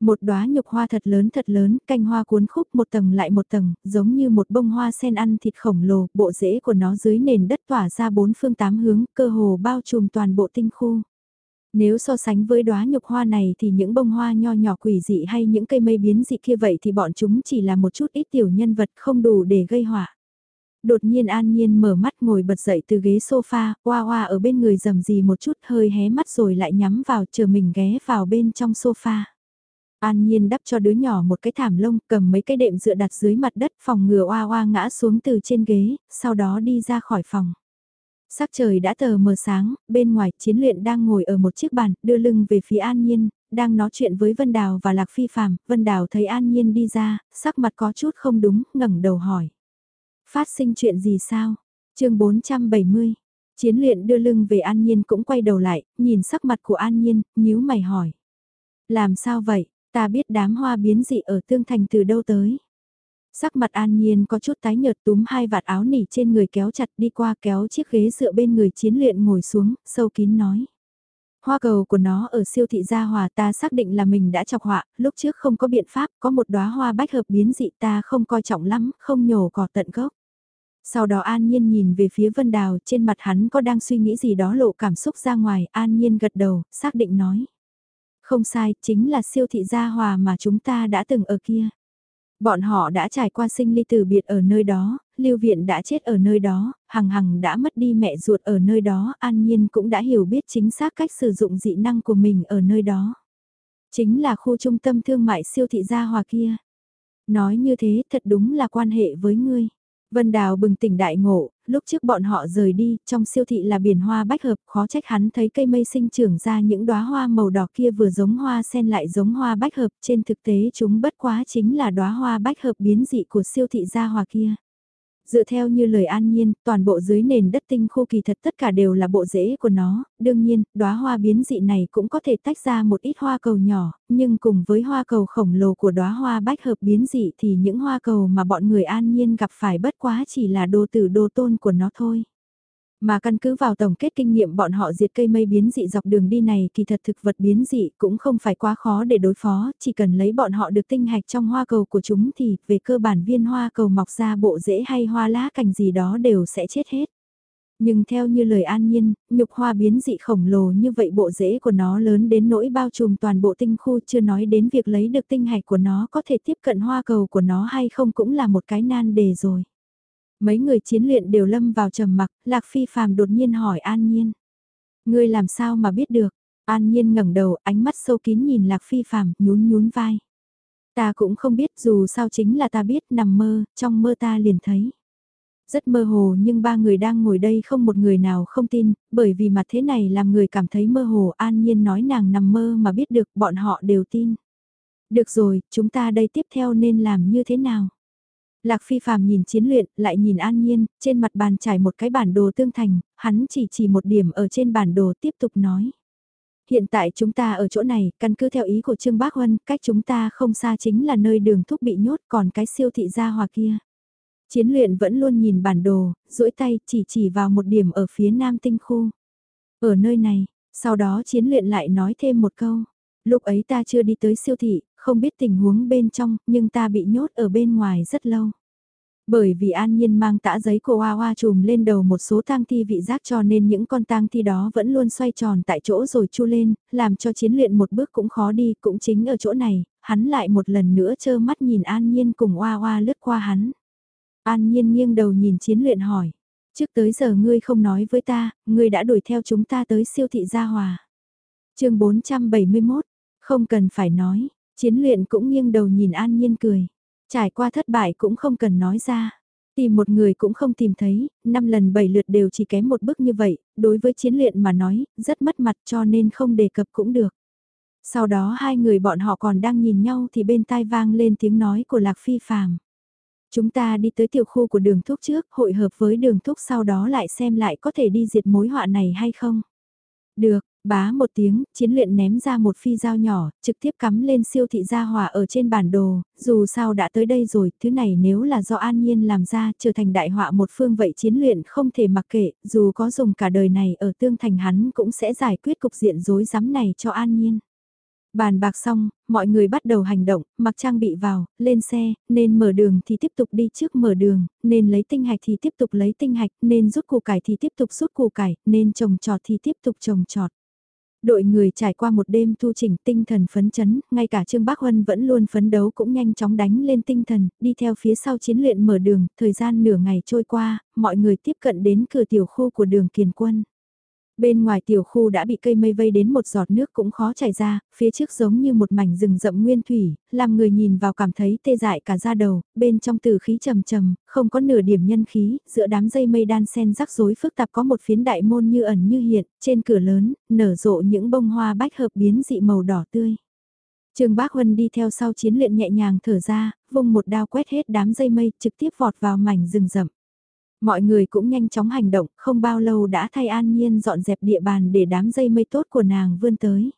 Một đóa nhục hoa thật lớn thật lớn, canh hoa cuốn khúc một tầng lại một tầng, giống như một bông hoa sen ăn thịt khổng lồ, bộ rễ của nó dưới nền đất tỏa ra bốn phương tám hướng, cơ hồ bao trùm toàn bộ tinh khu. Nếu so sánh với đóa nhục hoa này thì những bông hoa nho nhỏ quỷ dị hay những cây mây biến dị kia vậy thì bọn chúng chỉ là một chút ít tiểu nhân vật không đủ để gây họa. Đột nhiên An Nhiên mở mắt ngồi bật dậy từ ghế sofa, hoa hoa ở bên người rầm gì một chút hơi hé mắt rồi lại nhắm vào chờ mình ghé vào bên trong sofa. An Nhiên đắp cho đứa nhỏ một cái thảm lông cầm mấy cái đệm dựa đặt dưới mặt đất phòng ngừa oa oa ngã xuống từ trên ghế, sau đó đi ra khỏi phòng. Sắc trời đã tờ mờ sáng, bên ngoài chiến luyện đang ngồi ở một chiếc bàn, đưa lưng về phía An Nhiên, đang nói chuyện với Vân Đào và Lạc Phi Phạm, Vân Đào thấy An Nhiên đi ra, sắc mặt có chút không đúng, ngẩng đầu hỏi. Phát sinh chuyện gì sao? chương 470, chiến luyện đưa lưng về An Nhiên cũng quay đầu lại, nhìn sắc mặt của An Nhiên, nhíu mày hỏi. Làm sao vậy, ta biết đám hoa biến dị ở Tương Thành từ đâu tới? Sắc mặt an nhiên có chút tái nhợt túm hai vạt áo nỉ trên người kéo chặt đi qua kéo chiếc ghế dựa bên người chiến luyện ngồi xuống, sâu kín nói. Hoa cầu của nó ở siêu thị gia hòa ta xác định là mình đã chọc họa, lúc trước không có biện pháp, có một đóa hoa bách hợp biến dị ta không coi trọng lắm, không nhổ cỏ tận gốc. Sau đó An Nhiên nhìn về phía Vân Đào, trên mặt hắn có đang suy nghĩ gì đó lộ cảm xúc ra ngoài, An Nhiên gật đầu, xác định nói. Không sai, chính là siêu thị gia hòa mà chúng ta đã từng ở kia. Bọn họ đã trải qua sinh ly tử biệt ở nơi đó, lưu viện đã chết ở nơi đó, hằng hằng đã mất đi mẹ ruột ở nơi đó, an nhiên cũng đã hiểu biết chính xác cách sử dụng dị năng của mình ở nơi đó. Chính là khu trung tâm thương mại siêu thị gia hòa kia. Nói như thế thật đúng là quan hệ với ngươi. Vân Đào bừng tỉnh đại ngộ, lúc trước bọn họ rời đi, trong siêu thị là biển hoa bách hợp, khó trách hắn thấy cây mây sinh trưởng ra những đóa hoa màu đỏ kia vừa giống hoa sen lại giống hoa bách hợp, trên thực tế chúng bất quá chính là đóa hoa bách hợp biến dị của siêu thị gia hòa kia. Dựa theo như lời an nhiên, toàn bộ dưới nền đất tinh khu kỳ thật tất cả đều là bộ rễ của nó, đương nhiên, đóa hoa biến dị này cũng có thể tách ra một ít hoa cầu nhỏ, nhưng cùng với hoa cầu khổng lồ của đóa hoa bách hợp biến dị thì những hoa cầu mà bọn người an nhiên gặp phải bất quá chỉ là đồ tử đồ tôn của nó thôi. Mà căn cứ vào tổng kết kinh nghiệm bọn họ diệt cây mây biến dị dọc đường đi này thì thật thực vật biến dị cũng không phải quá khó để đối phó, chỉ cần lấy bọn họ được tinh hạch trong hoa cầu của chúng thì về cơ bản viên hoa cầu mọc ra bộ rễ hay hoa lá cành gì đó đều sẽ chết hết. Nhưng theo như lời an nhiên, nhục hoa biến dị khổng lồ như vậy bộ rễ của nó lớn đến nỗi bao trùm toàn bộ tinh khu chưa nói đến việc lấy được tinh hạch của nó có thể tiếp cận hoa cầu của nó hay không cũng là một cái nan đề rồi. Mấy người chiến luyện đều lâm vào trầm mặc, Lạc Phi phàm đột nhiên hỏi An Nhiên. Ngươi làm sao mà biết được? An Nhiên ngẩng đầu, ánh mắt sâu kín nhìn Lạc Phi phàm, nhún nhún vai. Ta cũng không biết dù sao chính là ta biết nằm mơ, trong mơ ta liền thấy. Rất mơ hồ nhưng ba người đang ngồi đây không một người nào không tin, bởi vì mặt thế này làm người cảm thấy mơ hồ an nhiên nói nàng nằm mơ mà biết được bọn họ đều tin. Được rồi, chúng ta đây tiếp theo nên làm như thế nào? Lạc Phi phàm nhìn chiến luyện, lại nhìn an nhiên, trên mặt bàn trải một cái bản đồ tương thành, hắn chỉ chỉ một điểm ở trên bản đồ tiếp tục nói. Hiện tại chúng ta ở chỗ này, căn cứ theo ý của Trương Bác Huân, cách chúng ta không xa chính là nơi đường thúc bị nhốt còn cái siêu thị gia hòa kia. Chiến luyện vẫn luôn nhìn bản đồ, duỗi tay chỉ chỉ vào một điểm ở phía nam tinh khu. Ở nơi này, sau đó chiến luyện lại nói thêm một câu. Lúc ấy ta chưa đi tới siêu thị, không biết tình huống bên trong, nhưng ta bị nhốt ở bên ngoài rất lâu. Bởi vì an nhiên mang tã giấy của Hoa Hoa trùm lên đầu một số tang thi vị giác cho nên những con tang thi đó vẫn luôn xoay tròn tại chỗ rồi chu lên, làm cho chiến luyện một bước cũng khó đi, cũng chính ở chỗ này, hắn lại một lần nữa trơ mắt nhìn an nhiên cùng Hoa Hoa lướt qua hắn. An nhiên nghiêng đầu nhìn chiến luyện hỏi, trước tới giờ ngươi không nói với ta, ngươi đã đuổi theo chúng ta tới siêu thị Gia Hòa. chương 471, không cần phải nói, Chiến luyện cũng nghiêng đầu nhìn an nhiên cười. Trải qua thất bại cũng không cần nói ra. Tìm một người cũng không tìm thấy, năm lần bảy lượt đều chỉ kém một bước như vậy, đối với chiến luyện mà nói, rất mất mặt cho nên không đề cập cũng được. Sau đó hai người bọn họ còn đang nhìn nhau thì bên tai vang lên tiếng nói của Lạc Phi Phàm. Chúng ta đi tới tiểu khu của đường thuốc trước, hội hợp với đường thuốc sau đó lại xem lại có thể đi diệt mối họa này hay không. Được, Bá một tiếng, chiến luyện ném ra một phi dao nhỏ, trực tiếp cắm lên siêu thị gia hòa ở trên bản đồ, dù sao đã tới đây rồi, thứ này nếu là do an nhiên làm ra trở thành đại họa một phương vậy chiến luyện không thể mặc kệ, dù có dùng cả đời này ở tương thành hắn cũng sẽ giải quyết cục diện rối rắm này cho an nhiên. Bàn bạc xong, mọi người bắt đầu hành động, mặc trang bị vào, lên xe, nên mở đường thì tiếp tục đi trước mở đường, nên lấy tinh hạch thì tiếp tục lấy tinh hạch, nên rút củ cải thì tiếp tục rút củ cải, nên trồng trọt thì tiếp tục trồng trọt. Đội người trải qua một đêm thu chỉnh tinh thần phấn chấn, ngay cả Trương Bác Huân vẫn luôn phấn đấu cũng nhanh chóng đánh lên tinh thần, đi theo phía sau chiến luyện mở đường, thời gian nửa ngày trôi qua, mọi người tiếp cận đến cửa tiểu khu của đường kiền quân. Bên ngoài tiểu khu đã bị cây mây vây đến một giọt nước cũng khó chảy ra, phía trước giống như một mảnh rừng rậm nguyên thủy, làm người nhìn vào cảm thấy tê dại cả da đầu, bên trong từ khí trầm trầm, không có nửa điểm nhân khí, giữa đám dây mây đan sen rắc rối phức tạp có một phiến đại môn như ẩn như hiện, trên cửa lớn, nở rộ những bông hoa bách hợp biến dị màu đỏ tươi. Trương Bác Huân đi theo sau chiến luyện nhẹ nhàng thở ra, vung một đao quét hết đám dây mây trực tiếp vọt vào mảnh rừng rậm. Mọi người cũng nhanh chóng hành động, không bao lâu đã thay an nhiên dọn dẹp địa bàn để đám dây mây tốt của nàng vươn tới.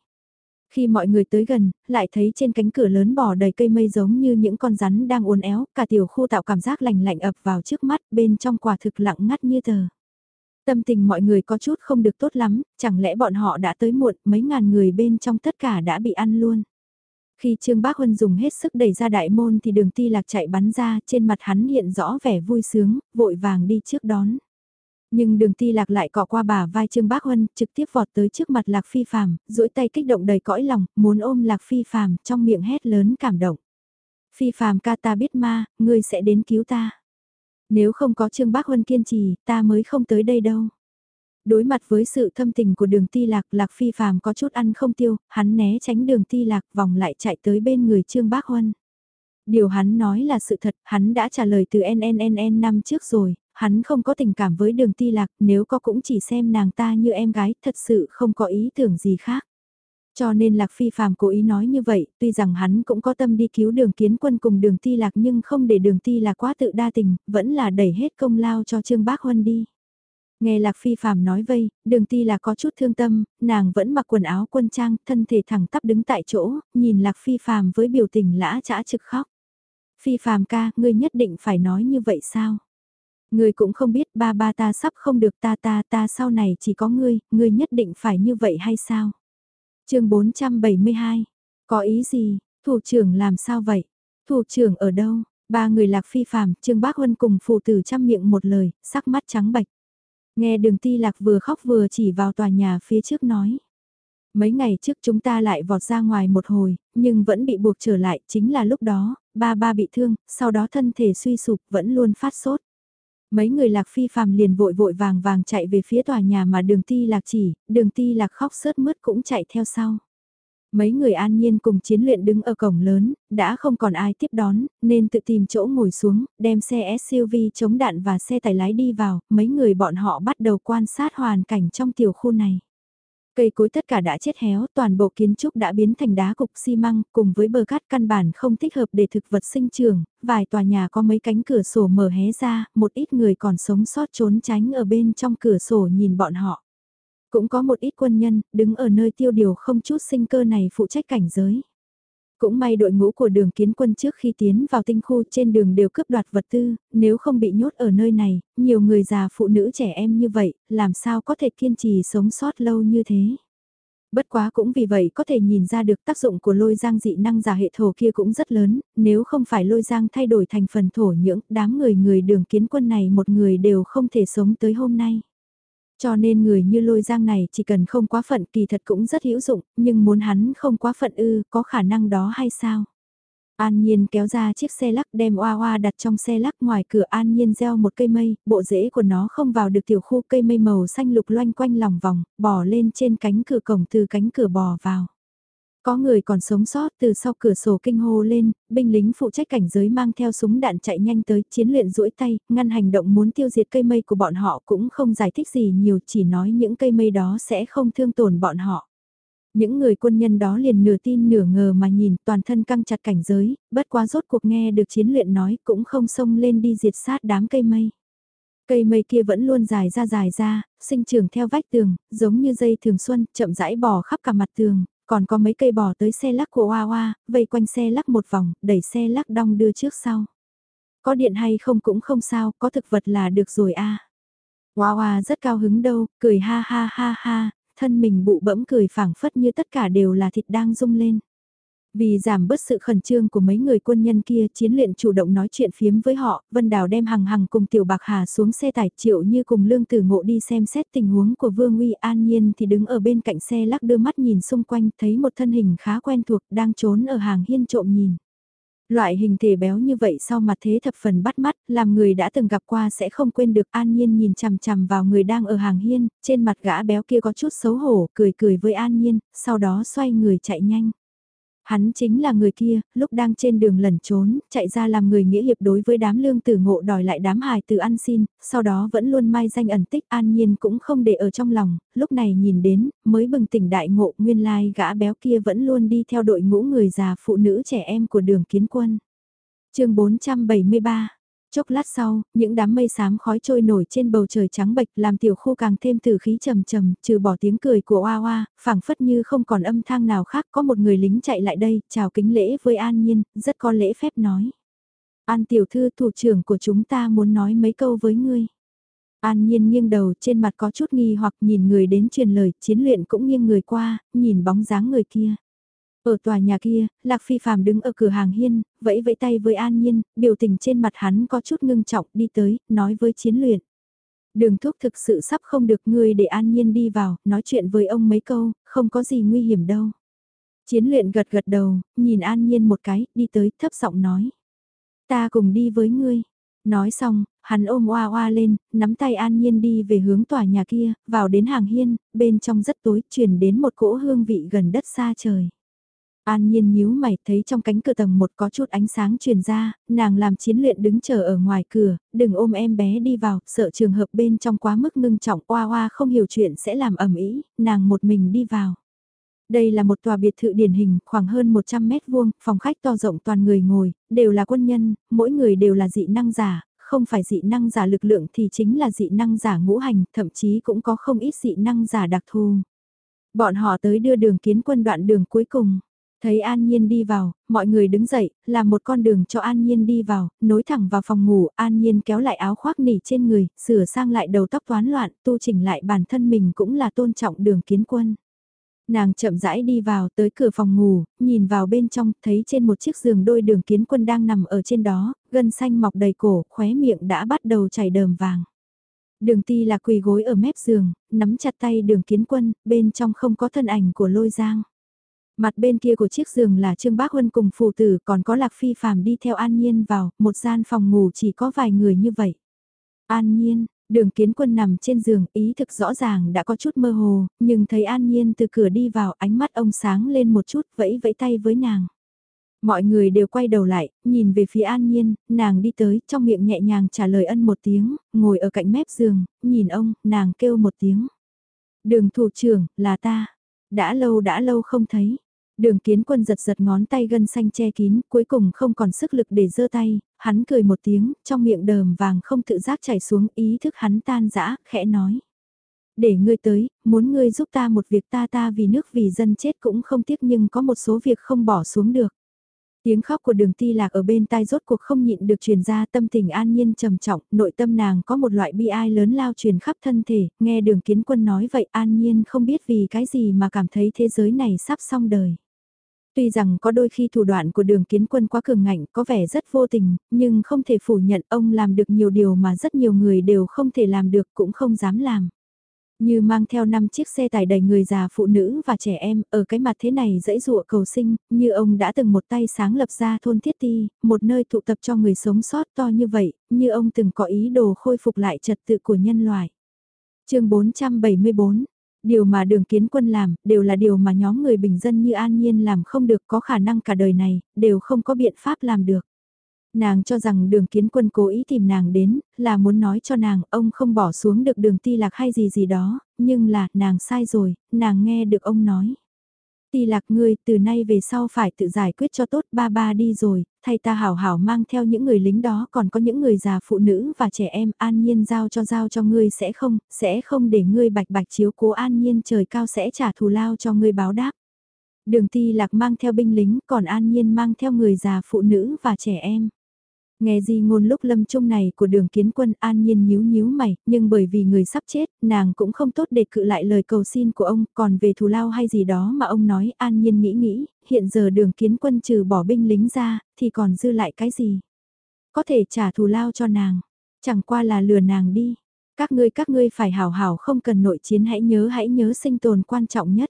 Khi mọi người tới gần, lại thấy trên cánh cửa lớn bò đầy cây mây giống như những con rắn đang uốn éo, cả tiểu khu tạo cảm giác lạnh lạnh ập vào trước mắt, bên trong quả thực lặng ngắt như tờ. Tâm tình mọi người có chút không được tốt lắm, chẳng lẽ bọn họ đã tới muộn, mấy ngàn người bên trong tất cả đã bị ăn luôn. Khi Trương Bác Huân dùng hết sức đẩy ra đại môn thì đường ti lạc chạy bắn ra, trên mặt hắn hiện rõ vẻ vui sướng, vội vàng đi trước đón. Nhưng đường ti lạc lại cọ qua bà vai Trương Bác Huân, trực tiếp vọt tới trước mặt Lạc Phi Phàm, duỗi tay kích động đầy cõi lòng, muốn ôm Lạc Phi Phàm, trong miệng hét lớn cảm động. Phi phàm ca ta biết ma, ngươi sẽ đến cứu ta. Nếu không có Trương Bác Huân kiên trì, ta mới không tới đây đâu. Đối mặt với sự thâm tình của đường ti lạc, lạc phi phàm có chút ăn không tiêu, hắn né tránh đường ti lạc vòng lại chạy tới bên người Trương Bác Huân. Điều hắn nói là sự thật, hắn đã trả lời từ NNNN năm trước rồi, hắn không có tình cảm với đường ti lạc, nếu có cũng chỉ xem nàng ta như em gái, thật sự không có ý tưởng gì khác. Cho nên Lạc Phi phàm cố ý nói như vậy, tuy rằng hắn cũng có tâm đi cứu đường kiến quân cùng đường ti lạc nhưng không để đường ti lạc quá tự đa tình, vẫn là đẩy hết công lao cho Trương Bác Huân đi. Nghe Lạc Phi phàm nói vây, đường ti là có chút thương tâm, nàng vẫn mặc quần áo quân trang, thân thể thẳng tắp đứng tại chỗ, nhìn Lạc Phi phàm với biểu tình lã chã trực khóc. Phi phàm ca, ngươi nhất định phải nói như vậy sao? Ngươi cũng không biết ba ba ta sắp không được ta ta ta sau này chỉ có ngươi, ngươi nhất định phải như vậy hay sao? chương 472, có ý gì, thủ trưởng làm sao vậy? Thủ trưởng ở đâu? Ba người lạc phi phàm, Trương Bác Huân cùng phụ tử chăm miệng một lời, sắc mắt trắng bạch. Nghe đường ti lạc vừa khóc vừa chỉ vào tòa nhà phía trước nói. Mấy ngày trước chúng ta lại vọt ra ngoài một hồi, nhưng vẫn bị buộc trở lại, chính là lúc đó, ba ba bị thương, sau đó thân thể suy sụp vẫn luôn phát sốt. Mấy người lạc phi phàm liền vội vội vàng vàng chạy về phía tòa nhà mà đường ti lạc chỉ, đường ti lạc khóc sớt mướt cũng chạy theo sau. Mấy người an nhiên cùng chiến luyện đứng ở cổng lớn, đã không còn ai tiếp đón, nên tự tìm chỗ ngồi xuống, đem xe SUV chống đạn và xe tải lái đi vào, mấy người bọn họ bắt đầu quan sát hoàn cảnh trong tiểu khu này. Cây cối tất cả đã chết héo, toàn bộ kiến trúc đã biến thành đá cục xi măng, cùng với bờ cát căn bản không thích hợp để thực vật sinh trường, vài tòa nhà có mấy cánh cửa sổ mở hé ra, một ít người còn sống sót trốn tránh ở bên trong cửa sổ nhìn bọn họ. Cũng có một ít quân nhân, đứng ở nơi tiêu điều không chút sinh cơ này phụ trách cảnh giới. Cũng may đội ngũ của đường kiến quân trước khi tiến vào tinh khu trên đường đều cướp đoạt vật tư, nếu không bị nhốt ở nơi này, nhiều người già phụ nữ trẻ em như vậy, làm sao có thể kiên trì sống sót lâu như thế. Bất quá cũng vì vậy có thể nhìn ra được tác dụng của lôi giang dị năng giả hệ thổ kia cũng rất lớn, nếu không phải lôi giang thay đổi thành phần thổ nhưỡng, đám người người đường kiến quân này một người đều không thể sống tới hôm nay. Cho nên người như lôi giang này chỉ cần không quá phận kỳ thật cũng rất hữu dụng, nhưng muốn hắn không quá phận ư, có khả năng đó hay sao? An Nhiên kéo ra chiếc xe lắc đem oa oa đặt trong xe lắc ngoài cửa An Nhiên gieo một cây mây, bộ rễ của nó không vào được tiểu khu cây mây màu xanh lục loanh quanh lòng vòng, bò lên trên cánh cửa cổng từ cánh cửa bò vào. Có người còn sống sót từ sau cửa sổ kinh hô lên, binh lính phụ trách cảnh giới mang theo súng đạn chạy nhanh tới chiến luyện duỗi tay, ngăn hành động muốn tiêu diệt cây mây của bọn họ cũng không giải thích gì nhiều chỉ nói những cây mây đó sẽ không thương tổn bọn họ. Những người quân nhân đó liền nửa tin nửa ngờ mà nhìn toàn thân căng chặt cảnh giới, bất quá rốt cuộc nghe được chiến luyện nói cũng không xông lên đi diệt sát đám cây mây. Cây mây kia vẫn luôn dài ra dài ra, sinh trưởng theo vách tường, giống như dây thường xuân, chậm rãi bò khắp cả mặt tường, còn có mấy cây bò tới xe lắc của Hoa Hoa, vây quanh xe lắc một vòng, đẩy xe lắc đong đưa trước sau. Có điện hay không cũng không sao, có thực vật là được rồi a. À. Hoa Hoa rất cao hứng đâu, cười ha ha ha ha, thân mình bụ bẫm cười phảng phất như tất cả đều là thịt đang rung lên. Vì giảm bớt sự khẩn trương của mấy người quân nhân kia, chiến luyện chủ động nói chuyện phiếm với họ, Vân Đào đem hằng hằng cùng Tiểu Bạc Hà xuống xe tải triệu như cùng Lương Tử Ngộ đi xem xét tình huống của Vương Uy An Nhiên thì đứng ở bên cạnh xe lắc đưa mắt nhìn xung quanh thấy một thân hình khá quen thuộc đang trốn ở hàng hiên trộm nhìn. Loại hình thể béo như vậy sau mặt thế thập phần bắt mắt, làm người đã từng gặp qua sẽ không quên được An Nhiên nhìn chằm chằm vào người đang ở hàng hiên, trên mặt gã béo kia có chút xấu hổ, cười cười với An Nhiên, sau đó xoay người chạy nhanh. Hắn chính là người kia, lúc đang trên đường lẩn trốn, chạy ra làm người nghĩa hiệp đối với đám lương tử ngộ đòi lại đám hài từ ăn xin, sau đó vẫn luôn mai danh ẩn tích an nhiên cũng không để ở trong lòng, lúc này nhìn đến, mới bừng tỉnh đại ngộ nguyên lai gã béo kia vẫn luôn đi theo đội ngũ người già phụ nữ trẻ em của đường kiến quân. chương 473 Chốc lát sau, những đám mây xám khói trôi nổi trên bầu trời trắng bệch làm tiểu khu càng thêm tử khí trầm trầm, trừ bỏ tiếng cười của Oa Oa, phảng phất như không còn âm thang nào khác, có một người lính chạy lại đây, chào kính lễ với An Nhiên, rất có lễ phép nói. An tiểu thư thủ trưởng của chúng ta muốn nói mấy câu với ngươi. An Nhiên nghiêng đầu trên mặt có chút nghi hoặc nhìn người đến truyền lời, chiến luyện cũng nghiêng người qua, nhìn bóng dáng người kia. Ở tòa nhà kia, Lạc Phi Phạm đứng ở cửa hàng hiên, vẫy vẫy tay với An Nhiên, biểu tình trên mặt hắn có chút ngưng trọng đi tới, nói với chiến luyện. Đường thuốc thực sự sắp không được ngươi để An Nhiên đi vào, nói chuyện với ông mấy câu, không có gì nguy hiểm đâu. Chiến luyện gật gật đầu, nhìn An Nhiên một cái, đi tới, thấp giọng nói. Ta cùng đi với ngươi. Nói xong, hắn ôm oa oa lên, nắm tay An Nhiên đi về hướng tòa nhà kia, vào đến hàng hiên, bên trong rất tối, chuyển đến một cỗ hương vị gần đất xa trời. An nhiên nhíu mày thấy trong cánh cửa tầng một có chút ánh sáng truyền ra, nàng làm chiến luyện đứng chờ ở ngoài cửa, đừng ôm em bé đi vào, sợ trường hợp bên trong quá mức ngưng trọng oa oa không hiểu chuyện sẽ làm ẩm ý, nàng một mình đi vào. Đây là một tòa biệt thự điển hình, khoảng hơn 100 mét vuông, phòng khách to rộng toàn người ngồi, đều là quân nhân, mỗi người đều là dị năng giả, không phải dị năng giả lực lượng thì chính là dị năng giả ngũ hành, thậm chí cũng có không ít dị năng giả đặc thù. Bọn họ tới đưa đường kiến quân đoạn đường cuối cùng. Thấy An Nhiên đi vào, mọi người đứng dậy, làm một con đường cho An Nhiên đi vào, nối thẳng vào phòng ngủ, An Nhiên kéo lại áo khoác nỉ trên người, sửa sang lại đầu tóc toán loạn, tu chỉnh lại bản thân mình cũng là tôn trọng đường kiến quân. Nàng chậm rãi đi vào tới cửa phòng ngủ, nhìn vào bên trong, thấy trên một chiếc giường đôi đường kiến quân đang nằm ở trên đó, gân xanh mọc đầy cổ, khóe miệng đã bắt đầu chảy đờm vàng. Đường ti là quỳ gối ở mép giường, nắm chặt tay đường kiến quân, bên trong không có thân ảnh của lôi giang. Mặt bên kia của chiếc giường là Trương Bác Huân cùng phụ tử còn có Lạc Phi Phạm đi theo An Nhiên vào, một gian phòng ngủ chỉ có vài người như vậy. An Nhiên, đường kiến quân nằm trên giường, ý thực rõ ràng đã có chút mơ hồ, nhưng thấy An Nhiên từ cửa đi vào ánh mắt ông sáng lên một chút vẫy vẫy tay với nàng. Mọi người đều quay đầu lại, nhìn về phía An Nhiên, nàng đi tới, trong miệng nhẹ nhàng trả lời ân một tiếng, ngồi ở cạnh mép giường, nhìn ông, nàng kêu một tiếng. Đường thủ trưởng, là ta. Đã lâu đã lâu không thấy. Đường kiến quân giật giật ngón tay gân xanh che kín, cuối cùng không còn sức lực để giơ tay, hắn cười một tiếng, trong miệng đờm vàng không tự giác chảy xuống ý thức hắn tan dã khẽ nói. Để ngươi tới, muốn ngươi giúp ta một việc ta ta vì nước vì dân chết cũng không tiếc nhưng có một số việc không bỏ xuống được. Tiếng khóc của đường ti lạc ở bên tai rốt cuộc không nhịn được truyền ra tâm tình an nhiên trầm trọng, nội tâm nàng có một loại bi ai lớn lao truyền khắp thân thể, nghe đường kiến quân nói vậy an nhiên không biết vì cái gì mà cảm thấy thế giới này sắp xong đời. Tuy rằng có đôi khi thủ đoạn của đường kiến quân quá cường ngạnh có vẻ rất vô tình, nhưng không thể phủ nhận ông làm được nhiều điều mà rất nhiều người đều không thể làm được cũng không dám làm. Như mang theo 5 chiếc xe tải đầy người già phụ nữ và trẻ em, ở cái mặt thế này dễ dụa cầu sinh, như ông đã từng một tay sáng lập ra thôn Thiết Ti, một nơi tụ tập cho người sống sót to như vậy, như ông từng có ý đồ khôi phục lại trật tự của nhân loại. chương 474 Điều mà đường kiến quân làm, đều là điều mà nhóm người bình dân như An Nhiên làm không được có khả năng cả đời này, đều không có biện pháp làm được. Nàng cho rằng đường kiến quân cố ý tìm nàng đến, là muốn nói cho nàng ông không bỏ xuống được đường ti lạc hay gì gì đó, nhưng là nàng sai rồi, nàng nghe được ông nói. Ti lạc ngươi từ nay về sau phải tự giải quyết cho tốt ba ba đi rồi, thay ta hảo hảo mang theo những người lính đó còn có những người già phụ nữ và trẻ em an nhiên giao cho giao cho ngươi sẽ không, sẽ không để ngươi bạch bạch chiếu cố an nhiên trời cao sẽ trả thù lao cho ngươi báo đáp. Đường ti lạc mang theo binh lính còn an nhiên mang theo người già phụ nữ và trẻ em. Nghe gì ngôn lúc lâm chung này của đường kiến quân an nhiên nhíu nhíu mày, nhưng bởi vì người sắp chết, nàng cũng không tốt để cự lại lời cầu xin của ông, còn về thù lao hay gì đó mà ông nói an nhiên nghĩ nghĩ, hiện giờ đường kiến quân trừ bỏ binh lính ra, thì còn dư lại cái gì? Có thể trả thù lao cho nàng, chẳng qua là lừa nàng đi. Các ngươi các ngươi phải hảo hảo không cần nội chiến hãy nhớ hãy nhớ sinh tồn quan trọng nhất.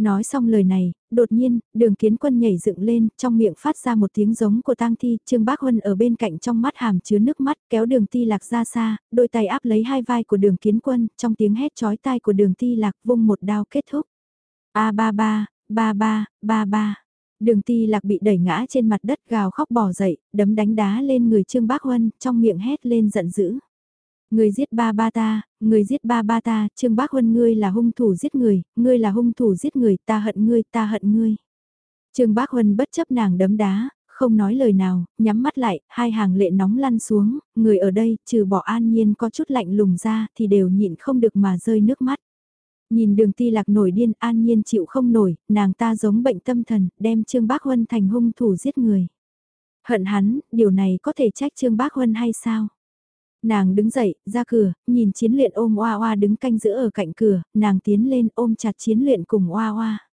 Nói xong lời này, đột nhiên, đường kiến quân nhảy dựng lên, trong miệng phát ra một tiếng giống của tang thi, Trương Bác Huân ở bên cạnh trong mắt hàm chứa nước mắt, kéo đường ti lạc ra xa, đôi tay áp lấy hai vai của đường kiến quân, trong tiếng hét chói tai của đường ti lạc vung một đao kết thúc. A ba ba, ba ba, ba ba. Đường ti lạc bị đẩy ngã trên mặt đất gào khóc bỏ dậy, đấm đánh đá lên người Trương Bác Huân, trong miệng hét lên giận dữ. Người giết ba ba ta, người giết ba ba ta, Trương Bác Huân ngươi là hung thủ giết người, ngươi là hung thủ giết người, ta hận ngươi, ta hận ngươi. Trương Bác Huân bất chấp nàng đấm đá, không nói lời nào, nhắm mắt lại, hai hàng lệ nóng lăn xuống, người ở đây, trừ bỏ an nhiên có chút lạnh lùng ra, thì đều nhịn không được mà rơi nước mắt. Nhìn đường ti lạc nổi điên, an nhiên chịu không nổi, nàng ta giống bệnh tâm thần, đem Trương Bác Huân thành hung thủ giết người. Hận hắn, điều này có thể trách Trương Bác Huân hay sao? Nàng đứng dậy, ra cửa, nhìn chiến luyện ôm oa oa đứng canh giữ ở cạnh cửa, nàng tiến lên ôm chặt chiến luyện cùng oa oa.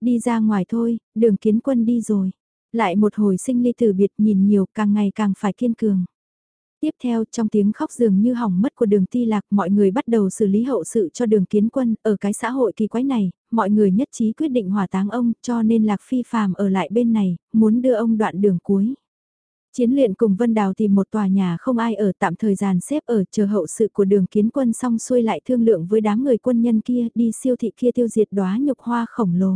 Đi ra ngoài thôi, đường kiến quân đi rồi. Lại một hồi sinh ly từ biệt nhìn nhiều càng ngày càng phải kiên cường. Tiếp theo trong tiếng khóc dường như hỏng mất của đường ti lạc mọi người bắt đầu xử lý hậu sự cho đường kiến quân ở cái xã hội kỳ quái này, mọi người nhất trí quyết định hỏa táng ông cho nên lạc phi phàm ở lại bên này, muốn đưa ông đoạn đường cuối. Chiến luyện cùng Vân Đào tìm một tòa nhà không ai ở tạm thời gian xếp ở chờ hậu sự của đường kiến quân xong xuôi lại thương lượng với đám người quân nhân kia đi siêu thị kia tiêu diệt đóa nhục hoa khổng lồ.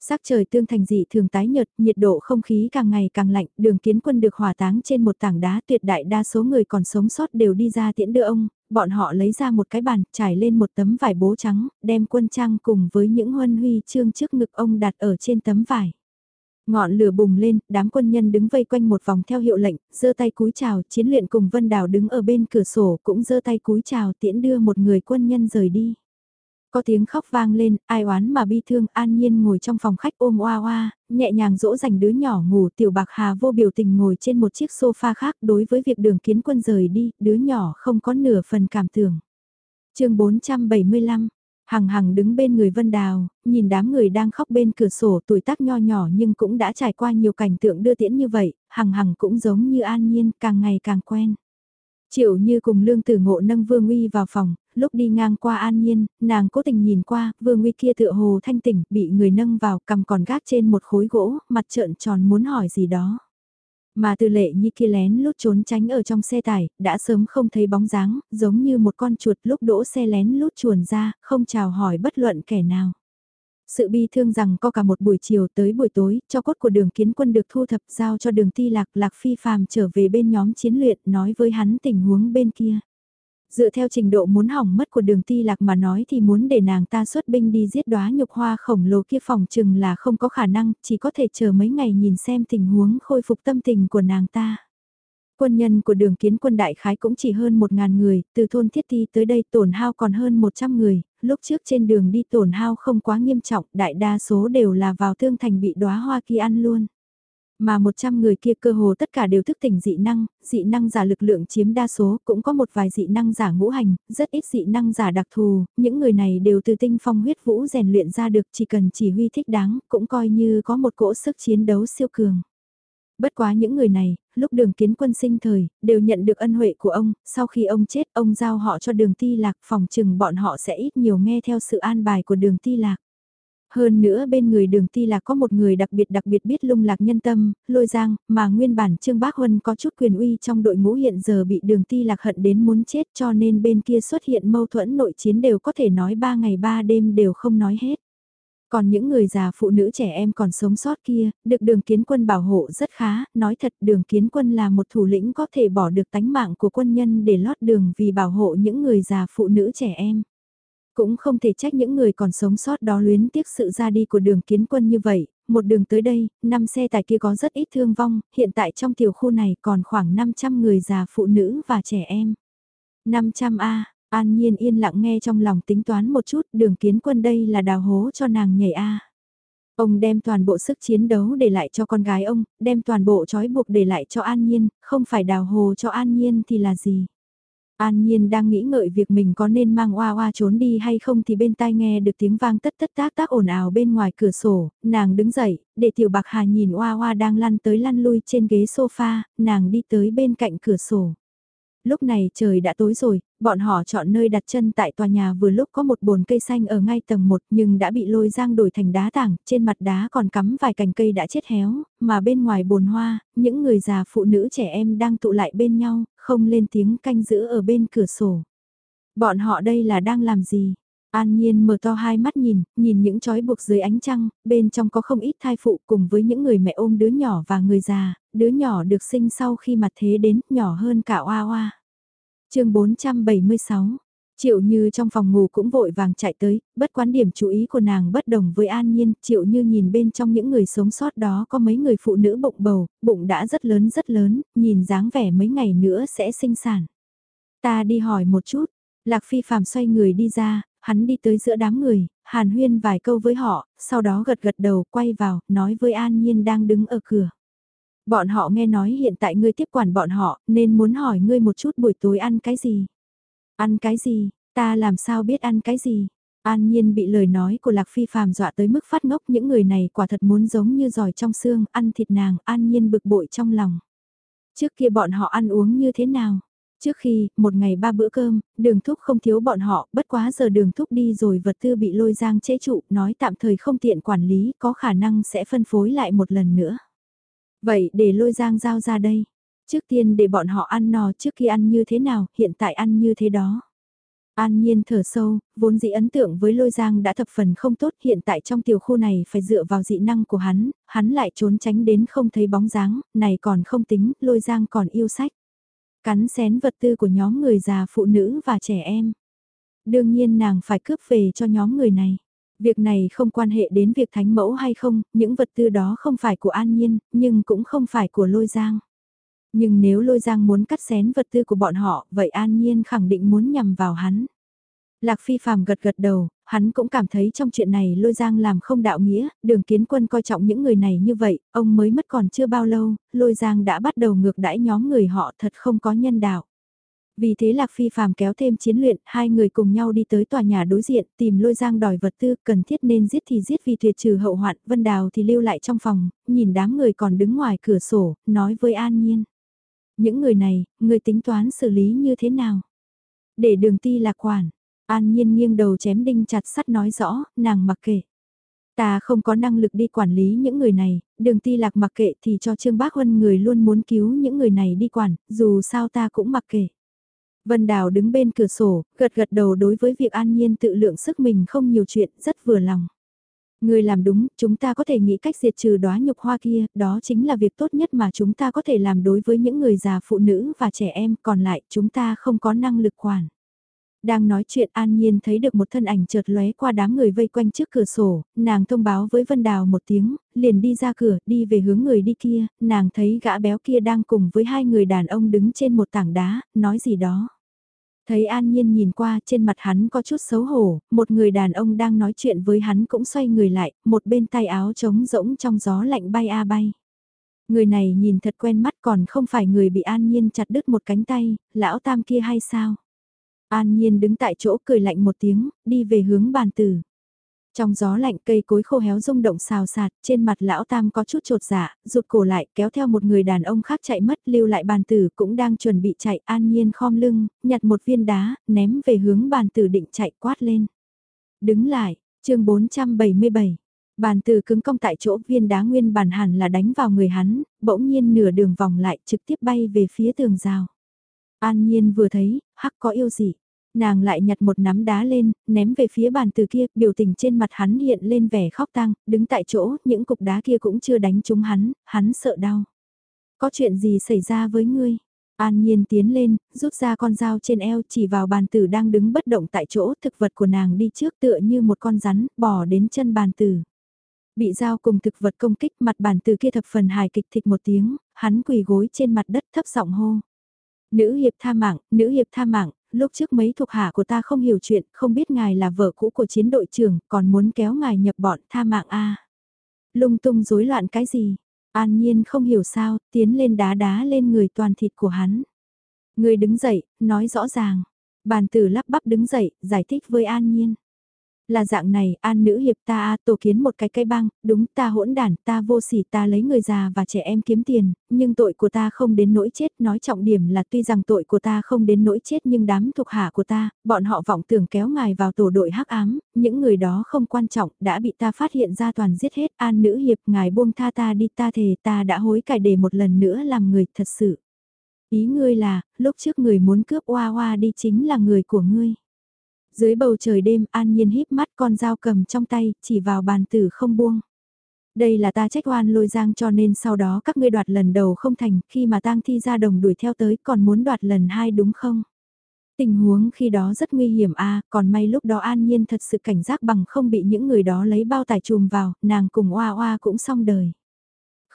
Sắc trời tương thành dị thường tái nhợt, nhiệt độ không khí càng ngày càng lạnh, đường kiến quân được hỏa táng trên một tảng đá tuyệt đại đa số người còn sống sót đều đi ra tiễn đưa ông, bọn họ lấy ra một cái bàn, trải lên một tấm vải bố trắng, đem quân trang cùng với những huân huy chương trước ngực ông đặt ở trên tấm vải. Ngọn lửa bùng lên, đám quân nhân đứng vây quanh một vòng theo hiệu lệnh, giơ tay cúi chào, chiến luyện cùng Vân Đào đứng ở bên cửa sổ cũng giơ tay cúi chào tiễn đưa một người quân nhân rời đi. Có tiếng khóc vang lên, ai oán mà bi thương an nhiên ngồi trong phòng khách ôm oa oa, nhẹ nhàng dỗ dành đứa nhỏ ngủ tiểu bạc hà vô biểu tình ngồi trên một chiếc sofa khác đối với việc đường kiến quân rời đi, đứa nhỏ không có nửa phần cảm tưởng. chương 475 Hằng hằng đứng bên người Vân Đào, nhìn đám người đang khóc bên cửa sổ tuổi tác nho nhỏ nhưng cũng đã trải qua nhiều cảnh tượng đưa tiễn như vậy, hằng hằng cũng giống như an nhiên càng ngày càng quen. Triệu như cùng lương tử ngộ nâng Vương Uy vào phòng, lúc đi ngang qua an nhiên, nàng cố tình nhìn qua, Vương Uy kia tựa hồ thanh tỉnh, bị người nâng vào cầm còn gác trên một khối gỗ, mặt trợn tròn muốn hỏi gì đó. Mà từ lệ như kia lén lút trốn tránh ở trong xe tải, đã sớm không thấy bóng dáng, giống như một con chuột lúc đỗ xe lén lút chuồn ra, không chào hỏi bất luận kẻ nào. Sự bi thương rằng có cả một buổi chiều tới buổi tối, cho cốt của đường kiến quân được thu thập giao cho đường ti lạc lạc phi phàm trở về bên nhóm chiến luyện nói với hắn tình huống bên kia. Dựa theo trình độ muốn hỏng mất của đường ti lạc mà nói thì muốn để nàng ta xuất binh đi giết đóa nhục hoa khổng lồ kia phòng chừng là không có khả năng, chỉ có thể chờ mấy ngày nhìn xem tình huống khôi phục tâm tình của nàng ta. Quân nhân của đường kiến quân đại khái cũng chỉ hơn 1.000 người, từ thôn thiết thi tới đây tổn hao còn hơn 100 người, lúc trước trên đường đi tổn hao không quá nghiêm trọng, đại đa số đều là vào thương thành bị đóa hoa kia ăn luôn. Mà 100 người kia cơ hồ tất cả đều thức tỉnh dị năng, dị năng giả lực lượng chiếm đa số, cũng có một vài dị năng giả ngũ hành, rất ít dị năng giả đặc thù, những người này đều từ tinh phong huyết vũ rèn luyện ra được chỉ cần chỉ huy thích đáng, cũng coi như có một cỗ sức chiến đấu siêu cường. Bất quá những người này, lúc đường kiến quân sinh thời, đều nhận được ân huệ của ông, sau khi ông chết ông giao họ cho đường ti lạc phòng chừng bọn họ sẽ ít nhiều nghe theo sự an bài của đường ti lạc. Hơn nữa bên người đường ti lạc có một người đặc biệt đặc biệt biết lung lạc nhân tâm, lôi giang, mà nguyên bản Trương Bác Huân có chút quyền uy trong đội ngũ hiện giờ bị đường ti lạc hận đến muốn chết cho nên bên kia xuất hiện mâu thuẫn nội chiến đều có thể nói ba ngày ba đêm đều không nói hết. Còn những người già phụ nữ trẻ em còn sống sót kia, được đường kiến quân bảo hộ rất khá, nói thật đường kiến quân là một thủ lĩnh có thể bỏ được tánh mạng của quân nhân để lót đường vì bảo hộ những người già phụ nữ trẻ em. Cũng không thể trách những người còn sống sót đó luyến tiếc sự ra đi của đường kiến quân như vậy, một đường tới đây, năm xe tải kia có rất ít thương vong, hiện tại trong tiểu khu này còn khoảng 500 người già phụ nữ và trẻ em. 500A, An Nhiên yên lặng nghe trong lòng tính toán một chút, đường kiến quân đây là đào hố cho nàng nhảy A. Ông đem toàn bộ sức chiến đấu để lại cho con gái ông, đem toàn bộ trói buộc để lại cho An Nhiên, không phải đào hồ cho An Nhiên thì là gì. An Nhiên đang nghĩ ngợi việc mình có nên mang oa oa trốn đi hay không thì bên tai nghe được tiếng vang tất tất tác tác ồn ào bên ngoài cửa sổ, nàng đứng dậy, để tiểu bạc hà nhìn oa oa đang lăn tới lăn lui trên ghế sofa, nàng đi tới bên cạnh cửa sổ. Lúc này trời đã tối rồi, bọn họ chọn nơi đặt chân tại tòa nhà vừa lúc có một bồn cây xanh ở ngay tầng 1 nhưng đã bị lôi giang đổi thành đá tảng, trên mặt đá còn cắm vài cành cây đã chết héo, mà bên ngoài bồn hoa, những người già phụ nữ trẻ em đang tụ lại bên nhau, không lên tiếng canh giữ ở bên cửa sổ. Bọn họ đây là đang làm gì? An Nhiên mở to hai mắt nhìn, nhìn những chói buộc dưới ánh trăng, bên trong có không ít thai phụ cùng với những người mẹ ôm đứa nhỏ và người già, đứa nhỏ được sinh sau khi mặt thế đến, nhỏ hơn cả oa oa chương 476 Triệu Như trong phòng ngủ cũng vội vàng chạy tới, bất quán điểm chú ý của nàng bất đồng với An Nhiên, Triệu Như nhìn bên trong những người sống sót đó có mấy người phụ nữ bụng bầu, bụng đã rất lớn rất lớn, nhìn dáng vẻ mấy ngày nữa sẽ sinh sản. Ta đi hỏi một chút, Lạc Phi phàm xoay người đi ra, hắn đi tới giữa đám người, hàn huyên vài câu với họ, sau đó gật gật đầu quay vào, nói với An Nhiên đang đứng ở cửa. Bọn họ nghe nói hiện tại ngươi tiếp quản bọn họ, nên muốn hỏi ngươi một chút buổi tối ăn cái gì. Ăn cái gì, ta làm sao biết ăn cái gì. An Nhiên bị lời nói của Lạc Phi phàm dọa tới mức phát ngốc những người này quả thật muốn giống như giỏi trong xương, ăn thịt nàng, An Nhiên bực bội trong lòng. Trước kia bọn họ ăn uống như thế nào? Trước khi, một ngày ba bữa cơm, đường thúc không thiếu bọn họ, bất quá giờ đường thúc đi rồi vật tư bị lôi giang chế trụ, nói tạm thời không tiện quản lý, có khả năng sẽ phân phối lại một lần nữa. Vậy để lôi giang giao ra đây. Trước tiên để bọn họ ăn no trước khi ăn như thế nào, hiện tại ăn như thế đó. An Nhiên thở sâu, vốn dĩ ấn tượng với lôi giang đã thập phần không tốt hiện tại trong tiểu khu này phải dựa vào dị năng của hắn, hắn lại trốn tránh đến không thấy bóng dáng, này còn không tính, lôi giang còn yêu sách. Cắn xén vật tư của nhóm người già phụ nữ và trẻ em. Đương nhiên nàng phải cướp về cho nhóm người này. Việc này không quan hệ đến việc thánh mẫu hay không, những vật tư đó không phải của An Nhiên, nhưng cũng không phải của Lôi Giang. Nhưng nếu Lôi Giang muốn cắt xén vật tư của bọn họ, vậy An Nhiên khẳng định muốn nhằm vào hắn. Lạc Phi phàm gật gật đầu, hắn cũng cảm thấy trong chuyện này Lôi Giang làm không đạo nghĩa, đường kiến quân coi trọng những người này như vậy, ông mới mất còn chưa bao lâu, Lôi Giang đã bắt đầu ngược đãi nhóm người họ thật không có nhân đạo. Vì thế Lạc Phi phàm kéo thêm chiến luyện, hai người cùng nhau đi tới tòa nhà đối diện, tìm lôi giang đòi vật tư, cần thiết nên giết thì giết vì tuyệt trừ hậu hoạn, Vân Đào thì lưu lại trong phòng, nhìn đám người còn đứng ngoài cửa sổ, nói với An Nhiên. Những người này, người tính toán xử lý như thế nào? Để đường ti lạc quản, An Nhiên nghiêng đầu chém đinh chặt sắt nói rõ, nàng mặc kệ. Ta không có năng lực đi quản lý những người này, đường ti lạc mặc kệ thì cho Trương Bác Huân người luôn muốn cứu những người này đi quản, dù sao ta cũng mặc kệ. Vân Đào đứng bên cửa sổ, gật gật đầu đối với việc an nhiên tự lượng sức mình không nhiều chuyện, rất vừa lòng. Người làm đúng, chúng ta có thể nghĩ cách diệt trừ đóa nhục hoa kia, đó chính là việc tốt nhất mà chúng ta có thể làm đối với những người già phụ nữ và trẻ em, còn lại chúng ta không có năng lực quản. Đang nói chuyện an nhiên thấy được một thân ảnh chợt lóe qua đám người vây quanh trước cửa sổ, nàng thông báo với Vân Đào một tiếng, liền đi ra cửa, đi về hướng người đi kia, nàng thấy gã béo kia đang cùng với hai người đàn ông đứng trên một tảng đá, nói gì đó. Thấy An Nhiên nhìn qua trên mặt hắn có chút xấu hổ, một người đàn ông đang nói chuyện với hắn cũng xoay người lại, một bên tay áo trống rỗng trong gió lạnh bay a bay. Người này nhìn thật quen mắt còn không phải người bị An Nhiên chặt đứt một cánh tay, lão tam kia hay sao? An Nhiên đứng tại chỗ cười lạnh một tiếng, đi về hướng bàn tử. Trong gió lạnh cây cối khô héo rung động xào xạc, trên mặt lão tam có chút trột dạ, rụt cổ lại kéo theo một người đàn ông khác chạy mất lưu lại bàn tử cũng đang chuẩn bị chạy an nhiên khom lưng, nhặt một viên đá, ném về hướng bàn tử định chạy quát lên. Đứng lại, chương 477. Bàn tử cứng cong tại chỗ viên đá nguyên bản hẳn là đánh vào người hắn, bỗng nhiên nửa đường vòng lại trực tiếp bay về phía tường rào. An nhiên vừa thấy, hắc có yêu gì, Nàng lại nhặt một nắm đá lên, ném về phía bàn từ kia, biểu tình trên mặt hắn hiện lên vẻ khóc tang, đứng tại chỗ, những cục đá kia cũng chưa đánh trúng hắn, hắn sợ đau. Có chuyện gì xảy ra với ngươi? An Nhiên tiến lên, rút ra con dao trên eo chỉ vào bàn tử đang đứng bất động tại chỗ thực vật của nàng đi trước tựa như một con rắn, bỏ đến chân bàn tử. Bị dao cùng thực vật công kích mặt bàn tử kia thập phần hài kịch thịch một tiếng, hắn quỳ gối trên mặt đất thấp giọng hô. Nữ hiệp tha mạng, nữ hiệp tha mạng, lúc trước mấy thuộc hạ của ta không hiểu chuyện, không biết ngài là vợ cũ của chiến đội trưởng, còn muốn kéo ngài nhập bọn tha mạng a. Lung tung rối loạn cái gì? An Nhiên không hiểu sao, tiến lên đá đá lên người toàn thịt của hắn. Người đứng dậy, nói rõ ràng. Bàn tử lắp bắp đứng dậy, giải thích với An Nhiên. Là dạng này, an nữ hiệp ta a tổ kiến một cái cây băng, đúng ta hỗn đản, ta vô sỉ ta lấy người già và trẻ em kiếm tiền, nhưng tội của ta không đến nỗi chết, nói trọng điểm là tuy rằng tội của ta không đến nỗi chết nhưng đám thuộc hạ của ta, bọn họ vọng tưởng kéo ngài vào tổ đội hắc ám, những người đó không quan trọng, đã bị ta phát hiện ra toàn giết hết, an nữ hiệp ngài buông tha ta đi ta thề ta đã hối cải để một lần nữa làm người thật sự. Ý ngươi là, lúc trước người muốn cướp oa oa đi chính là người của ngươi. Dưới bầu trời đêm an nhiên híp mắt con dao cầm trong tay, chỉ vào bàn tử không buông. Đây là ta trách oan lôi giang cho nên sau đó các ngươi đoạt lần đầu không thành, khi mà tang thi ra đồng đuổi theo tới còn muốn đoạt lần hai đúng không? Tình huống khi đó rất nguy hiểm a còn may lúc đó an nhiên thật sự cảnh giác bằng không bị những người đó lấy bao tải chùm vào, nàng cùng oa oa cũng xong đời.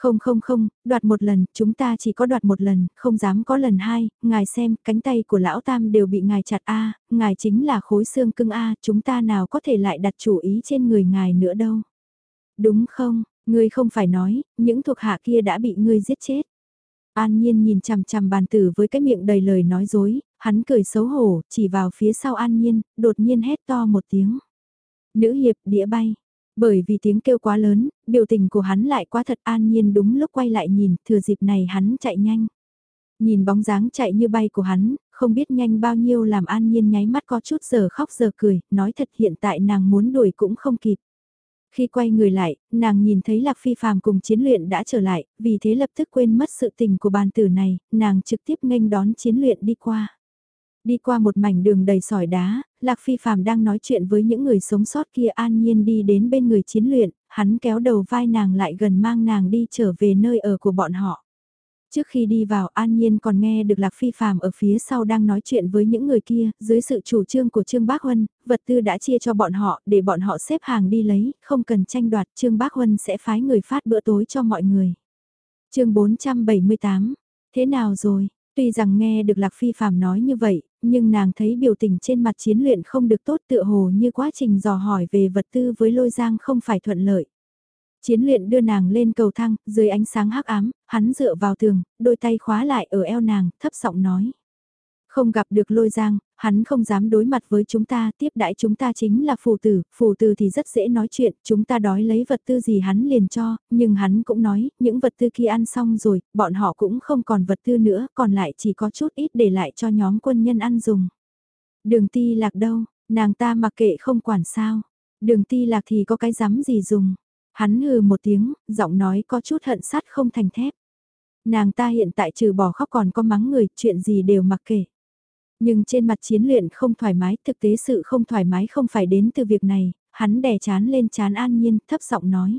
Không không không, đoạt một lần, chúng ta chỉ có đoạt một lần, không dám có lần hai, ngài xem, cánh tay của lão tam đều bị ngài chặt a ngài chính là khối xương cưng a chúng ta nào có thể lại đặt chủ ý trên người ngài nữa đâu. Đúng không, ngươi không phải nói, những thuộc hạ kia đã bị ngươi giết chết. An Nhiên nhìn chằm chằm bàn tử với cái miệng đầy lời nói dối, hắn cười xấu hổ, chỉ vào phía sau An Nhiên, đột nhiên hét to một tiếng. Nữ hiệp đĩa bay, bởi vì tiếng kêu quá lớn, biểu tình của hắn lại quá thật an nhiên đúng lúc quay lại nhìn, thừa dịp này hắn chạy nhanh. Nhìn bóng dáng chạy như bay của hắn, không biết nhanh bao nhiêu làm an nhiên nháy mắt có chút giờ khóc giờ cười, nói thật hiện tại nàng muốn đuổi cũng không kịp. Khi quay người lại, nàng nhìn thấy Lạc Phi phàm cùng chiến luyện đã trở lại, vì thế lập tức quên mất sự tình của bàn tử này, nàng trực tiếp nghênh đón chiến luyện đi qua. Đi qua một mảnh đường đầy sỏi đá, Lạc Phi phàm đang nói chuyện với những người sống sót kia an nhiên đi đến bên người chiến luyện, hắn kéo đầu vai nàng lại gần mang nàng đi trở về nơi ở của bọn họ. Trước khi đi vào An Nhiên còn nghe được Lạc Phi Phạm ở phía sau đang nói chuyện với những người kia, dưới sự chủ trương của Trương Bác Huân, vật tư đã chia cho bọn họ để bọn họ xếp hàng đi lấy, không cần tranh đoạt Trương Bác Huân sẽ phái người phát bữa tối cho mọi người. chương 478, thế nào rồi? Tuy rằng nghe được Lạc Phi Phạm nói như vậy, nhưng nàng thấy biểu tình trên mặt chiến luyện không được tốt tựa hồ như quá trình dò hỏi về vật tư với lôi giang không phải thuận lợi. Chiến luyện đưa nàng lên cầu thang, dưới ánh sáng hắc ám, hắn dựa vào tường, đôi tay khóa lại ở eo nàng, thấp giọng nói. Không gặp được lôi giang, hắn không dám đối mặt với chúng ta, tiếp đãi chúng ta chính là phù tử, phù tử thì rất dễ nói chuyện, chúng ta đói lấy vật tư gì hắn liền cho, nhưng hắn cũng nói, những vật tư kia ăn xong rồi, bọn họ cũng không còn vật tư nữa, còn lại chỉ có chút ít để lại cho nhóm quân nhân ăn dùng. Đường ti lạc đâu, nàng ta mặc kệ không quản sao, đường ti lạc thì có cái dám gì dùng. Hắn hừ một tiếng, giọng nói có chút hận sắt không thành thép. Nàng ta hiện tại trừ bỏ khóc còn có mắng người, chuyện gì đều mặc kệ. Nhưng trên mặt chiến luyện không thoải mái, thực tế sự không thoải mái không phải đến từ việc này, hắn đè chán lên chán an nhiên, thấp giọng nói.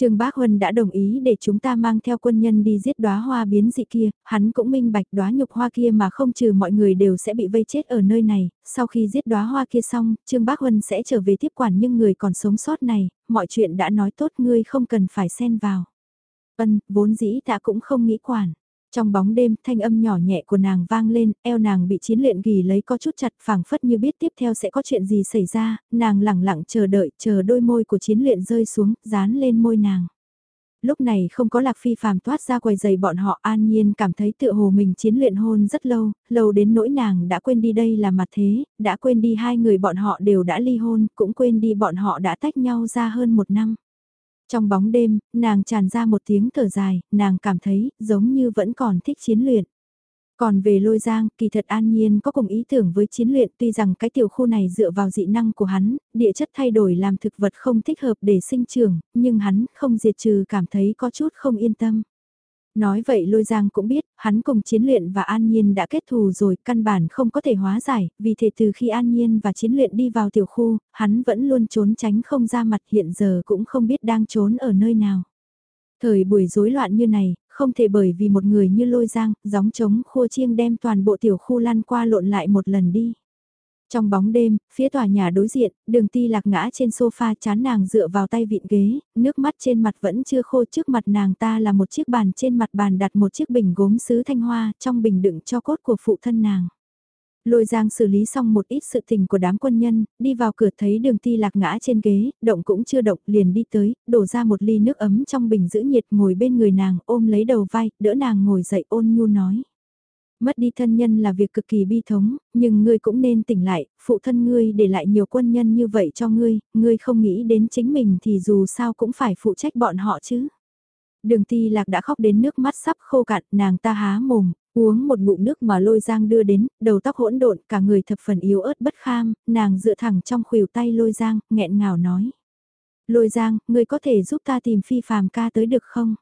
Trương Bác Huân đã đồng ý để chúng ta mang theo quân nhân đi giết đóa hoa biến dị kia, hắn cũng minh bạch đóa nhục hoa kia mà không trừ mọi người đều sẽ bị vây chết ở nơi này, sau khi giết đóa hoa kia xong, Trương Bác Huân sẽ trở về tiếp quản nhưng người còn sống sót này, mọi chuyện đã nói tốt ngươi không cần phải xen vào. Ân, vốn dĩ ta cũng không nghĩ quản. Trong bóng đêm, thanh âm nhỏ nhẹ của nàng vang lên, eo nàng bị chiến luyện ghi lấy có chút chặt phảng phất như biết tiếp theo sẽ có chuyện gì xảy ra, nàng lẳng lặng chờ đợi, chờ đôi môi của chiến luyện rơi xuống, dán lên môi nàng. Lúc này không có lạc phi phàm thoát ra quầy giày bọn họ an nhiên cảm thấy tựa hồ mình chiến luyện hôn rất lâu, lâu đến nỗi nàng đã quên đi đây là mặt thế, đã quên đi hai người bọn họ đều đã ly hôn, cũng quên đi bọn họ đã tách nhau ra hơn một năm. Trong bóng đêm, nàng tràn ra một tiếng thở dài, nàng cảm thấy giống như vẫn còn thích chiến luyện. Còn về lôi giang, kỳ thật an nhiên có cùng ý tưởng với chiến luyện tuy rằng cái tiểu khu này dựa vào dị năng của hắn, địa chất thay đổi làm thực vật không thích hợp để sinh trưởng, nhưng hắn không diệt trừ cảm thấy có chút không yên tâm. Nói vậy lôi giang cũng biết, hắn cùng chiến luyện và an nhiên đã kết thù rồi, căn bản không có thể hóa giải, vì thế từ khi an nhiên và chiến luyện đi vào tiểu khu, hắn vẫn luôn trốn tránh không ra mặt hiện giờ cũng không biết đang trốn ở nơi nào. Thời buổi rối loạn như này, không thể bởi vì một người như lôi giang, gióng trống khua chiêng đem toàn bộ tiểu khu lăn qua lộn lại một lần đi. Trong bóng đêm, phía tòa nhà đối diện, đường ti lạc ngã trên sofa chán nàng dựa vào tay vịn ghế, nước mắt trên mặt vẫn chưa khô trước mặt nàng ta là một chiếc bàn trên mặt bàn đặt một chiếc bình gốm sứ thanh hoa trong bình đựng cho cốt của phụ thân nàng. Lôi giang xử lý xong một ít sự tình của đám quân nhân, đi vào cửa thấy đường ti lạc ngã trên ghế, động cũng chưa động, liền đi tới, đổ ra một ly nước ấm trong bình giữ nhiệt ngồi bên người nàng, ôm lấy đầu vai, đỡ nàng ngồi dậy ôn nhu nói. Mất đi thân nhân là việc cực kỳ bi thống, nhưng ngươi cũng nên tỉnh lại, phụ thân ngươi để lại nhiều quân nhân như vậy cho ngươi, ngươi không nghĩ đến chính mình thì dù sao cũng phải phụ trách bọn họ chứ. Đường ti lạc đã khóc đến nước mắt sắp khô cạn, nàng ta há mồm, uống một ngụm nước mà lôi giang đưa đến, đầu tóc hỗn độn, cả người thập phần yếu ớt bất kham, nàng dựa thẳng trong khuỷu tay lôi giang, nghẹn ngào nói. Lôi giang, ngươi có thể giúp ta tìm phi phàm ca tới được không?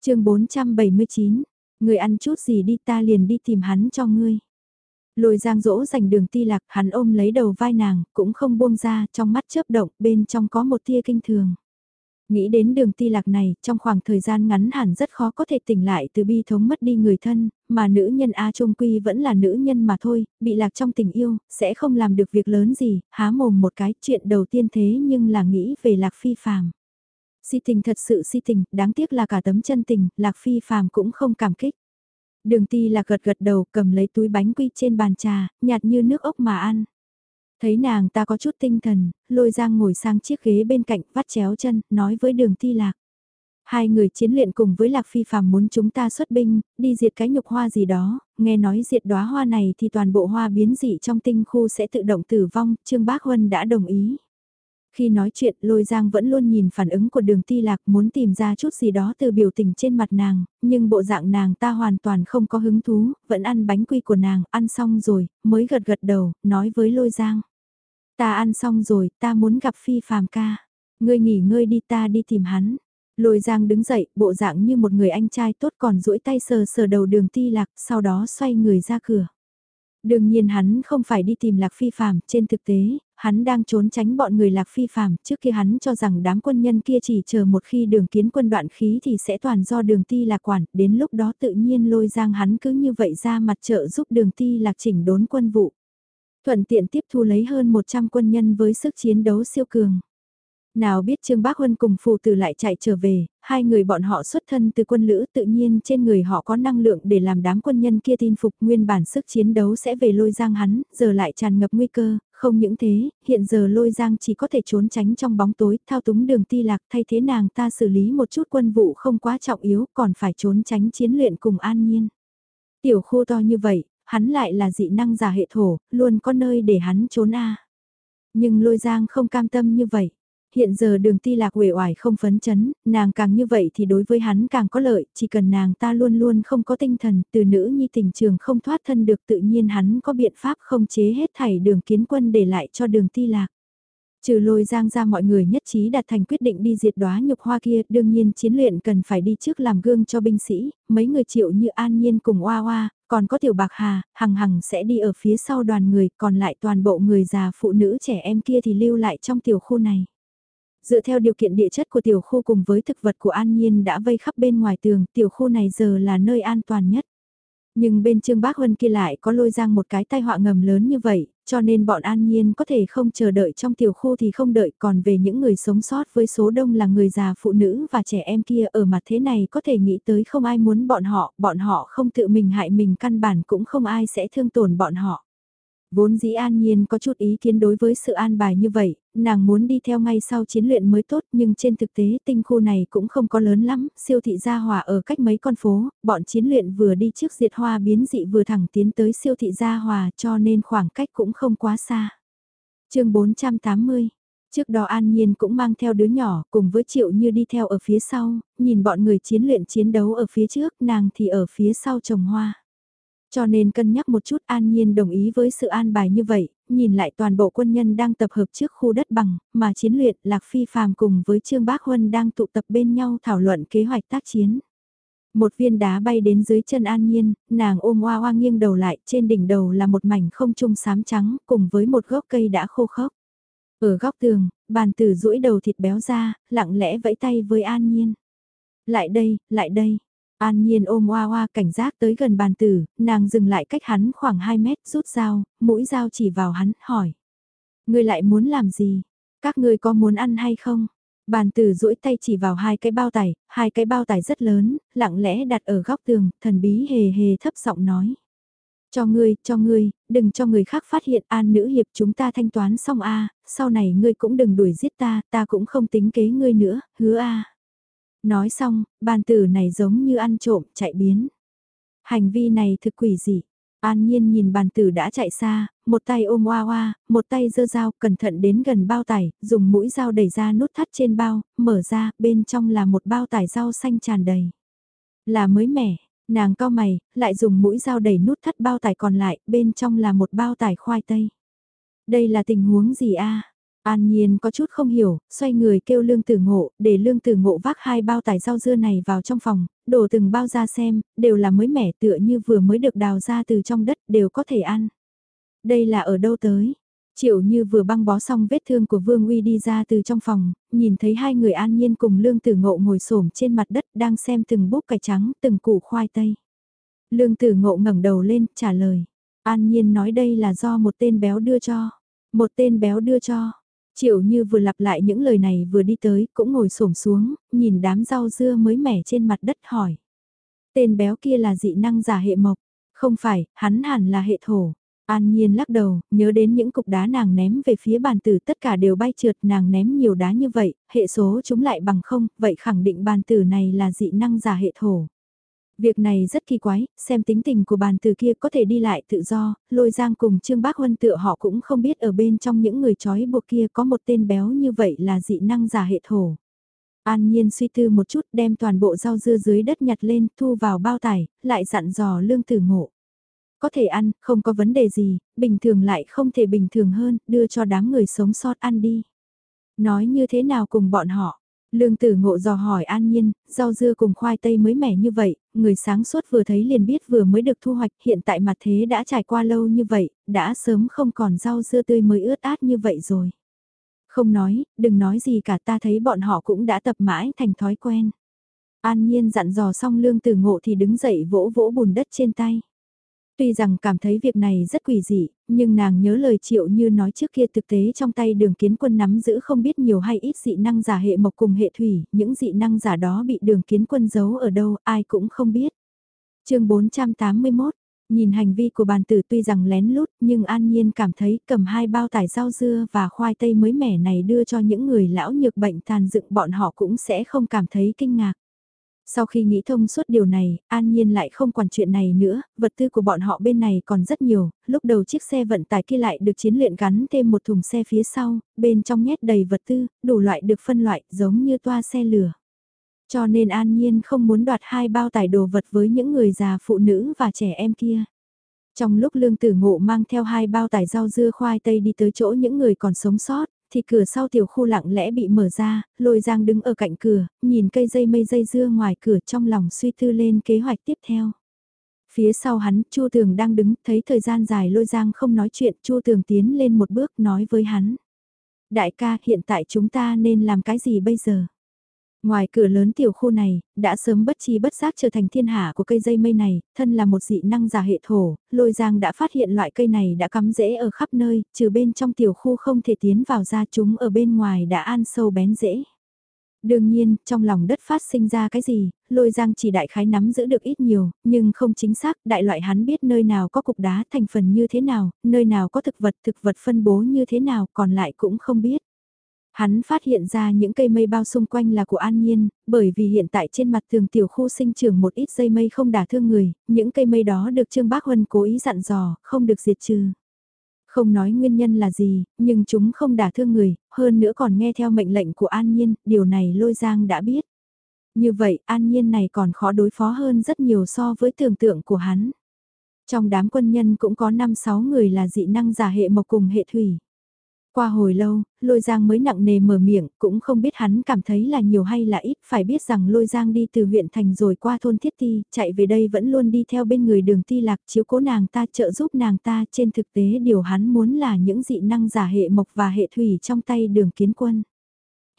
chương 479 Người ăn chút gì đi ta liền đi tìm hắn cho ngươi. Lôi giang dỗ dành đường ti lạc hắn ôm lấy đầu vai nàng, cũng không buông ra, trong mắt chớp động, bên trong có một tia kinh thường. Nghĩ đến đường ti lạc này, trong khoảng thời gian ngắn hẳn rất khó có thể tỉnh lại từ bi thống mất đi người thân, mà nữ nhân A Trung Quy vẫn là nữ nhân mà thôi, bị lạc trong tình yêu, sẽ không làm được việc lớn gì, há mồm một cái chuyện đầu tiên thế nhưng là nghĩ về lạc phi phàm. Si tình thật sự si tình, đáng tiếc là cả tấm chân tình, Lạc Phi phàm cũng không cảm kích. Đường ti là gật gật đầu cầm lấy túi bánh quy trên bàn trà, nhạt như nước ốc mà ăn. Thấy nàng ta có chút tinh thần, lôi giang ngồi sang chiếc ghế bên cạnh vắt chéo chân, nói với đường ti lạc. Hai người chiến luyện cùng với Lạc Phi phàm muốn chúng ta xuất binh, đi diệt cái nhục hoa gì đó, nghe nói diệt đóa hoa này thì toàn bộ hoa biến dị trong tinh khu sẽ tự động tử vong, Trương Bác Huân đã đồng ý. Khi nói chuyện lôi giang vẫn luôn nhìn phản ứng của đường ti lạc muốn tìm ra chút gì đó từ biểu tình trên mặt nàng, nhưng bộ dạng nàng ta hoàn toàn không có hứng thú, vẫn ăn bánh quy của nàng, ăn xong rồi, mới gật gật đầu, nói với lôi giang. Ta ăn xong rồi, ta muốn gặp phi phàm ca. Ngươi nghỉ ngơi đi ta đi tìm hắn. Lôi giang đứng dậy, bộ dạng như một người anh trai tốt còn duỗi tay sờ sờ đầu đường ti lạc, sau đó xoay người ra cửa. Đương nhiên hắn không phải đi tìm Lạc Phi Phạm, trên thực tế, hắn đang trốn tránh bọn người Lạc Phi Phạm, trước kia hắn cho rằng đám quân nhân kia chỉ chờ một khi đường kiến quân đoạn khí thì sẽ toàn do đường ti lạc quản, đến lúc đó tự nhiên lôi giang hắn cứ như vậy ra mặt trợ giúp đường ti lạc chỉnh đốn quân vụ. Thuận tiện tiếp thu lấy hơn 100 quân nhân với sức chiến đấu siêu cường. Nào biết Trương Bác Huân cùng phụ tử lại chạy trở về, hai người bọn họ xuất thân từ quân lữ tự nhiên trên người họ có năng lượng để làm đám quân nhân kia tin phục nguyên bản sức chiến đấu sẽ về lôi giang hắn, giờ lại tràn ngập nguy cơ, không những thế, hiện giờ lôi giang chỉ có thể trốn tránh trong bóng tối, thao túng đường ti lạc thay thế nàng ta xử lý một chút quân vụ không quá trọng yếu còn phải trốn tránh chiến luyện cùng an nhiên. Tiểu khu to như vậy, hắn lại là dị năng giả hệ thổ, luôn có nơi để hắn trốn a Nhưng lôi giang không cam tâm như vậy Hiện giờ đường ti lạc uể oải không phấn chấn, nàng càng như vậy thì đối với hắn càng có lợi, chỉ cần nàng ta luôn luôn không có tinh thần, từ nữ nhi tình trường không thoát thân được tự nhiên hắn có biện pháp không chế hết thảy đường kiến quân để lại cho đường ti lạc. Trừ lôi giang ra mọi người nhất trí đạt thành quyết định đi diệt đóa nhục hoa kia, đương nhiên chiến luyện cần phải đi trước làm gương cho binh sĩ, mấy người chịu như an nhiên cùng oa oa, còn có tiểu bạc hà, hằng hằng sẽ đi ở phía sau đoàn người, còn lại toàn bộ người già phụ nữ trẻ em kia thì lưu lại trong tiểu khu này. Dựa theo điều kiện địa chất của tiểu khu cùng với thực vật của An Nhiên đã vây khắp bên ngoài tường, tiểu khu này giờ là nơi an toàn nhất. Nhưng bên Trương Bác Huân kia lại có lôi giang một cái tai họa ngầm lớn như vậy, cho nên bọn An Nhiên có thể không chờ đợi trong tiểu khu thì không đợi còn về những người sống sót với số đông là người già phụ nữ và trẻ em kia ở mặt thế này có thể nghĩ tới không ai muốn bọn họ, bọn họ không tự mình hại mình căn bản cũng không ai sẽ thương tổn bọn họ. Vốn dĩ an nhiên có chút ý kiến đối với sự an bài như vậy, nàng muốn đi theo ngay sau chiến luyện mới tốt nhưng trên thực tế tinh khu này cũng không có lớn lắm, siêu thị gia hòa ở cách mấy con phố, bọn chiến luyện vừa đi trước diệt hoa biến dị vừa thẳng tiến tới siêu thị gia hòa cho nên khoảng cách cũng không quá xa. chương 480 Trước đó An Nhiên cũng mang theo đứa nhỏ cùng với Triệu Như đi theo ở phía sau, nhìn bọn người chiến luyện chiến đấu ở phía trước, nàng thì ở phía sau trồng hoa. Cho nên cân nhắc một chút an nhiên đồng ý với sự an bài như vậy, nhìn lại toàn bộ quân nhân đang tập hợp trước khu đất bằng, mà chiến luyện Lạc Phi phàm cùng với Trương Bác Huân đang tụ tập bên nhau thảo luận kế hoạch tác chiến. Một viên đá bay đến dưới chân an nhiên, nàng ôm hoa hoa nghiêng đầu lại, trên đỉnh đầu là một mảnh không trung xám trắng, cùng với một gốc cây đã khô khốc. Ở góc tường, bàn tử duỗi đầu thịt béo ra, lặng lẽ vẫy tay với an nhiên. Lại đây, lại đây, An Nhiên ôm Hoa Hoa cảnh giác tới gần bàn tử, nàng dừng lại cách hắn khoảng 2 mét, rút dao, mũi dao chỉ vào hắn, hỏi. Ngươi lại muốn làm gì? Các ngươi có muốn ăn hay không? Bàn tử duỗi tay chỉ vào hai cái bao tải, hai cái bao tải rất lớn, lặng lẽ đặt ở góc tường, thần bí hề hề thấp giọng nói. Cho ngươi, cho ngươi, đừng cho người khác phát hiện an nữ hiệp chúng ta thanh toán xong a sau này ngươi cũng đừng đuổi giết ta, ta cũng không tính kế ngươi nữa, hứa a Nói xong, bàn tử này giống như ăn trộm, chạy biến. Hành vi này thực quỷ gì? An nhiên nhìn bàn tử đã chạy xa, một tay ôm oa oa, một tay giơ dao, cẩn thận đến gần bao tải, dùng mũi dao đẩy ra nút thắt trên bao, mở ra, bên trong là một bao tải rau xanh tràn đầy. Là mới mẻ, nàng cao mày, lại dùng mũi dao đẩy nút thắt bao tải còn lại, bên trong là một bao tải khoai tây. Đây là tình huống gì a? An Nhiên có chút không hiểu, xoay người kêu lương tử ngộ, để lương tử ngộ vác hai bao tải rau dưa này vào trong phòng, đổ từng bao ra xem, đều là mới mẻ tựa như vừa mới được đào ra từ trong đất, đều có thể ăn. Đây là ở đâu tới? Triệu như vừa băng bó xong vết thương của Vương Uy đi ra từ trong phòng, nhìn thấy hai người an nhiên cùng lương tử ngộ ngồi xổm trên mặt đất đang xem từng búp cải trắng, từng củ khoai tây. Lương tử ngộ ngẩng đầu lên, trả lời. An nhiên nói đây là do một tên béo đưa cho. Một tên béo đưa cho. Triệu như vừa lặp lại những lời này vừa đi tới, cũng ngồi xổm xuống, nhìn đám rau dưa mới mẻ trên mặt đất hỏi. Tên béo kia là dị năng giả hệ mộc, không phải, hắn hẳn là hệ thổ. An Nhiên lắc đầu, nhớ đến những cục đá nàng ném về phía bàn tử tất cả đều bay trượt nàng ném nhiều đá như vậy, hệ số chúng lại bằng không, vậy khẳng định bàn tử này là dị năng giả hệ thổ. Việc này rất kỳ quái, xem tính tình của bàn từ kia có thể đi lại tự do, lôi giang cùng Trương Bác Huân tựa họ cũng không biết ở bên trong những người trói buộc kia có một tên béo như vậy là dị năng giả hệ thổ. An Nhiên suy tư một chút đem toàn bộ rau dưa dưới đất nhặt lên thu vào bao tải, lại dặn dò lương tử ngộ. Có thể ăn, không có vấn đề gì, bình thường lại không thể bình thường hơn, đưa cho đám người sống sót ăn đi. Nói như thế nào cùng bọn họ, Lương tử ngộ dò hỏi an nhiên, rau dưa cùng khoai tây mới mẻ như vậy, người sáng suốt vừa thấy liền biết vừa mới được thu hoạch, hiện tại mặt thế đã trải qua lâu như vậy, đã sớm không còn rau dưa tươi mới ướt át như vậy rồi. Không nói, đừng nói gì cả ta thấy bọn họ cũng đã tập mãi thành thói quen. An nhiên dặn dò xong lương tử ngộ thì đứng dậy vỗ vỗ bùn đất trên tay. Tuy rằng cảm thấy việc này rất quỷ dị, nhưng nàng nhớ lời triệu như nói trước kia thực tế trong tay đường kiến quân nắm giữ không biết nhiều hay ít dị năng giả hệ mộc cùng hệ thủy, những dị năng giả đó bị đường kiến quân giấu ở đâu ai cũng không biết. chương 481, nhìn hành vi của bàn tử tuy rằng lén lút nhưng an nhiên cảm thấy cầm hai bao tải rau dưa và khoai tây mới mẻ này đưa cho những người lão nhược bệnh tàn dựng bọn họ cũng sẽ không cảm thấy kinh ngạc. Sau khi nghĩ thông suốt điều này, an nhiên lại không quản chuyện này nữa, vật tư của bọn họ bên này còn rất nhiều, lúc đầu chiếc xe vận tải kia lại được chiến luyện gắn thêm một thùng xe phía sau, bên trong nhét đầy vật tư, đủ loại được phân loại giống như toa xe lửa. Cho nên an nhiên không muốn đoạt hai bao tải đồ vật với những người già phụ nữ và trẻ em kia. Trong lúc lương tử ngộ mang theo hai bao tải rau dưa khoai tây đi tới chỗ những người còn sống sót, thì cửa sau tiểu khu lặng lẽ bị mở ra, lôi giang đứng ở cạnh cửa, nhìn cây dây mây dây dưa ngoài cửa trong lòng suy tư lên kế hoạch tiếp theo. Phía sau hắn, Chu Tường đang đứng, thấy thời gian dài lôi giang không nói chuyện, Chu Tường tiến lên một bước nói với hắn. Đại ca, hiện tại chúng ta nên làm cái gì bây giờ? Ngoài cửa lớn tiểu khu này, đã sớm bất chi bất giác trở thành thiên hạ của cây dây mây này, thân là một dị năng giả hệ thổ, lôi giang đã phát hiện loại cây này đã cắm rễ ở khắp nơi, trừ bên trong tiểu khu không thể tiến vào ra chúng ở bên ngoài đã an sâu bén rễ. Đương nhiên, trong lòng đất phát sinh ra cái gì, lôi giang chỉ đại khái nắm giữ được ít nhiều, nhưng không chính xác, đại loại hắn biết nơi nào có cục đá thành phần như thế nào, nơi nào có thực vật, thực vật phân bố như thế nào, còn lại cũng không biết. Hắn phát hiện ra những cây mây bao xung quanh là của An Nhiên, bởi vì hiện tại trên mặt tường tiểu khu sinh trưởng một ít dây mây không đả thương người, những cây mây đó được Trương Bác Huân cố ý dặn dò, không được diệt trừ. Không nói nguyên nhân là gì, nhưng chúng không đả thương người, hơn nữa còn nghe theo mệnh lệnh của An Nhiên, điều này Lôi Giang đã biết. Như vậy, An Nhiên này còn khó đối phó hơn rất nhiều so với tưởng tượng của hắn. Trong đám quân nhân cũng có 5-6 người là dị năng giả hệ mộc cùng hệ thủy. Qua hồi lâu, lôi giang mới nặng nề mở miệng, cũng không biết hắn cảm thấy là nhiều hay là ít, phải biết rằng lôi giang đi từ huyện thành rồi qua thôn thiết ti, chạy về đây vẫn luôn đi theo bên người đường ti lạc chiếu cố nàng ta trợ giúp nàng ta, trên thực tế điều hắn muốn là những dị năng giả hệ mộc và hệ thủy trong tay đường kiến quân.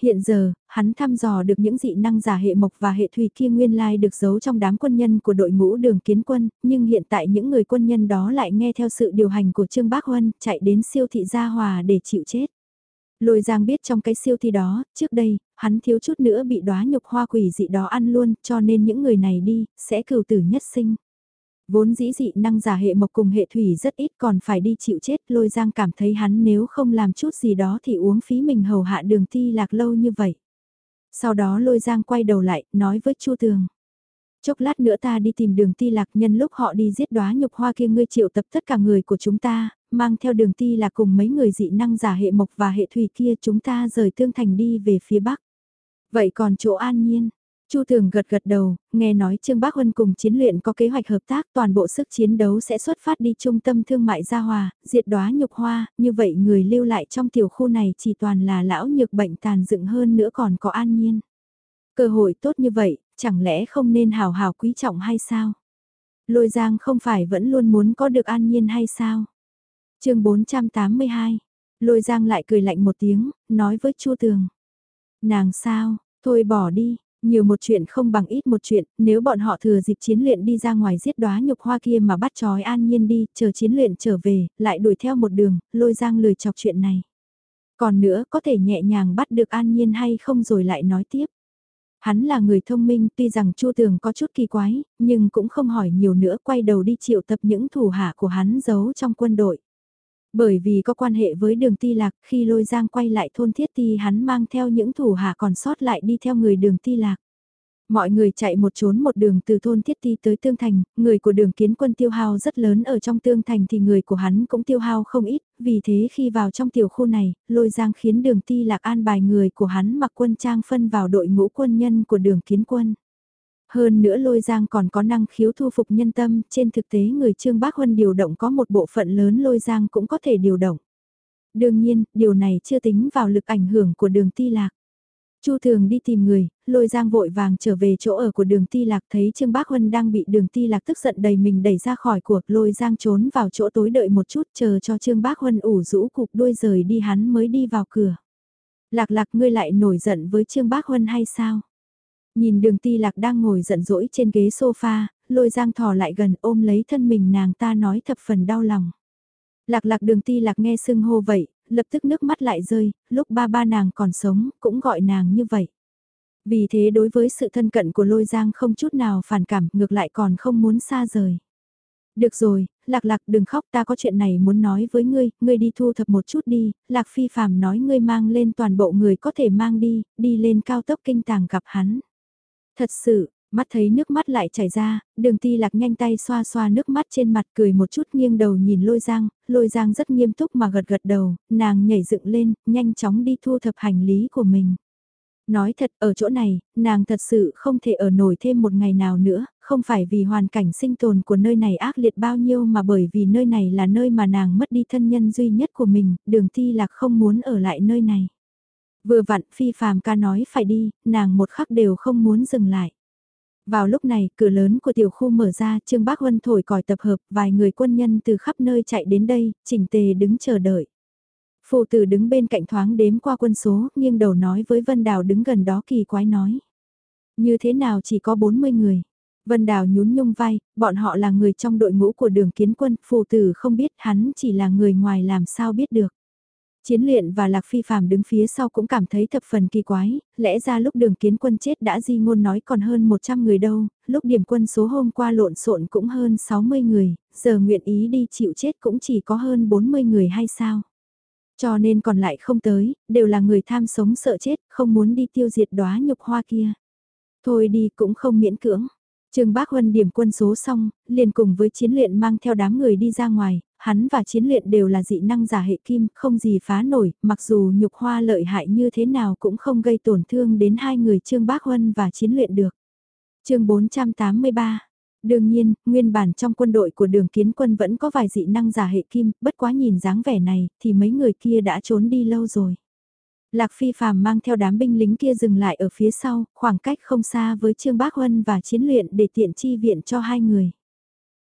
Hiện giờ, hắn thăm dò được những dị năng giả hệ mộc và hệ thủy kia nguyên lai được giấu trong đám quân nhân của đội ngũ đường kiến quân, nhưng hiện tại những người quân nhân đó lại nghe theo sự điều hành của Trương Bác Huân, chạy đến siêu thị Gia Hòa để chịu chết. Lôi Giang biết trong cái siêu thị đó, trước đây, hắn thiếu chút nữa bị đóa nhục hoa quỷ dị đó ăn luôn, cho nên những người này đi, sẽ cừu tử nhất sinh. Vốn dĩ dị năng giả hệ mộc cùng hệ thủy rất ít còn phải đi chịu chết lôi giang cảm thấy hắn nếu không làm chút gì đó thì uống phí mình hầu hạ đường ti lạc lâu như vậy. Sau đó lôi giang quay đầu lại, nói với chu tường. Chốc lát nữa ta đi tìm đường ti lạc nhân lúc họ đi giết đóa nhục hoa kia ngươi triệu tập tất cả người của chúng ta, mang theo đường ti lạc cùng mấy người dị năng giả hệ mộc và hệ thủy kia chúng ta rời tương thành đi về phía bắc. Vậy còn chỗ an nhiên, Chu Thường gật gật đầu, nghe nói Trương Bác Huân cùng chiến luyện có kế hoạch hợp tác toàn bộ sức chiến đấu sẽ xuất phát đi trung tâm thương mại Gia Hòa, diệt đóa nhục hoa, như vậy người lưu lại trong tiểu khu này chỉ toàn là lão nhược bệnh tàn dựng hơn nữa còn có an nhiên. Cơ hội tốt như vậy, chẳng lẽ không nên hào hào quý trọng hay sao? Lôi Giang không phải vẫn luôn muốn có được an nhiên hay sao? chương 482, Lôi Giang lại cười lạnh một tiếng, nói với Chu Tường. Nàng sao, thôi bỏ đi, nhiều một chuyện không bằng ít một chuyện, nếu bọn họ thừa dịp chiến luyện đi ra ngoài giết đóa nhục hoa kia mà bắt trói an nhiên đi, chờ chiến luyện trở về, lại đuổi theo một đường, lôi giang lười chọc chuyện này. Còn nữa, có thể nhẹ nhàng bắt được an nhiên hay không rồi lại nói tiếp. Hắn là người thông minh tuy rằng Chu Tường có chút kỳ quái, nhưng cũng không hỏi nhiều nữa quay đầu đi triệu tập những thủ hạ của hắn giấu trong quân đội. Bởi vì có quan hệ với đường ti lạc, khi lôi giang quay lại thôn thiết ti hắn mang theo những thủ hạ còn sót lại đi theo người đường ti lạc. Mọi người chạy một trốn một đường từ thôn Thiết Ti tới Tương Thành, người của đường kiến quân tiêu hao rất lớn ở trong Tương Thành thì người của hắn cũng tiêu hao không ít, vì thế khi vào trong tiểu khu này, lôi giang khiến đường ti lạc an bài người của hắn mặc quân trang phân vào đội ngũ quân nhân của đường kiến quân. Hơn nữa lôi giang còn có năng khiếu thu phục nhân tâm, trên thực tế người Trương Bác Huân điều động có một bộ phận lớn lôi giang cũng có thể điều động. Đương nhiên, điều này chưa tính vào lực ảnh hưởng của đường ti lạc. Chu Thường đi tìm người, lôi giang vội vàng trở về chỗ ở của đường ti lạc thấy Trương Bác Huân đang bị đường ti lạc tức giận đầy mình đẩy ra khỏi cuộc lôi giang trốn vào chỗ tối đợi một chút chờ cho Trương Bác Huân ủ rũ cục đuôi rời đi hắn mới đi vào cửa. Lạc lạc ngươi lại nổi giận với Trương Bác Huân hay sao? Nhìn đường ti lạc đang ngồi giận dỗi trên ghế sofa, lôi giang thò lại gần ôm lấy thân mình nàng ta nói thập phần đau lòng. Lạc lạc đường ti lạc nghe sưng hô vậy, lập tức nước mắt lại rơi, lúc ba ba nàng còn sống, cũng gọi nàng như vậy. Vì thế đối với sự thân cận của lôi giang không chút nào phản cảm, ngược lại còn không muốn xa rời. Được rồi, lạc lạc đừng khóc ta có chuyện này muốn nói với ngươi, ngươi đi thu thập một chút đi, lạc phi phàm nói ngươi mang lên toàn bộ người có thể mang đi, đi lên cao tốc kinh tàng gặp hắn. Thật sự, mắt thấy nước mắt lại chảy ra, đường ti lạc nhanh tay xoa xoa nước mắt trên mặt cười một chút nghiêng đầu nhìn lôi giang, lôi giang rất nghiêm túc mà gật gật đầu, nàng nhảy dựng lên, nhanh chóng đi thu thập hành lý của mình. Nói thật, ở chỗ này, nàng thật sự không thể ở nổi thêm một ngày nào nữa, không phải vì hoàn cảnh sinh tồn của nơi này ác liệt bao nhiêu mà bởi vì nơi này là nơi mà nàng mất đi thân nhân duy nhất của mình, đường ti lạc không muốn ở lại nơi này. Vừa vặn phi phàm ca nói phải đi, nàng một khắc đều không muốn dừng lại. Vào lúc này, cửa lớn của tiểu khu mở ra, Trương Bác Huân thổi còi tập hợp, vài người quân nhân từ khắp nơi chạy đến đây, chỉnh tề đứng chờ đợi. Phụ tử đứng bên cạnh thoáng đếm qua quân số, nghiêng đầu nói với Vân Đào đứng gần đó kỳ quái nói. Như thế nào chỉ có 40 người. Vân Đào nhún nhung vai, bọn họ là người trong đội ngũ của đường kiến quân, phụ tử không biết hắn chỉ là người ngoài làm sao biết được. Chiến luyện và Lạc Phi Phạm đứng phía sau cũng cảm thấy thập phần kỳ quái, lẽ ra lúc đường kiến quân chết đã di ngôn nói còn hơn 100 người đâu, lúc điểm quân số hôm qua lộn xộn cũng hơn 60 người, giờ nguyện ý đi chịu chết cũng chỉ có hơn 40 người hay sao? Cho nên còn lại không tới, đều là người tham sống sợ chết, không muốn đi tiêu diệt đóa nhục hoa kia. Thôi đi cũng không miễn cưỡng. Trương Bác Huân điểm quân số xong, liền cùng với chiến luyện mang theo đám người đi ra ngoài, hắn và chiến luyện đều là dị năng giả hệ kim, không gì phá nổi, mặc dù nhục hoa lợi hại như thế nào cũng không gây tổn thương đến hai người Trương Bác Huân và chiến luyện được. chương 483 Đương nhiên, nguyên bản trong quân đội của đường kiến quân vẫn có vài dị năng giả hệ kim, bất quá nhìn dáng vẻ này, thì mấy người kia đã trốn đi lâu rồi. Lạc Phi Phạm mang theo đám binh lính kia dừng lại ở phía sau, khoảng cách không xa với Trương Bác Huân và chiến luyện để tiện chi viện cho hai người.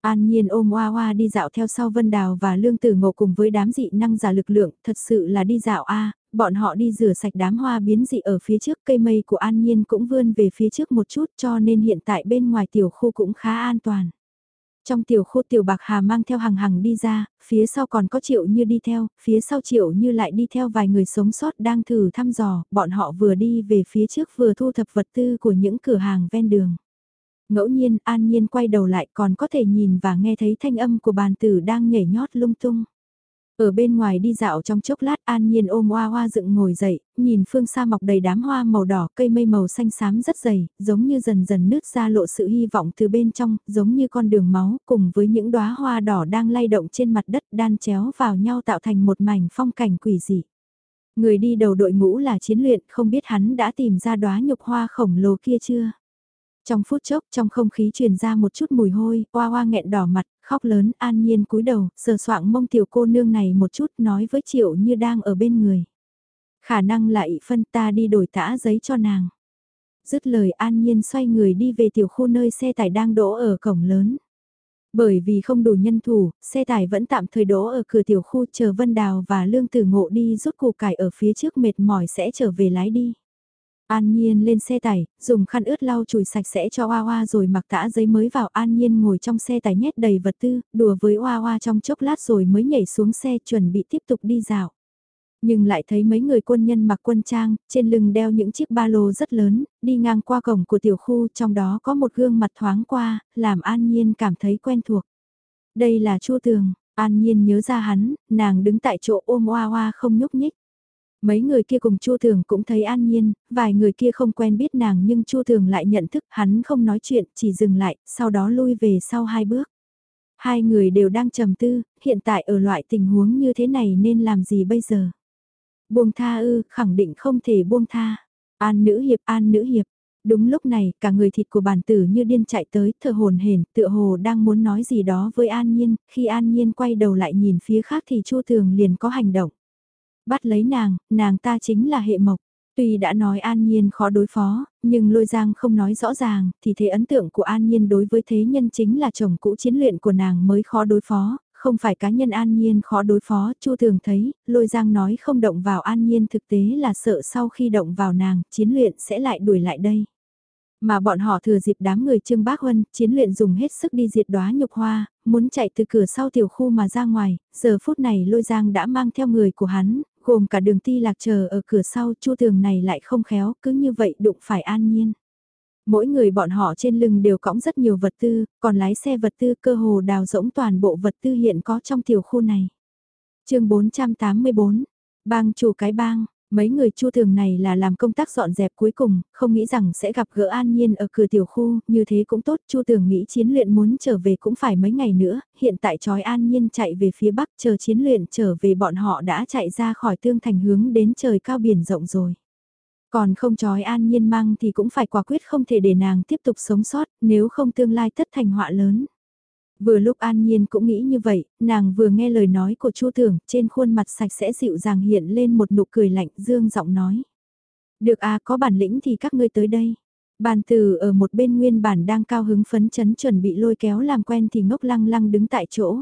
An Nhiên ôm Hoa Hoa đi dạo theo sau Vân Đào và Lương Tử Ngộ cùng với đám dị năng giả lực lượng, thật sự là đi dạo a, bọn họ đi rửa sạch đám hoa biến dị ở phía trước, cây mây của An Nhiên cũng vươn về phía trước một chút cho nên hiện tại bên ngoài tiểu khu cũng khá an toàn. Trong tiểu khu tiểu bạc hà mang theo hàng hàng đi ra, phía sau còn có triệu như đi theo, phía sau triệu như lại đi theo vài người sống sót đang thử thăm dò, bọn họ vừa đi về phía trước vừa thu thập vật tư của những cửa hàng ven đường. Ngẫu nhiên an nhiên quay đầu lại còn có thể nhìn và nghe thấy thanh âm của bàn tử đang nhảy nhót lung tung. Ở bên ngoài đi dạo trong chốc lát an nhiên ôm hoa hoa dựng ngồi dậy, nhìn phương xa mọc đầy đám hoa màu đỏ cây mây màu xanh xám rất dày, giống như dần dần nứt ra lộ sự hy vọng từ bên trong, giống như con đường máu cùng với những đóa hoa đỏ đang lay động trên mặt đất đan chéo vào nhau tạo thành một mảnh phong cảnh quỷ dị. Người đi đầu đội ngũ là chiến luyện không biết hắn đã tìm ra đóa nhục hoa khổng lồ kia chưa. Trong phút chốc trong không khí truyền ra một chút mùi hôi, oa oa nghẹn đỏ mặt, khóc lớn an nhiên cúi đầu, sờ soạng mông tiểu cô nương này một chút nói với triệu như đang ở bên người. Khả năng lại phân ta đi đổi tã giấy cho nàng. Dứt lời an nhiên xoay người đi về tiểu khu nơi xe tải đang đỗ ở cổng lớn. Bởi vì không đủ nhân thủ, xe tải vẫn tạm thời đỗ ở cửa tiểu khu chờ Vân Đào và Lương Tử Ngộ đi rút củ cải ở phía trước mệt mỏi sẽ trở về lái đi. An Nhiên lên xe tải, dùng khăn ướt lau chùi sạch sẽ cho Oa Oa rồi mặc tã giấy mới vào An Nhiên ngồi trong xe tải nhét đầy vật tư, đùa với Oa Oa trong chốc lát rồi mới nhảy xuống xe chuẩn bị tiếp tục đi dạo. Nhưng lại thấy mấy người quân nhân mặc quân trang, trên lưng đeo những chiếc ba lô rất lớn, đi ngang qua cổng của tiểu khu trong đó có một gương mặt thoáng qua, làm An Nhiên cảm thấy quen thuộc. Đây là Chu Tường, An Nhiên nhớ ra hắn, nàng đứng tại chỗ ôm Oa Oa không nhúc nhích. Mấy người kia cùng Chu Thường cũng thấy an nhiên, vài người kia không quen biết nàng nhưng Chu Thường lại nhận thức hắn không nói chuyện, chỉ dừng lại, sau đó lui về sau hai bước. Hai người đều đang trầm tư, hiện tại ở loại tình huống như thế này nên làm gì bây giờ? Buông tha ư, khẳng định không thể buông tha. An nữ hiệp, an nữ hiệp. Đúng lúc này, cả người thịt của bản tử như điên chạy tới, thở hồn hển, tựa hồ đang muốn nói gì đó với An Nhiên, khi An Nhiên quay đầu lại nhìn phía khác thì Chu Thường liền có hành động. Bắt lấy nàng, nàng ta chính là hệ mộc. Tuy đã nói An Nhiên khó đối phó, nhưng Lôi Giang không nói rõ ràng, thì thế ấn tượng của An Nhiên đối với thế nhân chính là chồng cũ chiến luyện của nàng mới khó đối phó, không phải cá nhân An Nhiên khó đối phó, Chu Thường thấy, Lôi Giang nói không động vào An Nhiên thực tế là sợ sau khi động vào nàng, chiến luyện sẽ lại đuổi lại đây. Mà bọn họ thừa dịp đám người Trương Bác Huân, chiến luyện dùng hết sức đi diệt đóa nhục hoa, muốn chạy từ cửa sau tiểu khu mà ra ngoài, giờ phút này Lôi Giang đã mang theo người của hắn, gồm cả đường ti lạc chờ ở cửa sau, Chu Thường này lại không khéo, cứ như vậy đụng phải An Nhiên. Mỗi người bọn họ trên lưng đều cõng rất nhiều vật tư, còn lái xe vật tư cơ hồ đào rỗng toàn bộ vật tư hiện có trong tiểu khu này. chương 484, bang chủ cái bang, mấy người chu thường này là làm công tác dọn dẹp cuối cùng, không nghĩ rằng sẽ gặp gỡ an nhiên ở cửa tiểu khu, như thế cũng tốt, chu thường nghĩ chiến luyện muốn trở về cũng phải mấy ngày nữa, hiện tại trói an nhiên chạy về phía bắc chờ chiến luyện trở về bọn họ đã chạy ra khỏi tương thành hướng đến trời cao biển rộng rồi. Còn không trói an nhiên mang thì cũng phải quả quyết không thể để nàng tiếp tục sống sót, nếu không tương lai tất thành họa lớn. Vừa lúc An Nhiên cũng nghĩ như vậy, nàng vừa nghe lời nói của Chu Thường, trên khuôn mặt sạch sẽ dịu dàng hiện lên một nụ cười lạnh, dương giọng nói. Được à, có bản lĩnh thì các ngươi tới đây. Bàn từ ở một bên nguyên bản đang cao hứng phấn chấn chuẩn bị lôi kéo làm quen thì ngốc lăng lăng đứng tại chỗ.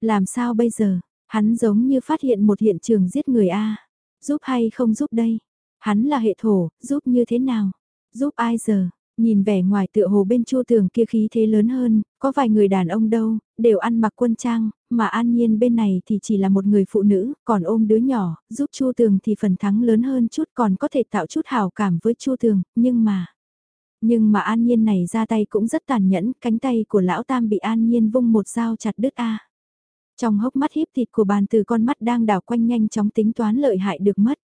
Làm sao bây giờ, hắn giống như phát hiện một hiện trường giết người a Giúp hay không giúp đây? Hắn là hệ thổ, giúp như thế nào? Giúp ai giờ? Nhìn vẻ ngoài tựa hồ bên chu tường kia khí thế lớn hơn, có vài người đàn ông đâu, đều ăn mặc quân trang, mà an nhiên bên này thì chỉ là một người phụ nữ, còn ôm đứa nhỏ, giúp chu tường thì phần thắng lớn hơn chút còn có thể tạo chút hào cảm với chu tường, nhưng mà... Nhưng mà an nhiên này ra tay cũng rất tàn nhẫn, cánh tay của lão tam bị an nhiên vung một dao chặt đứt A. Trong hốc mắt híp thịt của bàn từ con mắt đang đảo quanh nhanh chóng tính toán lợi hại được mất.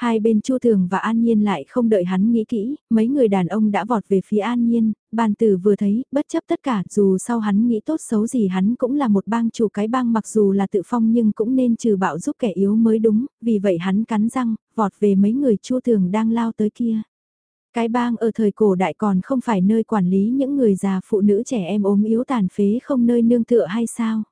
Hai bên Chu Thường và An Nhiên lại không đợi hắn nghĩ kỹ, mấy người đàn ông đã vọt về phía An Nhiên, bàn tử vừa thấy, bất chấp tất cả, dù sau hắn nghĩ tốt xấu gì hắn cũng là một bang chủ cái bang mặc dù là tự phong nhưng cũng nên trừ bạo giúp kẻ yếu mới đúng, vì vậy hắn cắn răng, vọt về mấy người Chu Thường đang lao tới kia. Cái bang ở thời cổ đại còn không phải nơi quản lý những người già phụ nữ trẻ em ốm yếu tàn phế không nơi nương tựa hay sao?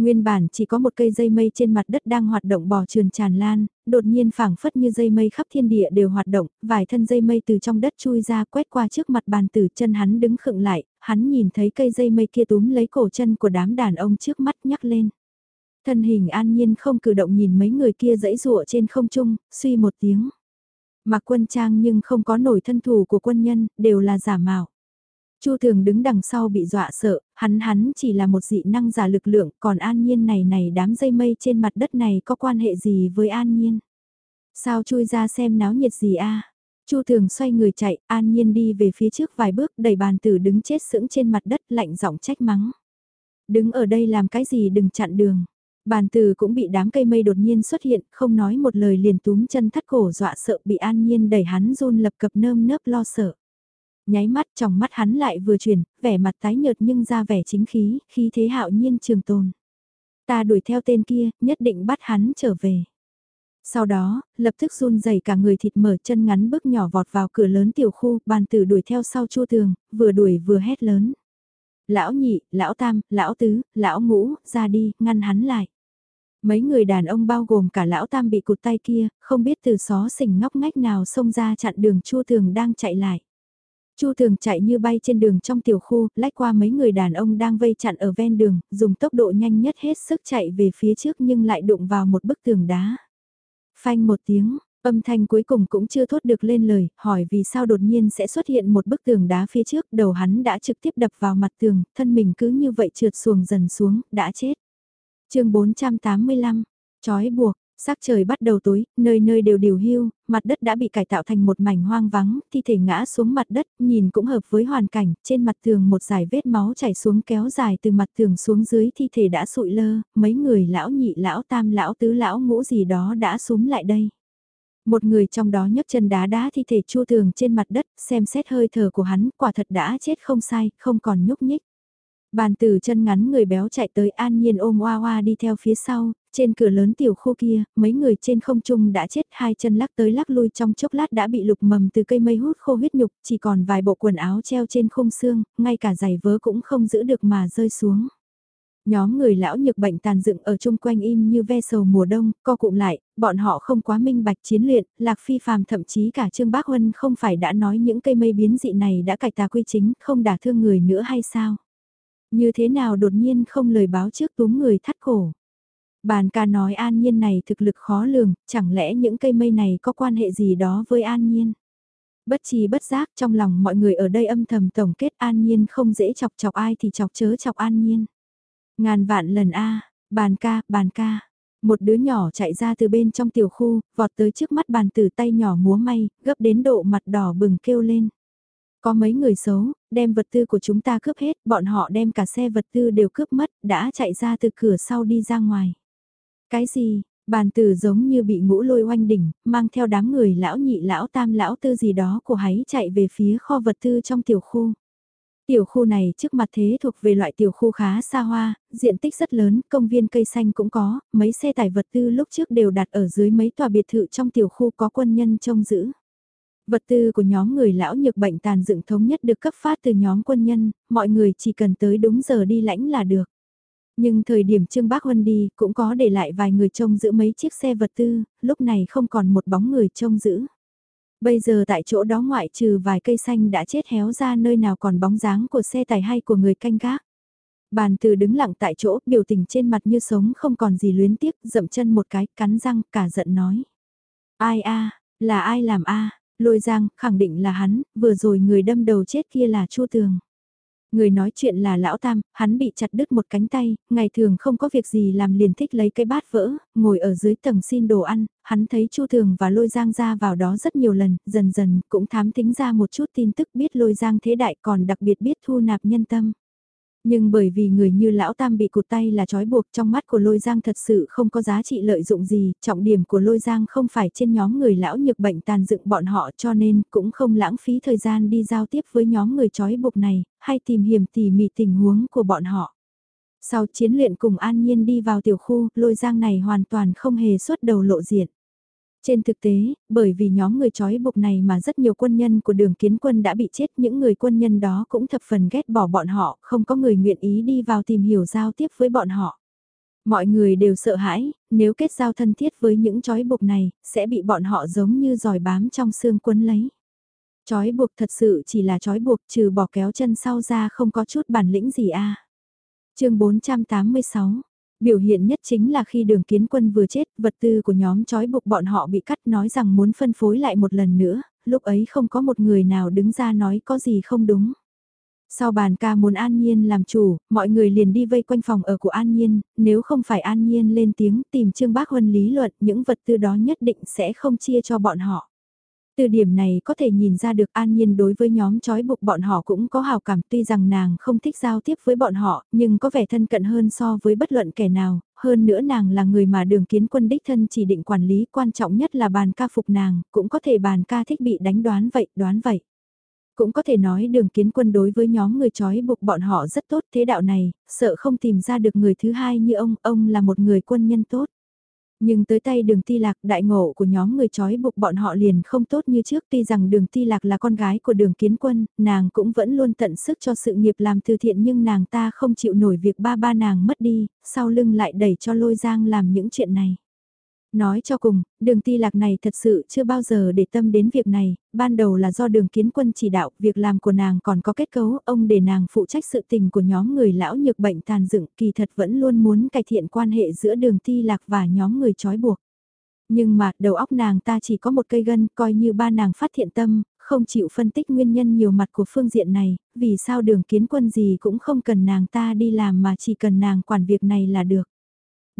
Nguyên bản chỉ có một cây dây mây trên mặt đất đang hoạt động bò trườn tràn lan, đột nhiên phảng phất như dây mây khắp thiên địa đều hoạt động, vài thân dây mây từ trong đất chui ra quét qua trước mặt bàn tử chân hắn đứng khựng lại, hắn nhìn thấy cây dây mây kia túm lấy cổ chân của đám đàn ông trước mắt nhắc lên. Thân hình an nhiên không cử động nhìn mấy người kia dãy rụa trên không trung, suy một tiếng. Mặc quân trang nhưng không có nổi thân thủ của quân nhân, đều là giả mạo. Chu Thường đứng đằng sau bị dọa sợ, hắn hắn chỉ là một dị năng giả lực lượng, còn An Nhiên này này đám dây mây trên mặt đất này có quan hệ gì với An Nhiên? Sao chui ra xem náo nhiệt gì a? Chu Thường xoay người chạy, An Nhiên đi về phía trước vài bước, đẩy bàn tử đứng chết sững trên mặt đất, lạnh giọng trách mắng. Đứng ở đây làm cái gì đừng chặn đường. Bàn tử cũng bị đám cây mây đột nhiên xuất hiện, không nói một lời liền túm chân thắt cổ dọa sợ bị An Nhiên đẩy hắn run lập cập nơm nớp lo sợ nháy mắt trong mắt hắn lại vừa chuyển, vẻ mặt tái nhợt nhưng ra vẻ chính khí, khí thế hạo nhiên trường tồn. Ta đuổi theo tên kia, nhất định bắt hắn trở về. Sau đó, lập tức run rẩy cả người thịt mở chân ngắn bước nhỏ vọt vào cửa lớn tiểu khu, bàn tử đuổi theo sau chua tường, vừa đuổi vừa hét lớn. Lão nhị, lão tam, lão tứ, lão ngũ, ra đi, ngăn hắn lại. Mấy người đàn ông bao gồm cả lão tam bị cụt tay kia, không biết từ xó xỉnh ngóc ngách nào xông ra chặn đường chua tường đang chạy lại. Chu Thường chạy như bay trên đường trong tiểu khu, lách qua mấy người đàn ông đang vây chặn ở ven đường, dùng tốc độ nhanh nhất hết sức chạy về phía trước nhưng lại đụng vào một bức tường đá. Phanh một tiếng, âm thanh cuối cùng cũng chưa thốt được lên lời, hỏi vì sao đột nhiên sẽ xuất hiện một bức tường đá phía trước, đầu hắn đã trực tiếp đập vào mặt tường, thân mình cứ như vậy trượt xuồng dần xuống, đã chết. chương 485, chói buộc, Sắc trời bắt đầu tối, nơi nơi đều điều hưu, mặt đất đã bị cải tạo thành một mảnh hoang vắng, thi thể ngã xuống mặt đất, nhìn cũng hợp với hoàn cảnh, trên mặt tường một dải vết máu chảy xuống kéo dài từ mặt tường xuống dưới thi thể đã sụi lơ, mấy người lão nhị lão tam lão tứ lão ngũ gì đó đã xuống lại đây. Một người trong đó nhấc chân đá đá thi thể Chu Tường trên mặt đất, xem xét hơi thở của hắn, quả thật đã chết không sai, không còn nhúc nhích. Bàn tử chân ngắn người béo chạy tới an nhiên ôm oa oa đi theo phía sau, trên cửa lớn tiểu khu kia, mấy người trên không trung đã chết hai chân lắc tới lắc lui trong chốc lát đã bị lục mầm từ cây mây hút khô huyết nhục, chỉ còn vài bộ quần áo treo trên khung xương, ngay cả giày vớ cũng không giữ được mà rơi xuống. Nhóm người lão nhược bệnh tàn dựng ở chung quanh im như ve sầu mùa đông, co cụm lại, bọn họ không quá minh bạch chiến luyện, lạc phi phàm thậm chí cả Trương Bác Huân không phải đã nói những cây mây biến dị này đã cải tà quy chính, không đả thương người nữa hay sao? Như thế nào đột nhiên không lời báo trước túm người thắt cổ? Bàn ca nói an nhiên này thực lực khó lường, chẳng lẽ những cây mây này có quan hệ gì đó với an nhiên? Bất trí bất giác trong lòng mọi người ở đây âm thầm tổng kết an nhiên không dễ chọc chọc ai thì chọc chớ chọc an nhiên. Ngàn vạn lần a bàn ca, bàn ca. Một đứa nhỏ chạy ra từ bên trong tiểu khu, vọt tới trước mắt bàn tử tay nhỏ múa may, gấp đến độ mặt đỏ bừng kêu lên. Có mấy người xấu, đem vật tư của chúng ta cướp hết, bọn họ đem cả xe vật tư đều cướp mất, đã chạy ra từ cửa sau đi ra ngoài. Cái gì, bàn tử giống như bị ngũ lôi oanh đỉnh, mang theo đám người lão nhị lão tam lão tư gì đó của hắn chạy về phía kho vật tư trong tiểu khu. Tiểu khu này trước mặt thế thuộc về loại tiểu khu khá xa hoa, diện tích rất lớn, công viên cây xanh cũng có, mấy xe tải vật tư lúc trước đều đặt ở dưới mấy tòa biệt thự trong tiểu khu có quân nhân trông giữ. Vật tư của nhóm người lão nhược bệnh tàn dựng thống nhất được cấp phát từ nhóm quân nhân, mọi người chỉ cần tới đúng giờ đi lãnh là được. Nhưng thời điểm Trương Bác Huân đi cũng có để lại vài người trông giữ mấy chiếc xe vật tư, lúc này không còn một bóng người trông giữ. Bây giờ tại chỗ đó ngoại trừ vài cây xanh đã chết héo ra nơi nào còn bóng dáng của xe tải hay của người canh gác. Bàn từ đứng lặng tại chỗ, biểu tình trên mặt như sống không còn gì luyến tiếc, dậm chân một cái, cắn răng, cả giận nói. Ai a là ai làm a lôi giang, khẳng định là hắn, vừa rồi người đâm đầu chết kia là Chu Tường. Người nói chuyện là lão tam, hắn bị chặt đứt một cánh tay, ngày thường không có việc gì làm liền thích lấy cái bát vỡ, ngồi ở dưới tầng xin đồ ăn, hắn thấy Chu Thường và Lôi Giang ra vào đó rất nhiều lần, dần dần cũng thám tính ra một chút tin tức biết Lôi Giang thế đại còn đặc biệt biết thu nạp nhân tâm. Nhưng bởi vì người như lão tam bị cụt tay là trói buộc trong mắt của lôi giang thật sự không có giá trị lợi dụng gì, trọng điểm của lôi giang không phải trên nhóm người lão nhược bệnh tàn dựng bọn họ cho nên cũng không lãng phí thời gian đi giao tiếp với nhóm người trói buộc này, hay tìm hiểm tỉ mỉ tình huống của bọn họ. Sau chiến luyện cùng an nhiên đi vào tiểu khu, lôi giang này hoàn toàn không hề xuất đầu lộ diện. Trên thực tế, bởi vì nhóm người trói buộc này mà rất nhiều quân nhân của đường kiến quân đã bị chết, những người quân nhân đó cũng thập phần ghét bỏ bọn họ, không có người nguyện ý đi vào tìm hiểu giao tiếp với bọn họ. Mọi người đều sợ hãi, nếu kết giao thân thiết với những trói buộc này, sẽ bị bọn họ giống như giỏi bám trong xương quấn lấy. Trói buộc thật sự chỉ là trói buộc trừ bỏ kéo chân sau ra không có chút bản lĩnh gì a. À. chương 486 Biểu hiện nhất chính là khi đường kiến quân vừa chết, vật tư của nhóm trói buộc bọn họ bị cắt nói rằng muốn phân phối lại một lần nữa, lúc ấy không có một người nào đứng ra nói có gì không đúng. Sau bàn ca muốn An Nhiên làm chủ, mọi người liền đi vây quanh phòng ở của An Nhiên, nếu không phải An Nhiên lên tiếng tìm Trương Bác Huân lý luận những vật tư đó nhất định sẽ không chia cho bọn họ. Từ điểm này có thể nhìn ra được an nhiên đối với nhóm trói buộc bọn họ cũng có hào cảm tuy rằng nàng không thích giao tiếp với bọn họ nhưng có vẻ thân cận hơn so với bất luận kẻ nào, hơn nữa nàng là người mà đường kiến quân đích thân chỉ định quản lý quan trọng nhất là bàn ca phục nàng, cũng có thể bàn ca thích bị đánh đoán vậy, đoán vậy. Cũng có thể nói đường kiến quân đối với nhóm người trói buộc bọn họ rất tốt thế đạo này, sợ không tìm ra được người thứ hai như ông, ông là một người quân nhân tốt. Nhưng tới tay đường ti lạc đại ngộ của nhóm người trói buộc bọn họ liền không tốt như trước tuy rằng đường ti lạc là con gái của đường kiến quân, nàng cũng vẫn luôn tận sức cho sự nghiệp làm từ thiện nhưng nàng ta không chịu nổi việc ba ba nàng mất đi, sau lưng lại đẩy cho lôi giang làm những chuyện này. Nói cho cùng, đường ti lạc này thật sự chưa bao giờ để tâm đến việc này, ban đầu là do đường kiến quân chỉ đạo, việc làm của nàng còn có kết cấu, ông để nàng phụ trách sự tình của nhóm người lão nhược bệnh tàn dựng, kỳ thật vẫn luôn muốn cải thiện quan hệ giữa đường ti lạc và nhóm người trói buộc. Nhưng mà, đầu óc nàng ta chỉ có một cây gân, coi như ba nàng phát thiện tâm, không chịu phân tích nguyên nhân nhiều mặt của phương diện này, vì sao đường kiến quân gì cũng không cần nàng ta đi làm mà chỉ cần nàng quản việc này là được.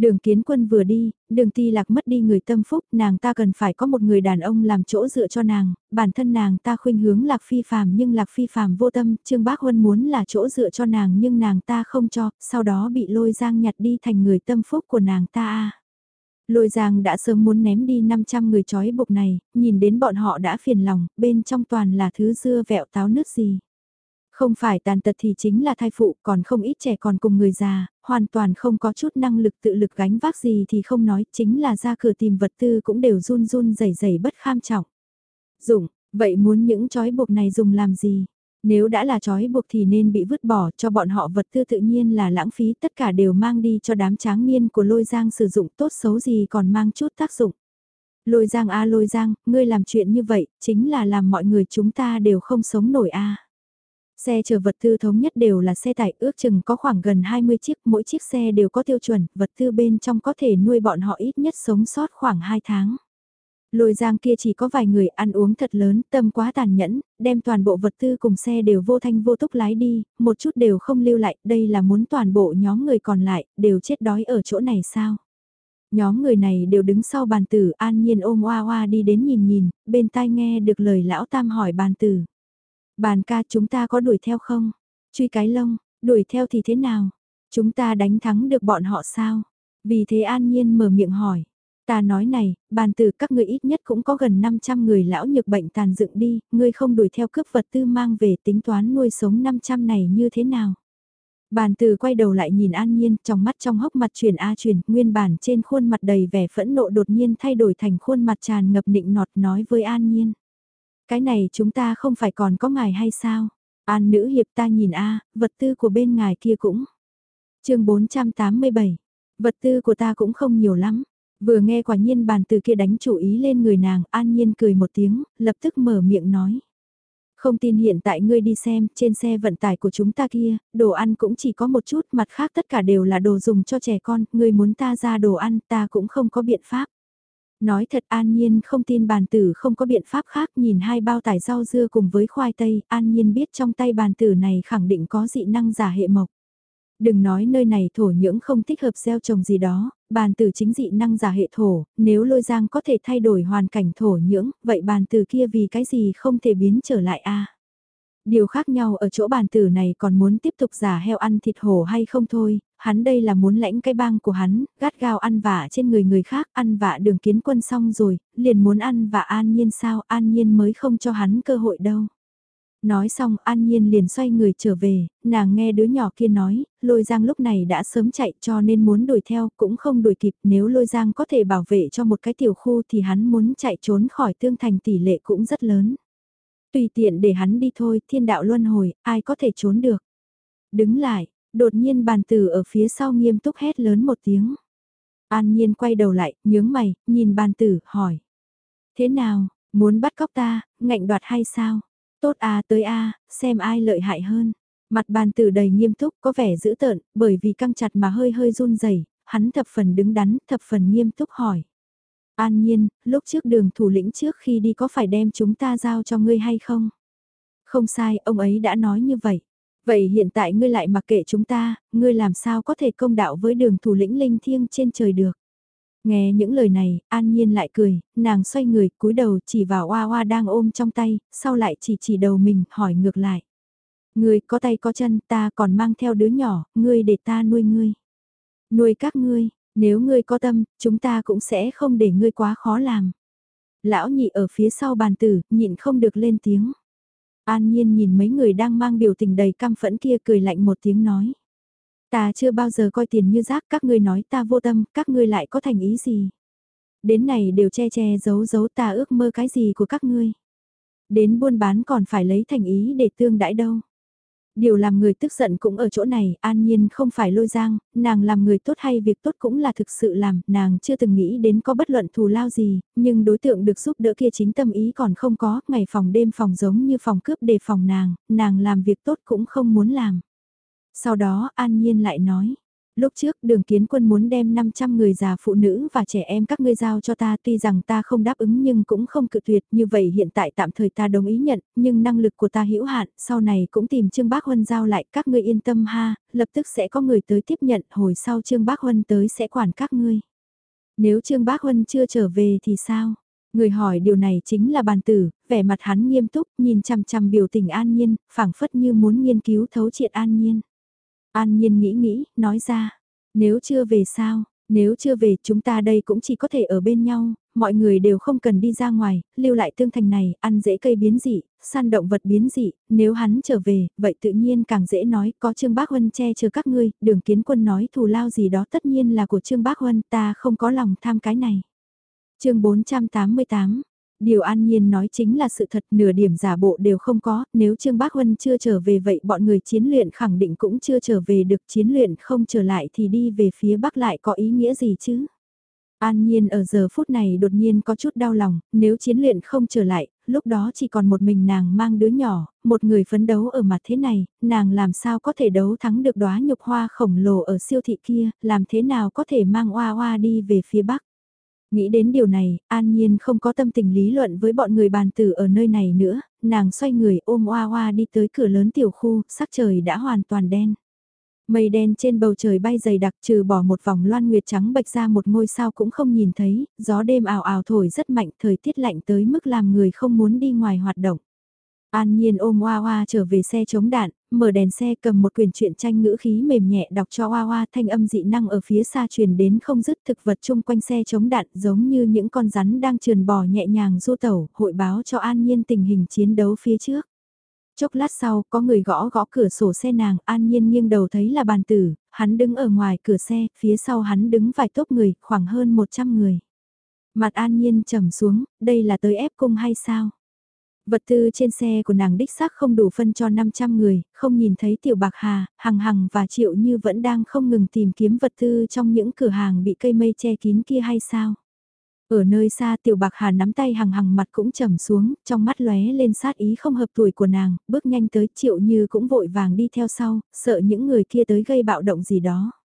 Đường kiến quân vừa đi, đường ti lạc mất đi người tâm phúc, nàng ta cần phải có một người đàn ông làm chỗ dựa cho nàng, bản thân nàng ta khuynh hướng lạc phi phàm nhưng lạc phi phàm vô tâm, trương bác huân muốn là chỗ dựa cho nàng nhưng nàng ta không cho, sau đó bị lôi giang nhặt đi thành người tâm phúc của nàng ta. Lôi giang đã sớm muốn ném đi 500 người trói buộc này, nhìn đến bọn họ đã phiền lòng, bên trong toàn là thứ dưa vẹo táo nước gì. Không phải tàn tật thì chính là thai phụ, còn không ít trẻ còn cùng người già, hoàn toàn không có chút năng lực tự lực gánh vác gì thì không nói, chính là ra cửa tìm vật tư cũng đều run run rẩy rẩy bất kham trọng. Dụng, vậy muốn những trói buộc này dùng làm gì? Nếu đã là trói buộc thì nên bị vứt bỏ cho bọn họ vật tư tự nhiên là lãng phí tất cả đều mang đi cho đám tráng niên của lôi giang sử dụng tốt xấu gì còn mang chút tác dụng. Lôi giang a lôi giang, ngươi làm chuyện như vậy, chính là làm mọi người chúng ta đều không sống nổi a. Xe chở vật tư thống nhất đều là xe tải ước chừng có khoảng gần 20 chiếc, mỗi chiếc xe đều có tiêu chuẩn, vật tư bên trong có thể nuôi bọn họ ít nhất sống sót khoảng 2 tháng. Lôi giang kia chỉ có vài người ăn uống thật lớn, tâm quá tàn nhẫn, đem toàn bộ vật tư cùng xe đều vô thanh vô túc lái đi, một chút đều không lưu lại, đây là muốn toàn bộ nhóm người còn lại, đều chết đói ở chỗ này sao? Nhóm người này đều đứng sau bàn tử, an nhiên ôm oa oa đi đến nhìn nhìn, bên tai nghe được lời lão tam hỏi bàn tử. Bàn ca chúng ta có đuổi theo không? Truy cái lông, đuổi theo thì thế nào? Chúng ta đánh thắng được bọn họ sao? Vì thế an nhiên mở miệng hỏi. Ta nói này, bàn tử các ngươi ít nhất cũng có gần 500 người lão nhược bệnh tàn dựng đi, ngươi không đuổi theo cướp vật tư mang về tính toán nuôi sống 500 này như thế nào? Bàn tử quay đầu lại nhìn An Nhiên, trong mắt trong hốc mặt chuyển A chuyển, nguyên bản trên khuôn mặt đầy vẻ phẫn nộ đột nhiên thay đổi thành khuôn mặt tràn ngập nịnh nọt nói với An Nhiên. Cái này chúng ta không phải còn có ngài hay sao? An nữ hiệp ta nhìn A, vật tư của bên ngài kia cũng. chương 487, vật tư của ta cũng không nhiều lắm. Vừa nghe quả nhiên bàn từ kia đánh chủ ý lên người nàng, an nhiên cười một tiếng, lập tức mở miệng nói. Không tin hiện tại ngươi đi xem, trên xe vận tải của chúng ta kia, đồ ăn cũng chỉ có một chút, mặt khác tất cả đều là đồ dùng cho trẻ con, ngươi muốn ta ra đồ ăn, ta cũng không có biện pháp. Nói thật an nhiên không tin bàn tử không có biện pháp khác nhìn hai bao tải rau dưa cùng với khoai tây, an nhiên biết trong tay bàn tử này khẳng định có dị năng giả hệ mộc. Đừng nói nơi này thổ nhưỡng không thích hợp gieo trồng gì đó, bàn tử chính dị năng giả hệ thổ, nếu lôi giang có thể thay đổi hoàn cảnh thổ nhưỡng, vậy bàn tử kia vì cái gì không thể biến trở lại a Điều khác nhau ở chỗ bàn tử này còn muốn tiếp tục giả heo ăn thịt hổ hay không thôi, hắn đây là muốn lãnh cái bang của hắn, gắt gao ăn vạ trên người người khác, ăn vạ đường kiến quân xong rồi, liền muốn ăn vạ an nhiên sao, an nhiên mới không cho hắn cơ hội đâu. Nói xong An Nhiên liền xoay người trở về, nàng nghe đứa nhỏ kia nói, lôi giang lúc này đã sớm chạy cho nên muốn đuổi theo cũng không đuổi kịp nếu lôi giang có thể bảo vệ cho một cái tiểu khu thì hắn muốn chạy trốn khỏi tương thành tỷ lệ cũng rất lớn. Tùy tiện để hắn đi thôi, thiên đạo luân hồi, ai có thể trốn được. Đứng lại, đột nhiên bàn tử ở phía sau nghiêm túc hét lớn một tiếng. An Nhiên quay đầu lại, nhướng mày, nhìn bàn tử, hỏi. Thế nào, muốn bắt cóc ta, ngạnh đoạt hay sao? Tốt a tới a, xem ai lợi hại hơn. Mặt bàn tử đầy nghiêm túc có vẻ dữ tợn, bởi vì căng chặt mà hơi hơi run rẩy hắn thập phần đứng đắn, thập phần nghiêm túc hỏi. An nhiên, lúc trước đường thủ lĩnh trước khi đi có phải đem chúng ta giao cho ngươi hay không? Không sai, ông ấy đã nói như vậy. Vậy hiện tại ngươi lại mặc kệ chúng ta, ngươi làm sao có thể công đạo với đường thủ lĩnh linh thiêng trên trời được? Nghe những lời này, an nhiên lại cười, nàng xoay người, cúi đầu chỉ vào oa oa đang ôm trong tay, sau lại chỉ chỉ đầu mình, hỏi ngược lại. Ngươi có tay có chân, ta còn mang theo đứa nhỏ, ngươi để ta nuôi ngươi. Nuôi các ngươi, nếu ngươi có tâm, chúng ta cũng sẽ không để ngươi quá khó làm. Lão nhị ở phía sau bàn tử, nhịn không được lên tiếng. An nhiên nhìn mấy người đang mang biểu tình đầy căm phẫn kia cười lạnh một tiếng nói. Ta chưa bao giờ coi tiền như rác các ngươi nói ta vô tâm, các ngươi lại có thành ý gì. Đến này đều che che giấu giấu ta ước mơ cái gì của các ngươi. Đến buôn bán còn phải lấy thành ý để tương đãi đâu. Điều làm người tức giận cũng ở chỗ này, an nhiên không phải lôi giang, nàng làm người tốt hay việc tốt cũng là thực sự làm, nàng chưa từng nghĩ đến có bất luận thù lao gì, nhưng đối tượng được giúp đỡ kia chính tâm ý còn không có, ngày phòng đêm phòng giống như phòng cướp đề phòng nàng, nàng làm việc tốt cũng không muốn làm. Sau đó An Nhiên lại nói, lúc trước đường kiến quân muốn đem 500 người già phụ nữ và trẻ em các ngươi giao cho ta tuy rằng ta không đáp ứng nhưng cũng không cự tuyệt như vậy hiện tại tạm thời ta đồng ý nhận nhưng năng lực của ta hữu hạn sau này cũng tìm Trương Bác Huân giao lại các ngươi yên tâm ha lập tức sẽ có người tới tiếp nhận hồi sau Trương Bác Huân tới sẽ quản các ngươi. Nếu Trương Bác Huân chưa trở về thì sao? Người hỏi điều này chính là bàn tử, vẻ mặt hắn nghiêm túc, nhìn chằm chằm biểu tình an nhiên, phảng phất như muốn nghiên cứu thấu triệt an nhiên. An nhiên nghĩ nghĩ, nói ra, nếu chưa về sao, Nếu chưa về chúng ta đây cũng chỉ có thể ở bên nhau, mọi người đều không cần đi ra ngoài, lưu lại tương thành này, ăn dễ cây biến dị, săn động vật biến dị, nếu hắn trở về, vậy tự nhiên càng dễ nói, có Trương Bác Huân che chở các ngươi, đường kiến quân nói thù lao gì đó tất nhiên là của Trương Bác Huân, ta không có lòng tham cái này. chương 488 Điều an nhiên nói chính là sự thật nửa điểm giả bộ đều không có, nếu Trương Bác Huân chưa trở về vậy bọn người chiến luyện khẳng định cũng chưa trở về được chiến luyện không trở lại thì đi về phía Bắc lại có ý nghĩa gì chứ? An Nhiên ở giờ phút này đột nhiên có chút đau lòng, nếu chiến luyện không trở lại, lúc đó chỉ còn một mình nàng mang đứa nhỏ, một người phấn đấu ở mặt thế này, nàng làm sao có thể đấu thắng được đóa nhục hoa khổng lồ ở siêu thị kia, làm thế nào có thể mang oa oa đi về phía Bắc. Nghĩ đến điều này, An Nhiên không có tâm tình lý luận với bọn người bàn tử ở nơi này nữa, nàng xoay người ôm oa oa đi tới cửa lớn tiểu khu, sắc trời đã hoàn toàn đen. Mây đen trên bầu trời bay dày đặc trừ bỏ một vòng loan nguyệt trắng bạch ra một ngôi sao cũng không nhìn thấy, gió đêm ảo ảo thổi rất mạnh, thời tiết lạnh tới mức làm người không muốn đi ngoài hoạt động. An Nhiên ôm Hoa Hoa trở về xe chống đạn, mở đèn xe cầm một quyển truyện tranh ngữ khí mềm nhẹ đọc cho Hoa Hoa thanh âm dị năng ở phía xa truyền đến không dứt thực vật chung quanh xe chống đạn giống như những con rắn đang trườn bò nhẹ nhàng du tẩu, hội báo cho An Nhiên tình hình chiến đấu phía trước. Chốc lát sau, có người gõ gõ cửa sổ xe nàng, An Nhiên nghiêng đầu thấy là bàn tử, hắn đứng ở ngoài cửa xe, phía sau hắn đứng vài tốp người, khoảng hơn 100 người. Mặt An Nhiên trầm xuống, đây là tới ép cung hay sao? Vật tư trên xe của nàng đích xác không đủ phân cho 500 người, không nhìn thấy tiểu bạc hà, hằng hằng và triệu như vẫn đang không ngừng tìm kiếm vật tư trong những cửa hàng bị cây mây che kín kia hay sao. Ở nơi xa tiểu bạc hà nắm tay hằng hằng mặt cũng trầm xuống, trong mắt lóe lên sát ý không hợp tuổi của nàng, bước nhanh tới triệu như cũng vội vàng đi theo sau, sợ những người kia tới gây bạo động gì đó.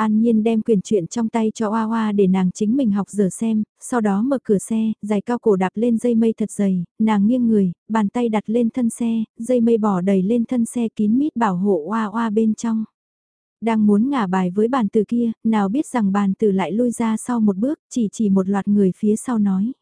An Nhiên đem quyền truyện trong tay cho Oa Oa để nàng chính mình học giờ xem, sau đó mở cửa xe, giày cao cổ đạp lên dây mây thật dày, nàng nghiêng người, bàn tay đặt lên thân xe, dây mây bỏ đầy lên thân xe kín mít bảo hộ Oa Oa bên trong. Đang muốn ngả bài với bàn từ kia, nào biết rằng bàn từ lại lui ra sau một bước, chỉ chỉ một loạt người phía sau nói.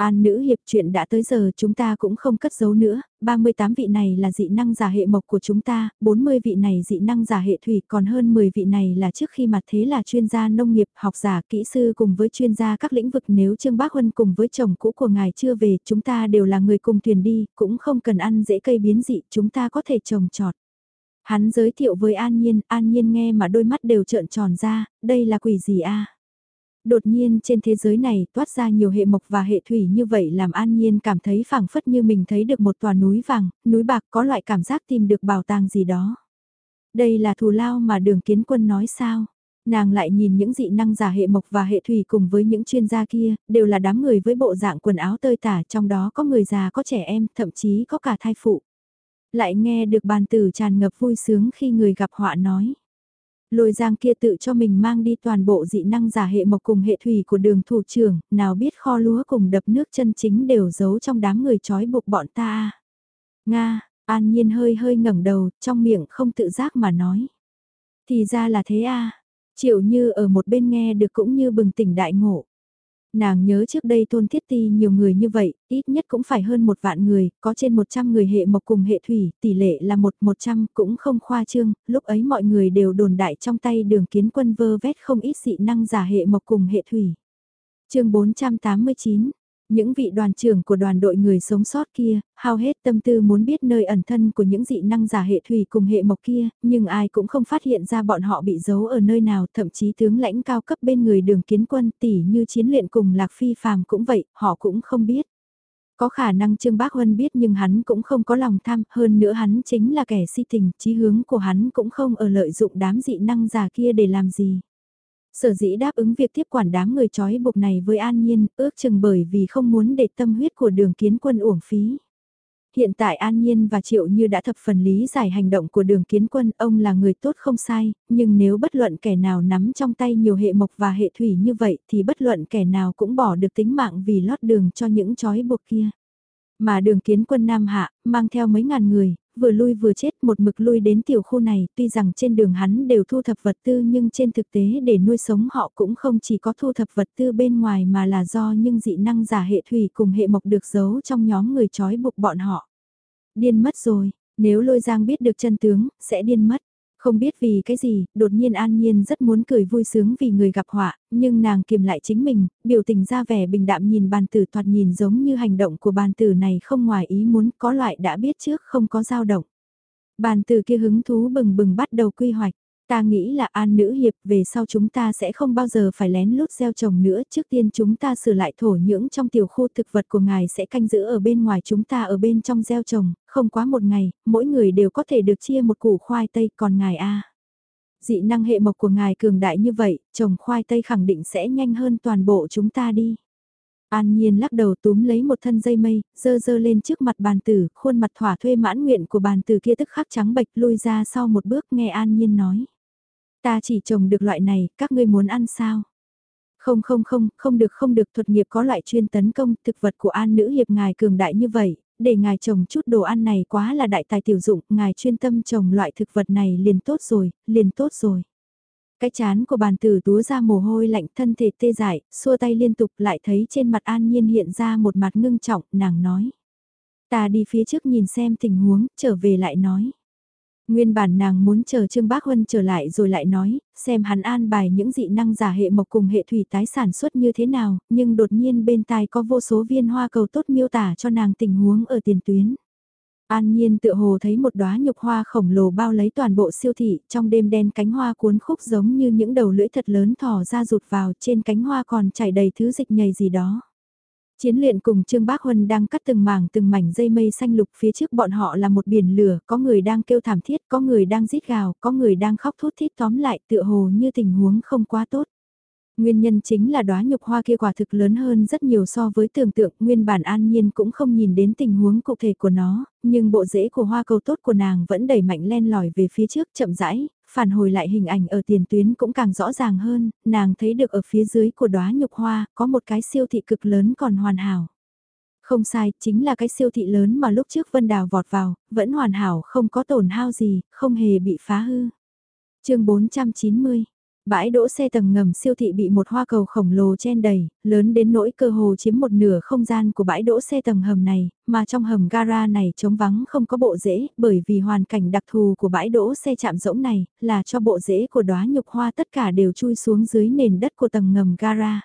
An nữ hiệp chuyện đã tới giờ chúng ta cũng không cất giấu nữa, 38 vị này là dị năng giả hệ mộc của chúng ta, 40 vị này dị năng giả hệ thủy, còn hơn 10 vị này là trước khi mặt thế là chuyên gia nông nghiệp, học giả, kỹ sư cùng với chuyên gia các lĩnh vực nếu Trương Bác Huân cùng với chồng cũ của ngài chưa về, chúng ta đều là người cùng thuyền đi, cũng không cần ăn dễ cây biến dị, chúng ta có thể trồng trọt. Hắn giới thiệu với An Nhiên, An Nhiên nghe mà đôi mắt đều trợn tròn ra, đây là quỷ gì a? Đột nhiên trên thế giới này toát ra nhiều hệ mộc và hệ thủy như vậy làm an nhiên cảm thấy phảng phất như mình thấy được một tòa núi vàng, núi bạc có loại cảm giác tìm được bảo tàng gì đó. Đây là thù lao mà đường kiến quân nói sao? Nàng lại nhìn những dị năng giả hệ mộc và hệ thủy cùng với những chuyên gia kia, đều là đám người với bộ dạng quần áo tơi tả trong đó có người già có trẻ em, thậm chí có cả thai phụ. Lại nghe được bàn tử tràn ngập vui sướng khi người gặp họa nói. Lôi giang kia tự cho mình mang đi toàn bộ dị năng giả hệ mộc cùng hệ thủy của đường thủ trưởng, nào biết kho lúa cùng đập nước chân chính đều giấu trong đám người trói buộc bọn ta. Nga, an nhiên hơi hơi ngẩng đầu, trong miệng không tự giác mà nói. Thì ra là thế à, triệu như ở một bên nghe được cũng như bừng tỉnh đại ngộ. Nàng nhớ trước đây thôn thiết ti nhiều người như vậy, ít nhất cũng phải hơn một vạn người, có trên 100 người hệ mộc cùng hệ thủy, tỷ lệ là một 100 cũng không khoa trương, lúc ấy mọi người đều đồn đại trong tay đường kiến quân vơ vét không ít dị năng giả hệ mộc cùng hệ thủy. chương 489 những vị đoàn trưởng của đoàn đội người sống sót kia, hao hết tâm tư muốn biết nơi ẩn thân của những dị năng giả hệ thủy cùng hệ mộc kia, nhưng ai cũng không phát hiện ra bọn họ bị giấu ở nơi nào, thậm chí tướng lãnh cao cấp bên người đường kiến quân tỷ như chiến luyện cùng Lạc Phi phàm cũng vậy, họ cũng không biết. Có khả năng Trương Bác Huân biết nhưng hắn cũng không có lòng tham, hơn nữa hắn chính là kẻ si tình, chí hướng của hắn cũng không ở lợi dụng đám dị năng giả kia để làm gì. Sở dĩ đáp ứng việc tiếp quản đám người trói buộc này với An Nhiên, ước chừng bởi vì không muốn để tâm huyết của đường kiến quân uổng phí. Hiện tại An Nhiên và Triệu Như đã thập phần lý giải hành động của đường kiến quân, ông là người tốt không sai, nhưng nếu bất luận kẻ nào nắm trong tay nhiều hệ mộc và hệ thủy như vậy thì bất luận kẻ nào cũng bỏ được tính mạng vì lót đường cho những trói buộc kia. Mà đường kiến quân Nam Hạ, mang theo mấy ngàn người, vừa lui vừa chết một mực lui đến tiểu khu này, tuy rằng trên đường hắn đều thu thập vật tư nhưng trên thực tế để nuôi sống họ cũng không chỉ có thu thập vật tư bên ngoài mà là do những dị năng giả hệ thủy cùng hệ mộc được giấu trong nhóm người trói buộc bọn họ. Điên mất rồi, nếu lôi giang biết được chân tướng, sẽ điên mất. Không biết vì cái gì, đột nhiên An Nhiên rất muốn cười vui sướng vì người gặp họa, nhưng nàng kiềm lại chính mình, biểu tình ra vẻ bình đạm nhìn bàn tử thoạt nhìn giống như hành động của bàn tử này không ngoài ý muốn có loại đã biết trước không có dao động. Bàn tử kia hứng thú bừng bừng bắt đầu quy hoạch. Ta nghĩ là an nữ hiệp về sau chúng ta sẽ không bao giờ phải lén lút gieo trồng nữa. Trước tiên chúng ta sửa lại thổ nhưỡng trong tiểu khu thực vật của ngài sẽ canh giữ ở bên ngoài chúng ta ở bên trong gieo trồng. Không quá một ngày, mỗi người đều có thể được chia một củ khoai tây còn ngài a Dị năng hệ mộc của ngài cường đại như vậy, trồng khoai tây khẳng định sẽ nhanh hơn toàn bộ chúng ta đi. An Nhiên lắc đầu túm lấy một thân dây mây, dơ dơ lên trước mặt bàn tử, khuôn mặt thỏa thuê mãn nguyện của bàn tử kia tức khắc trắng bệch lui ra sau một bước nghe An Nhiên nói. Ta chỉ trồng được loại này, các ngươi muốn ăn sao? Không không không, không được không được thuật nghiệp có loại chuyên tấn công, thực vật của an nữ hiệp ngài cường đại như vậy, để ngài trồng chút đồ ăn này quá là đại tài tiểu dụng, ngài chuyên tâm trồng loại thực vật này liền tốt rồi, liền tốt rồi. Cái chán của bàn tử túa ra mồ hôi lạnh thân thể tê dại, xua tay liên tục lại thấy trên mặt an nhiên hiện ra một mặt ngưng trọng, nàng nói. Ta đi phía trước nhìn xem tình huống, trở về lại nói. Nguyên bản nàng muốn chờ Trương Bác Huân trở lại rồi lại nói, xem hắn an bài những dị năng giả hệ mộc cùng hệ thủy tái sản xuất như thế nào, nhưng đột nhiên bên tai có vô số viên hoa cầu tốt miêu tả cho nàng tình huống ở tiền tuyến. An nhiên tựa hồ thấy một đóa nhục hoa khổng lồ bao lấy toàn bộ siêu thị, trong đêm đen cánh hoa cuốn khúc giống như những đầu lưỡi thật lớn thò ra rụt vào, trên cánh hoa còn chảy đầy thứ dịch nhầy gì đó. Chiến luyện cùng Trương Bác Huân đang cắt từng mảng từng mảnh dây mây xanh lục phía trước bọn họ là một biển lửa, có người đang kêu thảm thiết, có người đang rít gào, có người đang khóc thút thít tóm lại tựa hồ như tình huống không quá tốt. Nguyên nhân chính là đóa nhục hoa kia quả thực lớn hơn rất nhiều so với tưởng tượng, nguyên bản an nhiên cũng không nhìn đến tình huống cụ thể của nó, nhưng bộ rễ của hoa cầu tốt của nàng vẫn đẩy mạnh len lỏi về phía trước chậm rãi, phản hồi lại hình ảnh ở tiền tuyến cũng càng rõ ràng hơn, nàng thấy được ở phía dưới của đóa nhục hoa có một cái siêu thị cực lớn còn hoàn hảo. Không sai, chính là cái siêu thị lớn mà lúc trước Vân Đào vọt vào, vẫn hoàn hảo không có tổn hao gì, không hề bị phá hư. chương 490 Bãi đỗ xe tầng ngầm siêu thị bị một hoa cầu khổng lồ chen đầy, lớn đến nỗi cơ hồ chiếm một nửa không gian của bãi đỗ xe tầng hầm này, mà trong hầm gara này trống vắng không có bộ rễ, bởi vì hoàn cảnh đặc thù của bãi đỗ xe chạm rỗng này, là cho bộ rễ của đóa nhục hoa tất cả đều chui xuống dưới nền đất của tầng ngầm gara.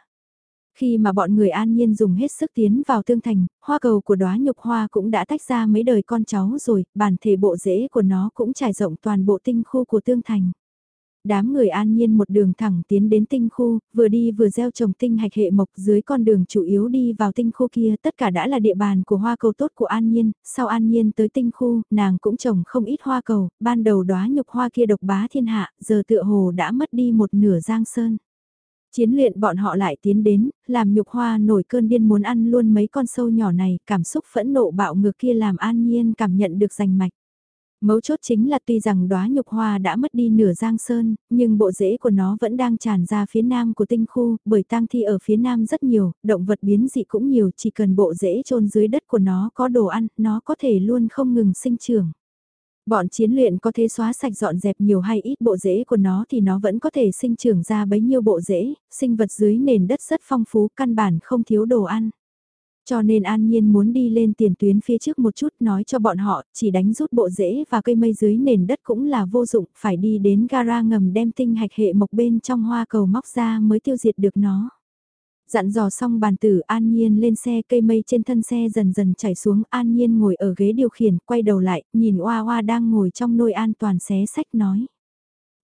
Khi mà bọn người an nhiên dùng hết sức tiến vào tương thành, hoa cầu của đóa nhục hoa cũng đã tách ra mấy đời con cháu rồi, bản thể bộ rễ của nó cũng trải rộng toàn bộ tinh khu của tương thành đám người an nhiên một đường thẳng tiến đến tinh khu, vừa đi vừa gieo trồng tinh hạch hệ mộc dưới con đường chủ yếu đi vào tinh khu kia tất cả đã là địa bàn của hoa cầu tốt của an nhiên, sau an nhiên tới tinh khu, nàng cũng trồng không ít hoa cầu, ban đầu đóa nhục hoa kia độc bá thiên hạ, giờ tựa hồ đã mất đi một nửa giang sơn. Chiến luyện bọn họ lại tiến đến, làm nhục hoa nổi cơn điên muốn ăn luôn mấy con sâu nhỏ này, cảm xúc phẫn nộ bạo ngược kia làm an nhiên cảm nhận được rành mạch. Mấu chốt chính là tuy rằng đóa nhục hoa đã mất đi nửa giang sơn, nhưng bộ rễ của nó vẫn đang tràn ra phía nam của tinh khu, bởi tang thi ở phía nam rất nhiều, động vật biến dị cũng nhiều, chỉ cần bộ rễ chôn dưới đất của nó có đồ ăn, nó có thể luôn không ngừng sinh trưởng. Bọn chiến luyện có thể xóa sạch dọn dẹp nhiều hay ít bộ rễ của nó thì nó vẫn có thể sinh trưởng ra bấy nhiêu bộ rễ, sinh vật dưới nền đất rất phong phú, căn bản không thiếu đồ ăn. Cho nên An Nhiên muốn đi lên tiền tuyến phía trước một chút nói cho bọn họ, chỉ đánh rút bộ rễ và cây mây dưới nền đất cũng là vô dụng, phải đi đến gara ngầm đem tinh hạch hệ mộc bên trong hoa cầu móc ra mới tiêu diệt được nó. Dặn dò xong bàn tử An Nhiên lên xe cây mây trên thân xe dần dần chảy xuống An Nhiên ngồi ở ghế điều khiển, quay đầu lại, nhìn Oa Oa đang ngồi trong nôi an toàn xé sách nói.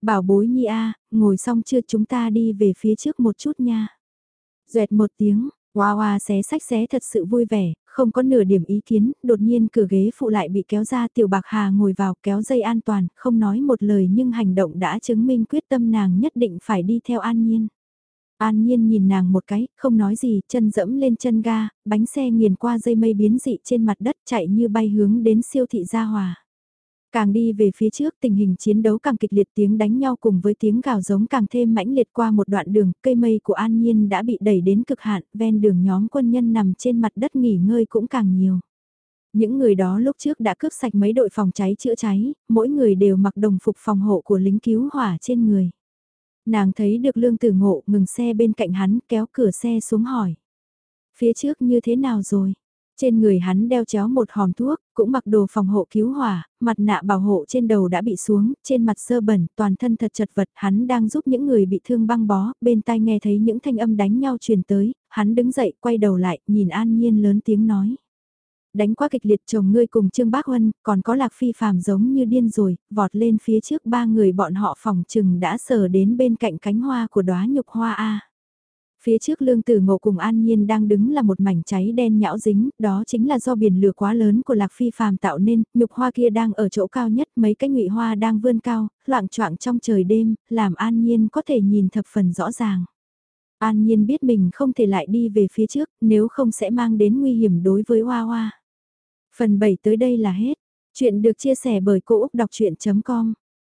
Bảo bối nhi a ngồi xong chưa chúng ta đi về phía trước một chút nha. Duệt một tiếng, Hoa hoa xé sách xé thật sự vui vẻ, không có nửa điểm ý kiến, đột nhiên cửa ghế phụ lại bị kéo ra tiểu bạc hà ngồi vào kéo dây an toàn, không nói một lời nhưng hành động đã chứng minh quyết tâm nàng nhất định phải đi theo an nhiên. An nhiên nhìn nàng một cái, không nói gì, chân dẫm lên chân ga, bánh xe nghiền qua dây mây biến dị trên mặt đất chạy như bay hướng đến siêu thị gia hòa. Càng đi về phía trước tình hình chiến đấu càng kịch liệt tiếng đánh nhau cùng với tiếng gào giống càng thêm mãnh liệt qua một đoạn đường, cây mây của An Nhiên đã bị đẩy đến cực hạn, ven đường nhóm quân nhân nằm trên mặt đất nghỉ ngơi cũng càng nhiều. Những người đó lúc trước đã cướp sạch mấy đội phòng cháy chữa cháy, mỗi người đều mặc đồng phục phòng hộ của lính cứu hỏa trên người. Nàng thấy được lương tử ngộ ngừng xe bên cạnh hắn kéo cửa xe xuống hỏi. Phía trước như thế nào rồi? Trên người hắn đeo chéo một hòm thuốc, cũng mặc đồ phòng hộ cứu hỏa, mặt nạ bảo hộ trên đầu đã bị xuống, trên mặt sơ bẩn, toàn thân thật chật vật, hắn đang giúp những người bị thương băng bó, bên tai nghe thấy những thanh âm đánh nhau truyền tới, hắn đứng dậy, quay đầu lại, nhìn An Nhiên lớn tiếng nói. Đánh quá kịch liệt chồng ngươi cùng Trương Bác Huân, còn có Lạc Phi phàm giống như điên rồi, vọt lên phía trước ba người bọn họ phòng trừng đã sờ đến bên cạnh cánh hoa của đóa nhục hoa A. Phía trước lương tử ngộ cùng an nhiên đang đứng là một mảnh cháy đen nhão dính, đó chính là do biển lửa quá lớn của lạc phi phàm tạo nên, nhục hoa kia đang ở chỗ cao nhất, mấy cái ngụy hoa đang vươn cao, loạn choạng trong trời đêm, làm an nhiên có thể nhìn thập phần rõ ràng. An nhiên biết mình không thể lại đi về phía trước, nếu không sẽ mang đến nguy hiểm đối với hoa hoa. Phần 7 tới đây là hết. Chuyện được chia sẻ bởi Cô Úc Đọc Chuyện.com